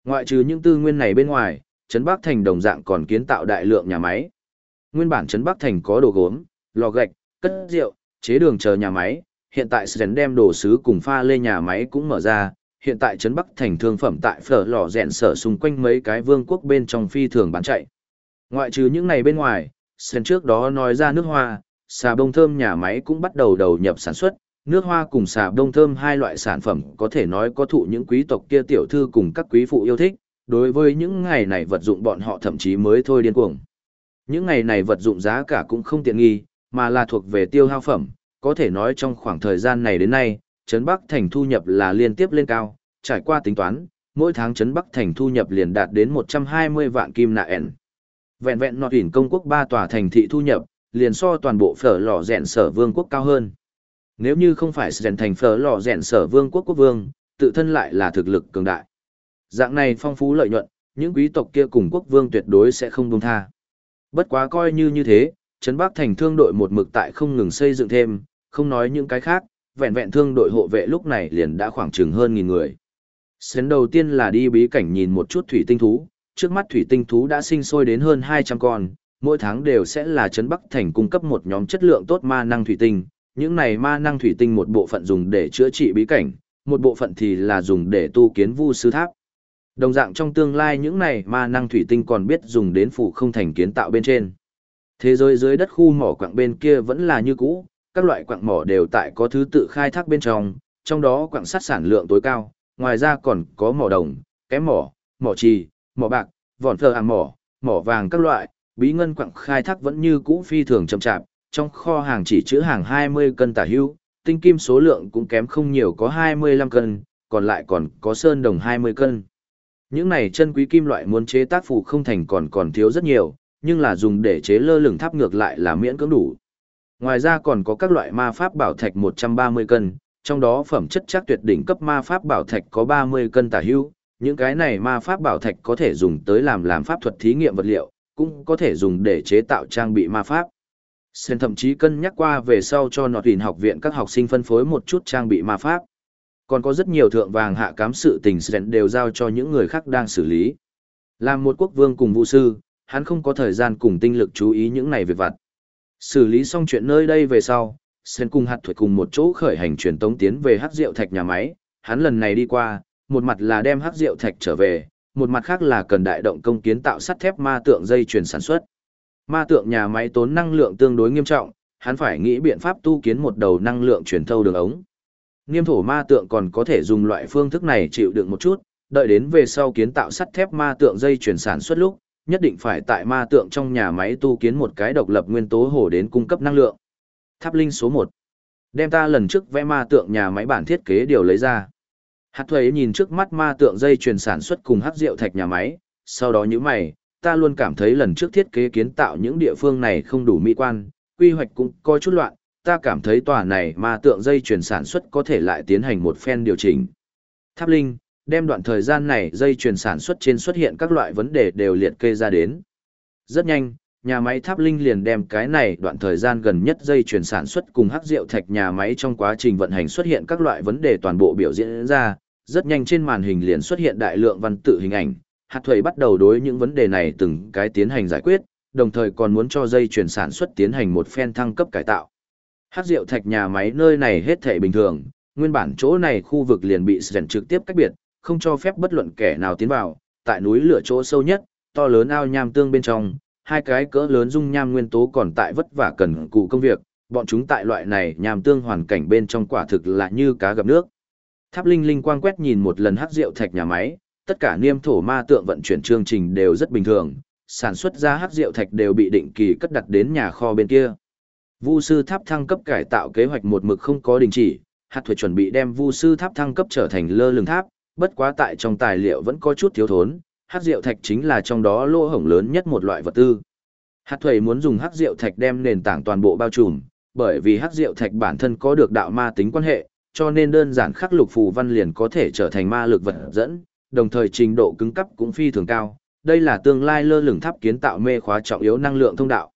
Ngoại trừ những tư nguyên này bên ngoài, trấn Bắc Thành đồng dạng còn kiến tạo đại lượng nhà máy. Nguyên bản trấn Bắc Thành có đồ gốm, lò gạch, cất rượu, chế đường chờ nhà máy, hiện tại Sren đem đồ sứ cùng pha lê nhà máy cũng mở ra, hiện tại trấn Bắc thành thương phẩm tại phở lò rèn sở xung quanh mấy cái vương quốc bên trong phi thường bán chạy. Ngoại trừ những này bên ngoài, Sren trước đó nói ra nước hoa, xà bông thơm nhà máy cũng bắt đầu đầu nhập sản xuất, nước hoa cùng xà bông thơm hai loại sản phẩm có thể nói có thụ những quý tộc kia tiểu thư cùng các quý phụ yêu thích, đối với những ngày này vật dụng bọn họ thậm chí mới thôi điên cuồng. Những ngày này vật dụng giá cả cũng không tiện nghi, mà là thuộc về tiêu hao phẩm, có thể nói trong khoảng thời gian này đến nay, Trấn Bắc Thành thu nhập là liên tiếp lên cao, trải qua tính toán, mỗi tháng Trấn Bắc Thành thu nhập liền đạt đến 120 vạn kim nạ ẻn. Vẹn vẹn nọt ỉn công quốc ba tòa thành thị thu nhập, liền so toàn bộ phở lò rèn sở vương quốc cao hơn. Nếu như không phải rèn thành phở lò rèn sở vương quốc quốc vương, tự thân lại là thực lực cường đại. Dạng này phong phú lợi nhuận, những quý tộc kia cùng quốc vương tuyệt đối sẽ không buông tha. Bất quá coi như như thế, Trấn Bắc thành thương đội một mực tại không ngừng xây dựng thêm, không nói những cái khác, vẹn vẹn thương đội hộ vệ lúc này liền đã khoảng chừng hơn nghìn người. Sến đầu tiên là đi bí cảnh nhìn một chút thủy tinh thú, trước mắt thủy tinh thú đã sinh sôi đến hơn 200 con, mỗi tháng đều sẽ là Trấn Bắc thành cung cấp một nhóm chất lượng tốt ma năng thủy tinh, những này ma năng thủy tinh một bộ phận dùng để chữa trị bí cảnh, một bộ phận thì là dùng để tu kiến vu sư tháp. Đồng dạng trong tương lai những này ma năng thủy tinh còn biết dùng đến phụ không thành kiến tạo bên trên. Thế giới dưới đất khu mỏ quặng bên kia vẫn là như cũ, các loại quặng mỏ đều tại có thứ tự khai thác bên trong, trong đó quặng sắt sản lượng tối cao, ngoài ra còn có mỏ đồng, kém mỏ, mỏ trì, mỏ bạc, vòn phờ hàng mỏ, mỏ vàng các loại, bí ngân quặng khai thác vẫn như cũ phi thường chậm chạp, trong kho hàng chỉ chứa hàng 20 cân tả hưu, tinh kim số lượng cũng kém không nhiều có 25 cân, còn lại còn có sơn đồng 20 cân. Những này chân quý kim loại muốn chế tác phù không thành còn còn thiếu rất nhiều, nhưng là dùng để chế lơ lửng tháp ngược lại là miễn cưỡng đủ. Ngoài ra còn có các loại ma pháp bảo thạch 130 cân, trong đó phẩm chất chắc tuyệt đỉnh cấp ma pháp bảo thạch có 30 cân tả hữu, những cái này ma pháp bảo thạch có thể dùng tới làm làm pháp thuật thí nghiệm vật liệu, cũng có thể dùng để chế tạo trang bị ma pháp. Sen thậm chí cân nhắc qua về sau cho nọt hình học viện các học sinh phân phối một chút trang bị ma pháp. Còn có rất nhiều thượng vàng hạ cám sự tình Sen đều giao cho những người khác đang xử lý. Làm một quốc vương cùng vũ sư, hắn không có thời gian cùng tinh lực chú ý những này việc vặt. Xử lý xong chuyện nơi đây về sau, Sen cùng hạt thuật cùng một chỗ khởi hành truyền tống tiến về hắc rượu thạch nhà máy, hắn lần này đi qua, một mặt là đem hắc rượu thạch trở về, một mặt khác là cần đại động công kiến tạo sắt thép ma tượng dây chuyển sản xuất. Ma tượng nhà máy tốn năng lượng tương đối nghiêm trọng, hắn phải nghĩ biện pháp tu kiến một đầu năng lượng truyền thâu đường ống. Niêm thổ ma tượng còn có thể dùng loại phương thức này chịu đựng một chút, đợi đến về sau kiến tạo sắt thép ma tượng dây chuyển sản xuất lúc, nhất định phải tại ma tượng trong nhà máy tu kiến một cái độc lập nguyên tố hồ đến cung cấp năng lượng. Tháp linh số 1. Đem ta lần trước vẽ ma tượng nhà máy bản thiết kế điều lấy ra. Hạt thuế nhìn trước mắt ma tượng dây chuyển sản xuất cùng hắc rượu thạch nhà máy, sau đó như mày, ta luôn cảm thấy lần trước thiết kế kiến tạo những địa phương này không đủ mỹ quan, quy hoạch cũng có chút loạn, ta cảm thấy tòa này mà tượng dây chuyển sản xuất có thể lại tiến hành một phen điều chỉnh. Tháp Linh, đem đoạn thời gian này dây chuyển sản xuất trên xuất hiện các loại vấn đề đều liệt kê ra đến. Rất nhanh, nhà máy Tháp Linh liền đem cái này đoạn thời gian gần nhất dây chuyển sản xuất cùng hắc rượu thạch nhà máy trong quá trình vận hành xuất hiện các loại vấn đề toàn bộ biểu diễn ra, rất nhanh trên màn hình liền xuất hiện đại lượng văn tự hình ảnh, hạt thuầy bắt đầu đối những vấn đề này từng cái tiến hành giải quyết, đồng thời còn muốn cho dây chuyển sản xuất tiến hành một phen thăng cấp cải tạo. Hát rượu thạch nhà máy nơi này hết thể bình thường, nguyên bản chỗ này khu vực liền bị sẵn trực tiếp cách biệt, không cho phép bất luận kẻ nào tiến vào, tại núi lửa chỗ sâu nhất, to lớn ao nham tương bên trong, hai cái cỡ lớn dung nham nguyên tố còn tại vất vả cần cụ công việc, bọn chúng tại loại này nham tương hoàn cảnh bên trong quả thực là như cá gặp nước. Tháp Linh Linh quang quét nhìn một lần hắc rượu thạch nhà máy, tất cả niêm thổ ma tượng vận chuyển chương trình đều rất bình thường, sản xuất ra hắc rượu thạch đều bị định kỳ cất đặt đến nhà kho bên kia. Vu sư tháp thăng cấp cải tạo kế hoạch một mực không có đình chỉ, hạt thuật chuẩn bị đem vu sư tháp thăng cấp trở thành lơ lửng tháp, bất quá tại trong tài liệu vẫn có chút thiếu thốn, hắc rượu thạch chính là trong đó lỗ hổng lớn nhất một loại vật tư. Hạt thuầy muốn dùng hắc rượu thạch đem nền tảng toàn bộ bao trùm, bởi vì hắc rượu thạch bản thân có được đạo ma tính quan hệ, cho nên đơn giản khắc lục phù văn liền có thể trở thành ma lực vật dẫn, đồng thời trình độ cứng cấp cũng phi thường cao. Đây là tương lai lơ lửng tháp kiến tạo mê khóa trọng yếu năng lượng thông đạo.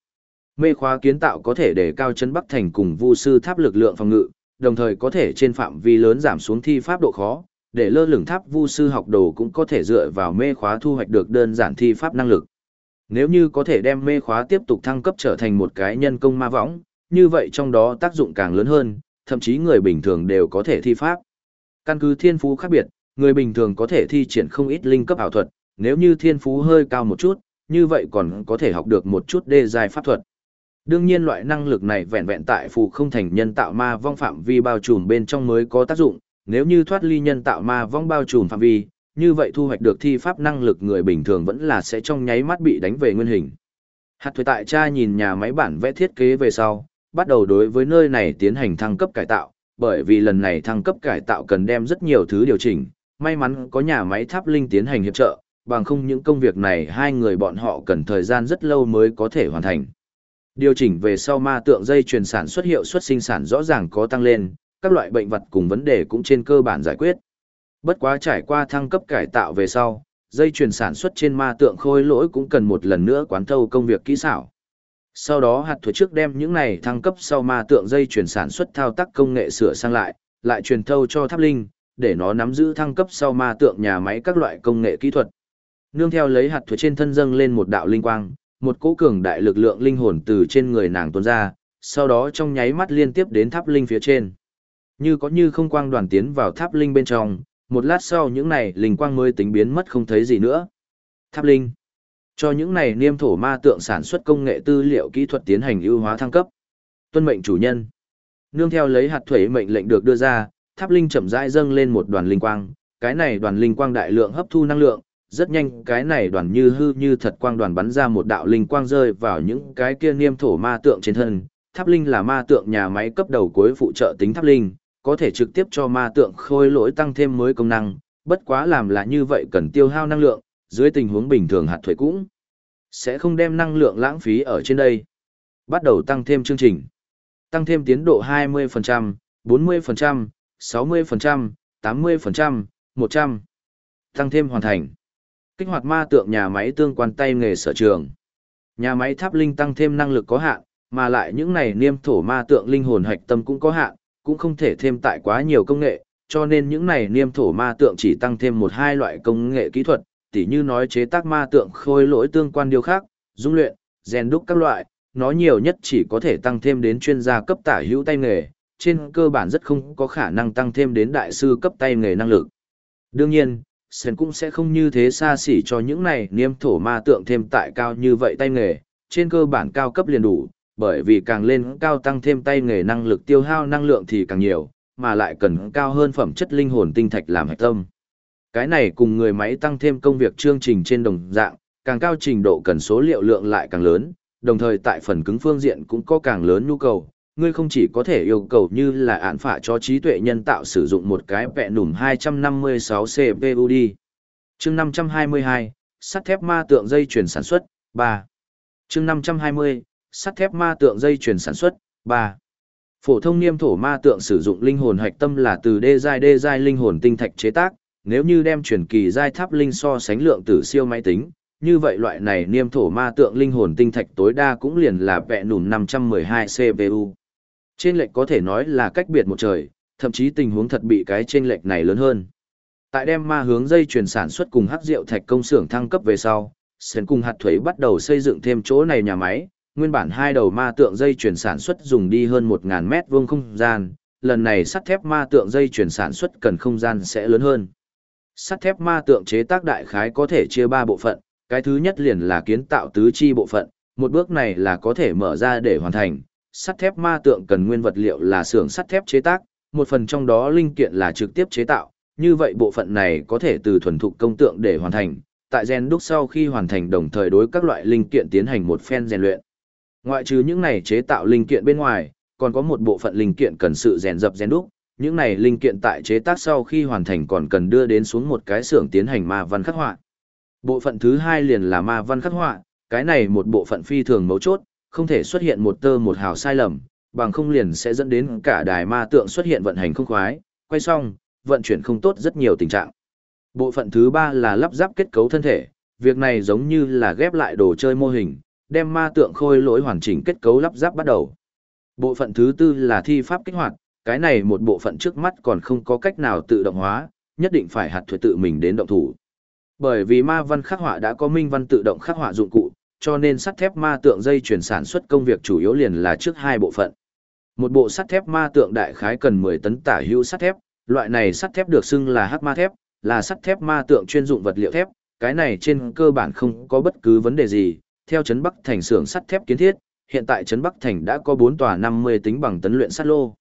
Mê khóa kiến tạo có thể để cao chân Bắc Thành cùng Vu sư tháp lực lượng phòng ngự, đồng thời có thể trên phạm vi lớn giảm xuống thi pháp độ khó, để lơ lửng tháp Vu sư học đồ cũng có thể dựa vào mê khóa thu hoạch được đơn giản thi pháp năng lực. Nếu như có thể đem mê khóa tiếp tục thăng cấp trở thành một cái nhân công ma võng, như vậy trong đó tác dụng càng lớn hơn, thậm chí người bình thường đều có thể thi pháp. Căn cứ thiên phú khác biệt, người bình thường có thể thi triển không ít linh cấp ảo thuật, nếu như thiên phú hơi cao một chút, như vậy còn có thể học được một chút đê dài pháp thuật. Đương nhiên loại năng lực này vẹn vẹn tại phù không thành nhân tạo ma vong phạm vi bao trùm bên trong mới có tác dụng, nếu như thoát ly nhân tạo ma vong bao trùm phạm vi, như vậy thu hoạch được thi pháp năng lực người bình thường vẫn là sẽ trong nháy mắt bị đánh về nguyên hình. Hạt thuế tại cha nhìn nhà máy bản vẽ thiết kế về sau, bắt đầu đối với nơi này tiến hành thăng cấp cải tạo, bởi vì lần này thăng cấp cải tạo cần đem rất nhiều thứ điều chỉnh, may mắn có nhà máy tháp linh tiến hành hiệp trợ, bằng không những công việc này hai người bọn họ cần thời gian rất lâu mới có thể hoàn thành. Điều chỉnh về sau ma tượng dây truyền sản xuất hiệu suất sinh sản rõ ràng có tăng lên, các loại bệnh vật cùng vấn đề cũng trên cơ bản giải quyết. Bất quá trải qua thăng cấp cải tạo về sau, dây truyền sản xuất trên ma tượng khôi lỗi cũng cần một lần nữa quán thâu công việc kỹ xảo. Sau đó hạt thuật trước đem những này thăng cấp sau ma tượng dây chuyển sản xuất thao tác công nghệ sửa sang lại, lại truyền thâu cho tháp linh, để nó nắm giữ thăng cấp sau ma tượng nhà máy các loại công nghệ kỹ thuật. Nương theo lấy hạt thuế trên thân dâng lên một đạo linh quang, một cỗ cường đại lực lượng linh hồn từ trên người nàng tuôn ra, sau đó trong nháy mắt liên tiếp đến tháp linh phía trên. Như có như không quang đoàn tiến vào tháp linh bên trong, một lát sau những này linh quang mới tính biến mất không thấy gì nữa. Tháp linh cho những này niêm thổ ma tượng sản xuất công nghệ tư liệu kỹ thuật tiến hành ưu hóa thăng cấp. Tuân mệnh chủ nhân. Nương theo lấy hạt thuế mệnh lệnh được đưa ra, tháp linh chậm rãi dâng lên một đoàn linh quang, cái này đoàn linh quang đại lượng hấp thu năng lượng, rất nhanh cái này đoàn như hư như thật quang đoàn bắn ra một đạo linh quang rơi vào những cái kia niêm thổ ma tượng trên thân. Tháp linh là ma tượng nhà máy cấp đầu cuối phụ trợ tính tháp linh, có thể trực tiếp cho ma tượng khôi lỗi tăng thêm mới công năng, bất quá làm là như vậy cần tiêu hao năng lượng, dưới tình huống bình thường hạt thuế cũng sẽ không đem năng lượng lãng phí ở trên đây. Bắt đầu tăng thêm chương trình. Tăng thêm tiến độ 20%, 40%, 60%, 80%, 100. Tăng thêm hoàn thành. Kích hoạt ma tượng nhà máy tương quan tay nghề sở trường. Nhà máy tháp linh tăng thêm năng lực có hạn, mà lại những này niêm thổ ma tượng linh hồn hạch tâm cũng có hạn, cũng không thể thêm tại quá nhiều công nghệ, cho nên những này niêm thổ ma tượng chỉ tăng thêm một hai loại công nghệ kỹ thuật, tỉ như nói chế tác ma tượng khôi lỗi tương quan điều khác, dung luyện, rèn đúc các loại, nó nhiều nhất chỉ có thể tăng thêm đến chuyên gia cấp tả hữu tay nghề, trên cơ bản rất không có khả năng tăng thêm đến đại sư cấp tay nghề năng lực. Đương nhiên, Sơn cũng sẽ không như thế xa xỉ cho những này niêm thổ ma tượng thêm tại cao như vậy tay nghề, trên cơ bản cao cấp liền đủ, bởi vì càng lên cao tăng thêm tay nghề năng lực tiêu hao năng lượng thì càng nhiều, mà lại cần cao hơn phẩm chất linh hồn tinh thạch làm hạch tâm. Cái này cùng người máy tăng thêm công việc chương trình trên đồng dạng, càng cao trình độ cần số liệu lượng lại càng lớn, đồng thời tại phần cứng phương diện cũng có càng lớn nhu cầu. Ngươi không chỉ có thể yêu cầu như là án phạ cho trí tuệ nhân tạo sử dụng một cái vẹ nùm 256 CPU đi. chương 522, sắt thép ma tượng dây chuyển sản xuất, 3. chương 520, sắt thép ma tượng dây chuyển sản xuất, 3. Phổ thông niêm thổ ma tượng sử dụng linh hồn hạch tâm là từ đê giai đê giai linh hồn tinh thạch chế tác, nếu như đem chuyển kỳ giai tháp linh so sánh lượng tử siêu máy tính, như vậy loại này niêm thổ ma tượng linh hồn tinh thạch tối đa cũng liền là vẹ nùn 512 CPU. Trên lệch có thể nói là cách biệt một trời, thậm chí tình huống thật bị cái trên lệch này lớn hơn. Tại đem ma hướng dây chuyển sản xuất cùng hắc rượu thạch công xưởng thăng cấp về sau, Sen cùng hạt thuế bắt đầu xây dựng thêm chỗ này nhà máy, nguyên bản hai đầu ma tượng dây chuyển sản xuất dùng đi hơn 1.000 mét vuông không gian, lần này sắt thép ma tượng dây chuyển sản xuất cần không gian sẽ lớn hơn. Sắt thép ma tượng chế tác đại khái có thể chia ba bộ phận, cái thứ nhất liền là kiến tạo tứ chi bộ phận, một bước này là có thể mở ra để hoàn thành. Sắt thép ma tượng cần nguyên vật liệu là xưởng sắt thép chế tác, một phần trong đó linh kiện là trực tiếp chế tạo, như vậy bộ phận này có thể từ thuần thục công tượng để hoàn thành, tại gen đúc sau khi hoàn thành đồng thời đối các loại linh kiện tiến hành một phen rèn luyện. Ngoại trừ những này chế tạo linh kiện bên ngoài, còn có một bộ phận linh kiện cần sự rèn dập rèn đúc, những này linh kiện tại chế tác sau khi hoàn thành còn cần đưa đến xuống một cái xưởng tiến hành ma văn khắc họa. Bộ phận thứ hai liền là ma văn khắc họa, cái này một bộ phận phi thường mấu chốt, không thể xuất hiện một tơ một hào sai lầm, bằng không liền sẽ dẫn đến cả đài ma tượng xuất hiện vận hành không khoái, quay xong, vận chuyển không tốt rất nhiều tình trạng. Bộ phận thứ ba là lắp ráp kết cấu thân thể, việc này giống như là ghép lại đồ chơi mô hình, đem ma tượng khôi lỗi hoàn chỉnh kết cấu lắp ráp bắt đầu. Bộ phận thứ tư là thi pháp kích hoạt, cái này một bộ phận trước mắt còn không có cách nào tự động hóa, nhất định phải hạt thuật tự mình đến động thủ. Bởi vì ma văn khắc họa đã có minh văn tự động khắc họa dụng cụ, cho nên sắt thép ma tượng dây chuyển sản xuất công việc chủ yếu liền là trước hai bộ phận. Một bộ sắt thép ma tượng đại khái cần 10 tấn tả hữu sắt thép, loại này sắt thép được xưng là hắc ma thép, là sắt thép ma tượng chuyên dụng vật liệu thép, cái này trên cơ bản không có bất cứ vấn đề gì. Theo Trấn Bắc Thành xưởng sắt thép kiến thiết, hiện tại Trấn Bắc Thành đã có 4 tòa 50 tính bằng tấn luyện sắt lô.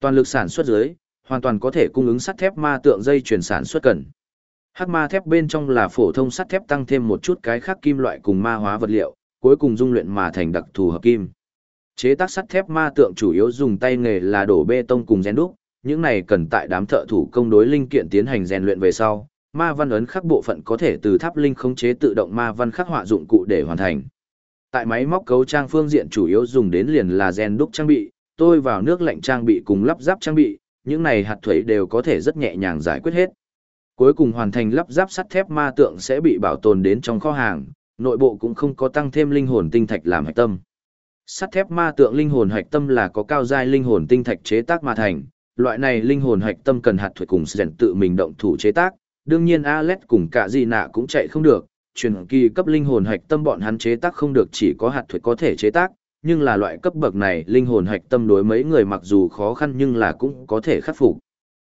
Toàn lực sản xuất dưới, hoàn toàn có thể cung ứng sắt thép ma tượng dây chuyển sản xuất cần. Hắc ma thép bên trong là phổ thông sắt thép tăng thêm một chút cái khác kim loại cùng ma hóa vật liệu, cuối cùng dung luyện mà thành đặc thù hợp kim. Chế tác sắt thép ma tượng chủ yếu dùng tay nghề là đổ bê tông cùng rèn đúc, những này cần tại đám thợ thủ công đối linh kiện tiến hành rèn luyện về sau, ma văn ấn khắc bộ phận có thể từ tháp linh khống chế tự động ma văn khắc họa dụng cụ để hoàn thành. Tại máy móc cấu trang phương diện chủ yếu dùng đến liền là rèn đúc trang bị, tôi vào nước lạnh trang bị cùng lắp ráp trang bị, những này hạt thủy đều có thể rất nhẹ nhàng giải quyết hết. Cuối cùng hoàn thành lắp ráp sắt thép ma tượng sẽ bị bảo tồn đến trong kho hàng, nội bộ cũng không có tăng thêm linh hồn tinh thạch làm hạch tâm. Sắt thép ma tượng linh hồn hạch tâm là có cao giai linh hồn tinh thạch chế tác mà thành, loại này linh hồn hạch tâm cần hạt thuật cùng rèn tự mình động thủ chế tác, đương nhiên Alet cùng cả gì nạ cũng chạy không được, truyền kỳ cấp linh hồn hạch tâm bọn hắn chế tác không được chỉ có hạt thuật có thể chế tác, nhưng là loại cấp bậc này linh hồn hạch tâm đối mấy người mặc dù khó khăn nhưng là cũng có thể khắc phục.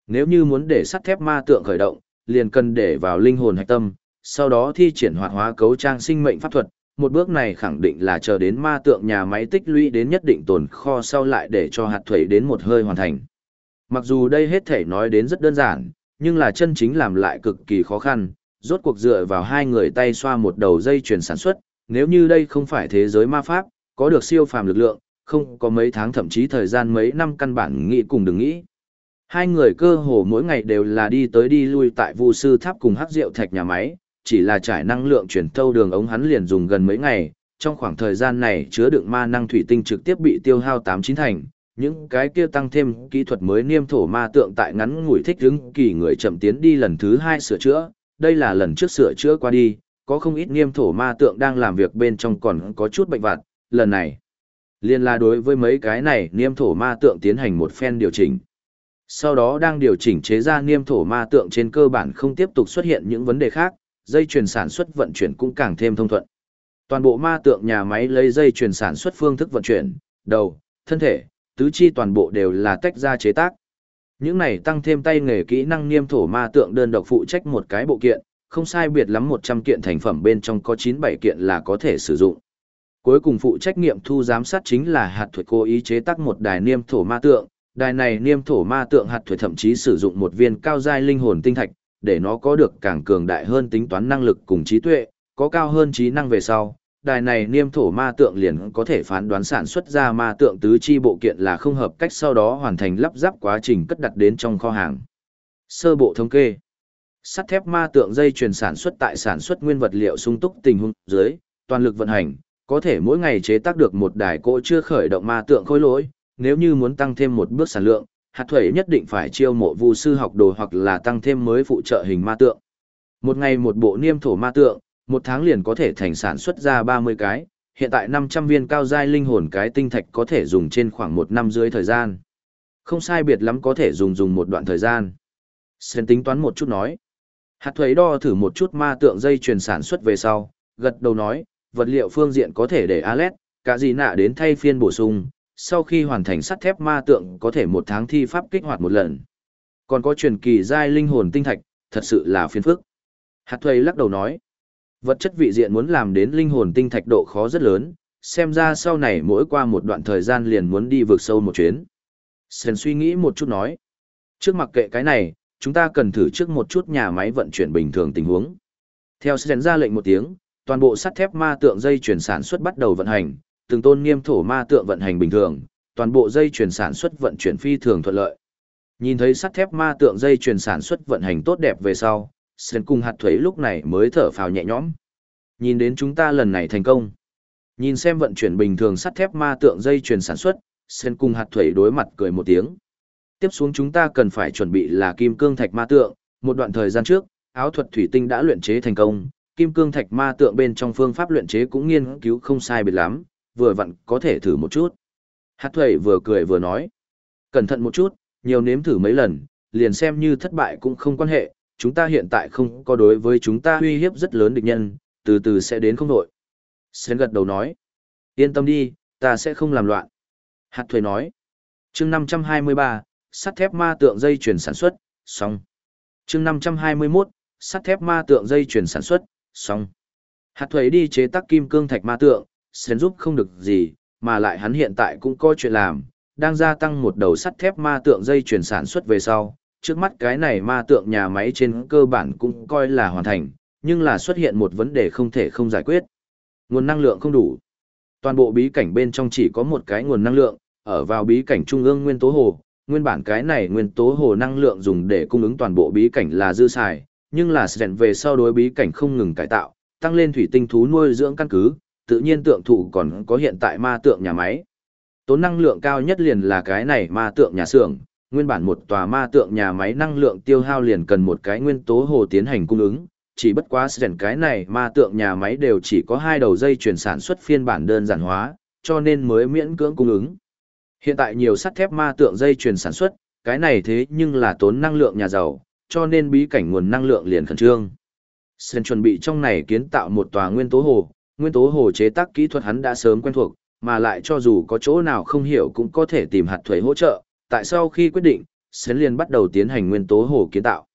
Nếu như muốn để sắt thép ma tượng khởi động, liền cần để vào linh hồn hạch tâm, sau đó thi triển hoạt hóa cấu trang sinh mệnh pháp thuật, một bước này khẳng định là chờ đến ma tượng nhà máy tích lũy đến nhất định tồn kho sau lại để cho hạt thủy đến một hơi hoàn thành. Mặc dù đây hết thể nói đến rất đơn giản, nhưng là chân chính làm lại cực kỳ khó khăn, rốt cuộc dựa vào hai người tay xoa một đầu dây chuyển sản xuất, nếu như đây không phải thế giới ma pháp, có được siêu phàm lực lượng, không có mấy tháng thậm chí thời gian mấy năm căn bản nghĩ cùng đừng nghĩ. Hai người cơ hồ mỗi ngày đều là đi tới đi lui tại Vu sư tháp cùng hắc rượu thạch nhà máy, chỉ là trải năng lượng chuyển thâu đường ống hắn liền dùng gần mấy ngày, trong khoảng thời gian này chứa đựng ma năng thủy tinh trực tiếp bị tiêu hao tám chín thành, những cái kia tăng thêm kỹ thuật mới niêm thổ ma tượng tại ngắn ngủi thích ứng kỳ người chậm tiến đi lần thứ hai sửa chữa, đây là lần trước sửa chữa qua đi, có không ít niêm thổ ma tượng đang làm việc bên trong còn có chút bệnh vặt, lần này. Liên là đối với mấy cái này niêm thổ ma tượng tiến hành một phen điều chỉnh. Sau đó đang điều chỉnh chế ra niêm thổ ma tượng trên cơ bản không tiếp tục xuất hiện những vấn đề khác, dây chuyền sản xuất vận chuyển cũng càng thêm thông thuận. Toàn bộ ma tượng nhà máy lấy dây chuyền sản xuất phương thức vận chuyển, đầu, thân thể, tứ chi toàn bộ đều là tách ra chế tác. Những này tăng thêm tay nghề kỹ năng niêm thổ ma tượng đơn độc phụ trách một cái bộ kiện, không sai biệt lắm 100 kiện thành phẩm bên trong có 97 kiện là có thể sử dụng. Cuối cùng phụ trách nghiệm thu giám sát chính là hạt thuật cố ý chế tác một đài niêm thổ ma tượng, đài này niêm thổ ma tượng hạt thủy thậm chí sử dụng một viên cao giai linh hồn tinh thạch, để nó có được càng cường đại hơn tính toán năng lực cùng trí tuệ, có cao hơn trí năng về sau. Đài này niêm thổ ma tượng liền có thể phán đoán sản xuất ra ma tượng tứ chi bộ kiện là không hợp cách sau đó hoàn thành lắp ráp quá trình cất đặt đến trong kho hàng. Sơ bộ thống kê Sắt thép ma tượng dây chuyển sản xuất tại sản xuất nguyên vật liệu sung túc tình huống dưới, toàn lực vận hành, có thể mỗi ngày chế tác được một đài cỗ chưa khởi động ma tượng khối lỗi, nếu như muốn tăng thêm một bước sản lượng, hạt thuẩy nhất định phải chiêu mộ vu sư học đồ hoặc là tăng thêm mới phụ trợ hình ma tượng. Một ngày một bộ niêm thổ ma tượng, một tháng liền có thể thành sản xuất ra 30 cái, hiện tại 500 viên cao giai linh hồn cái tinh thạch có thể dùng trên khoảng một năm dưới thời gian. Không sai biệt lắm có thể dùng dùng một đoạn thời gian. Sen tính toán một chút nói. Hạt thuế đo thử một chút ma tượng dây chuyền sản xuất về sau, gật đầu nói, vật liệu phương diện có thể để Alex, cả gì nạ đến thay phiên bổ sung, sau khi hoàn thành sắt thép ma tượng có thể một tháng thi pháp kích hoạt một lần. Còn có truyền kỳ giai linh hồn tinh thạch, thật sự là phiền phức. Hạt thuầy lắc đầu nói, vật chất vị diện muốn làm đến linh hồn tinh thạch độ khó rất lớn, xem ra sau này mỗi qua một đoạn thời gian liền muốn đi vượt sâu một chuyến. Sen suy nghĩ một chút nói, trước mặc kệ cái này, chúng ta cần thử trước một chút nhà máy vận chuyển bình thường tình huống. Theo Sen ra lệnh một tiếng, toàn bộ sắt thép ma tượng dây chuyển sản xuất bắt đầu vận hành, từng tôn nghiêm thổ ma tượng vận hành bình thường, toàn bộ dây chuyển sản xuất vận chuyển phi thường thuận lợi. Nhìn thấy sắt thép ma tượng dây chuyển sản xuất vận hành tốt đẹp về sau, Sơn cùng hạt thuế lúc này mới thở phào nhẹ nhõm. Nhìn đến chúng ta lần này thành công. Nhìn xem vận chuyển bình thường sắt thép ma tượng dây chuyển sản xuất, Sơn cùng hạt thuế đối mặt cười một tiếng. Tiếp xuống chúng ta cần phải chuẩn bị là kim cương thạch ma tượng, một đoạn thời gian trước, áo thuật thủy tinh đã luyện chế thành công, kim cương thạch ma tượng bên trong phương pháp luyện chế cũng nghiên cứu không sai biệt lắm, vừa vặn có thể thử một chút. Hát thuầy vừa cười vừa nói. Cẩn thận một chút, nhiều nếm thử mấy lần, liền xem như thất bại cũng không quan hệ, chúng ta hiện tại không có đối với chúng ta uy hiếp rất lớn địch nhân, từ từ sẽ đến không nội. Sến gật đầu nói. Yên tâm đi, ta sẽ không làm loạn. Hạt thuầy nói. chương 523, sắt thép ma tượng dây chuyển sản xuất, xong. chương 521, sắt thép ma tượng dây chuyển sản xuất, xong. Hạt thuầy đi chế tác kim cương thạch ma tượng, sẽ giúp không được gì, mà lại hắn hiện tại cũng có chuyện làm, đang gia tăng một đầu sắt thép ma tượng dây chuyển sản xuất về sau. Trước mắt cái này ma tượng nhà máy trên cơ bản cũng coi là hoàn thành, nhưng là xuất hiện một vấn đề không thể không giải quyết. Nguồn năng lượng không đủ. Toàn bộ bí cảnh bên trong chỉ có một cái nguồn năng lượng, ở vào bí cảnh trung ương nguyên tố hồ, nguyên bản cái này nguyên tố hồ năng lượng dùng để cung ứng toàn bộ bí cảnh là dư xài, nhưng là Sren về sau đối bí cảnh không ngừng cải tạo, tăng lên thủy tinh thú nuôi dưỡng căn cứ, tự nhiên tượng thủ còn có hiện tại ma tượng nhà máy. Tốn năng lượng cao nhất liền là cái này ma tượng nhà xưởng, nguyên bản một tòa ma tượng nhà máy năng lượng tiêu hao liền cần một cái nguyên tố hồ tiến hành cung ứng, chỉ bất quá sẵn cái này ma tượng nhà máy đều chỉ có hai đầu dây chuyển sản xuất phiên bản đơn giản hóa, cho nên mới miễn cưỡng cung ứng. Hiện tại nhiều sắt thép ma tượng dây chuyển sản xuất, cái này thế nhưng là tốn năng lượng nhà giàu, cho nên bí cảnh nguồn năng lượng liền khẩn trương. Sơn chuẩn bị trong này kiến tạo một tòa nguyên tố hồ, nguyên tố hồ chế tác kỹ thuật hắn đã sớm quen thuộc, mà lại cho dù có chỗ nào không hiểu cũng có thể tìm hạt thuế hỗ trợ. Tại sau khi quyết định, Sến liền bắt đầu tiến hành nguyên tố hồ kiến tạo.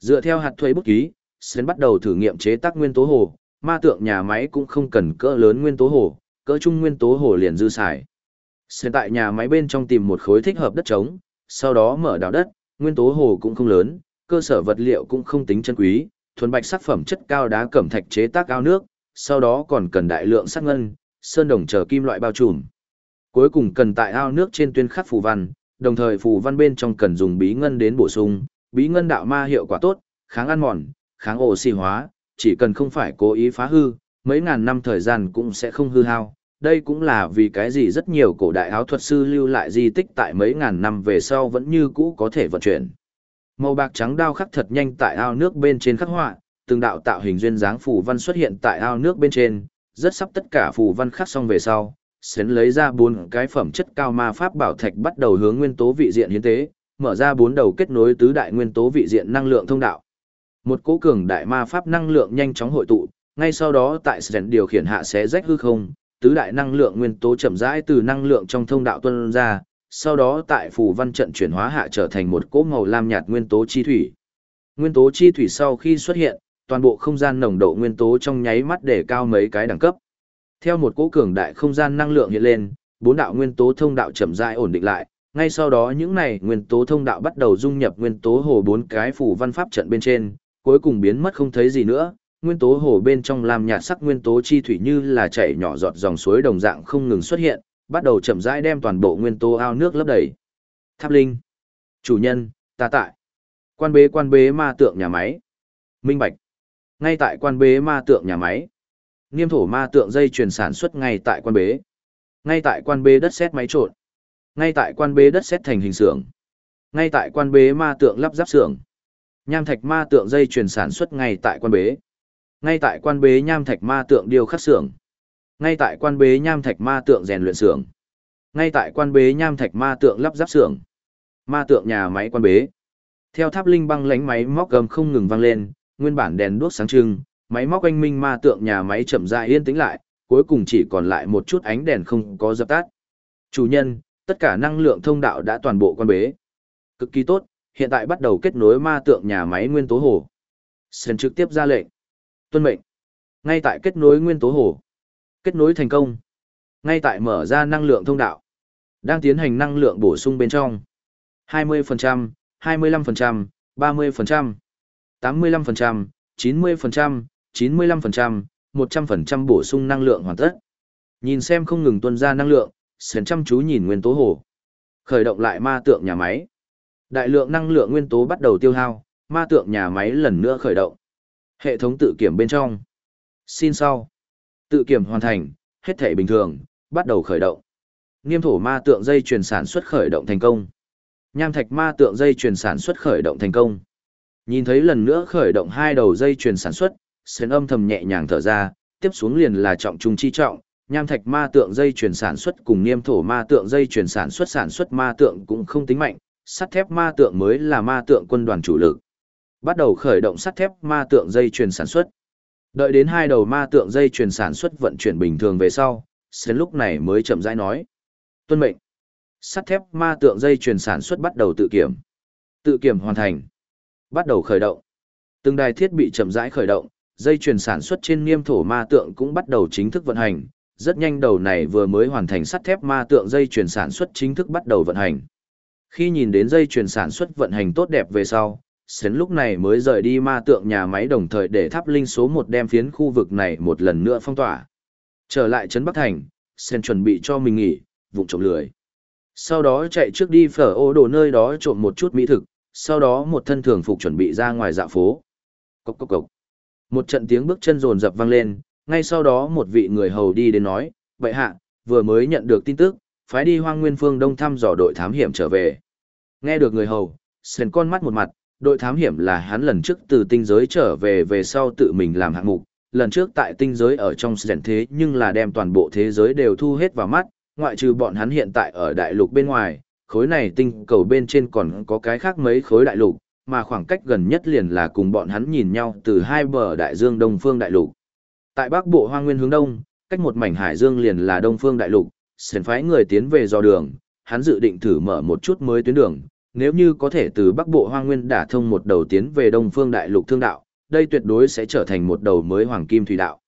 Dựa theo hạt thuế bút ký, Sến bắt đầu thử nghiệm chế tác nguyên tố hồ, ma tượng nhà máy cũng không cần cỡ lớn nguyên tố hồ, cỡ trung nguyên tố hồ liền dư xài. Sến tại nhà máy bên trong tìm một khối thích hợp đất trống, sau đó mở đào đất, nguyên tố hồ cũng không lớn, cơ sở vật liệu cũng không tính chân quý, thuần bạch sắc phẩm chất cao đá cẩm thạch chế tác ao nước, sau đó còn cần đại lượng sắc ngân, sơn đồng chờ kim loại bao trùm. Cuối cùng cần tại ao nước trên tuyên khắc phù văn, đồng thời phù văn bên trong cần dùng bí ngân đến bổ sung, bí ngân đạo ma hiệu quả tốt, kháng ăn mòn, kháng oxy hóa, chỉ cần không phải cố ý phá hư, mấy ngàn năm thời gian cũng sẽ không hư hao, đây cũng là vì cái gì rất nhiều cổ đại áo thuật sư lưu lại di tích tại mấy ngàn năm về sau vẫn như cũ có thể vận chuyển. Màu bạc trắng đao khắc thật nhanh tại ao nước bên trên khắc họa, từng đạo tạo hình duyên dáng phù văn xuất hiện tại ao nước bên trên, rất sắp tất cả phù văn khắc xong về sau, xén lấy ra bốn cái phẩm chất cao ma pháp bảo thạch bắt đầu hướng nguyên tố vị diện hiến tế, mở ra bốn đầu kết nối tứ đại nguyên tố vị diện năng lượng thông đạo. Một cố cường đại ma pháp năng lượng nhanh chóng hội tụ, ngay sau đó tại Sren điều khiển hạ xé rách hư không, tứ đại năng lượng nguyên tố chậm rãi từ năng lượng trong thông đạo tuân ra, sau đó tại phù văn trận chuyển hóa hạ trở thành một cỗ màu lam nhạt nguyên tố chi thủy. Nguyên tố chi thủy sau khi xuất hiện, toàn bộ không gian nồng độ nguyên tố trong nháy mắt để cao mấy cái đẳng cấp. Theo một cỗ cường đại không gian năng lượng hiện lên, bốn đạo nguyên tố thông đạo chậm rãi ổn định lại, ngay sau đó những này nguyên tố thông đạo bắt đầu dung nhập nguyên tố hồ bốn cái phủ văn pháp trận bên trên, cuối cùng biến mất không thấy gì nữa. Nguyên tố hồ bên trong làm nhạt sắc nguyên tố chi thủy như là chảy nhỏ giọt dòng suối đồng dạng không ngừng xuất hiện, bắt đầu chậm rãi đem toàn bộ nguyên tố ao nước lấp đầy. Tháp linh, chủ nhân, ta tại. Quan bế quan bế ma tượng nhà máy. Minh Bạch. Ngay tại quan bế ma tượng nhà máy. Niêm thổ ma tượng dây chuyển sản xuất ngay tại quan bế. Ngay tại quan bế đất sét máy trộn. Ngay tại quan bế đất sét thành hình xưởng. Ngay tại quan bế ma tượng lắp ráp xưởng. Nham thạch ma tượng dây chuyển sản xuất ngay tại quan bế. Ngay tại quan bế nham thạch ma tượng điều khắc xưởng. Ngay tại quan bế nham thạch ma tượng rèn luyện xưởng. Ngay tại quan bế nham thạch ma tượng lắp ráp xưởng. Ma tượng nhà máy quan bế. Theo tháp linh băng lánh máy móc gầm không ngừng vang lên, nguyên bản đèn đuốc sáng trưng, máy móc anh minh ma tượng nhà máy chậm rãi yên tĩnh lại, cuối cùng chỉ còn lại một chút ánh đèn không có dập tắt. Chủ nhân, tất cả năng lượng thông đạo đã toàn bộ quan bế. Cực kỳ tốt, hiện tại bắt đầu kết nối ma tượng nhà máy nguyên tố hồ. Sơn trực tiếp ra lệnh. Tuân mệnh. Ngay tại kết nối nguyên tố hồ. Kết nối thành công. Ngay tại mở ra năng lượng thông đạo. Đang tiến hành năng lượng bổ sung bên trong. 20%, 25%, 30%, 85%, 90%, 95%, 100% bổ sung năng lượng hoàn tất. Nhìn xem không ngừng tuân ra năng lượng, sến chăm chú nhìn nguyên tố hồ. Khởi động lại ma tượng nhà máy. Đại lượng năng lượng nguyên tố bắt đầu tiêu hao, ma tượng nhà máy lần nữa khởi động. Hệ thống tự kiểm bên trong. Xin sau. Tự kiểm hoàn thành, hết thể bình thường, bắt đầu khởi động. Niêm thổ ma tượng dây chuyền sản xuất khởi động thành công. Nham thạch ma tượng dây chuyền sản xuất khởi động thành công. Nhìn thấy lần nữa khởi động hai đầu dây chuyền sản xuất, sến âm thầm nhẹ nhàng thở ra, tiếp xuống liền là trọng trung chi trọng, nham thạch ma tượng dây chuyền sản xuất cùng niêm thổ ma tượng dây chuyền sản xuất sản xuất ma tượng cũng không tính mạnh, sắt thép ma tượng mới là ma tượng quân đoàn chủ lực. Bắt đầu khởi động sắt thép ma tượng dây chuyền sản xuất. Đợi đến hai đầu ma tượng dây chuyền sản xuất vận chuyển bình thường về sau, sến lúc này mới chậm rãi nói. Tuân mệnh. Sắt thép ma tượng dây chuyền sản xuất bắt đầu tự kiểm. Tự kiểm hoàn thành. Bắt đầu khởi động. Từng đài thiết bị chậm rãi khởi động, dây chuyền sản xuất trên niêm thổ ma tượng cũng bắt đầu chính thức vận hành. Rất nhanh đầu này vừa mới hoàn thành sắt thép ma tượng dây chuyền sản xuất chính thức bắt đầu vận hành. Khi nhìn đến dây chuyền sản xuất vận hành tốt đẹp về sau, Sến lúc này mới rời đi ma tượng nhà máy đồng thời để tháp linh số một đem phiến khu vực này một lần nữa phong tỏa. Trở lại Trấn Bắc Thành, Sến chuẩn bị cho mình nghỉ, vụng trộm lười. Sau đó chạy trước đi phở ô đồ nơi đó trộm một chút mỹ thực, sau đó một thân thường phục chuẩn bị ra ngoài dạ phố. Cốc cốc cốc. Một trận tiếng bước chân rồn rập vang lên, ngay sau đó một vị người hầu đi đến nói, vậy hạ, vừa mới nhận được tin tức, phái đi hoang nguyên phương đông thăm dò đội thám hiểm trở về. Nghe được người hầu, sền con mắt một mặt, đội thám hiểm là hắn lần trước từ tinh giới trở về về sau tự mình làm hạng mục, lần trước tại tinh giới ở trong sền thế nhưng là đem toàn bộ thế giới đều thu hết vào mắt, ngoại trừ bọn hắn hiện tại ở đại lục bên ngoài, khối này tinh cầu bên trên còn có cái khác mấy khối đại lục, mà khoảng cách gần nhất liền là cùng bọn hắn nhìn nhau từ hai bờ đại dương đông phương đại lục. Tại bắc bộ hoang nguyên hướng đông, cách một mảnh hải dương liền là đông phương đại lục, sền phái người tiến về do đường, hắn dự định thử mở một chút mới tuyến đường, nếu như có thể từ bắc bộ hoang nguyên đả thông một đầu tiến về đông phương đại lục thương đạo, đây tuyệt đối sẽ trở thành một đầu mới hoàng kim thủy đạo.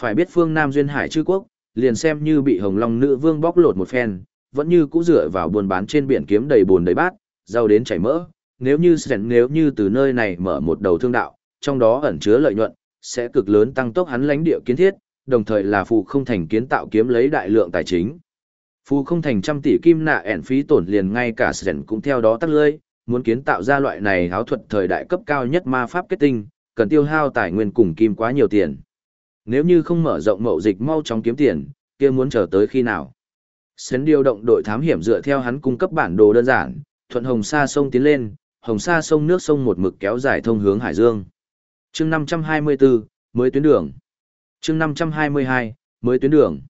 Phải biết phương Nam duyên hải chư quốc, liền xem như bị hồng long nữ vương bóc lột một phen, vẫn như cũ dựa vào buôn bán trên biển kiếm đầy buồn đầy bát, giàu đến chảy mỡ. Nếu như Sren nếu như từ nơi này mở một đầu thương đạo, trong đó ẩn chứa lợi nhuận, sẽ cực lớn tăng tốc hắn lãnh địa kiến thiết, đồng thời là phù không thành kiến tạo kiếm lấy đại lượng tài chính. Phù không thành trăm tỷ kim nạ ẻn phí tổn liền ngay cả Sren cũng theo đó tắt lưỡi, muốn kiến tạo ra loại này háo thuật thời đại cấp cao nhất ma pháp kết tinh, cần tiêu hao tài nguyên cùng kim quá nhiều tiền. Nếu như không mở rộng mậu dịch mau chóng kiếm tiền, kia muốn chờ tới khi nào? Sến điều động đội thám hiểm dựa theo hắn cung cấp bản đồ đơn giản, thuận hồng sa sông tiến lên, hồng sa sông nước sông một mực kéo dài thông hướng Hải Dương. chương 524, mới tuyến đường. chương 522, mới tuyến đường.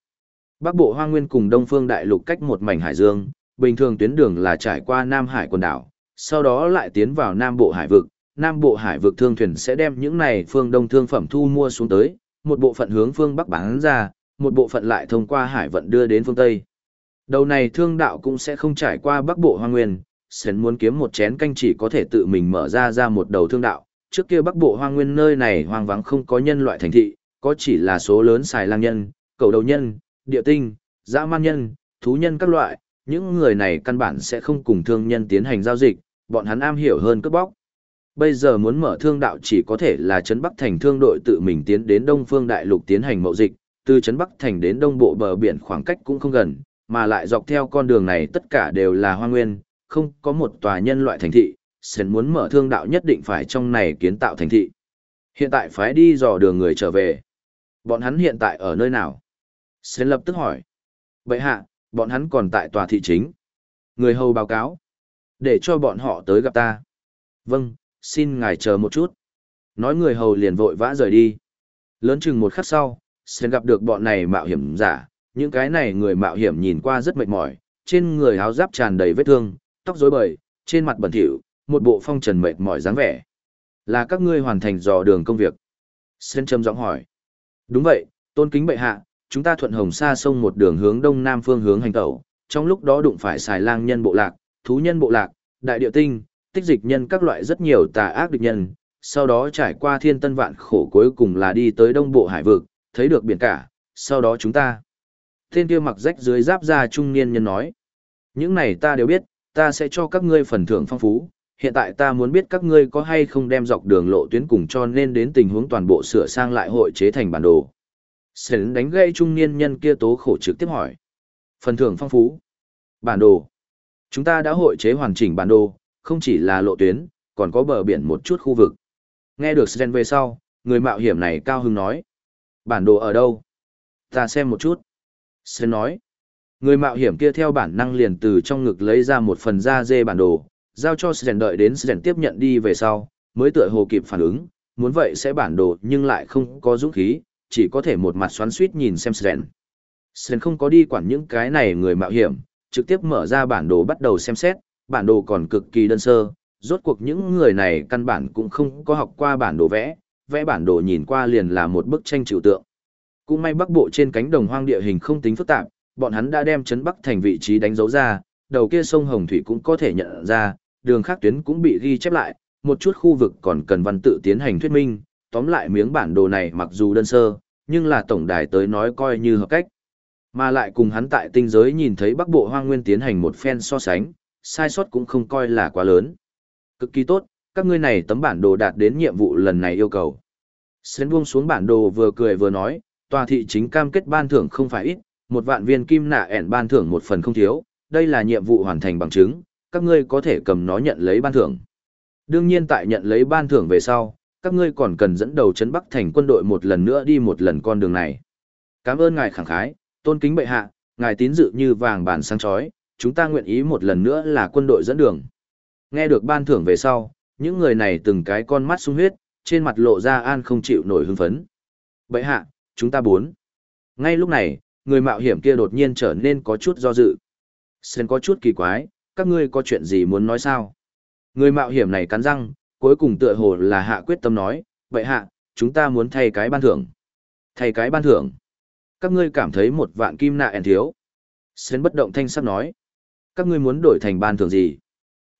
Bắc Bộ Hoa Nguyên cùng Đông Phương Đại Lục cách một mảnh Hải Dương, bình thường tuyến đường là trải qua Nam Hải quần đảo, sau đó lại tiến vào Nam Bộ Hải vực. Nam Bộ Hải vực thương thuyền sẽ đem những này phương Đông thương phẩm thu mua xuống tới, một bộ phận hướng phương Bắc bán ra, một bộ phận lại thông qua hải vận đưa đến phương Tây. Đầu này thương đạo cũng sẽ không trải qua Bắc Bộ Hoang Nguyên, Sến muốn kiếm một chén canh chỉ có thể tự mình mở ra ra một đầu thương đạo. Trước kia Bắc Bộ Hoang Nguyên nơi này hoang vắng không có nhân loại thành thị, có chỉ là số lớn xài lang nhân, cầu đầu nhân, địa tinh, dã man nhân, thú nhân các loại, những người này căn bản sẽ không cùng thương nhân tiến hành giao dịch, bọn hắn am hiểu hơn cướp bóc. Bây giờ muốn mở thương đạo chỉ có thể là Trấn Bắc Thành thương đội tự mình tiến đến Đông Phương Đại Lục tiến hành mậu dịch, từ Trấn Bắc Thành đến Đông Bộ bờ biển khoảng cách cũng không gần, mà lại dọc theo con đường này tất cả đều là hoa nguyên, không có một tòa nhân loại thành thị, Sến muốn mở thương đạo nhất định phải trong này kiến tạo thành thị. Hiện tại phái đi dò đường người trở về. Bọn hắn hiện tại ở nơi nào? Sến lập tức hỏi. Vậy hạ, bọn hắn còn tại tòa thị chính. Người hầu báo cáo. Để cho bọn họ tới gặp ta. Vâng, xin ngài chờ một chút. Nói người hầu liền vội vã rời đi. Lớn chừng một khắc sau, Sến gặp được bọn này mạo hiểm giả. Những cái này người mạo hiểm nhìn qua rất mệt mỏi, trên người áo giáp tràn đầy vết thương, tóc rối bời, trên mặt bẩn thỉu, một bộ phong trần mệt mỏi dáng vẻ. Là các ngươi hoàn thành dò đường công việc. Sến trầm giọng hỏi. Đúng vậy, tôn kính bệ hạ, chúng ta thuận hồng xa sông một đường hướng đông nam phương hướng hành tẩu, trong lúc đó đụng phải xài lang nhân bộ lạc, thú nhân bộ lạc, đại địa tinh, tích dịch nhân các loại rất nhiều tà ác địch nhân, sau đó trải qua thiên tân vạn khổ cuối cùng là đi tới đông bộ hải vực, thấy được biển cả, sau đó chúng ta. Tên kia mặc rách dưới giáp ra trung niên nhân nói. Những này ta đều biết, ta sẽ cho các ngươi phần thưởng phong phú, hiện tại ta muốn biết các ngươi có hay không đem dọc đường lộ tuyến cùng cho nên đến tình huống toàn bộ sửa sang lại hội chế thành bản đồ. Sến đánh gây trung niên nhân kia tố khổ trực tiếp hỏi. Phần thưởng phong phú. Bản đồ. Chúng ta đã hội chế hoàn chỉnh bản đồ, không chỉ là lộ tuyến, còn có bờ biển một chút khu vực. Nghe được Sến về sau, người mạo hiểm này cao hứng nói. Bản đồ ở đâu? Ta xem một chút. Sơn nói. Người mạo hiểm kia theo bản năng liền từ trong ngực lấy ra một phần da dê bản đồ, giao cho Sơn đợi đến Sơn tiếp nhận đi về sau, mới tựa hồ kịp phản ứng, muốn vậy sẽ bản đồ nhưng lại không có dũng khí, chỉ có thể một mặt xoắn suýt nhìn xem Sơn. Sơn không có đi quản những cái này người mạo hiểm, trực tiếp mở ra bản đồ bắt đầu xem xét, bản đồ còn cực kỳ đơn sơ, rốt cuộc những người này căn bản cũng không có học qua bản đồ vẽ, vẽ bản đồ nhìn qua liền là một bức tranh trừu tượng. Cũng may bắc bộ trên cánh đồng hoang địa hình không tính phức tạp, bọn hắn đã đem chấn bắc thành vị trí đánh dấu ra, đầu kia sông Hồng Thủy cũng có thể nhận ra, đường khác tuyến cũng bị ghi chép lại, một chút khu vực còn cần văn tự tiến hành thuyết minh, tóm lại miếng bản đồ này mặc dù đơn sơ, nhưng là tổng đài tới nói coi như hợp cách. Mà lại cùng hắn tại tinh giới nhìn thấy Bắc Bộ Hoang Nguyên tiến hành một phen so sánh, sai sót cũng không coi là quá lớn. Cực kỳ tốt, các ngươi này tấm bản đồ đạt đến nhiệm vụ lần này yêu cầu. Sến buông xuống bản đồ vừa cười vừa nói, tòa thị chính cam kết ban thưởng không phải ít, một vạn viên kim nạ ẻn ban thưởng một phần không thiếu, đây là nhiệm vụ hoàn thành bằng chứng, các ngươi có thể cầm nó nhận lấy ban thưởng. Đương nhiên tại nhận lấy ban thưởng về sau, các ngươi còn cần dẫn đầu chấn Bắc thành quân đội một lần nữa đi một lần con đường này. Cảm ơn ngài khẳng khái, tôn kính bệ hạ, ngài tín dự như vàng bản sáng chói, chúng ta nguyện ý một lần nữa là quân đội dẫn đường. Nghe được ban thưởng về sau, những người này từng cái con mắt sung huyết, trên mặt lộ ra an không chịu nổi hưng phấn. Bệ hạ, chúng ta bốn. Ngay lúc này, người mạo hiểm kia đột nhiên trở nên có chút do dự. Sơn có chút kỳ quái, các ngươi có chuyện gì muốn nói sao? Người mạo hiểm này cắn răng, cuối cùng tựa hồ là hạ quyết tâm nói, vậy hạ, chúng ta muốn thay cái ban thưởng. Thay cái ban thưởng. Các ngươi cảm thấy một vạn kim nạ ẻn thiếu. Sơn bất động thanh sắc nói. Các ngươi muốn đổi thành ban thưởng gì?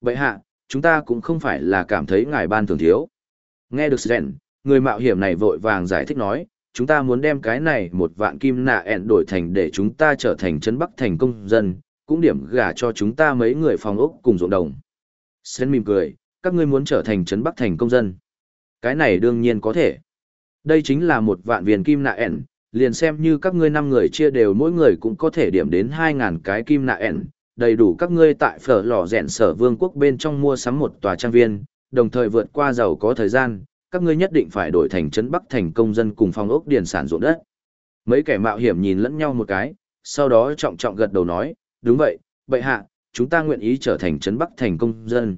Vậy hạ, chúng ta cũng không phải là cảm thấy ngài ban thưởng thiếu. Nghe được Sơn, người mạo hiểm này vội vàng giải thích nói, chúng ta muốn đem cái này một vạn kim nạ ẻn đổi thành để chúng ta trở thành trấn bắc thành công dân, cũng điểm gả cho chúng ta mấy người phòng ốc cùng ruộng đồng. Sến mỉm cười, các ngươi muốn trở thành trấn bắc thành công dân. Cái này đương nhiên có thể. Đây chính là một vạn viên kim nạ ẻn, liền xem như các ngươi năm người chia đều mỗi người cũng có thể điểm đến 2.000 cái kim nạ ẻn, đầy đủ các ngươi tại phở lò rèn sở vương quốc bên trong mua sắm một tòa trang viên, đồng thời vượt qua giàu có thời gian, các ngươi nhất định phải đổi thành trấn bắc thành công dân cùng phong ốc điền sản ruộng đất. Mấy kẻ mạo hiểm nhìn lẫn nhau một cái, sau đó trọng trọng gật đầu nói, đúng vậy, bệ hạ, chúng ta nguyện ý trở thành trấn bắc thành công dân.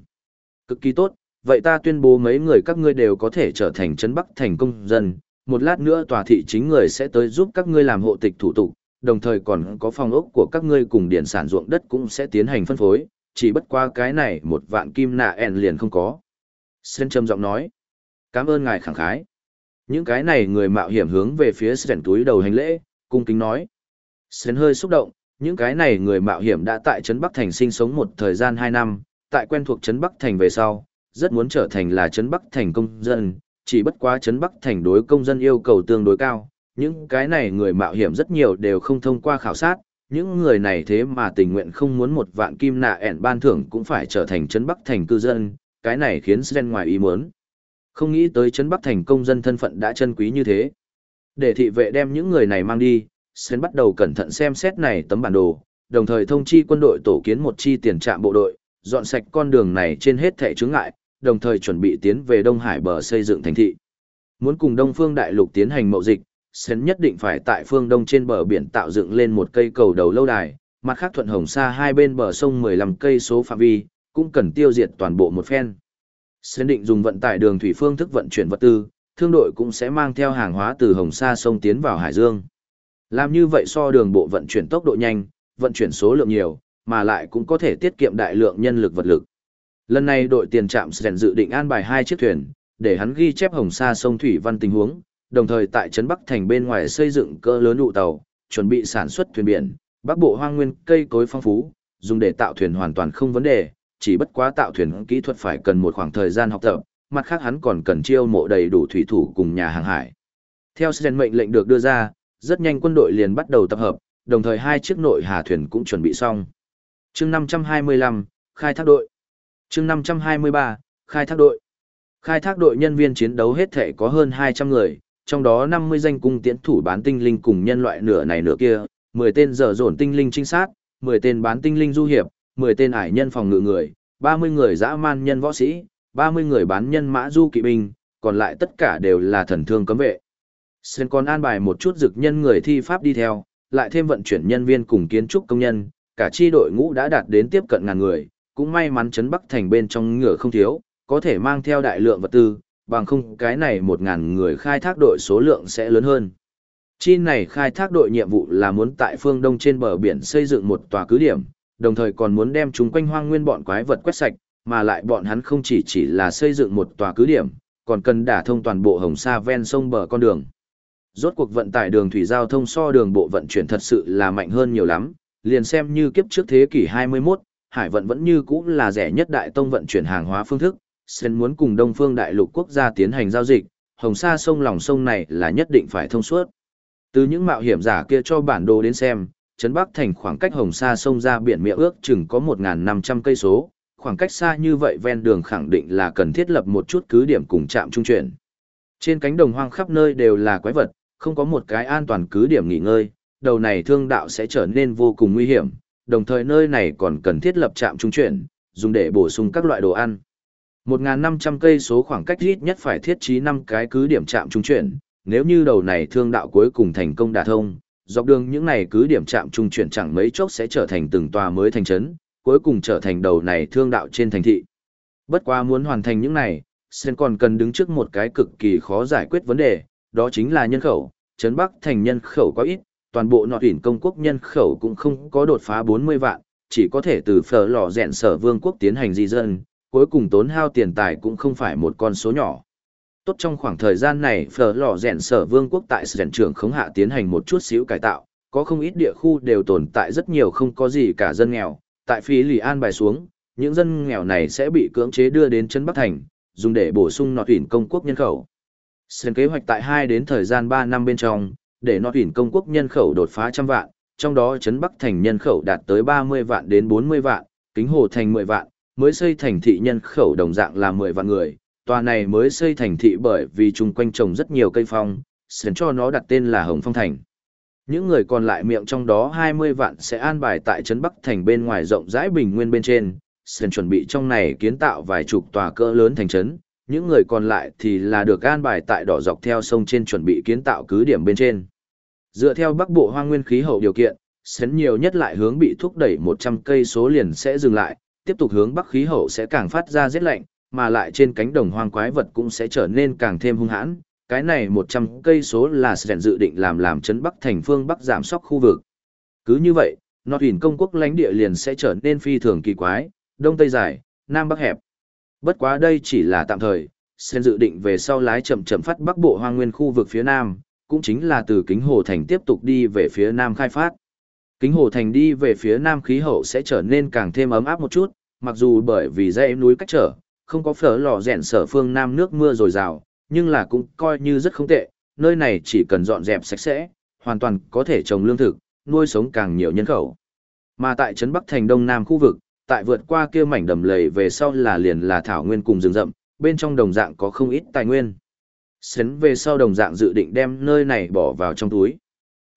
Cực kỳ tốt, vậy ta tuyên bố mấy người các ngươi đều có thể trở thành trấn bắc thành công dân, một lát nữa tòa thị chính người sẽ tới giúp các ngươi làm hộ tịch thủ tục, đồng thời còn có phòng ốc của các ngươi cùng điền sản ruộng đất cũng sẽ tiến hành phân phối, chỉ bất qua cái này một vạn kim nạ ẻn liền không có. Sơn trầm giọng nói, cảm ơn ngài khẳng khái. Những cái này người mạo hiểm hướng về phía Sen túi đầu hành lễ, cung kính nói. Sen hơi xúc động, những cái này người mạo hiểm đã tại Trấn Bắc Thành sinh sống một thời gian 2 năm, tại quen thuộc Trấn Bắc Thành về sau, rất muốn trở thành là Trấn Bắc Thành công dân, chỉ bất quá Trấn Bắc Thành đối công dân yêu cầu tương đối cao, Những cái này người mạo hiểm rất nhiều đều không thông qua khảo sát, những người này thế mà tình nguyện không muốn một vạn kim nạ ẻn ban thưởng cũng phải trở thành trấn Bắc thành cư dân, cái này khiến Sren ngoài ý muốn. Không nghĩ tới trấn Bắc thành công dân thân phận đã chân quý như thế. Để thị vệ đem những người này mang đi, Sến bắt đầu cẩn thận xem xét này tấm bản đồ, đồng thời thông chi quân đội tổ kiến một chi tiền trạm bộ đội, dọn sạch con đường này trên hết thẻ chướng ngại, đồng thời chuẩn bị tiến về Đông Hải bờ xây dựng thành thị. Muốn cùng Đông Phương Đại Lục tiến hành mậu dịch, Sến nhất định phải tại phương đông trên bờ biển tạo dựng lên một cây cầu đầu lâu đài, mặt khác thuận hồng xa hai bên bờ sông 15 cây số phạm vi, cũng cần tiêu diệt toàn bộ một phen. Sến định dùng vận tải đường thủy phương thức vận chuyển vật tư, thương đội cũng sẽ mang theo hàng hóa từ hồng sa sông tiến vào Hải Dương. Làm như vậy so đường bộ vận chuyển tốc độ nhanh, vận chuyển số lượng nhiều, mà lại cũng có thể tiết kiệm đại lượng nhân lực vật lực. Lần này đội tiền trạm Sren dự định an bài hai chiếc thuyền, để hắn ghi chép hồng sa sông thủy văn tình huống, đồng thời tại trấn Bắc thành bên ngoài xây dựng cỡ lớn đụ tàu, chuẩn bị sản xuất thuyền biển, bắc bộ hoang nguyên cây cối phong phú, dùng để tạo thuyền hoàn toàn không vấn đề, chỉ bất quá tạo thuyền kỹ thuật phải cần một khoảng thời gian học tập, mặt khác hắn còn cần chiêu mộ đầy đủ thủy thủ cùng nhà hàng hải. Theo Sren mệnh lệnh được đưa ra, rất nhanh quân đội liền bắt đầu tập hợp, đồng thời hai chiếc nội hà thuyền cũng chuẩn bị xong. Chương 525, khai thác đội. Chương 523, khai thác đội. Khai thác đội nhân viên chiến đấu hết thể có hơn 200 người, trong đó 50 danh cung tiễn thủ bán tinh linh cùng nhân loại nửa này nửa kia, 10 tên dở dồn tinh linh trinh sát, 10 tên bán tinh linh du hiệp, 10 tên ải nhân phòng ngự người, 30 người dã man nhân võ sĩ, 30 người bán nhân mã du kỵ binh, còn lại tất cả đều là thần thương cấm vệ. Sơn còn an bài một chút dực nhân người thi pháp đi theo, lại thêm vận chuyển nhân viên cùng kiến trúc công nhân, cả chi đội ngũ đã đạt đến tiếp cận ngàn người, cũng may mắn chấn Bắc thành bên trong ngựa không thiếu, có thể mang theo đại lượng vật tư, bằng không cái này một ngàn người khai thác đội số lượng sẽ lớn hơn. Chi này khai thác đội nhiệm vụ là muốn tại phương đông trên bờ biển xây dựng một tòa cứ điểm, đồng thời còn muốn đem chúng quanh hoang nguyên bọn quái vật quét sạch, mà lại bọn hắn không chỉ chỉ là xây dựng một tòa cứ điểm, còn cần đả thông toàn bộ hồng sa ven sông bờ con đường. Rốt cuộc vận tải đường thủy giao thông so đường bộ vận chuyển thật sự là mạnh hơn nhiều lắm, liền xem như kiếp trước thế kỷ 21, hải vận vẫn như cũ là rẻ nhất đại tông vận chuyển hàng hóa phương thức, Sen muốn cùng Đông Phương Đại lục quốc gia tiến hành giao dịch, hồng sa sông lòng sông này là nhất định phải thông suốt. Từ những mạo hiểm giả kia cho bản đồ đến xem, Trấn Bắc thành khoảng cách hồng sa sông ra biển miệng ước chừng có 1.500 cây số, khoảng cách xa như vậy ven đường khẳng định là cần thiết lập một chút cứ điểm cùng trạm trung chuyển. Trên cánh đồng hoang khắp nơi đều là quái vật, không có một cái an toàn cứ điểm nghỉ ngơi, đầu này thương đạo sẽ trở nên vô cùng nguy hiểm, đồng thời nơi này còn cần thiết lập trạm trung chuyển, dùng để bổ sung các loại đồ ăn. 1.500 cây số khoảng cách ít nhất phải thiết trí 5 cái cứ điểm trạm trung chuyển, nếu như đầu này thương đạo cuối cùng thành công đả thông, dọc đường những này cứ điểm trạm trung chuyển chẳng mấy chốc sẽ trở thành từng tòa mới thành trấn, cuối cùng trở thành đầu này thương đạo trên thành thị. Bất quá muốn hoàn thành những này, Sen còn cần đứng trước một cái cực kỳ khó giải quyết vấn đề, đó chính là nhân khẩu, trấn Bắc thành nhân khẩu quá ít, toàn bộ nọ tuyển công quốc nhân khẩu cũng không có đột phá 40 vạn, chỉ có thể từ phở lò rèn sở vương quốc tiến hành di dân, cuối cùng tốn hao tiền tài cũng không phải một con số nhỏ. Tốt trong khoảng thời gian này phở lò rèn sở vương quốc tại rèn trưởng khống hạ tiến hành một chút xíu cải tạo, có không ít địa khu đều tồn tại rất nhiều không có gì cả dân nghèo, tại phí lì an bài xuống, những dân nghèo này sẽ bị cưỡng chế đưa đến chân Bắc Thành, dùng để bổ sung nọ tuyển công quốc nhân khẩu. Sân kế hoạch tại hai đến thời gian ba năm bên trong, để nọ tuyển công quốc nhân khẩu đột phá trăm vạn, trong đó Trấn Bắc Thành nhân khẩu đạt tới 30 vạn đến 40 vạn, Kính Hồ Thành 10 vạn, mới xây thành thị nhân khẩu đồng dạng là 10 vạn người. Tòa này mới xây thành thị bởi vì chung quanh trồng rất nhiều cây phong, sến cho nó đặt tên là Hồng Phong Thành. Những người còn lại miệng trong đó 20 vạn sẽ an bài tại Trấn Bắc Thành bên ngoài rộng rãi bình nguyên bên trên, sến chuẩn bị trong này kiến tạo vài chục tòa cỡ lớn thành trấn, những người còn lại thì là được an bài tại đỏ dọc theo sông trên chuẩn bị kiến tạo cứ điểm bên trên. Dựa theo bắc bộ hoang nguyên khí hậu điều kiện, sến nhiều nhất lại hướng bị thúc đẩy 100 cây số liền sẽ dừng lại, tiếp tục hướng bắc khí hậu sẽ càng phát ra rét lạnh, mà lại trên cánh đồng hoang quái vật cũng sẽ trở nên càng thêm hung hãn. Cái này 100 cây số là Sren dự định làm làm chấn bắc thành phương bắc giảm sóc khu vực. Cứ như vậy, Nọt hình công quốc lãnh địa liền sẽ trở nên phi thường kỳ quái, đông tây dài, nam bắc hẹp. Bất quá đây chỉ là tạm thời, Sen dự định về sau lái chậm chậm phát bắc bộ hoang nguyên khu vực phía nam, cũng chính là từ kính hồ thành tiếp tục đi về phía nam khai phát. Kính hồ thành đi về phía nam khí hậu sẽ trở nên càng thêm ấm áp một chút, mặc dù bởi vì dãy núi cách trở, không có phở lò rèn sở phương nam nước mưa dồi dào, nhưng là cũng coi như rất không tệ, nơi này chỉ cần dọn dẹp sạch sẽ, hoàn toàn có thể trồng lương thực, nuôi sống càng nhiều nhân khẩu. Mà tại trấn Bắc thành Đông Nam khu vực, tại vượt qua kia mảnh đầm lầy về sau là liền là thảo nguyên cùng rừng rậm, bên trong đồng dạng có không ít tài nguyên. Sến về sau đồng dạng dự định đem nơi này bỏ vào trong túi.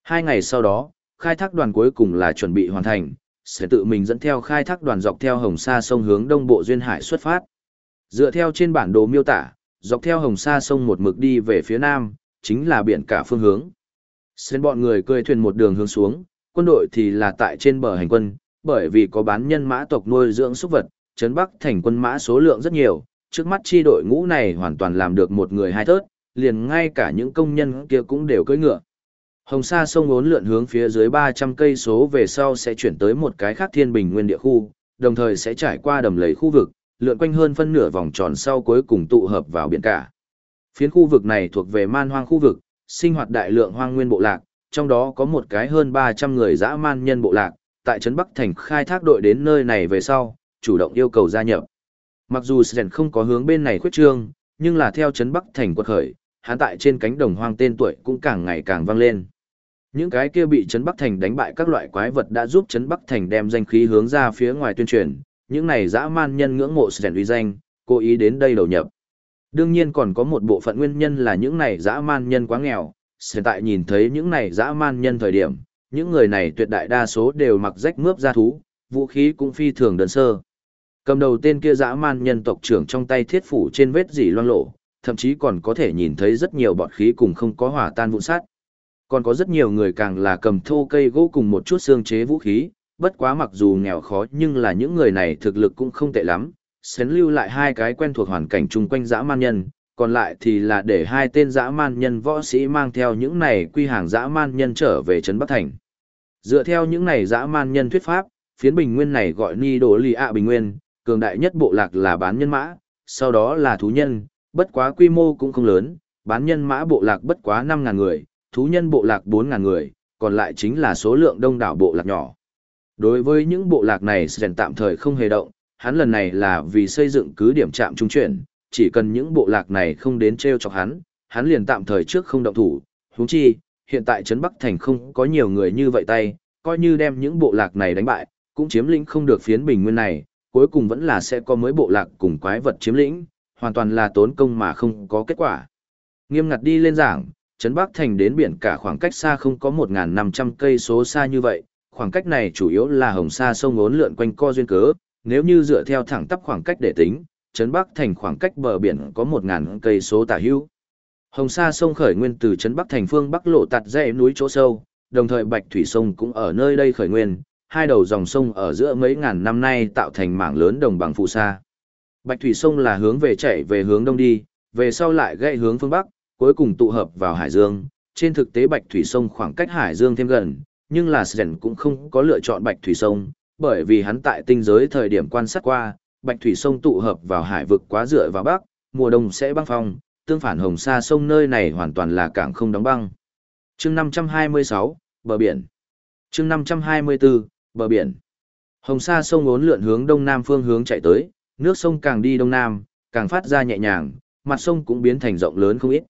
Hai ngày sau đó, khai thác đoàn cuối cùng là chuẩn bị hoàn thành, sẽ tự mình dẫn theo khai thác đoàn dọc theo hồng sa sông hướng đông bộ duyên hải xuất phát. Dựa theo trên bản đồ miêu tả, dọc theo hồng sa sông một mực đi về phía nam, chính là biển cả phương hướng. Xuyên bọn người cười thuyền một đường hướng xuống, quân đội thì là tại trên bờ hành quân, bởi vì có bán nhân mã tộc nuôi dưỡng súc vật, trấn Bắc thành quân mã số lượng rất nhiều, trước mắt chi đội ngũ này hoàn toàn làm được một người hai thớt, liền ngay cả những công nhân kia cũng đều cưỡi ngựa. Hồng Sa sông vốn lượn hướng phía dưới 300 cây số về sau sẽ chuyển tới một cái khác thiên bình nguyên địa khu, đồng thời sẽ trải qua đầm lầy khu vực, lượn quanh hơn phân nửa vòng tròn sau cuối cùng tụ hợp vào biển cả. Phiến khu vực này thuộc về man hoang khu vực, sinh hoạt đại lượng hoang nguyên bộ lạc, trong đó có một cái hơn 300 người dã man nhân bộ lạc, tại trấn Bắc Thành khai thác đội đến nơi này về sau, chủ động yêu cầu gia nhập. Mặc dù Sren không có hướng bên này khuyết trương, nhưng là theo trấn Bắc Thành quật khởi, hắn tại trên cánh đồng hoang tên tuổi cũng càng ngày càng vang lên. Những cái kia bị Trấn Bắc Thành đánh bại các loại quái vật đã giúp Trấn Bắc Thành đem danh khí hướng ra phía ngoài tuyên truyền, những này dã man nhân ngưỡng mộ Sren uy danh, cố ý đến đây đầu nhập. Đương nhiên còn có một bộ phận nguyên nhân là những này dã man nhân quá nghèo, hiện tại nhìn thấy những này dã man nhân thời điểm, những người này tuyệt đại đa số đều mặc rách mướp da thú, vũ khí cũng phi thường đơn sơ. Cầm đầu tên kia dã man nhân tộc trưởng trong tay thiết phủ trên vết dỉ loang lộ, thậm chí còn có thể nhìn thấy rất nhiều bọt khí cùng không có hỏa tan vụn sát. Còn có rất nhiều người càng là cầm thô cây gỗ cùng một chút xương chế vũ khí, bất quá mặc dù nghèo khó nhưng là những người này thực lực cũng không tệ lắm, xén lưu lại hai cái quen thuộc hoàn cảnh chung quanh dã man nhân, còn lại thì là để hai tên dã man nhân võ sĩ mang theo những này quy hàng dã man nhân trở về Trấn Bắc Thành. Dựa theo những này dã man nhân thuyết pháp, phiến bình nguyên này gọi ni đồ lì ạ bình nguyên, cường đại nhất bộ lạc là bán nhân mã, sau đó là thú nhân, bất quá quy mô cũng không lớn, bán nhân mã bộ lạc bất quá 5.000 người, thú nhân bộ lạc 4.000 người, còn lại chính là số lượng đông đảo bộ lạc nhỏ. Đối với những bộ lạc này Sren tạm thời không hề động, hắn lần này là vì xây dựng cứ điểm trạm trung chuyển, chỉ cần những bộ lạc này không đến treo chọc hắn, hắn liền tạm thời trước không động thủ, huống chi, hiện tại Trấn Bắc Thành không có nhiều người như vậy tay, coi như đem những bộ lạc này đánh bại, cũng chiếm lĩnh không được phiến bình nguyên này, cuối cùng vẫn là sẽ có mới bộ lạc cùng quái vật chiếm lĩnh, hoàn toàn là tốn công mà không có kết quả. Nghiêm ngặt đi lên giảng, Trấn Bắc Thành đến biển cả khoảng cách xa không có 1.500 cây số xa như vậy, khoảng cách này chủ yếu là hồng sa sông ốn lượn quanh co duyên cớ, nếu như dựa theo thẳng tắp khoảng cách để tính, Trấn Bắc Thành khoảng cách bờ biển có 1.000 cây số tả hữu. Hồng sa sông khởi nguyên từ Trấn Bắc Thành phương Bắc lộ tạt dãy núi chỗ sâu, đồng thời Bạch Thủy sông cũng ở nơi đây khởi nguyên, hai đầu dòng sông ở giữa mấy ngàn năm nay tạo thành mảng lớn đồng bằng phù sa. Bạch Thủy sông là hướng về chạy về hướng đông đi, về sau lại gãy hướng phương bắc, cuối cùng tụ hợp vào Hải Dương. Trên thực tế Bạch Thủy sông khoảng cách Hải Dương thêm gần, nhưng là Sren cũng không có lựa chọn Bạch Thủy sông, bởi vì hắn tại tinh giới thời điểm quan sát qua, Bạch Thủy sông tụ hợp vào hải vực quá dựa vào bắc, mùa đông sẽ băng phong, tương phản Hồng Sa sông nơi này hoàn toàn là cảng không đóng băng. Chương 526, bờ biển. Chương 524, bờ biển. Hồng Sa sông ốn lượn hướng đông nam phương hướng chạy tới, nước sông càng đi đông nam, càng phát ra nhẹ nhàng, mặt sông cũng biến thành rộng lớn không ít.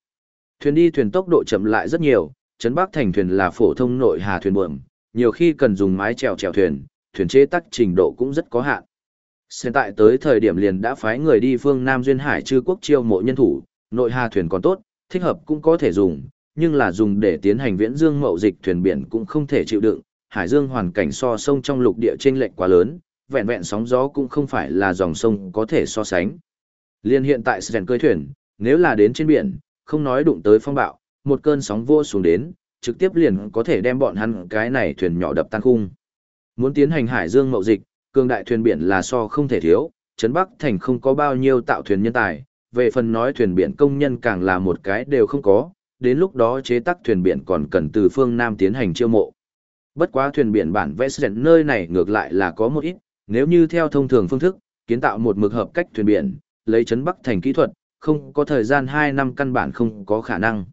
Thuyền đi thuyền tốc độ chậm lại rất nhiều, trấn Bắc thành thuyền là phổ thông nội hà thuyền buồm, nhiều khi cần dùng mái chèo chèo thuyền, thuyền chế tắc trình độ cũng rất có hạn. Hiện tại tới thời điểm liền đã phái người đi phương Nam Duyên Hải chư quốc chiêu mộ nhân thủ, nội hà thuyền còn tốt, thích hợp cũng có thể dùng, nhưng là dùng để tiến hành viễn dương mậu dịch thuyền biển cũng không thể chịu đựng, hải dương hoàn cảnh so sông trong lục địa trên lệch quá lớn, vẹn vẹn sóng gió cũng không phải là dòng sông có thể so sánh. Liên hiện tại Sren cơi thuyền, nếu là đến trên biển, không nói đụng tới phong bạo, một cơn sóng vô xuống đến, trực tiếp liền có thể đem bọn hắn cái này thuyền nhỏ đập tan khung. Muốn tiến hành hải dương mậu dịch, cường đại thuyền biển là so không thể thiếu, Trấn Bắc Thành không có bao nhiêu tạo thuyền nhân tài, về phần nói thuyền biển công nhân càng là một cái đều không có, đến lúc đó chế tác thuyền biển còn cần từ phương Nam tiến hành chiêu mộ. Bất quá thuyền biển bản vẽ sẵn nơi này ngược lại là có một ít, nếu như theo thông thường phương thức, kiến tạo một mực hợp cách thuyền biển, lấy Trấn Bắc Thành kỹ thuật, không có thời gian 2 năm căn bản không có khả năng.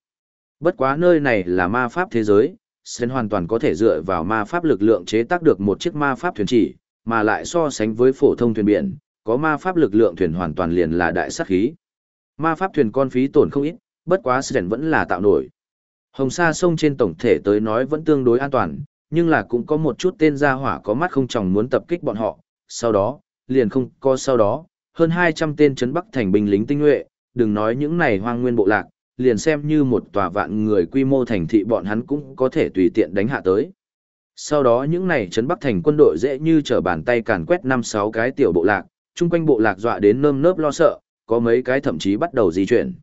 Bất quá nơi này là ma pháp thế giới, Sen hoàn toàn có thể dựa vào ma pháp lực lượng chế tác được một chiếc ma pháp thuyền chỉ, mà lại so sánh với phổ thông thuyền biển, có ma pháp lực lượng thuyền hoàn toàn liền là đại sát khí. Ma pháp thuyền con phí tổn không ít, bất quá Sen vẫn là tạo nổi, Hồng Sa sông trên tổng thể tới nói vẫn tương đối an toàn, nhưng là cũng có một chút tên gia hỏa có mắt không chồng muốn tập kích bọn họ. Sau đó, liền không có sau đó, hơn 200 tên trấn Bắc thành binh lính tinh nhuệ, đừng nói những này hoang nguyên bộ lạc, liền xem như một tòa vạn người quy mô thành thị bọn hắn cũng có thể tùy tiện đánh hạ tới. Sau đó những này trấn Bắc thành quân đội dễ như trở bàn tay càn quét 5-6 cái tiểu bộ lạc, chung quanh bộ lạc dọa đến nơm nớp lo sợ, có mấy cái thậm chí bắt đầu di chuyển.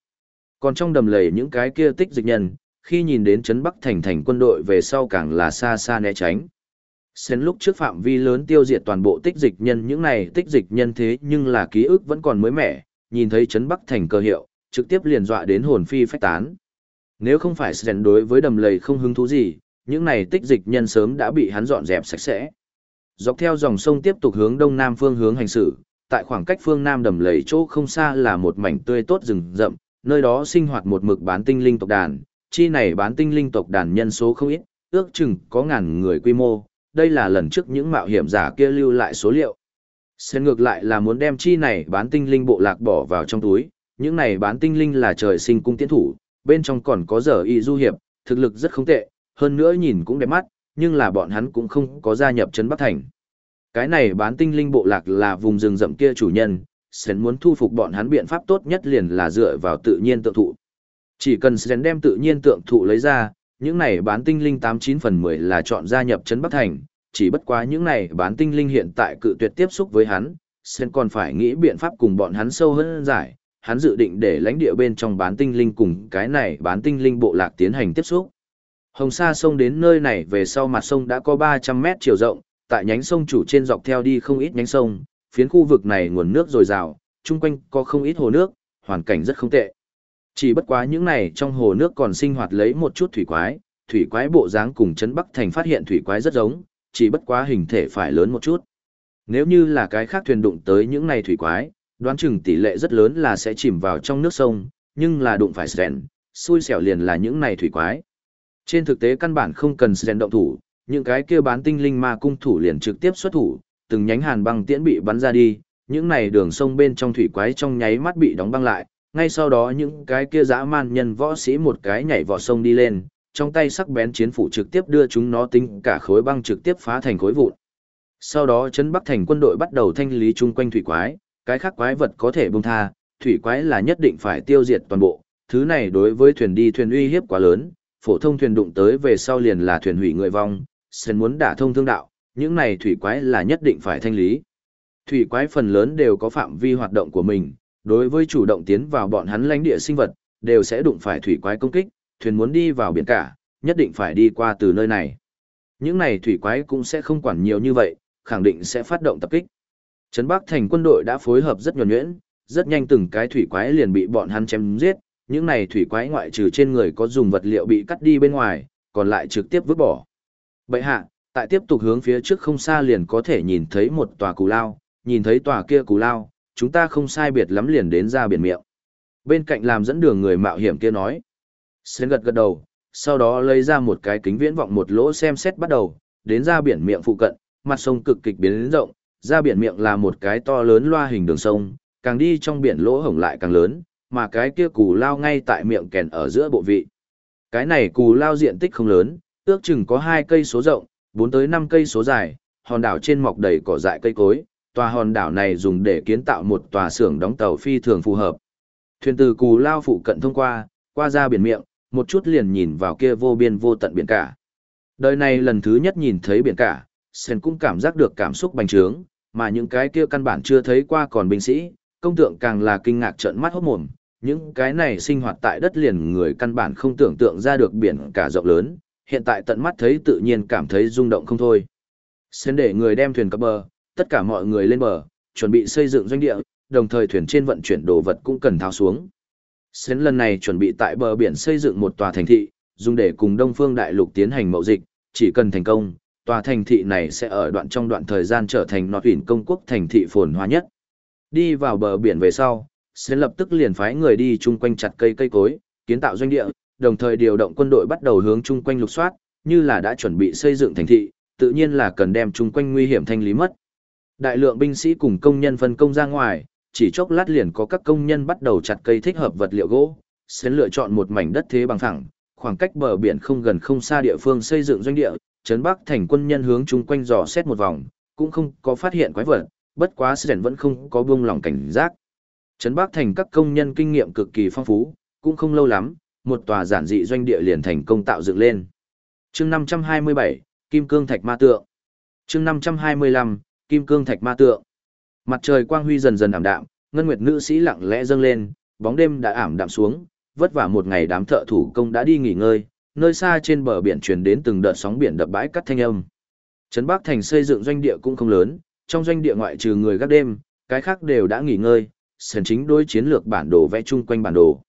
Còn trong đầm lầy những cái kia tích dịch nhân, khi nhìn đến trấn Bắc thành thành quân đội về sau càng là xa xa né tránh. Xén lúc trước phạm vi lớn tiêu diệt toàn bộ tích dịch nhân những này tích dịch nhân thế nhưng là ký ức vẫn còn mới mẻ, nhìn thấy trấn Bắc thành cơ hiệu, trực tiếp liền dọa đến hồn phi phách tán. Nếu không phải Sren đối với đầm lầy không hứng thú gì, những này tích dịch nhân sớm đã bị hắn dọn dẹp sạch sẽ. Dọc theo dòng sông tiếp tục hướng đông nam phương hướng hành xử, tại khoảng cách phương nam đầm lầy chỗ không xa là một mảnh tươi tốt rừng rậm, nơi đó sinh hoạt một mực bán tinh linh tộc đàn, chi này bán tinh linh tộc đàn nhân số không ít, ước chừng có ngàn người quy mô, đây là lần trước những mạo hiểm giả kia lưu lại số liệu. Sen ngược lại là muốn đem chi này bán tinh linh bộ lạc bỏ vào trong túi, những này bán tinh linh là trời sinh cung tiến thủ, bên trong còn có giờ y du hiệp, thực lực rất không tệ, hơn nữa nhìn cũng đẹp mắt, nhưng là bọn hắn cũng không có gia nhập trấn Bắc Thành. Cái này bán tinh linh bộ lạc là vùng rừng rậm kia chủ nhân, Sến muốn thu phục bọn hắn biện pháp tốt nhất liền là dựa vào tự nhiên tượng thụ. Chỉ cần Sến đem tự nhiên tượng thụ lấy ra, những này bán tinh linh 89 phần 10 là chọn gia nhập trấn Bắc Thành, chỉ bất quá những này bán tinh linh hiện tại cự tuyệt tiếp xúc với hắn, Sến còn phải nghĩ biện pháp cùng bọn hắn sâu hơn giải, hắn dự định để lãnh địa bên trong bán tinh linh cùng cái này bán tinh linh bộ lạc tiến hành tiếp xúc. Hồng Sa sông đến nơi này về sau mặt sông đã có 300 mét chiều rộng, tại nhánh sông chủ trên dọc theo đi không ít nhánh sông, phiến khu vực này nguồn nước dồi dào, chung quanh có không ít hồ nước, hoàn cảnh rất không tệ. Chỉ bất quá những này trong hồ nước còn sinh hoạt lấy một chút thủy quái, thủy quái bộ dáng cùng chấn Bắc Thành phát hiện thủy quái rất giống, chỉ bất quá hình thể phải lớn một chút. Nếu như là cái khác thuyền đụng tới những này thủy quái, đoán chừng tỷ lệ rất lớn là sẽ chìm vào trong nước sông, nhưng là đụng phải Sren, xui xẻo liền là những này thủy quái. Trên thực tế căn bản không cần Sren động thủ, những cái kia bán tinh linh ma cung thủ liền trực tiếp xuất thủ, từng nhánh hàn băng tiễn bị bắn ra đi, những này đường sông bên trong thủy quái trong nháy mắt bị đóng băng lại, ngay sau đó những cái kia dã man nhân võ sĩ một cái nhảy vọt sông đi lên, trong tay sắc bén chiến phủ trực tiếp đưa chúng nó tính cả khối băng trực tiếp phá thành khối vụn. Sau đó chấn Bắc thành quân đội bắt đầu thanh lý chung quanh thủy quái, cái khác quái vật có thể bông tha, thủy quái là nhất định phải tiêu diệt toàn bộ, thứ này đối với thuyền đi thuyền uy hiếp quá lớn, phổ thông thuyền đụng tới về sau liền là thuyền hủy người vong, sen muốn đả thông thương đạo, những này thủy quái là nhất định phải thanh lý. Thủy quái phần lớn đều có phạm vi hoạt động của mình, đối với chủ động tiến vào bọn hắn lãnh địa sinh vật, đều sẽ đụng phải thủy quái công kích, thuyền muốn đi vào biển cả, nhất định phải đi qua từ nơi này. Những này thủy quái cũng sẽ không quản nhiều như vậy, khẳng định sẽ phát động tập kích. Trấn Bắc thành quân đội đã phối hợp rất nhuần nhuyễn, rất nhanh từng cái thủy quái liền bị bọn hắn chém giết, những này thủy quái ngoại trừ trên người có dùng vật liệu bị cắt đi bên ngoài, còn lại trực tiếp vứt bỏ. Bậy hạ, tại tiếp tục hướng phía trước không xa liền có thể nhìn thấy một tòa cù lao, nhìn thấy tòa kia cù lao, chúng ta không sai biệt lắm liền đến ra biển miệng. Bên cạnh làm dẫn đường người mạo hiểm kia nói. Sến gật gật đầu, sau đó lấy ra một cái kính viễn vọng một lỗ xem xét bắt đầu, đến ra biển miệng phụ cận, mặt sông cực kịch biến rộng, ra biển miệng là một cái to lớn loa hình đường sông, càng đi trong biển lỗ hổng lại càng lớn, mà cái kia cù lao ngay tại miệng kèn ở giữa bộ vị. Cái này cù lao diện tích không lớn, ước chừng có 2 cây số rộng, 4 tới 5 cây số dài, hòn đảo trên mọc đầy cỏ dại cây cối, tòa hòn đảo này dùng để kiến tạo một tòa xưởng đóng tàu phi thường phù hợp. Thuyền từ cù lao phụ cận thông qua, qua ra biển miệng, một chút liền nhìn vào kia vô biên vô tận biển cả. Đời này lần thứ nhất nhìn thấy biển cả, Sen cũng cảm giác được cảm xúc bành trướng, mà những cái kia căn bản chưa thấy qua còn binh sĩ, công tượng càng là kinh ngạc trợn mắt hốt mồm, những cái này sinh hoạt tại đất liền người căn bản không tưởng tượng ra được biển cả rộng lớn, hiện tại tận mắt thấy tự nhiên cảm thấy rung động không thôi. Xến để người đem thuyền cập bờ, tất cả mọi người lên bờ, chuẩn bị xây dựng doanh địa, đồng thời thuyền trên vận chuyển đồ vật cũng cần tháo xuống. Xến lần này chuẩn bị tại bờ biển xây dựng một tòa thành thị, dùng để cùng Đông Phương Đại Lục tiến hành mậu dịch, chỉ cần thành công, tòa thành thị này sẽ ở đoạn trong đoạn thời gian trở thành nọt tuyển công quốc thành thị phồn hoa nhất. Đi vào bờ biển về sau, sẽ lập tức liền phái người đi chung quanh chặt cây cây cối, kiến tạo doanh địa, đồng thời điều động quân đội bắt đầu hướng chung quanh lục soát, như là đã chuẩn bị xây dựng thành thị, tự nhiên là cần đem chung quanh nguy hiểm thanh lý mất. Đại lượng binh sĩ cùng công nhân phân công ra ngoài, chỉ chốc lát liền có các công nhân bắt đầu chặt cây thích hợp vật liệu gỗ, sẽ lựa chọn một mảnh đất thế bằng phẳng, khoảng cách bờ biển không gần không xa địa phương xây dựng doanh địa, trấn Bắc thành quân nhân hướng chung quanh dò xét một vòng, cũng không có phát hiện quái vật, bất quá Sren vẫn không có buông lòng cảnh giác. Trấn Bắc thành các công nhân kinh nghiệm cực kỳ phong phú, cũng không lâu lắm, một tòa giản dị doanh địa liền thành công tạo dựng lên. Chương 527, Kim Cương Thạch Ma Tượng. Chương 525, Kim Cương Thạch Ma Tượng. Mặt trời quang huy dần dần ảm đạm, ngân nguyệt nữ sĩ lặng lẽ dâng lên, bóng đêm đã ảm đạm xuống, vất vả một ngày đám thợ thủ công đã đi nghỉ ngơi, nơi xa trên bờ biển truyền đến từng đợt sóng biển đập bãi cắt thanh âm. Trấn Bắc Thành xây dựng doanh địa cũng không lớn, trong doanh địa ngoại trừ người gác đêm, cái khác đều đã nghỉ ngơi, Sơn chính đối chiến lược bản đồ vẽ chung quanh bản đồ.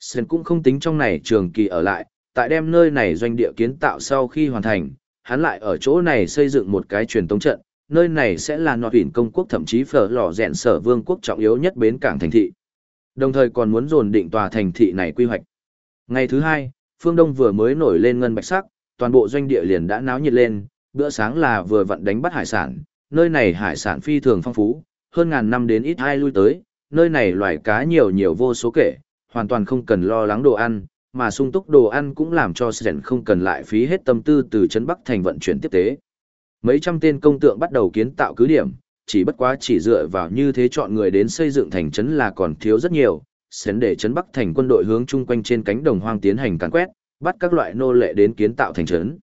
Sơn cũng không tính trong này trường kỳ ở lại, tại đem nơi này doanh địa kiến tạo sau khi hoàn thành, hắn lại ở chỗ này xây dựng một cái truyền tống trận, nơi này sẽ là nọt ủy công quốc thậm chí phở lò rèn sở vương quốc trọng yếu nhất bến cảng thành thị. Đồng thời còn muốn dồn định tòa thành thị này quy hoạch. Ngày thứ hai, phương Đông vừa mới nổi lên ngân bạch sắc, toàn bộ doanh địa liền đã náo nhiệt lên, bữa sáng là vừa vặn đánh bắt hải sản, nơi này hải sản phi thường phong phú, hơn ngàn năm đến ít ai lui tới, nơi này loài cá nhiều nhiều vô số kể, hoàn toàn không cần lo lắng đồ ăn, mà sung túc đồ ăn cũng làm cho Sren không cần lại phí hết tâm tư từ trấn Bắc thành vận chuyển tiếp tế. Mấy trăm tên công tượng bắt đầu kiến tạo cứ điểm, chỉ bất quá chỉ dựa vào như thế chọn người đến xây dựng thành trấn là còn thiếu rất nhiều, sến để trấn Bắc thành quân đội hướng chung quanh trên cánh đồng hoang tiến hành càn quét, bắt các loại nô lệ đến kiến tạo thành trấn.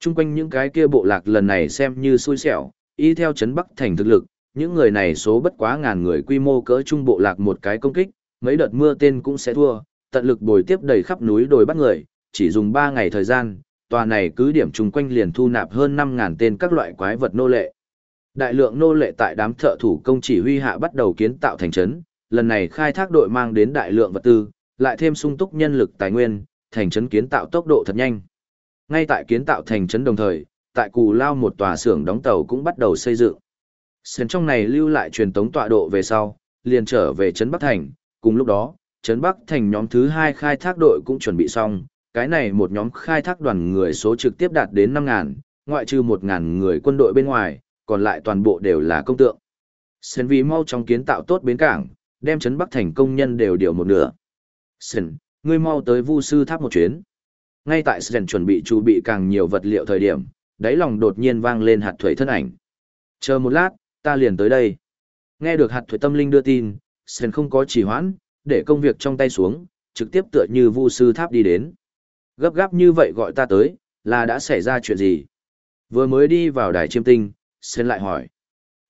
Chung quanh những cái kia bộ lạc lần này xem như xui xẻo, y theo trấn Bắc thành thực lực, những người này số bất quá ngàn người quy mô cỡ trung bộ lạc một cái công kích, mấy đợt mưa tên cũng sẽ thua, tận lực bồi tiếp đầy khắp núi đồi bắt người, chỉ dùng 3 ngày thời gian, tòa này cứ điểm chung quanh liền thu nạp hơn năm ngàn tên các loại quái vật nô lệ. Đại lượng nô lệ tại đám thợ thủ công chỉ huy hạ bắt đầu kiến tạo thành trấn, lần này khai thác đội mang đến đại lượng vật tư, lại thêm sung túc nhân lực tài nguyên, thành trấn kiến tạo tốc độ thật nhanh. Ngay tại kiến tạo thành trấn đồng thời, tại Cù Lao một tòa xưởng đóng tàu cũng bắt đầu xây dựng. Sến trong này lưu lại truyền tống tọa độ về sau, liền trở về trấn Bắc Thành, cùng lúc đó, trấn Bắc Thành nhóm thứ hai khai thác đội cũng chuẩn bị xong, cái này một nhóm khai thác đoàn người số trực tiếp đạt đến 5.000, ngoại trừ 1.000 người quân đội bên ngoài, còn lại toàn bộ đều là công tượng. Sến vì mau trong kiến tạo tốt bến cảng, đem trấn Bắc thành công nhân đều điều một nửa. Sến, ngươi mau tới vu sư tháp một chuyến. Ngay tại Sến chuẩn bị chuẩn bị càng nhiều vật liệu thời điểm, đáy lòng đột nhiên vang lên hạt thuế thân ảnh. Chờ một lát, ta liền tới đây. Nghe được hạt thuế tâm linh đưa tin, Sến không có trì hoãn, để công việc trong tay xuống, trực tiếp tựa như vu sư tháp đi đến. Gấp gáp như vậy gọi ta tới, là đã xảy ra chuyện gì? Vừa mới đi vào đài chiêm tinh, Sến lại hỏi.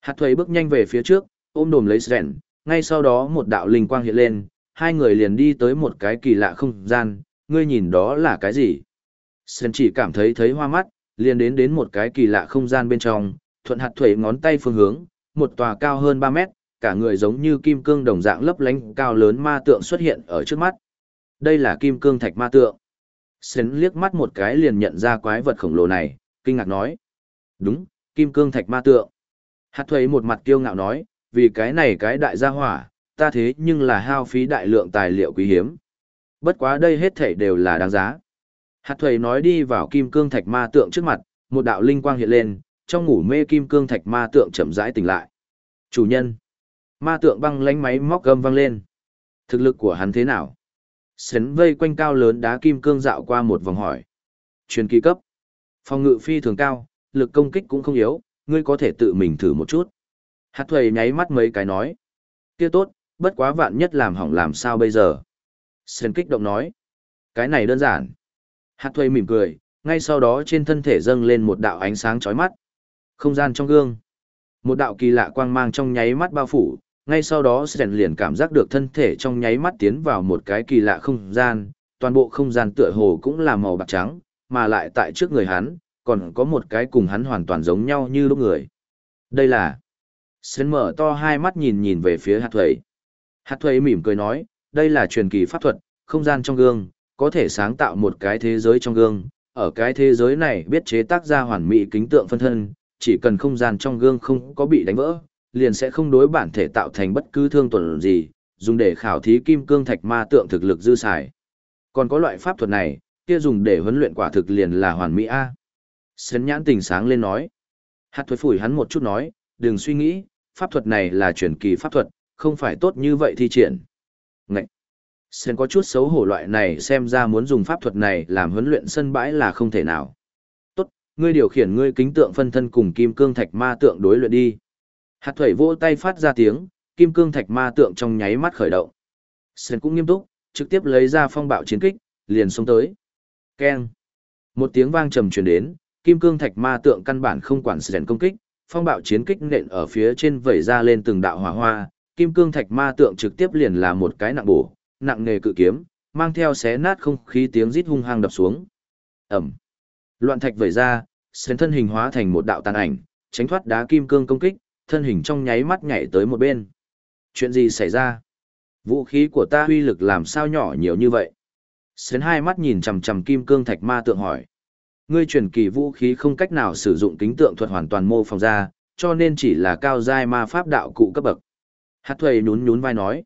Hạt thuế bước nhanh về phía trước, ôm đồm lấy Sến, ngay sau đó một đạo linh quang hiện lên, hai người liền đi tới một cái kỳ lạ không gian, ngươi nhìn đó là cái gì? Sơn chỉ cảm thấy thấy hoa mắt, liền đến đến một cái kỳ lạ không gian bên trong, thuận hạt thuẩy ngón tay phương hướng, một tòa cao hơn 3 mét, cả người giống như kim cương đồng dạng lấp lánh cao lớn ma tượng xuất hiện ở trước mắt. Đây là kim cương thạch ma tượng. Sến liếc mắt một cái liền nhận ra quái vật khổng lồ này, kinh ngạc nói. Đúng, kim cương thạch ma tượng. Hạt thuế một mặt kiêu ngạo nói, vì cái này cái đại gia hỏa, ta thế nhưng là hao phí đại lượng tài liệu quý hiếm. Bất quá đây hết thảy đều là đáng giá. Hạt thầy nói đi vào kim cương thạch ma tượng trước mặt, một đạo linh quang hiện lên, trong ngủ mê kim cương thạch ma tượng chậm rãi tỉnh lại. Chủ nhân. Ma tượng băng lánh máy móc gầm vang lên. Thực lực của hắn thế nào? Sến vây quanh cao lớn đá kim cương dạo qua một vòng hỏi. Truyền kỳ cấp. Phòng ngự phi thường cao, lực công kích cũng không yếu, ngươi có thể tự mình thử một chút. Hạt thuầy nháy mắt mấy cái nói. kia tốt, bất quá vạn nhất làm hỏng làm sao bây giờ. Sơn kích động nói. Cái này đơn giản. Hạt thuầy mỉm cười, ngay sau đó trên thân thể dâng lên một đạo ánh sáng chói mắt. Không gian trong gương. Một đạo kỳ lạ quang mang trong nháy mắt bao phủ, ngay sau đó Sơn liền cảm giác được thân thể trong nháy mắt tiến vào một cái kỳ lạ không gian, toàn bộ không gian tựa hồ cũng là màu bạc trắng, mà lại tại trước người hắn, còn có một cái cùng hắn hoàn toàn giống nhau như lúc người. Đây là... Sơn mở to hai mắt nhìn nhìn về phía hạt thuầy. Hạt thuầy mỉm cười nói, đây là truyền kỳ pháp thuật, không gian trong gương, có thể sáng tạo một cái thế giới trong gương. Ở cái thế giới này biết chế tác ra hoàn mỹ kính tượng phân thân, chỉ cần không gian trong gương không có bị đánh vỡ, liền sẽ không đối bản thể tạo thành bất cứ thương tổn gì, dùng để khảo thí kim cương thạch ma tượng thực lực dư xài. Còn có loại pháp thuật này, kia dùng để huấn luyện quả thực liền là hoàn mỹ A. Sến nhãn tình sáng lên nói. Hạt thuế phủi hắn một chút nói, đừng suy nghĩ, pháp thuật này là truyền kỳ pháp thuật, không phải tốt như vậy thi triển. Ngậy! Sơn có chút xấu hổ loại này xem ra muốn dùng pháp thuật này làm huấn luyện sân bãi là không thể nào. Tốt, ngươi điều khiển ngươi kính tượng phân thân cùng kim cương thạch ma tượng đối luyện đi. Hạt thủy vỗ tay phát ra tiếng, kim cương thạch ma tượng trong nháy mắt khởi động. Sơn cũng nghiêm túc, trực tiếp lấy ra phong bạo chiến kích, liền xông tới. Keng. Một tiếng vang trầm truyền đến, kim cương thạch ma tượng căn bản không quản Sơn công kích, phong bạo chiến kích nện ở phía trên vẩy ra lên từng đạo hỏa hoa, kim cương thạch ma tượng trực tiếp liền là một cái nặng bổ, nặng nghề cự kiếm, mang theo xé nát không khí tiếng rít hung hăng đập xuống. Ẩm. Loạn thạch vẩy ra, sến thân hình hóa thành một đạo tàn ảnh, tránh thoát đá kim cương công kích, thân hình trong nháy mắt nhảy tới một bên. Chuyện gì xảy ra? Vũ khí của ta huy lực làm sao nhỏ nhiều như vậy? Sến hai mắt nhìn chằm chằm kim cương thạch ma tượng hỏi. Ngươi truyền kỳ vũ khí không cách nào sử dụng kính tượng thuật hoàn toàn mô phỏng ra, cho nên chỉ là cao giai ma pháp đạo cụ cấp bậc. Hạt thuầy nhún nhún vai nói.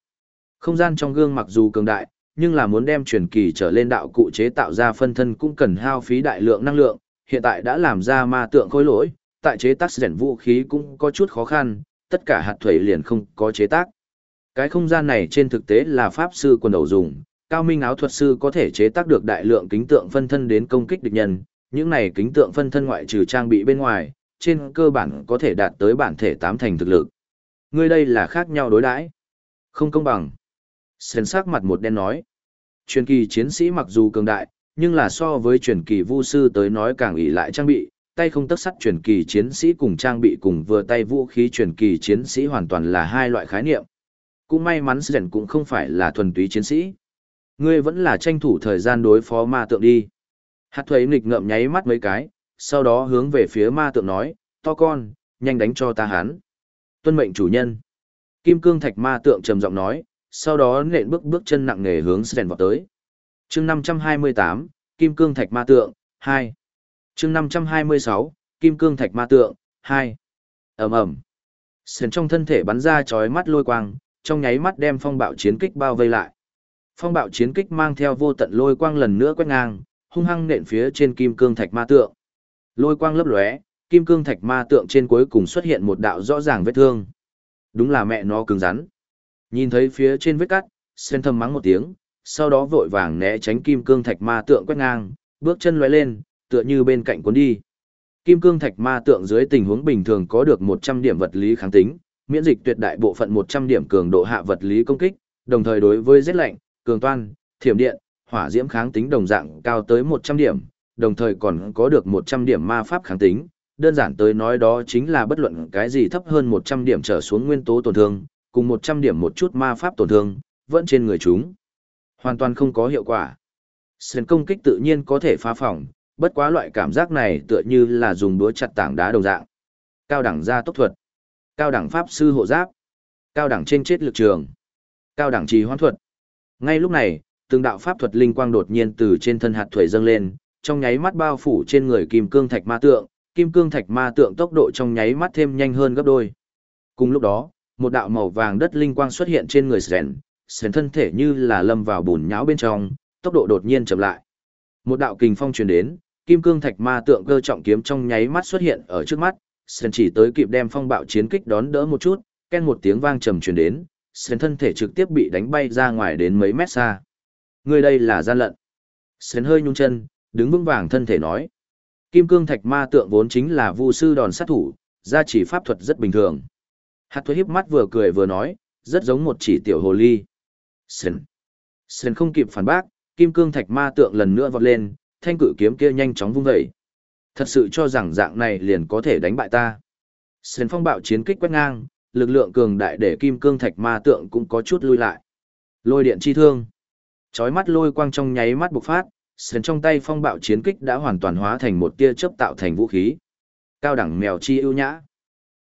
Không gian trong gương mặc dù cường đại, nhưng là muốn đem truyền kỳ trở lên đạo cụ chế tạo ra phân thân cũng cần hao phí đại lượng năng lượng, hiện tại đã làm ra ma tượng khối lỗi, tại chế tác rèn vũ khí cũng có chút khó khăn, tất cả hạt thuầy liền không có chế tác. Cái không gian này trên thực tế là pháp sư quần đầu dùng, cao minh áo thuật sư có thể chế tác được đại lượng kính tượng phân thân đến công kích địch nhân, những này kính tượng phân thân ngoại trừ trang bị bên ngoài, trên cơ bản có thể đạt tới bản thể tám thành thực lực. Ngươi đây là khác nhau đối đãi, không công bằng. Sến sắc mặt một đen nói, truyền kỳ chiến sĩ mặc dù cường đại, nhưng là so với truyền kỳ vu sư tới nói càng ỷ lại trang bị, tay không tất sắt truyền kỳ chiến sĩ cùng trang bị cùng vừa tay vũ khí truyền kỳ chiến sĩ hoàn toàn là hai loại khái niệm. Cũng may mắn Sren cũng không phải là thuần túy chiến sĩ. Ngươi vẫn là tranh thủ thời gian đối phó ma tượng đi. Hạt thuế nghịch ngợm nháy mắt mấy cái, sau đó hướng về phía ma tượng nói, to con, nhanh đánh cho ta hắn. Tuân mệnh chủ nhân. Kim cương thạch ma tượng trầm giọng nói, sau đó nện bước bước chân nặng nề hướng Sren vào tới. chương 528, Kim cương thạch ma tượng, 2 chương 526, Kim Cương Thạch Ma Tượng, 2. ầm ầm Sền trong thân thể bắn ra chói mắt lôi quang, trong nháy mắt đem phong bạo chiến kích bao vây lại. Phong bạo chiến kích mang theo vô tận lôi quang lần nữa quét ngang, hung hăng nện phía trên Kim Cương Thạch Ma Tượng. Lôi quang lấp lóe, Kim Cương Thạch Ma Tượng trên cuối cùng xuất hiện một đạo rõ ràng vết thương. Đúng là mẹ nó cứng rắn. Nhìn thấy phía trên vết cắt, Sen thầm mắng một tiếng, sau đó vội vàng né tránh Kim Cương Thạch Ma Tượng quét ngang, bước chân lóe lên, tựa như bên cạnh cuốn đi. Kim cương thạch ma tượng dưới tình huống bình thường có được 100 điểm vật lý kháng tính, miễn dịch tuyệt đại bộ phận 100 điểm cường độ hạ vật lý công kích, đồng thời đối với rét lạnh, cường toan, thiểm điện, hỏa diễm kháng tính đồng dạng cao tới 100 điểm, đồng thời còn có được 100 điểm ma pháp kháng tính, đơn giản tới nói đó chính là bất luận cái gì thấp hơn 100 điểm trở xuống nguyên tố tổn thương, cùng 100 điểm một chút ma pháp tổn thương, vẫn trên người chúng. Hoàn toàn không có hiệu quả. Sơn công kích tự nhiên có thể phá phòng, bất quá loại cảm giác này tựa như là dùng đũa chặt tảng đá đồng dạng. Cao đẳng gia tốc thuật, cao đẳng pháp sư hộ giáp, cao đẳng trên chết lực trường, cao đẳng trì hoãn thuật. Ngay lúc này, từng đạo pháp thuật linh quang đột nhiên từ trên thân hạt thủy dâng lên, trong nháy mắt bao phủ trên người kim cương thạch ma tượng, kim cương thạch ma tượng tốc độ trong nháy mắt thêm nhanh hơn gấp đôi. Cùng lúc đó, một đạo màu vàng đất linh quang xuất hiện trên người Sren, Sren thân thể như là lâm vào bùn nhão bên trong, tốc độ đột nhiên chậm lại. Một đạo kình phong truyền đến, kim cương thạch ma tượng cơ trọng kiếm trong nháy mắt xuất hiện ở trước mắt, Sren chỉ tới kịp đem phong bạo chiến kích đón đỡ một chút, ken một tiếng vang trầm truyền đến, Sren thân thể trực tiếp bị đánh bay ra ngoài đến mấy mét xa. Người đây là gian lận. Sến hơi nhung chân, đứng vững vàng thân thể nói. Kim cương thạch ma tượng vốn chính là vu sư đòn sát thủ, gia chỉ pháp thuật rất bình thường. Hạt thuế hiếp mắt vừa cười vừa nói, rất giống một chỉ tiểu hồ ly. Sến. Sến không kịp phản bác, kim cương thạch ma tượng lần nữa vọt lên, thanh cự kiếm kia nhanh chóng vung vẩy. Thật sự cho rằng dạng này liền có thể đánh bại ta. Sến phong bạo chiến kích quét ngang, lực lượng cường đại để kim cương thạch ma tượng cũng có chút lui lại. Lôi điện chi thương. Chói mắt lôi quang trong nháy mắt bộc phát, sườn trong tay phong bạo chiến kích đã hoàn toàn hóa thành một tia chớp tạo thành vũ khí. Cao đẳng mèo chi ưu nhã.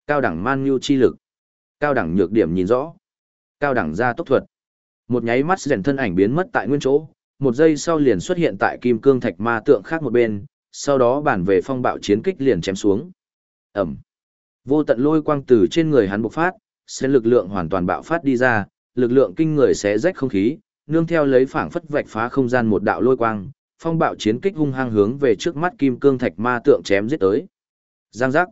Cao đẳng man nhu chi lực. Cao đẳng nhược điểm nhìn rõ. Cao đẳng gia tốc thuật. Một nháy mắt sườn thân ảnh biến mất tại nguyên chỗ, một giây sau liền xuất hiện tại kim cương thạch ma tượng khác một bên, sau đó bản về phong bạo chiến kích liền chém xuống. Ẩm. Vô tận lôi quang từ trên người hắn bộc phát, sẽ lực lượng hoàn toàn bạo phát đi ra, lực lượng kinh người sẽ rách không khí, nương theo lấy phảng phất vạch phá không gian một đạo lôi quang, phong bạo chiến kích hung hăng hướng về trước mắt kim cương thạch ma tượng chém giết tới. Giang giác.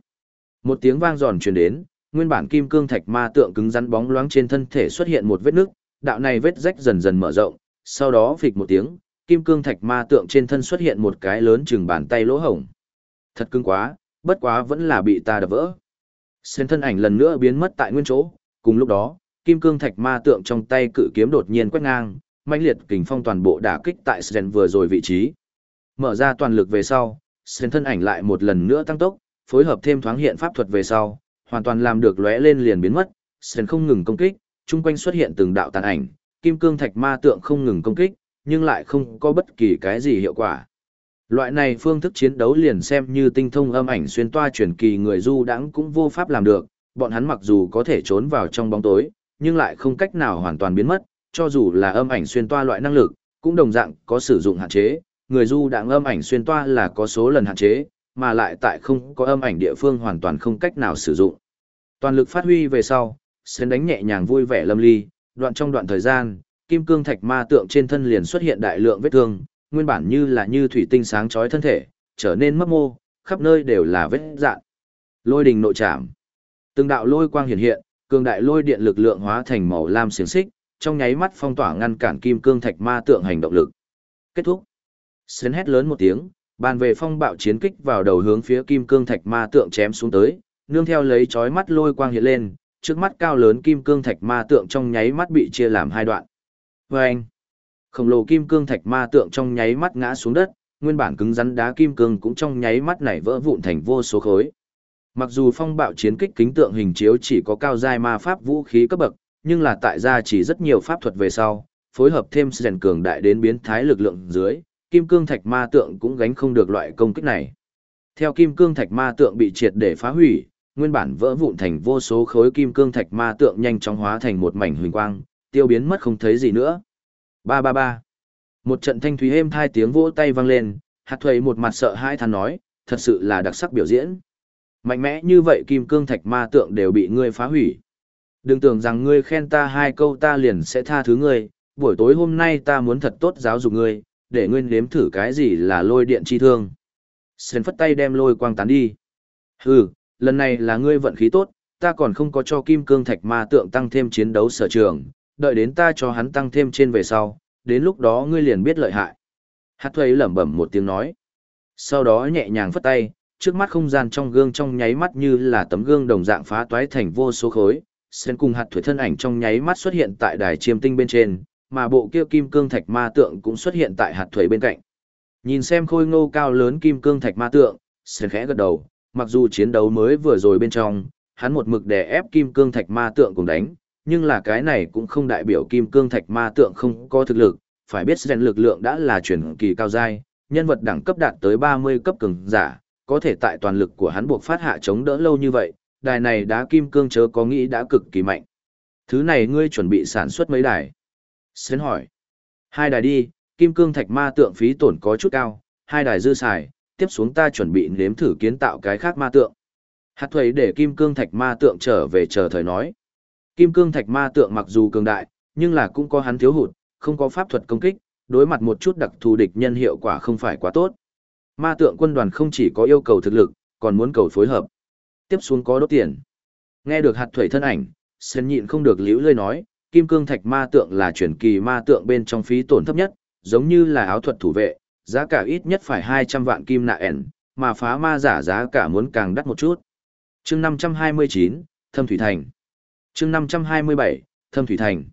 Một tiếng vang giòn truyền đến, nguyên bản kim cương thạch ma tượng cứng rắn bóng loáng trên thân thể xuất hiện một vết nứt, đạo này vết rách dần dần mở rộng, sau đó phịch một tiếng, kim cương thạch ma tượng trên thân xuất hiện một cái lớn chừng bàn tay lỗ hổng. Thật cứng quá, bất quá vẫn là bị ta đập vỡ. xuyên thân ảnh lần nữa biến mất tại nguyên chỗ, cùng lúc đó, kim cương thạch ma tượng trong tay cự kiếm đột nhiên quét ngang, mãnh liệt kình phong toàn bộ đả kích tại Sren vừa rồi vị trí. Mở ra toàn lực về sau, Sren thân ảnh lại một lần nữa tăng tốc, phối hợp thêm thoáng hiện pháp thuật về sau, hoàn toàn làm được lóe lên liền biến mất, Sren không ngừng công kích, chung quanh xuất hiện từng đạo tàn ảnh, kim cương thạch ma tượng không ngừng công kích, nhưng lại không có bất kỳ cái gì hiệu quả. Loại này phương thức chiến đấu liền xem như tinh thông âm ảnh xuyên toa truyền kỳ người du đãng cũng vô pháp làm được, bọn hắn mặc dù có thể trốn vào trong bóng tối, nhưng lại không cách nào hoàn toàn biến mất, cho dù là âm ảnh xuyên toa loại năng lực, cũng đồng dạng có sử dụng hạn chế, người du đãng âm ảnh xuyên toa là có số lần hạn chế, mà lại tại không có âm ảnh địa phương hoàn toàn không cách nào sử dụng. Toàn lực phát huy về sau, sến đánh nhẹ nhàng vui vẻ lâm ly, đoạn trong đoạn thời gian, kim cương thạch ma tượng trên thân liền xuất hiện đại lượng vết thương, nguyên bản như là như thủy tinh sáng chói thân thể, trở nên mấp mô, khắp nơi đều là vết dạn. Lôi đình nội trảm. Từng đạo lôi quang hiện hiện, cường đại lôi điện lực lượng hóa thành màu lam xiềng xích, trong nháy mắt phong tỏa ngăn cản kim cương thạch ma tượng hành động lực. Kết thúc. Sến hét lớn một tiếng, bàn về phong bạo chiến kích vào đầu hướng phía kim cương thạch ma tượng chém xuống tới, nương theo lấy chói mắt lôi quang hiện lên, trước mắt cao lớn kim cương thạch ma tượng trong nháy mắt bị chia làm hai đoạn. Và anh, khổng lồ kim cương thạch ma tượng trong nháy mắt ngã xuống đất, nguyên bản cứng rắn đá kim cương cũng trong nháy mắt này vỡ vụn thành vô số khối. Mặc dù phong bạo chiến kích kính tượng hình chiếu chỉ có cao giai ma pháp vũ khí cấp bậc, nhưng là tại gia chỉ rất nhiều pháp thuật về sau, phối hợp thêm rèn cường đại đến biến thái lực lượng dưới, kim cương thạch ma tượng cũng gánh không được loại công kích này. Theo kim cương thạch ma tượng bị triệt để phá hủy, nguyên bản vỡ vụn thành vô số khối kim cương thạch ma tượng nhanh chóng hóa thành một mảnh huỳnh quang, tiêu biến mất không thấy gì nữa. Ba ba ba. Một trận thanh thúy êm thai tiếng vỗ tay vang lên, hạt thuầy một mặt sợ hai than nói, thật sự là đặc sắc biểu diễn. Mạnh mẽ như vậy kim cương thạch ma tượng đều bị ngươi phá hủy. Đừng tưởng rằng ngươi khen ta hai câu ta liền sẽ tha thứ ngươi, buổi tối hôm nay ta muốn thật tốt giáo dục ngươi, để ngươi nếm thử cái gì là lôi điện chi thương. Sơn phất tay đem lôi quang tán đi. Hừ, lần này là ngươi vận khí tốt, ta còn không có cho kim cương thạch ma tượng tăng thêm chiến đấu sở trường, đợi đến ta cho hắn tăng thêm trên về sau, đến lúc đó ngươi liền biết lợi hại. Hát thuê lẩm bẩm một tiếng nói. Sau đó nhẹ nhàng phất tay, trước mắt không gian trong gương trong nháy mắt như là tấm gương đồng dạng phá toái thành vô số khối, sen cùng hạt thuế thân ảnh trong nháy mắt xuất hiện tại đài chiêm tinh bên trên, mà bộ kia kim cương thạch ma tượng cũng xuất hiện tại hạt thuế bên cạnh. Nhìn xem khôi ngô cao lớn kim cương thạch ma tượng, sen khẽ gật đầu, mặc dù chiến đấu mới vừa rồi bên trong, hắn một mực đè ép kim cương thạch ma tượng cùng đánh, nhưng là cái này cũng không đại biểu kim cương thạch ma tượng không có thực lực, phải biết rèn lực lượng đã là chuyển kỳ cao giai, nhân vật đẳng cấp đạt tới 30 cấp cường giả, có thể tại toàn lực của hắn buộc phát hạ chống đỡ lâu như vậy, đài này đá kim cương chớ có nghĩ đã cực kỳ mạnh. Thứ này ngươi chuẩn bị sản xuất mấy đài? Xến hỏi. Hai đài đi, kim cương thạch ma tượng phí tổn có chút cao, hai đài dư xài, tiếp xuống ta chuẩn bị nếm thử kiến tạo cái khác ma tượng. Hạt thuế để kim cương thạch ma tượng trở về chờ thời nói. Kim cương thạch ma tượng mặc dù cường đại, nhưng là cũng có hắn thiếu hụt, không có pháp thuật công kích, đối mặt một chút đặc thù địch nhân hiệu quả không phải quá tốt. Ma tượng quân đoàn không chỉ có yêu cầu thực lực, còn muốn cầu phối hợp. Tiếp xuống có đốt tiền. Nghe được hạt thủy thân ảnh, Sơn nhịn không được liễu lơi nói, kim cương thạch ma tượng là chuyển kỳ ma tượng bên trong phí tổn thấp nhất, giống như là áo thuật thủ vệ, giá cả ít nhất phải 200 vạn kim nạ ẻn, mà phá ma giả giá cả muốn càng đắt một chút. chương 529, Thâm Thủy Thành chương 527, Thâm Thủy Thành.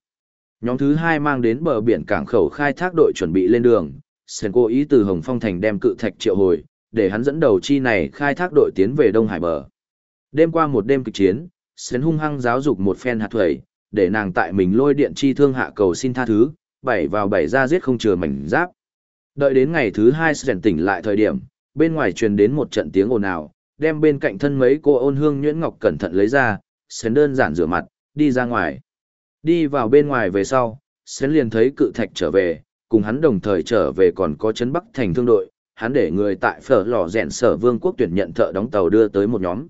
Nhóm thứ hai mang đến bờ biển cảng khẩu khai thác đội chuẩn bị lên đường, sơn cố ý từ Hồng Phong Thành đem cự thạch triệu hồi, để hắn dẫn đầu chi này khai thác đội tiến về Đông Hải bờ. Đêm qua một đêm kịch chiến, sến hung hăng giáo dục một phen hạt thuẩy, để nàng tại mình lôi điện chi thương hạ cầu xin tha thứ, bảy vào bảy ra giết không chừa mảnh giáp. Đợi đến ngày thứ hai Sến tỉnh lại thời điểm, bên ngoài truyền đến một trận tiếng ồn ào, đem bên cạnh thân mấy cô ôn hương nhuyễn ngọc cẩn thận lấy ra, Sến đơn giản rửa mặt, đi ra ngoài. Đi vào bên ngoài về sau, Sến liền thấy cự thạch trở về, cùng hắn đồng thời trở về còn có chấn bắc thành thương đội, hắn để người tại phở lò rèn sở vương quốc tuyển nhận thợ đóng tàu đưa tới một nhóm.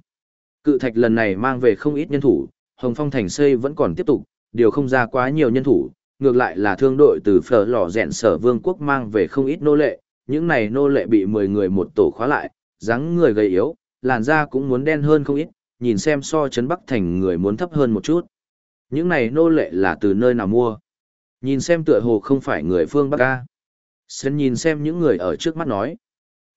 Cự thạch lần này mang về không ít nhân thủ, Hồng Phong thành xây vẫn còn tiếp tục, điều không ra quá nhiều nhân thủ, ngược lại là thương đội từ phở lò rèn sở vương quốc mang về không ít nô lệ, những này nô lệ bị 10 người một tổ khóa lại, dáng người gầy yếu, làn da cũng muốn đen hơn không ít, nhìn xem so chấn bắc thành người muốn thấp hơn một chút. Những này nô lệ là từ nơi nào mua? Nhìn xem tựa hồ không phải người phương Bắc ca. Sơn nhìn xem những người ở trước mắt nói.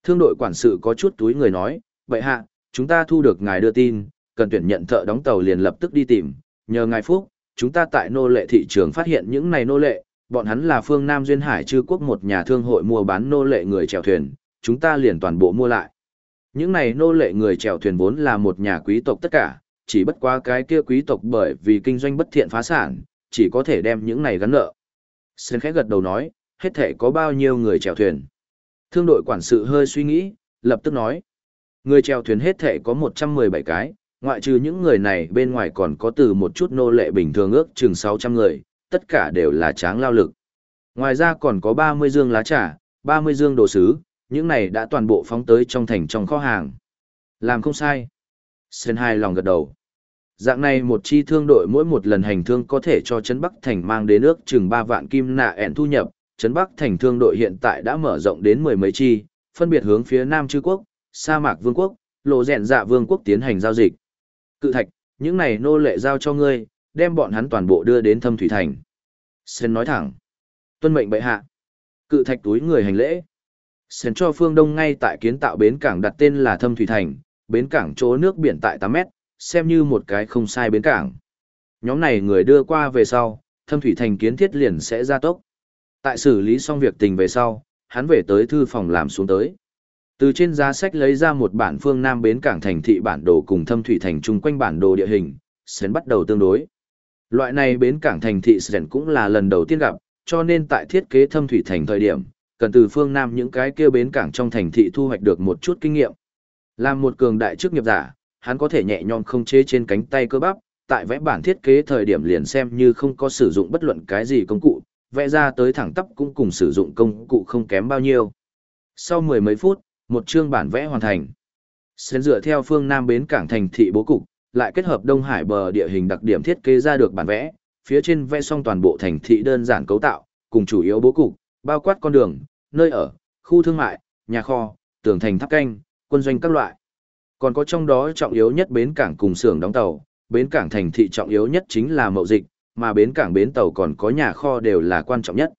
Thương đội quản sự có chút túi người nói, vậy hạ, chúng ta thu được ngài đưa tin, cần tuyển nhận thợ đóng tàu liền lập tức đi tìm, nhờ ngài phúc, chúng ta tại nô lệ thị trường phát hiện những này nô lệ, bọn hắn là phương Nam Duyên Hải chư quốc một nhà thương hội mua bán nô lệ người chèo thuyền, chúng ta liền toàn bộ mua lại. Những này nô lệ người chèo thuyền vốn là một nhà quý tộc tất cả, chỉ bất quá cái kia quý tộc bởi vì kinh doanh bất thiện phá sản, chỉ có thể đem những này gắn nợ. Sơn khẽ gật đầu nói, hết thể có bao nhiêu người chèo thuyền. Thương đội quản sự hơi suy nghĩ, lập tức nói. Người chèo thuyền hết thể có 117 cái, ngoại trừ những người này bên ngoài còn có từ một chút nô lệ bình thường ước chừng 600 người, tất cả đều là tráng lao lực. Ngoài ra còn có 30 dương lá trà, 30 dương đồ sứ, những này đã toàn bộ phóng tới trong thành trong kho hàng. Làm không sai. Sơn hai lòng gật đầu. Dạng này một chi thương đội mỗi một lần hành thương có thể cho Trấn Bắc Thành mang đến ước chừng 3 vạn kim nạ ẹn thu nhập. Trấn Bắc Thành thương đội hiện tại đã mở rộng đến mười mấy chi, phân biệt hướng phía Nam Chư Quốc, Sa Mạc Vương Quốc, Lộ Rèn Dạ Vương Quốc tiến hành giao dịch. Cự thạch, những này nô lệ giao cho ngươi, đem bọn hắn toàn bộ đưa đến thâm thủy thành. Sen nói thẳng. Tuân mệnh bệ hạ. Cự thạch túi người hành lễ. Sen cho phương đông ngay tại kiến tạo bến cảng đặt tên là thâm thủy thành, bến cảng chỗ nước biển tại 8 mét, xem như một cái không sai bến cảng. Nhóm này người đưa qua về sau, thâm thủy thành kiến thiết liền sẽ ra tốc. Tại xử lý xong việc tình về sau, hắn về tới thư phòng làm xuống tới. Từ trên giá sách lấy ra một bản phương Nam bến cảng thành thị bản đồ cùng thâm thủy thành chung quanh bản đồ địa hình, Sến bắt đầu tương đối. Loại này bến cảng thành thị Sến cũng là lần đầu tiên gặp, cho nên tại thiết kế thâm thủy thành thời điểm, cần từ phương Nam những cái kia bến cảng trong thành thị thu hoạch được một chút kinh nghiệm. Làm một cường đại chức nghiệp giả, hắn có thể nhẹ nhõm không chế trên cánh tay cơ bắp, tại vẽ bản thiết kế thời điểm liền xem như không có sử dụng bất luận cái gì công cụ, vẽ ra tới thẳng tắp cũng cùng sử dụng công cụ không kém bao nhiêu. Sau mười mấy phút, một chương bản vẽ hoàn thành. Xến dựa theo phương Nam bến cảng thành thị bố cục, lại kết hợp Đông Hải bờ địa hình đặc điểm thiết kế ra được bản vẽ, phía trên vẽ xong toàn bộ thành thị đơn giản cấu tạo, cùng chủ yếu bố cục, bao quát con đường, nơi ở, khu thương mại, nhà kho, tường thành tháp canh, quân doanh các loại. Còn có trong đó trọng yếu nhất bến cảng cùng xưởng đóng tàu, bến cảng thành thị trọng yếu nhất chính là mậu dịch, mà bến cảng bến tàu còn có nhà kho đều là quan trọng nhất.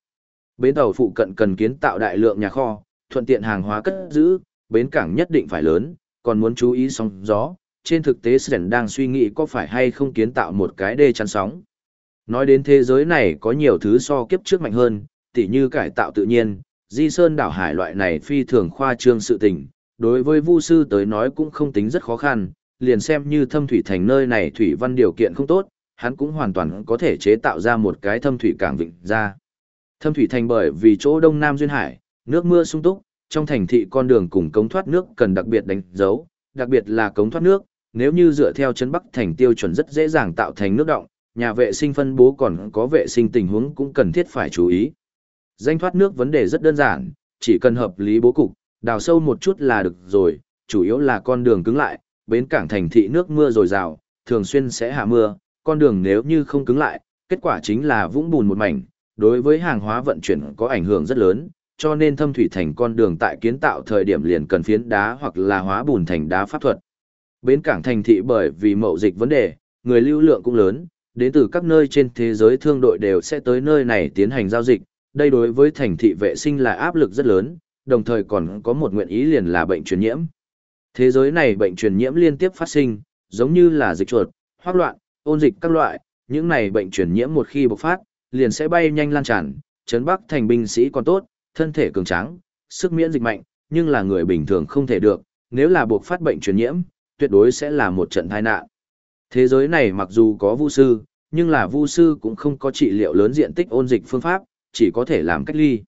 Bến tàu phụ cận cần kiến tạo đại lượng nhà kho, thuận tiện hàng hóa cất giữ, bến cảng nhất định phải lớn, còn muốn chú ý sóng gió. Trên thực tế Sren đang suy nghĩ có phải hay không kiến tạo một cái đê chắn sóng. Nói đến thế giới này có nhiều thứ so kiếp trước mạnh hơn, tỉ như cải tạo tự nhiên, di sơn đảo hải loại này phi thường khoa trương sự tình, đối với Vu sư tới nói cũng không tính rất khó khăn, liền xem như thâm thủy thành nơi này thủy văn điều kiện không tốt, hắn cũng hoàn toàn có thể chế tạo ra một cái thâm thủy cảng vịnh ra. Thâm thủy thành bởi vì chỗ đông nam duyên hải, nước mưa sung túc, trong thành thị con đường cùng cống thoát nước cần đặc biệt đánh dấu, đặc biệt là cống thoát nước, nếu như dựa theo chân bắc thành tiêu chuẩn rất dễ dàng tạo thành nước động, nhà vệ sinh phân bố còn có vệ sinh tình huống cũng cần thiết phải chú ý. Danh thoát nước vấn đề rất đơn giản, chỉ cần hợp lý bố cục, đào sâu một chút là được rồi, chủ yếu là con đường cứng lại, bến cảng thành thị nước mưa dồi dào, thường xuyên sẽ hạ mưa, con đường nếu như không cứng lại, kết quả chính là vũng bùn một mảnh, đối với hàng hóa vận chuyển có ảnh hưởng rất lớn, cho nên thâm thủy thành con đường tại kiến tạo thời điểm liền cần phiến đá hoặc là hóa bùn thành đá pháp thuật. Bến cảng thành thị bởi vì mậu dịch vấn đề, người lưu lượng cũng lớn, đến từ các nơi trên thế giới thương đội đều sẽ tới nơi này tiến hành giao dịch, đây đối với thành thị vệ sinh là áp lực rất lớn, đồng thời còn có một nguyện ý liền là bệnh truyền nhiễm. Thế giới này bệnh truyền nhiễm liên tiếp phát sinh, giống như là dịch chuột, hoác loạn, ôn dịch các loại, những này bệnh truyền nhiễm một khi bộc phát, liền sẽ bay nhanh lan tràn, chấn bắc thành binh sĩ còn tốt, thân thể cường tráng, sức miễn dịch mạnh, nhưng là người bình thường không thể được, nếu là buộc phát bệnh truyền nhiễm, tuyệt đối sẽ là một trận tai nạn. Thế giới này mặc dù có vu sư, nhưng là vu sư cũng không có trị liệu lớn diện tích ôn dịch phương pháp, chỉ có thể làm cách ly.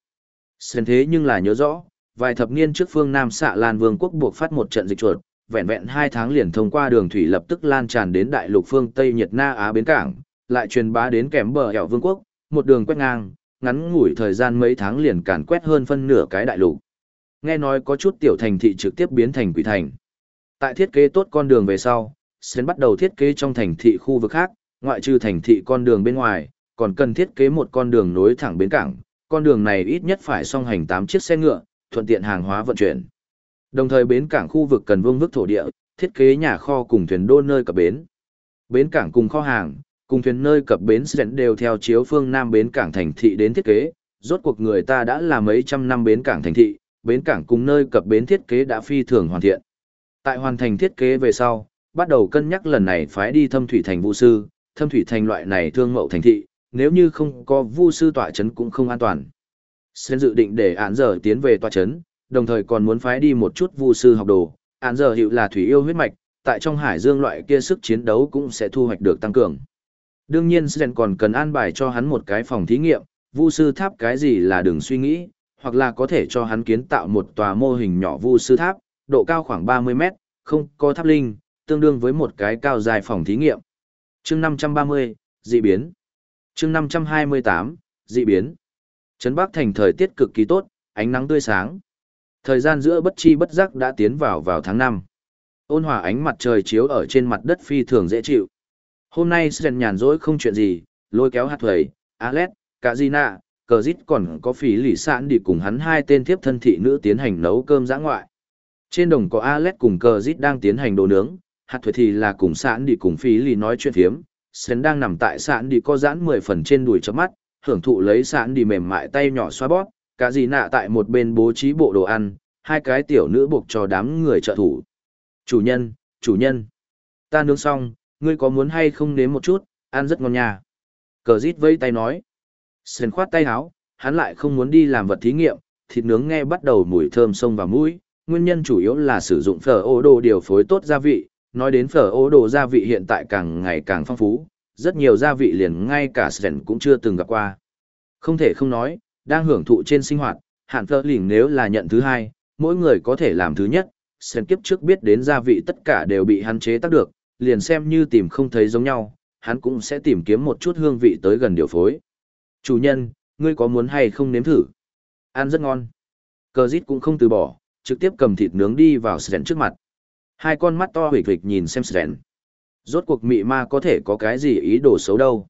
Xem thế nhưng là nhớ rõ, vài thập niên trước phương Nam xạ Lan Vương quốc buộc phát một trận dịch chuột, vẹn vẹn hai tháng liền thông qua đường thủy lập tức lan tràn đến đại lục phương Tây Nhật Na Á bến cảng, lại truyền bá đến kèm bờ hẻo vương quốc, một đường quét ngang, ngắn ngủi thời gian mấy tháng liền càn quét hơn phân nửa cái đại lục. Nghe nói có chút tiểu thành thị trực tiếp biến thành quỷ thành. Tại thiết kế tốt con đường về sau, Sến bắt đầu thiết kế trong thành thị khu vực khác, ngoại trừ thành thị con đường bên ngoài, còn cần thiết kế một con đường nối thẳng bến cảng. Con đường này ít nhất phải song hành 8 chiếc xe ngựa, thuận tiện hàng hóa vận chuyển. Đồng thời bến cảng khu vực cần vương vức thổ địa, thiết kế nhà kho cùng thuyền đô nơi cập bến. Bến cảng cùng kho hàng, Cùng thuyền nơi cập bến Sren đều theo chiếu phương Nam bến cảng thành thị đến thiết kế, rốt cuộc người ta đã là mấy trăm năm bến cảng thành thị, bến cảng cùng nơi cập bến thiết kế đã phi thường hoàn thiện. Tại hoàn thành thiết kế về sau, bắt đầu cân nhắc lần này phái đi thâm thủy thành vũ sư, thâm thủy thành loại này thương mậu thành thị, nếu như không có vu sư tọa chấn cũng không an toàn. Sen dự định để án giờ tiến về tọa chấn, đồng thời còn muốn phái đi một chút vu sư học đồ. Án giờ hiệu là thủy yêu huyết mạch, tại trong hải dương loại kia sức chiến đấu cũng sẽ thu hoạch được tăng cường. Đương nhiên Sren còn cần an bài cho hắn một cái phòng thí nghiệm, vu sư tháp cái gì là đừng suy nghĩ, hoặc là có thể cho hắn kiến tạo một tòa mô hình nhỏ vu sư tháp, độ cao khoảng 30 mét, không có tháp linh, tương đương với một cái cao dài phòng thí nghiệm. chương 530, dị biến. chương 528, dị biến. Trấn Bắc thành thời tiết cực kỳ tốt, ánh nắng tươi sáng. Thời gian giữa bất chi bất giác đã tiến vào vào tháng 5. Ôn hòa ánh mặt trời chiếu ở trên mặt đất phi thường dễ chịu. Hôm nay Sren nhàn rỗi không chuyện gì, lôi kéo hạt thuầy, Alex, cả Gina, cờ dít còn có phí lì sạn đi cùng hắn hai tên thiếp thân thị nữ tiến hành nấu cơm giã ngoại. Trên đồng có Alex cùng cờ dít đang tiến hành đồ nướng, hạt thuầy thì là cùng sạn đi cùng phí lì nói chuyện phiếm. Sến đang nằm tại sạn đi có giãn mười phần trên đùi chớp mắt, hưởng thụ lấy sạn đi mềm mại tay nhỏ xoa bóp, cả gì nạ tại một bên bố trí bộ đồ ăn, hai cái tiểu nữ buộc cho đám người trợ thủ. Chủ nhân, chủ nhân, ta nướng xong, ngươi có muốn hay không nếm một chút, ăn rất ngon nha. Cờ rít vây tay nói. Sơn khoát tay áo, hắn lại không muốn đi làm vật thí nghiệm, thịt nướng nghe bắt đầu mùi thơm sông vào mũi, nguyên nhân chủ yếu là sử dụng phở ô đồ điều phối tốt gia vị, nói đến phở ô đồ gia vị hiện tại càng ngày càng phong phú, rất nhiều gia vị liền ngay cả Sơn cũng chưa từng gặp qua. Không thể không nói, đang hưởng thụ trên sinh hoạt, hạn phở lỉnh nếu là nhận thứ hai, mỗi người có thể làm thứ nhất, Sơn kiếp trước biết đến gia vị tất cả đều bị hắn chế tác được, liền xem như tìm không thấy giống nhau, hắn cũng sẽ tìm kiếm một chút hương vị tới gần điều phối. Chủ nhân, ngươi có muốn hay không nếm thử? Ăn rất ngon. Cờ dít cũng không từ bỏ, trực tiếp cầm thịt nướng đi vào Sren trước mặt. Hai con mắt to hủy hịch nhìn xem Sren. Rốt cuộc mị ma có thể có cái gì ý đồ xấu đâu.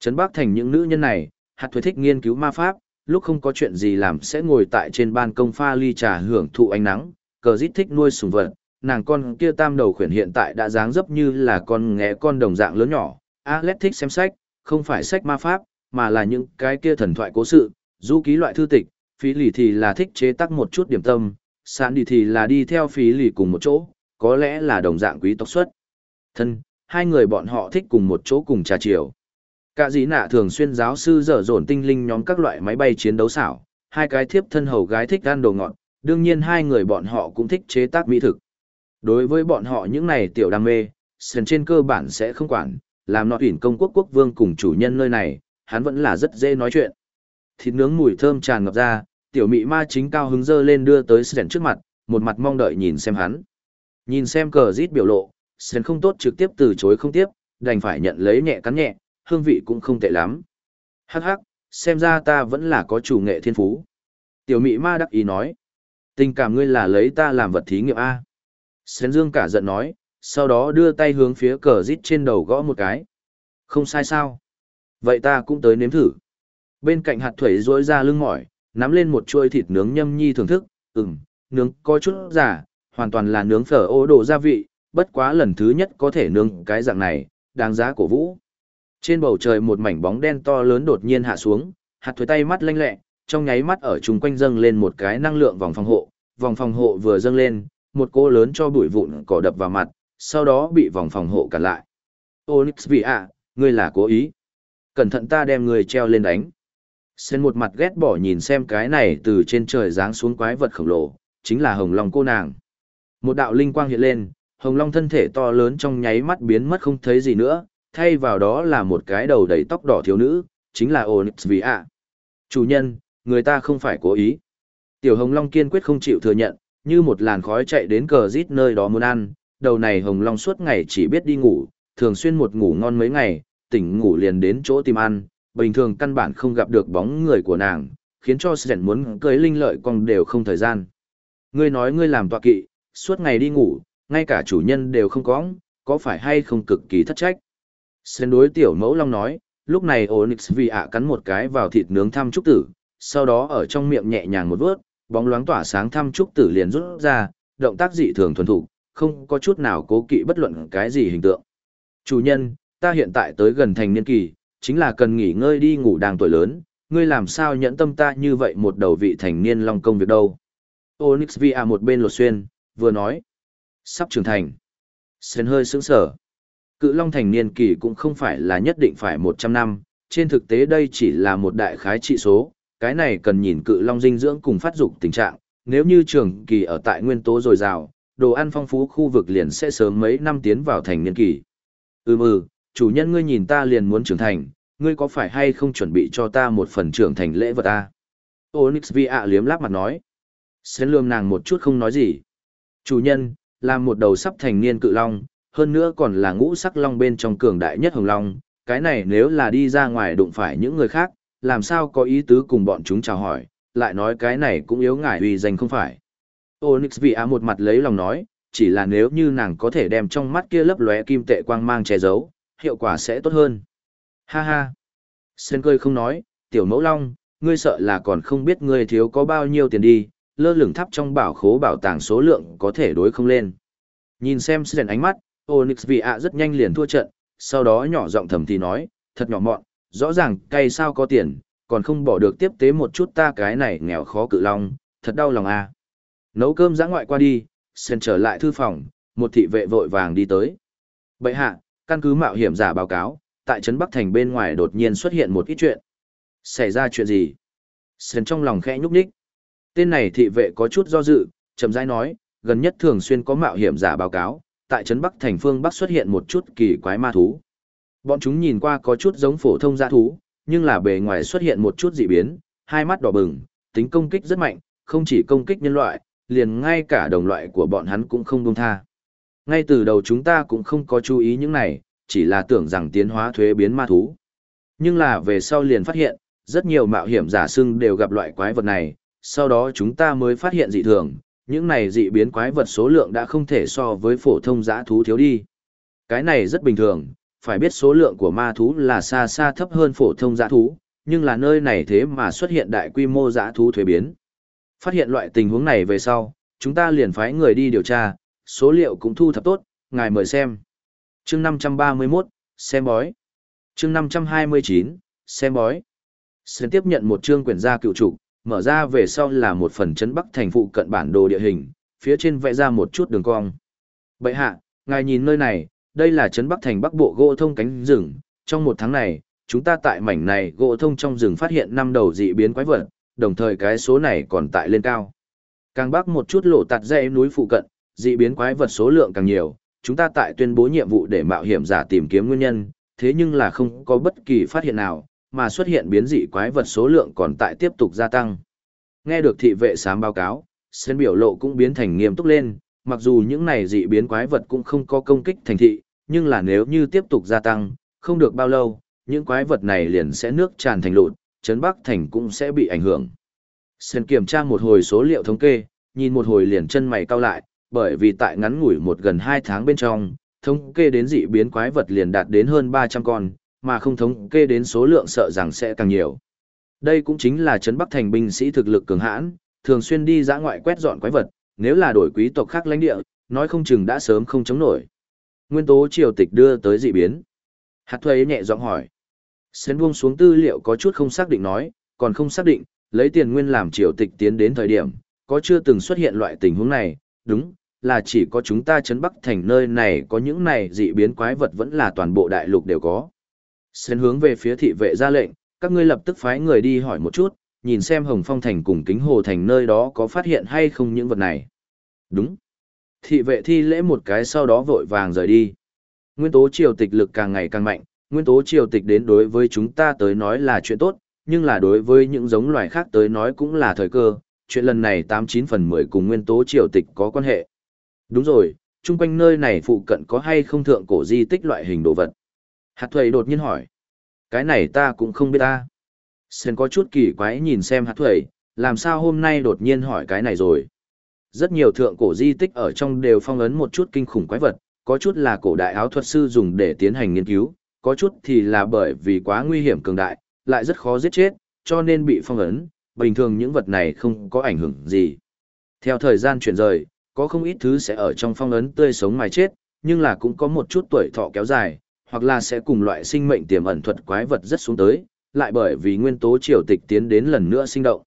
Trấn Bắc thành những nữ nhân này, hạt thuế thích nghiên cứu ma pháp, lúc không có chuyện gì làm sẽ ngồi tại trên ban công pha ly trà hưởng thụ ánh nắng, cờ dít thích nuôi sùng vật. Nàng con kia tam đầu khuyển hiện tại đã dáng dấp như là con nghé con đồng dạng lớn nhỏ. Alex thích xem sách, không phải sách ma pháp, mà là những cái kia thần thoại cố sự, du ký loại thư tịch, phí lì thì là thích chế tác một chút điểm tâm, sạn đi thì là đi theo phí lì cùng một chỗ, có lẽ là đồng dạng quý tộc xuất. Thân, hai người bọn họ thích cùng một chỗ cùng trà chiều. Cả dĩ nạ thường xuyên giáo sư dở dồn tinh linh nhóm các loại máy bay chiến đấu xảo, hai cái thiếp thân hầu gái thích ăn đồ ngọt, đương nhiên hai người bọn họ cũng thích chế tác mỹ thực. Đối với bọn họ những này tiểu đam mê, sần trên cơ bản sẽ không quản, làm nọ tuyển công quốc quốc vương cùng chủ nhân nơi này, hắn vẫn là rất dễ nói chuyện. Thịt nướng mùi thơm tràn ngập ra, tiểu mị ma chính cao hứng dơ lên đưa tới sần trước mặt, một mặt mong đợi nhìn xem hắn. Nhìn xem cờ rít biểu lộ, Sren không tốt trực tiếp từ chối không tiếp, đành phải nhận lấy nhẹ cắn nhẹ, hương vị cũng không tệ lắm. Hắc hắc, xem ra ta vẫn là có chủ nghệ thiên phú. Tiểu mị ma đắc ý nói. Tình cảm ngươi là lấy ta làm vật thí nghiệm A. Sến dương cả giận nói, sau đó đưa tay hướng phía cờ rít trên đầu gõ một cái. Không sai sao. Vậy ta cũng tới nếm thử. Bên cạnh hạt thuẩy rỗi ra lưng mỏi, nắm lên một chuôi thịt nướng nhâm nhi thưởng thức, ừm, nướng có chút giả, hoàn toàn là nướng phở ô đồ gia vị, bất quá lần thứ nhất có thể nướng cái dạng này, đáng giá cổ vũ. Trên bầu trời một mảnh bóng đen to lớn đột nhiên hạ xuống, hạt thuế tay mắt lanh lẹ, trong nháy mắt ở chung quanh dâng lên một cái năng lượng vòng phòng hộ, vòng phòng hộ vừa dâng lên, một cô lớn cho bụi vụn cỏ đập vào mặt, sau đó bị vòng phòng hộ cản lại. Onyx vì ạ, ngươi là cố ý. Cẩn thận ta đem người treo lên đánh. Sen một mặt ghét bỏ nhìn xem cái này từ trên trời giáng xuống quái vật khổng lồ, chính là hồng long cô nàng. Một đạo linh quang hiện lên, hồng long thân thể to lớn trong nháy mắt biến mất không thấy gì nữa, thay vào đó là một cái đầu đầy tóc đỏ thiếu nữ, chính là Onyx vì ạ. Chủ nhân, người ta không phải cố ý. Tiểu hồng long kiên quyết không chịu thừa nhận, như một làn khói chạy đến cờ rít nơi đó muốn ăn, đầu này hồng long suốt ngày chỉ biết đi ngủ, thường xuyên một ngủ ngon mấy ngày, tỉnh ngủ liền đến chỗ tìm ăn, bình thường căn bản không gặp được bóng người của nàng, khiến cho Sren muốn cưới linh lợi còn đều không thời gian. Ngươi nói ngươi làm tọa kỵ, suốt ngày đi ngủ, ngay cả chủ nhân đều không có, có phải hay không cực kỳ thất trách. Sen đối tiểu mẫu long nói, lúc này Onyx vì ạ cắn một cái vào thịt nướng thăm trúc tử, sau đó ở trong miệng nhẹ nhàng một vớt, bóng loáng tỏa sáng thăm trúc tử liền rút ra, động tác dị thường thuần thục không có chút nào cố kỵ bất luận cái gì hình tượng. Chủ nhân, ta hiện tại tới gần thành niên kỳ, chính là cần nghỉ ngơi đi ngủ đang tuổi lớn, ngươi làm sao nhẫn tâm ta như vậy một đầu vị thành niên long công việc đâu. Onyx Via một bên lột xuyên, vừa nói. Sắp trưởng thành. Sen hơi sững sở. Cự long thành niên kỳ cũng không phải là nhất định phải 100 năm, trên thực tế đây chỉ là một đại khái trị số, cái này cần nhìn cự long dinh dưỡng cùng phát dục tình trạng, nếu như trường kỳ ở tại nguyên tố dồi dào, đồ ăn phong phú khu vực liền sẽ sớm mấy năm tiến vào thành niên kỳ. Ừm ừ, chủ nhân ngươi nhìn ta liền muốn trưởng thành, ngươi có phải hay không chuẩn bị cho ta một phần trưởng thành lễ vật ta? Onyx Vi ạ liếm láp mặt nói. Xến lườm nàng một chút không nói gì. Chủ nhân, làm một đầu sắp thành niên cự long, hơn nữa còn là ngũ sắc long bên trong cường đại nhất hồng long, cái này nếu là đi ra ngoài đụng phải những người khác, làm sao có ý tứ cùng bọn chúng chào hỏi, lại nói cái này cũng yếu ngại uy danh không phải. Onyx vị á một mặt lấy lòng nói, chỉ là nếu như nàng có thể đem trong mắt kia lấp lóe kim tệ quang mang che giấu, hiệu quả sẽ tốt hơn. Ha ha. Sen cười không nói, tiểu mẫu long, ngươi sợ là còn không biết ngươi thiếu có bao nhiêu tiền đi, lơ lửng thắp trong bảo khố bảo tàng số lượng có thể đối không lên. Nhìn xem Sen ánh mắt, Onyx vì ạ rất nhanh liền thua trận, sau đó nhỏ giọng thầm thì nói, thật nhỏ mọn, rõ ràng cay sao có tiền, còn không bỏ được tiếp tế một chút ta cái này nghèo khó cự long, thật đau lòng à. Nấu cơm giã ngoại qua đi, Sen trở lại thư phòng, một thị vệ vội vàng đi tới. Bệ hạ, căn cứ mạo hiểm giả báo cáo, tại trấn Bắc Thành bên ngoài đột nhiên xuất hiện một ít chuyện. Xảy ra chuyện gì? Sền trong lòng khẽ nhúc nhích. Tên này thị vệ có chút do dự, chậm rãi nói, gần nhất thường xuyên có mạo hiểm giả báo cáo, tại trấn Bắc Thành phương Bắc xuất hiện một chút kỳ quái ma thú. Bọn chúng nhìn qua có chút giống phổ thông dã thú, nhưng là bề ngoài xuất hiện một chút dị biến, hai mắt đỏ bừng, tính công kích rất mạnh, không chỉ công kích nhân loại, liền ngay cả đồng loại của bọn hắn cũng không buông tha. Ngay từ đầu chúng ta cũng không có chú ý những này, chỉ là tưởng rằng tiến hóa thuế biến ma thú. Nhưng là về sau liền phát hiện, rất nhiều mạo hiểm giả xưng đều gặp loại quái vật này, sau đó chúng ta mới phát hiện dị thường, những này dị biến quái vật số lượng đã không thể so với phổ thông giã thú thiếu đi. Cái này rất bình thường, phải biết số lượng của ma thú là xa xa thấp hơn phổ thông dã thú, nhưng là nơi này thế mà xuất hiện đại quy mô dã thú thuế biến. Phát hiện loại tình huống này về sau, chúng ta liền phái người đi điều tra, số liệu cũng thu thập tốt, ngài mời xem. chương 531, xem bói. chương 529, xem bói. Sơn tiếp nhận một chương quyển gia cựu trục, mở ra về sau là một phần chấn bắc thành phụ cận bản đồ địa hình, phía trên vẽ ra một chút đường cong. Bậy hạ, ngài nhìn nơi này, đây là Trấn bắc thành bắc bộ gỗ thông cánh rừng, trong một tháng này, chúng ta tại mảnh này gỗ thông trong rừng phát hiện năm đầu dị biến quái vật, đồng thời cái số này còn tại lên cao. Càng bắc một chút lộ tạt dãy núi phụ cận, dị biến quái vật số lượng càng nhiều, chúng ta tại tuyên bố nhiệm vụ để mạo hiểm giả tìm kiếm nguyên nhân, thế nhưng là không có bất kỳ phát hiện nào, mà xuất hiện biến dị quái vật số lượng còn tại tiếp tục gia tăng. Nghe được thị vệ sám báo cáo, sen biểu lộ cũng biến thành nghiêm túc lên, mặc dù những này dị biến quái vật cũng không có công kích thành thị, nhưng là nếu như tiếp tục gia tăng, không được bao lâu, những quái vật này liền sẽ nước tràn thành lụt, chấn Bắc thành cũng sẽ bị ảnh hưởng. Sơn kiểm tra một hồi số liệu thống kê, nhìn một hồi liền chân mày cau lại, bởi vì tại ngắn ngủi một gần 2 tháng bên trong, thống kê đến dị biến quái vật liền đạt đến hơn 300 con, mà không thống kê đến số lượng sợ rằng sẽ càng nhiều. Đây cũng chính là trấn Bắc thành binh sĩ thực lực cường hãn, thường xuyên đi dã ngoại quét dọn quái vật, nếu là đổi quý tộc khác lãnh địa, nói không chừng đã sớm không chống nổi. Nguyên tố triều tịch đưa tới dị biến. Hạt thuế nhẹ giọng hỏi. Sến buông xuống tư liệu có chút không xác định nói, còn không xác định, lấy tiền nguyên làm triều tịch tiến đến thời điểm, có chưa từng xuất hiện loại tình huống này, đúng, là chỉ có chúng ta chấn bắc thành nơi này có những này dị biến quái vật vẫn là toàn bộ đại lục đều có. Sến hướng về phía thị vệ ra lệnh, các ngươi lập tức phái người đi hỏi một chút, nhìn xem Hồng Phong Thành cùng Kính Hồ Thành nơi đó có phát hiện hay không những vật này. Đúng. Thị vệ thi lễ một cái sau đó vội vàng rời đi. Nguyên tố triều tịch lực càng ngày càng mạnh, nguyên tố triều tịch đến đối với chúng ta tới nói là chuyện tốt, nhưng là đối với những giống loài khác tới nói cũng là thời cơ, chuyện lần này 89 phần 10 cùng nguyên tố triều tịch có quan hệ. Đúng rồi, chung quanh nơi này phụ cận có hay không thượng cổ di tích loại hình đồ vật? Hạt thuầy đột nhiên hỏi. Cái này ta cũng không biết ta. Sơn có chút kỳ quái nhìn xem hạt thuẩy, làm sao hôm nay đột nhiên hỏi cái này rồi. Rất nhiều thượng cổ di tích ở trong đều phong ấn một chút kinh khủng quái vật, có chút là cổ đại áo thuật sư dùng để tiến hành nghiên cứu, có chút thì là bởi vì quá nguy hiểm cường đại, lại rất khó giết chết, cho nên bị phong ấn, bình thường những vật này không có ảnh hưởng gì. Theo thời gian chuyển rời, có không ít thứ sẽ ở trong phong ấn tươi sống mà chết, nhưng là cũng có một chút tuổi thọ kéo dài, hoặc là sẽ cùng loại sinh mệnh tiềm ẩn thuật quái vật rất xuống tới, lại bởi vì nguyên tố triều tịch tiến đến lần nữa sinh động.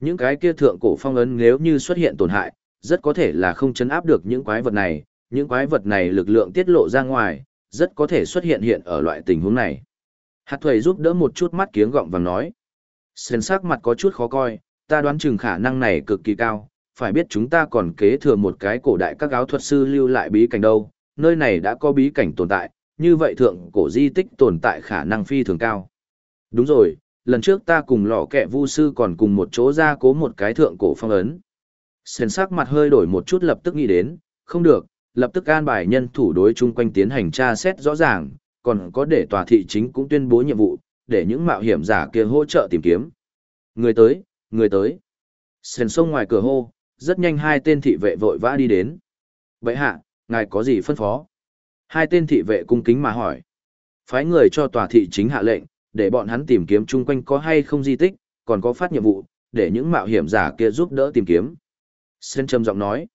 Những cái kia thượng cổ phong ấn nếu như xuất hiện tổn hại, rất có thể là không chấn áp được những quái vật này, những quái vật này lực lượng tiết lộ ra ngoài, rất có thể xuất hiện hiện ở loại tình huống này. Hạt thuầy giúp đỡ một chút mắt kiếng gọng vàng nói. Sơn sắc mặt có chút khó coi, ta đoán chừng khả năng này cực kỳ cao, phải biết chúng ta còn kế thừa một cái cổ đại các áo thuật sư lưu lại bí cảnh đâu, nơi này đã có bí cảnh tồn tại, như vậy thượng cổ di tích tồn tại khả năng phi thường cao. Đúng rồi, lần trước ta cùng lò kẹ vu sư còn cùng một chỗ ra cố một cái thượng cổ phong ấn. Sến sắc mặt hơi đổi một chút lập tức nghĩ đến, không được, lập tức an bài nhân thủ đối chung quanh tiến hành tra xét rõ ràng, còn có để tòa thị chính cũng tuyên bố nhiệm vụ, để những mạo hiểm giả kia hỗ trợ tìm kiếm. Người tới, người tới. Sền sông ngoài cửa hô, rất nhanh hai tên thị vệ vội vã đi đến. Vậy hạ, ngài có gì phân phó? Hai tên thị vệ cung kính mà hỏi. Phái người cho tòa thị chính hạ lệnh, để bọn hắn tìm kiếm chung quanh có hay không di tích, còn có phát nhiệm vụ, để những mạo hiểm giả kia giúp đỡ tìm kiếm. Sen trầm giọng nói.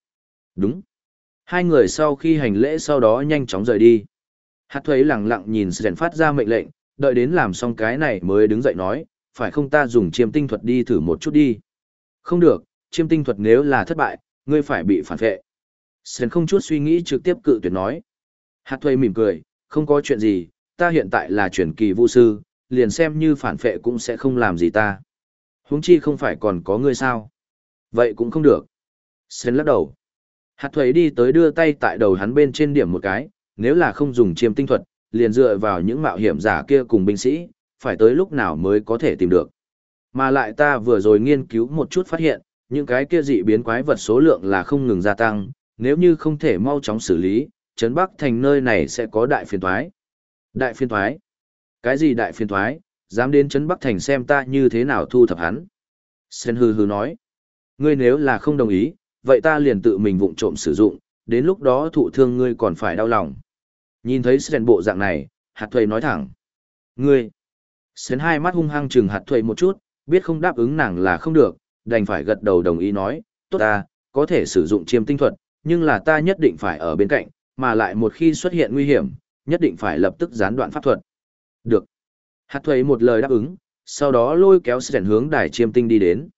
Đúng. Hai người sau khi hành lễ sau đó nhanh chóng rời đi. Hạt thuế lặng lặng nhìn Sen phát ra mệnh lệnh, đợi đến làm xong cái này mới đứng dậy nói, phải không ta dùng chiêm tinh thuật đi thử một chút đi. Không được, chiêm tinh thuật nếu là thất bại, ngươi phải bị phản vệ. Sen không chút suy nghĩ trực tiếp cự tuyệt nói. Hạt thuế mỉm cười, không có chuyện gì, ta hiện tại là truyền kỳ vũ sư, liền xem như phản phệ cũng sẽ không làm gì ta. Huống chi không phải còn có ngươi sao. Vậy cũng không được. Sến lắc đầu. Hạt thuế đi tới đưa tay tại đầu hắn bên trên điểm một cái, nếu là không dùng chiêm tinh thuật, liền dựa vào những mạo hiểm giả kia cùng binh sĩ, phải tới lúc nào mới có thể tìm được. Mà lại ta vừa rồi nghiên cứu một chút phát hiện, những cái kia dị biến quái vật số lượng là không ngừng gia tăng, nếu như không thể mau chóng xử lý, Trấn Bắc thành nơi này sẽ có đại phiền thoái. Đại phiền thoái? Cái gì đại phiền thoái, dám đến Trấn Bắc thành xem ta như thế nào thu thập hắn. Sen hư hư nói, ngươi nếu là không đồng ý, vậy ta liền tự mình vụng trộm sử dụng, đến lúc đó thụ thương ngươi còn phải đau lòng. Nhìn thấy Sen bộ dạng này, hạt thuầy nói thẳng. Ngươi! Sen hai mắt hung hăng chừng hạt thuầy một chút, biết không đáp ứng nàng là không được, đành phải gật đầu đồng ý nói, tốt ta, có thể sử dụng chiêm tinh thuật, nhưng là ta nhất định phải ở bên cạnh, mà lại một khi xuất hiện nguy hiểm, nhất định phải lập tức gián đoạn pháp thuật. Được. Hạt thuầy một lời đáp ứng, sau đó lôi kéo sẻn hướng đài chiêm tinh đi đến.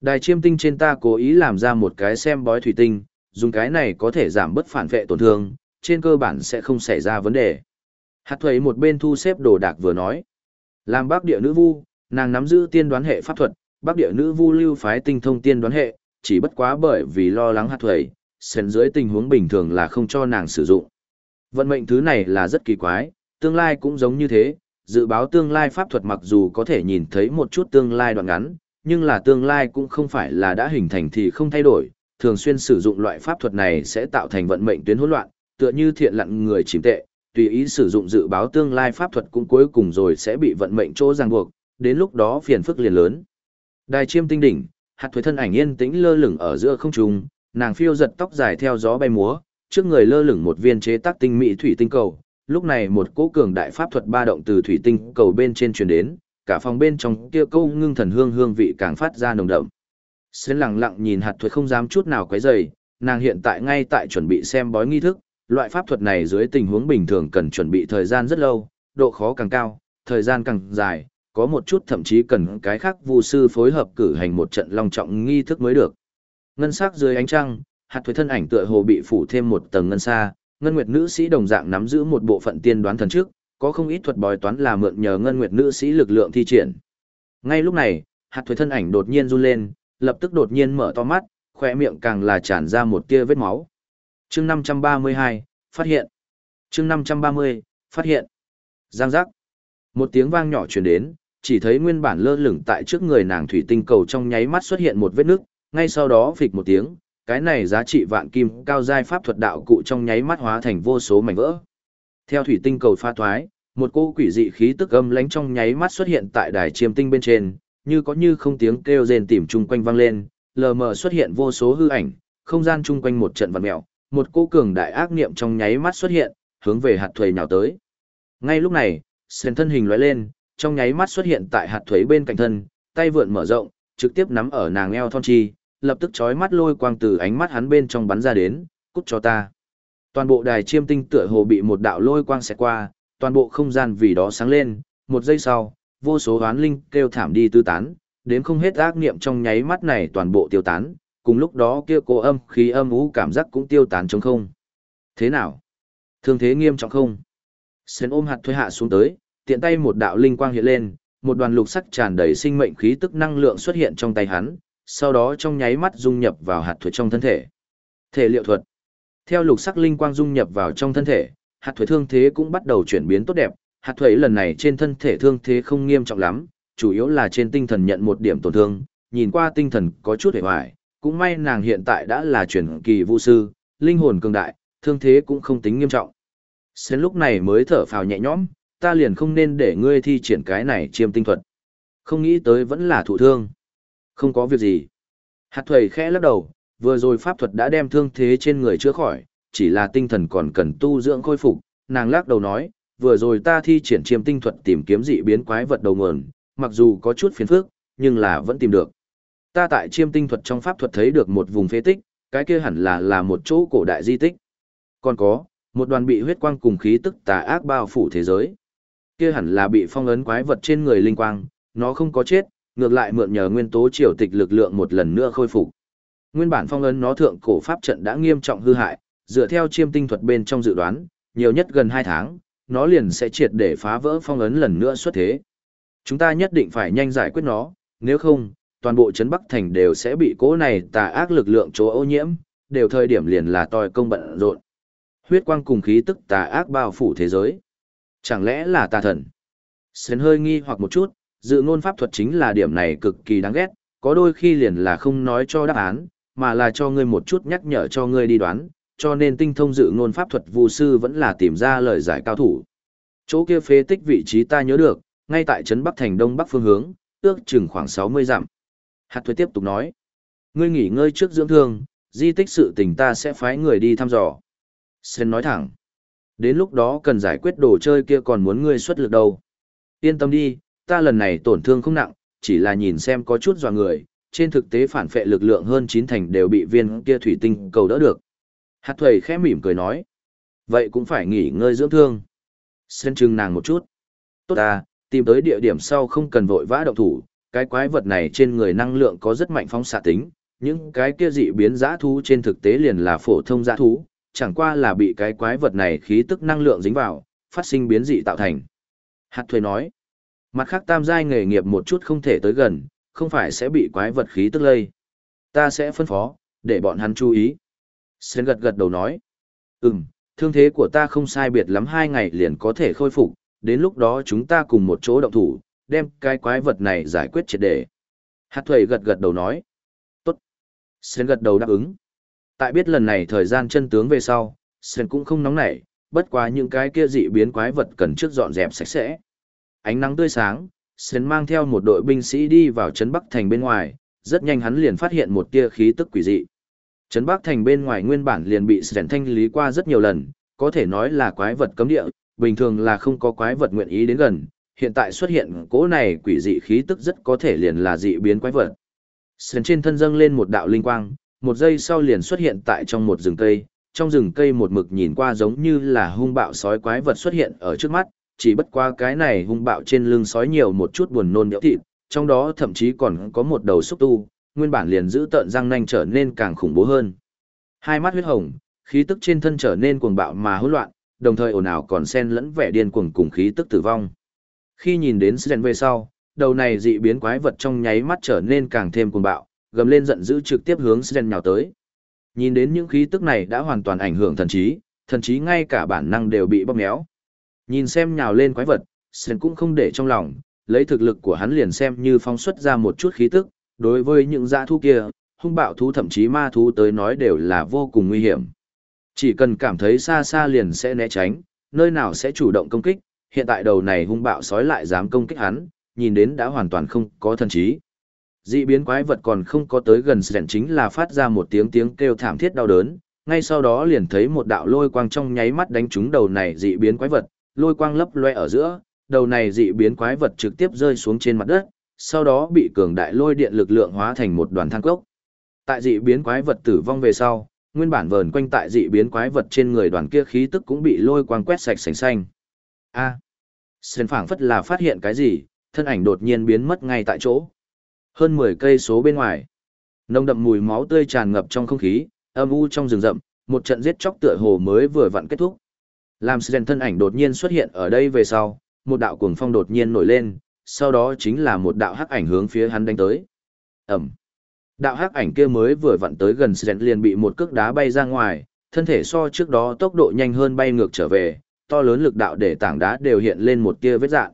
Đài chiêm tinh trên ta cố ý làm ra một cái xem bói thủy tinh, dùng cái này có thể giảm bớt phản vệ tổn thương, trên cơ bản sẽ không xảy ra vấn đề. Hạt thuế một bên thu xếp đồ đạc vừa nói. Làm bác địa nữ vu, nàng nắm giữ tiên đoán hệ pháp thuật, bác địa nữ vu lưu phái tinh thông tiên đoán hệ, chỉ bất quá bởi vì lo lắng hạt thuế, sẻn dưới tình huống bình thường là không cho nàng sử dụng. Vận mệnh thứ này là rất kỳ quái, tương lai cũng giống như thế, dự báo tương lai pháp thuật mặc dù có thể nhìn thấy một chút tương lai đoạn ngắn, nhưng là tương lai cũng không phải là đã hình thành thì không thay đổi, thường xuyên sử dụng loại pháp thuật này sẽ tạo thành vận mệnh tuyến hỗn loạn, tựa như thiện lặn người chìm tệ, tùy ý sử dụng dự báo tương lai pháp thuật cũng cuối cùng rồi sẽ bị vận mệnh chỗ ràng buộc, đến lúc đó phiền phức liền lớn. Đài chiêm tinh đỉnh, hạt thuế thân ảnh yên tĩnh lơ lửng ở giữa không trung, nàng phiêu giật tóc dài theo gió bay múa, trước người lơ lửng một viên chế tác tinh mỹ thủy tinh cầu. Lúc này một cỗ cường đại pháp thuật ba động từ thủy tinh cầu bên trên truyền đến, cả phòng bên trong kia câu ngưng thần hương hương vị càng phát ra nồng đậm. Sến lặng lặng nhìn hạt thuật không dám chút nào quấy rầy, nàng hiện tại ngay tại chuẩn bị xem bói nghi thức, loại pháp thuật này dưới tình huống bình thường cần chuẩn bị thời gian rất lâu, độ khó càng cao, thời gian càng dài, có một chút thậm chí cần cái khác vu sư phối hợp cử hành một trận long trọng nghi thức mới được. Ngân sắc dưới ánh trăng, hạt thuế thân ảnh tựa hồ bị phủ thêm một tầng ngân sa, ngân nguyệt nữ sĩ đồng dạng nắm giữ một bộ phận tiên đoán thần trước, có không ít thuật bói toán là mượn nhờ ngân nguyệt nữ sĩ lực lượng thi triển. Ngay lúc này, hạt thuế thân ảnh đột nhiên run lên, lập tức đột nhiên mở to mắt, khỏe miệng càng là tràn ra một tia vết máu. chương 532, phát hiện. chương 530, phát hiện. Giang giác. Một tiếng vang nhỏ truyền đến, chỉ thấy nguyên bản lơ lửng tại trước người nàng thủy tinh cầu trong nháy mắt xuất hiện một vết nước, ngay sau đó phịch một tiếng, cái này giá trị vạn kim cao giai pháp thuật đạo cụ trong nháy mắt hóa thành vô số mảnh vỡ. Theo thủy tinh cầu pha thoái, một cô quỷ dị khí tức âm lánh trong nháy mắt xuất hiện tại đài chiêm tinh bên trên, như có như không tiếng kêu rền tìm chung quanh vang lên, lờ mờ xuất hiện vô số hư ảnh, không gian chung quanh một trận vặn mèo, một cô cường đại ác niệm trong nháy mắt xuất hiện, hướng về hạt thuế nhào tới. Ngay lúc này, sền thân hình lóe lên, trong nháy mắt xuất hiện tại hạt thuế bên cạnh thân, tay vượn mở rộng, trực tiếp nắm ở nàng eo thon chi, lập tức chói mắt lôi quang từ ánh mắt hắn bên trong bắn ra đến, cút cho ta. Toàn bộ đài chiêm tinh tựa hồ bị một đạo lôi quang xẹt qua, toàn bộ không gian vì đó sáng lên, một giây sau, vô số hoán linh kêu thảm đi tư tán, đến không hết ác niệm trong nháy mắt này toàn bộ tiêu tán, cùng lúc đó kia cô âm khí âm ú cảm giác cũng tiêu tán trong không. Thế nào? Thương thế nghiêm trọng không? Sến ôm hạt thuế hạ xuống tới, tiện tay một đạo linh quang hiện lên, một đoàn lục sắc tràn đầy sinh mệnh khí tức năng lượng xuất hiện trong tay hắn, sau đó trong nháy mắt dung nhập vào hạt thuật trong thân thể. Thể liệu thuật. Theo lục sắc linh quang dung nhập vào trong thân thể, hạt thuật thương thế cũng bắt đầu chuyển biến tốt đẹp, hạt thuật lần này trên thân thể thương thế không nghiêm trọng lắm, chủ yếu là trên tinh thần nhận một điểm tổn thương, nhìn qua tinh thần có chút hề hoài, cũng may nàng hiện tại đã là chuyển kỳ vũ sư, linh hồn cường đại, thương thế cũng không tính nghiêm trọng. Xến lúc này mới thở phào nhẹ nhõm, ta liền không nên để ngươi thi triển cái này chiêm tinh thuật. Không nghĩ tới vẫn là thụ thương. Không có việc gì. Hạt thuầy khẽ lắc đầu, vừa rồi pháp thuật đã đem thương thế trên người chữa khỏi, chỉ là tinh thần còn cần tu dưỡng khôi phục. Nàng lắc đầu nói, vừa rồi ta thi triển chiêm tinh thuật tìm kiếm dị biến quái vật đầu nguồn, mặc dù có chút phiền phức, nhưng là vẫn tìm được. Ta tại chiêm tinh thuật trong pháp thuật thấy được một vùng phế tích, cái kia hẳn là là một chỗ cổ đại di tích. Còn có, một đoàn bị huyết quang cùng khí tức tà ác bao phủ thế giới. Kia hẳn là bị phong ấn quái vật trên người linh quang, nó không có chết, ngược lại mượn nhờ nguyên tố triều tịch lực lượng một lần nữa khôi phục. Nguyên bản phong ấn nó thượng cổ pháp trận đã nghiêm trọng hư hại, dựa theo chiêm tinh thuật bên trong dự đoán, nhiều nhất gần 2 tháng, nó liền sẽ triệt để phá vỡ phong ấn lần nữa xuất thế. Chúng ta nhất định phải nhanh giải quyết nó, nếu không, toàn bộ trấn Bắc Thành đều sẽ bị cố này tà ác lực lượng chỗ ô nhiễm, đều thời điểm liền là tòi công bận rộn. Huyết quang cùng khí tức tà ác bao phủ thế giới. Chẳng lẽ là tà thần? Sến hơi nghi hoặc một chút, dự ngôn pháp thuật chính là điểm này cực kỳ đáng ghét, có đôi khi liền là không nói cho đáp án, mà là cho ngươi một chút nhắc nhở cho ngươi đi đoán, cho nên tinh thông dự ngôn pháp thuật vu sư vẫn là tìm ra lời giải cao thủ. Chỗ kia phế tích vị trí ta nhớ được, ngay tại trấn Bắc Thành Đông Bắc phương hướng, ước chừng khoảng 60 dặm. Hạt thuế tiếp tục nói, ngươi nghỉ ngơi trước dưỡng thương, di tích sự tình ta sẽ phái người đi thăm dò. Sen nói thẳng, đến lúc đó cần giải quyết đồ chơi kia còn muốn ngươi xuất lực đâu. Yên tâm đi, ta lần này tổn thương không nặng, chỉ là nhìn xem có chút dò người, trên thực tế phản phệ lực lượng hơn chín thành đều bị viên kia thủy tinh cầu đỡ được. Hạt thuầy khẽ mỉm cười nói, vậy cũng phải nghỉ ngơi dưỡng thương. xem chừng nàng một chút. Tốt ta, tìm tới địa điểm sau không cần vội vã động thủ, cái quái vật này trên người năng lượng có rất mạnh phóng xạ tính, những cái kia dị biến giã thú trên thực tế liền là phổ thông giã thú, chẳng qua là bị cái quái vật này khí tức năng lượng dính vào, phát sinh biến dị tạo thành. Hạt thuê nói, mặt khác tam giai nghề nghiệp một chút không thể tới gần, không phải sẽ bị quái vật khí tức lây. Ta sẽ phân phó, để bọn hắn chú ý. Sen gật gật đầu nói, ừm, thương thế của ta không sai biệt lắm hai ngày liền có thể khôi phục, đến lúc đó chúng ta cùng một chỗ động thủ, đem cái quái vật này giải quyết triệt để. Hạt thuầy gật gật đầu nói, tốt. Sen gật đầu đáp ứng. Tại biết lần này thời gian chân tướng về sau, Sen cũng không nóng nảy, bất quá những cái kia dị biến quái vật cần trước dọn dẹp sạch sẽ. Ánh nắng tươi sáng, Sến mang theo một đội binh sĩ đi vào trấn Bắc Thành bên ngoài, rất nhanh hắn liền phát hiện một tia khí tức quỷ dị. Trấn Bắc Thành bên ngoài nguyên bản liền bị Sến thanh lý qua rất nhiều lần, có thể nói là quái vật cấm địa, bình thường là không có quái vật nguyện ý đến gần, hiện tại xuất hiện cỗ này quỷ dị khí tức rất có thể liền là dị biến quái vật. Sến trên thân dâng lên một đạo linh quang, một giây sau liền xuất hiện tại trong một rừng cây, trong rừng cây một mực nhìn qua giống như là hung bạo sói quái vật xuất hiện ở trước mắt, chỉ bất qua cái này hung bạo trên lưng sói nhiều một chút buồn nôn nhỡ thịt, trong đó thậm chí còn có một đầu xúc tu, nguyên bản liền giữ tợn răng nanh trở nên càng khủng bố hơn. Hai mắt huyết hồng, khí tức trên thân trở nên cuồng bạo mà hỗn loạn, đồng thời ồn ào còn xen lẫn vẻ điên cuồng cùng khí tức tử vong. Khi nhìn đến Sren về sau, đầu này dị biến quái vật trong nháy mắt trở nên càng thêm cuồng bạo, gầm lên giận dữ trực tiếp hướng Sren nhào tới. Nhìn đến những khí tức này đã hoàn toàn ảnh hưởng thần trí, thần trí ngay cả bản năng đều bị bóp méo. Nhìn xem nhào lên quái vật, Sơn cũng không để trong lòng, lấy thực lực của hắn liền xem như phóng xuất ra một chút khí tức, đối với những dã thú kia, hung bạo thú thậm chí ma thú tới nói đều là vô cùng nguy hiểm. Chỉ cần cảm thấy xa xa liền sẽ né tránh, nơi nào sẽ chủ động công kích, hiện tại đầu này hung bạo sói lại dám công kích hắn, nhìn đến đã hoàn toàn không có thần trí. Dị biến quái vật còn không có tới gần Sơn chính là phát ra một tiếng tiếng kêu thảm thiết đau đớn, ngay sau đó liền thấy một đạo lôi quang trong nháy mắt đánh trúng đầu này dị biến quái vật, lôi quang lấp loe ở giữa, đầu này dị biến quái vật trực tiếp rơi xuống trên mặt đất, sau đó bị cường đại lôi điện lực lượng hóa thành một đoàn than cốc. Tại dị biến quái vật tử vong về sau, nguyên bản vờn quanh tại dị biến quái vật trên người đoàn kia khí tức cũng bị lôi quang quét sạch sành xanh. A. À. Phảng phất là phát hiện cái gì, thân ảnh đột nhiên biến mất ngay tại chỗ. Hơn 10 cây số bên ngoài. Nồng đậm mùi máu tươi tràn ngập trong không khí, âm u trong rừng rậm, một trận giết chóc tựa hồ mới vừa vặn kết thúc. Làm sự thân ảnh đột nhiên xuất hiện ở đây về sau, một đạo cuồng phong đột nhiên nổi lên, sau đó chính là một đạo hắc ảnh hướng phía hắn đánh tới. Ẩm. Đạo hắc ảnh kia mới vừa vặn tới gần Sren liền bị một cước đá bay ra ngoài, thân thể so trước đó tốc độ nhanh hơn bay ngược trở về, to lớn lực đạo để tảng đá đều hiện lên một tia vết dạn.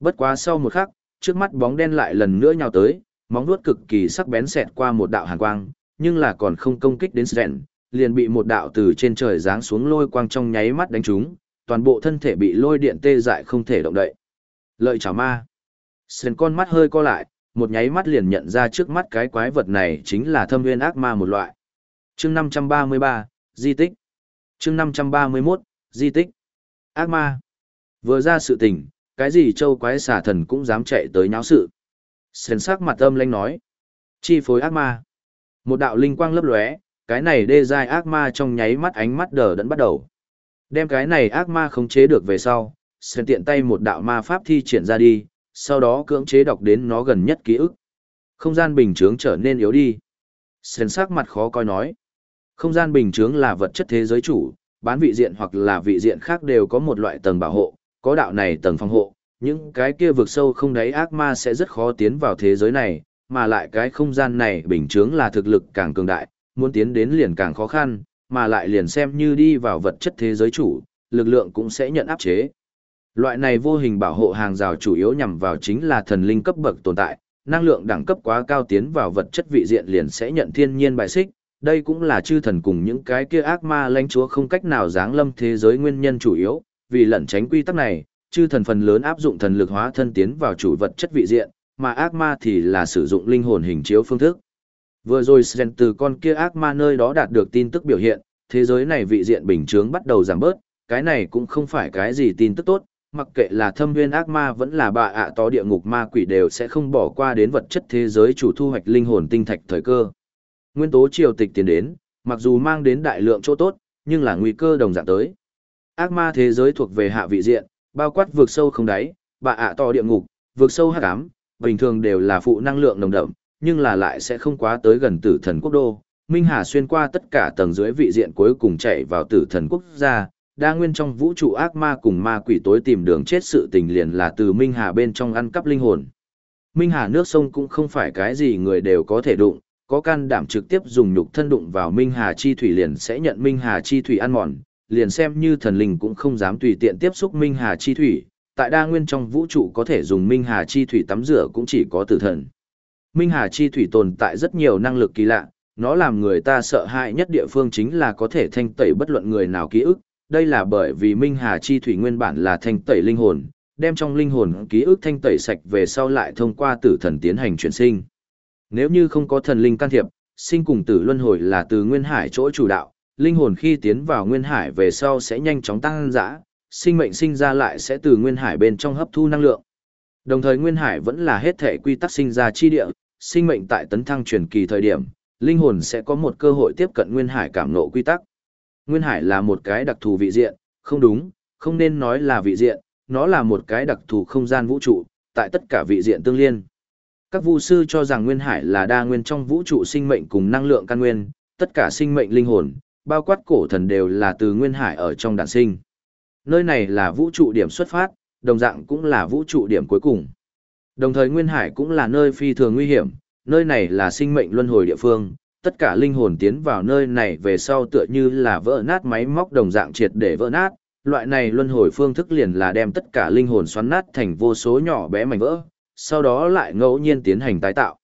Bất quá sau một khắc, trước mắt bóng đen lại lần nữa nhào tới, móng vuốt cực kỳ sắc bén xẹt qua một đạo hàn quang, nhưng là còn không công kích đến Sren, liền bị một đạo từ trên trời giáng xuống lôi quang trong nháy mắt đánh trúng, toàn bộ thân thể bị lôi điện tê dại không thể động đậy. Lợi chảo ma. Sren con mắt hơi co lại, một nháy mắt liền nhận ra trước mắt cái quái vật này chính là thâm nguyên ác ma một loại. chương 533, Di tích. chương 531, Di tích. Ác ma. Vừa ra sự tình, cái gì châu quái xả thần cũng dám chạy tới nháo sự. Sến sắc mặt âm lanh nói. Chi phối ác ma. Một đạo linh quang lấp lóe, cái này đê giai ác ma trong nháy mắt ánh mắt đờ đẫn bắt đầu. Đem cái này ác ma khống chế được về sau, Sơn tiện tay một đạo ma pháp thi triển ra đi, sau đó cưỡng chế đọc đến nó gần nhất ký ức. Không gian bình chướng trở nên yếu đi. Sến sắc mặt khó coi nói. Không gian bình chướng là vật chất thế giới chủ, bán vị diện hoặc là vị diện khác đều có một loại tầng bảo hộ, có đạo này tầng phòng hộ, những cái kia vực sâu không đáy ác ma sẽ rất khó tiến vào thế giới này, mà lại cái không gian này bình chướng là thực lực càng cường đại, muốn tiến đến liền càng khó khăn, mà lại liền xem như đi vào vật chất thế giới chủ, lực lượng cũng sẽ nhận áp chế. Loại này vô hình bảo hộ hàng rào chủ yếu nhằm vào chính là thần linh cấp bậc tồn tại, năng lượng đẳng cấp quá cao tiến vào vật chất vị diện liền sẽ nhận thiên nhiên bài xích, đây cũng là chư thần cùng những cái kia ác ma lãnh chúa không cách nào giáng lâm thế giới nguyên nhân chủ yếu, vì lẩn tránh quy tắc này, chư thần phần lớn áp dụng thần lực hóa thân tiến vào chủ vật chất vị diện, mà ác ma thì là sử dụng linh hồn hình chiếu phương thức. Vừa rồi Sren từ con kia ác ma nơi đó đạt được tin tức biểu hiện, thế giới này vị diện bình chướng bắt đầu giảm bớt, cái này cũng không phải cái gì tin tức tốt, mặc kệ là thâm nguyên ác ma vẫn là bà ạ to địa ngục ma quỷ đều sẽ không bỏ qua đến vật chất thế giới chủ thu hoạch linh hồn tinh thạch thời cơ. Nguyên tố triều tịch tiến đến, mặc dù mang đến đại lượng chỗ tốt, nhưng là nguy cơ đồng dạng tới. Ác ma thế giới thuộc về hạ vị diện, bao quát vượt sâu không đáy, bà ạ to địa ngục, vượt sâu hắc ám, bình thường đều là phụ năng lượng nồng đậm, nhưng là lại sẽ không quá tới gần tử thần quốc đô. Minh Hà xuyên qua tất cả tầng dưới vị diện cuối cùng chạy vào tử thần quốc gia, đa nguyên trong vũ trụ ác ma cùng ma quỷ tối tìm đường chết sự tình liền là từ Minh Hà bên trong ăn cắp linh hồn. Minh Hà nước sông cũng không phải cái gì người đều có thể đụng, có can đảm trực tiếp dùng nhục thân đụng vào Minh Hà chi thủy liền sẽ nhận Minh Hà chi thủy ăn mòn, liền xem như thần linh cũng không dám tùy tiện tiếp xúc Minh Hà chi thủy, tại đa nguyên trong vũ trụ có thể dùng Minh Hà chi thủy tắm rửa cũng chỉ có tử thần. Minh Hà chi thủy tồn tại rất nhiều năng lực kỳ lạ, nó làm người ta sợ hãi nhất địa phương chính là có thể thanh tẩy bất luận người nào ký ức, đây là bởi vì Minh Hà chi thủy nguyên bản là thanh tẩy linh hồn, đem trong linh hồn ký ức thanh tẩy sạch về sau lại thông qua tử thần tiến hành chuyển sinh. Nếu như không có thần linh can thiệp, sinh cùng tử luân hồi là từ nguyên hải chỗ chủ đạo, linh hồn khi tiến vào nguyên hải về sau sẽ nhanh chóng tăng dã, sinh mệnh sinh ra lại sẽ từ nguyên hải bên trong hấp thu năng lượng. Đồng thời nguyên hải vẫn là hết thể quy tắc sinh ra chi địa, sinh mệnh tại tấn thăng truyền kỳ thời điểm, linh hồn sẽ có một cơ hội tiếp cận nguyên hải cảm nộ quy tắc. Nguyên hải là một cái đặc thù vị diện, không đúng, không nên nói là vị diện, nó là một cái đặc thù không gian vũ trụ, tại tất cả vị diện tương liên. Các vu sư cho rằng nguyên hải là đa nguyên trong vũ trụ sinh mệnh cùng năng lượng căn nguyên, tất cả sinh mệnh linh hồn, bao quát cổ thần đều là từ nguyên hải ở trong đản sinh. Nơi này là vũ trụ điểm xuất phát, đồng dạng cũng là vũ trụ điểm cuối cùng. Đồng thời nguyên hải cũng là nơi phi thường nguy hiểm, nơi này là sinh mệnh luân hồi địa phương, tất cả linh hồn tiến vào nơi này về sau tựa như là vỡ nát máy móc đồng dạng triệt để vỡ nát, loại này luân hồi phương thức liền là đem tất cả linh hồn xoắn nát thành vô số nhỏ bé mảnh vỡ, sau đó lại ngẫu nhiên tiến hành tái tạo.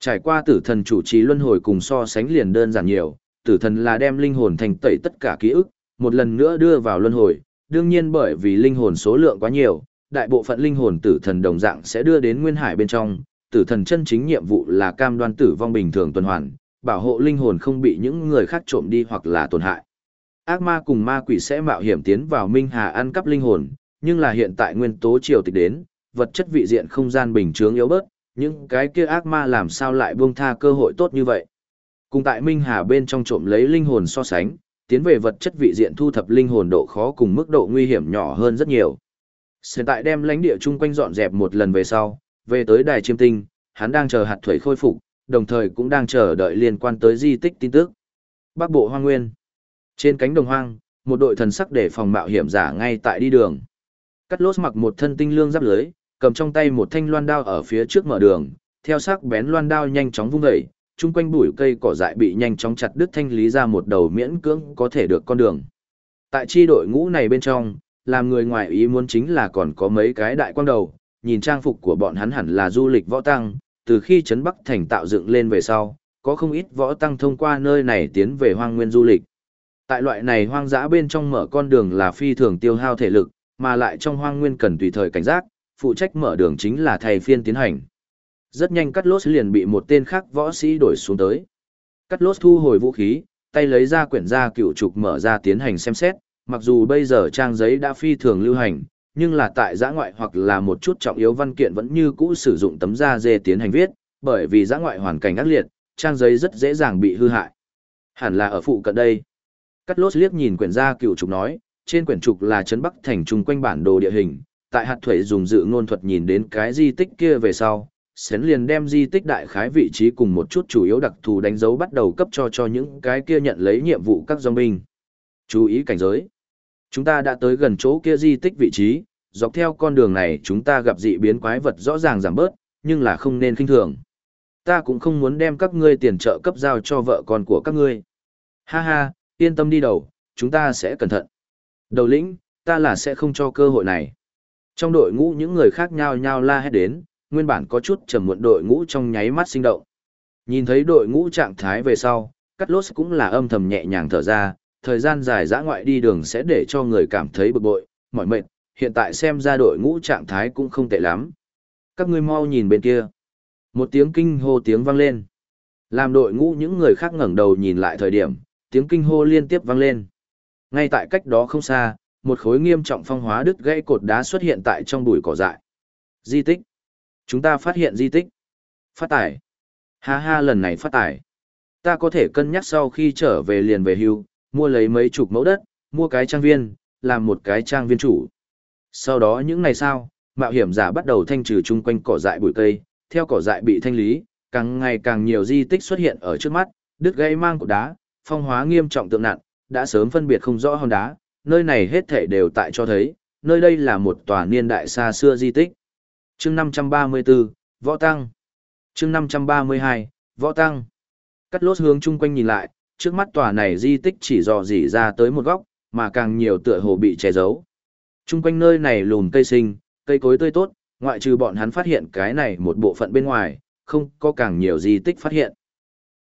Trải qua tử thần chủ trì luân hồi cùng so sánh liền đơn giản nhiều, tử thần là đem linh hồn thành tẩy tất cả ký ức, một lần nữa đưa vào luân hồi, đương nhiên bởi vì linh hồn số lượng quá nhiều, đại bộ phận linh hồn tử thần đồng dạng sẽ đưa đến nguyên hải bên trong, tử thần chân chính nhiệm vụ là cam đoan tử vong bình thường tuần hoàn, bảo hộ linh hồn không bị những người khác trộm đi hoặc là tổn hại. Ác ma cùng ma quỷ sẽ mạo hiểm tiến vào minh hà ăn cắp linh hồn, nhưng là hiện tại nguyên tố triều tịch đến, vật chất vị diện không gian bình chướng yếu bớt, những cái kia ác ma làm sao lại buông tha cơ hội tốt như vậy. Cùng tại Minh Hà bên trong trộm lấy linh hồn so sánh, tiến về vật chất vị diện thu thập linh hồn độ khó cùng mức độ nguy hiểm nhỏ hơn rất nhiều. Hiện tại đem lãnh địa chung quanh dọn dẹp một lần về sau, về tới đài chiêm tinh, hắn đang chờ hạt thủy khôi phục, đồng thời cũng đang chờ đợi liên quan tới di tích tin tức. Bắc Bộ Hoang Nguyên. Trên cánh đồng hoang, một đội thần sắc để phòng mạo hiểm giả ngay tại đi đường. Cắt lốt mặc một thân tinh lương giáp lưới, cầm trong tay một thanh loan đao ở phía trước mở đường, theo sắc bén loan đao nhanh chóng vung dậy, chung quanh bụi cây cỏ dại bị nhanh chóng chặt đứt thanh lý ra một đầu miễn cưỡng có thể được con đường. Tại chi đội ngũ này bên trong, làm người ngoài ý muốn chính là còn có mấy cái đại quang đầu, nhìn trang phục của bọn hắn hẳn là du lịch võ tăng, từ khi Trấn Bắc Thành tạo dựng lên về sau, có không ít võ tăng thông qua nơi này tiến về hoang nguyên du lịch. Tại loại này hoang dã bên trong mở con đường là phi thường tiêu hao thể lực, mà lại trong hoang nguyên cần tùy thời cảnh giác, phụ trách mở đường chính là thầy phiên tiến hành. Rất nhanh cắt lốt liền bị một tên khác võ sĩ đổi xuống tới. Cắt lốt thu hồi vũ khí, tay lấy ra quyển gia cựu trục mở ra tiến hành xem xét, mặc dù bây giờ trang giấy đã phi thường lưu hành, nhưng là tại giã ngoại hoặc là một chút trọng yếu văn kiện vẫn như cũ sử dụng tấm da dê tiến hành viết, bởi vì giã ngoại hoàn cảnh ác liệt, trang giấy rất dễ dàng bị hư hại. Hẳn là ở phụ cận đây. Cắt lốt liếc nhìn quyển gia cựu trục nói, trên quyển trục là trấn Bắc thành trung quanh bản đồ địa hình, tại hạt thuế dùng dự ngôn thuật nhìn đến cái di tích kia về sau, Sến liền đem di tích đại khái vị trí cùng một chút chủ yếu đặc thù đánh dấu bắt đầu cấp cho cho những cái kia nhận lấy nhiệm vụ các dòng binh. Chú ý cảnh giới. Chúng ta đã tới gần chỗ kia di tích vị trí, dọc theo con đường này chúng ta gặp dị biến quái vật rõ ràng giảm bớt, nhưng là không nên kinh thường. Ta cũng không muốn đem các ngươi tiền trợ cấp giao cho vợ con của các ngươi. Ha ha, yên tâm đi đầu, chúng ta sẽ cẩn thận. Đầu lĩnh, ta là sẽ không cho cơ hội này. Trong đội ngũ những người khác nhao nhao la hét đến, nguyên bản có chút trầm muộn đội ngũ trong nháy mắt sinh động. Nhìn thấy đội ngũ trạng thái về sau, cắt lốt cũng là âm thầm nhẹ nhàng thở ra, thời gian dài dã ngoại đi đường sẽ để cho người cảm thấy bực bội, mỏi mệt, hiện tại xem ra đội ngũ trạng thái cũng không tệ lắm. Các ngươi mau nhìn bên kia. Một tiếng kinh hô tiếng vang lên. Làm đội ngũ những người khác ngẩng đầu nhìn lại thời điểm, tiếng kinh hô liên tiếp vang lên. Ngay tại cách đó không xa, một khối nghiêm trọng phong hóa đứt gãy cột đá xuất hiện tại trong bụi cỏ dại. Di tích. Chúng ta phát hiện di tích. Phát tải. Ha ha lần này phát tải. Ta có thể cân nhắc sau khi trở về liền về hưu, mua lấy mấy chục mẫu đất, mua cái trang viên, làm một cái trang viên chủ. Sau đó những ngày sau, mạo hiểm giả bắt đầu thanh trừ chung quanh cỏ dại bụi cây, theo cỏ dại bị thanh lý, càng ngày càng nhiều di tích xuất hiện ở trước mắt, đứt gãy mang cột đá, phong hóa nghiêm trọng tượng nặng, đã sớm phân biệt không rõ hòn đá, nơi này hết thể đều tại cho thấy, nơi đây là một tòa niên đại xa xưa di tích. chương 534, Võ Tăng. chương 532, Võ Tăng. Cắt lốt hướng chung quanh nhìn lại, trước mắt tòa này di tích chỉ dò dỉ ra tới một góc, mà càng nhiều tựa hồ bị che giấu. Trung quanh nơi này lùn cây sinh, cây cối tươi tốt, ngoại trừ bọn hắn phát hiện cái này một bộ phận bên ngoài, không có càng nhiều di tích phát hiện.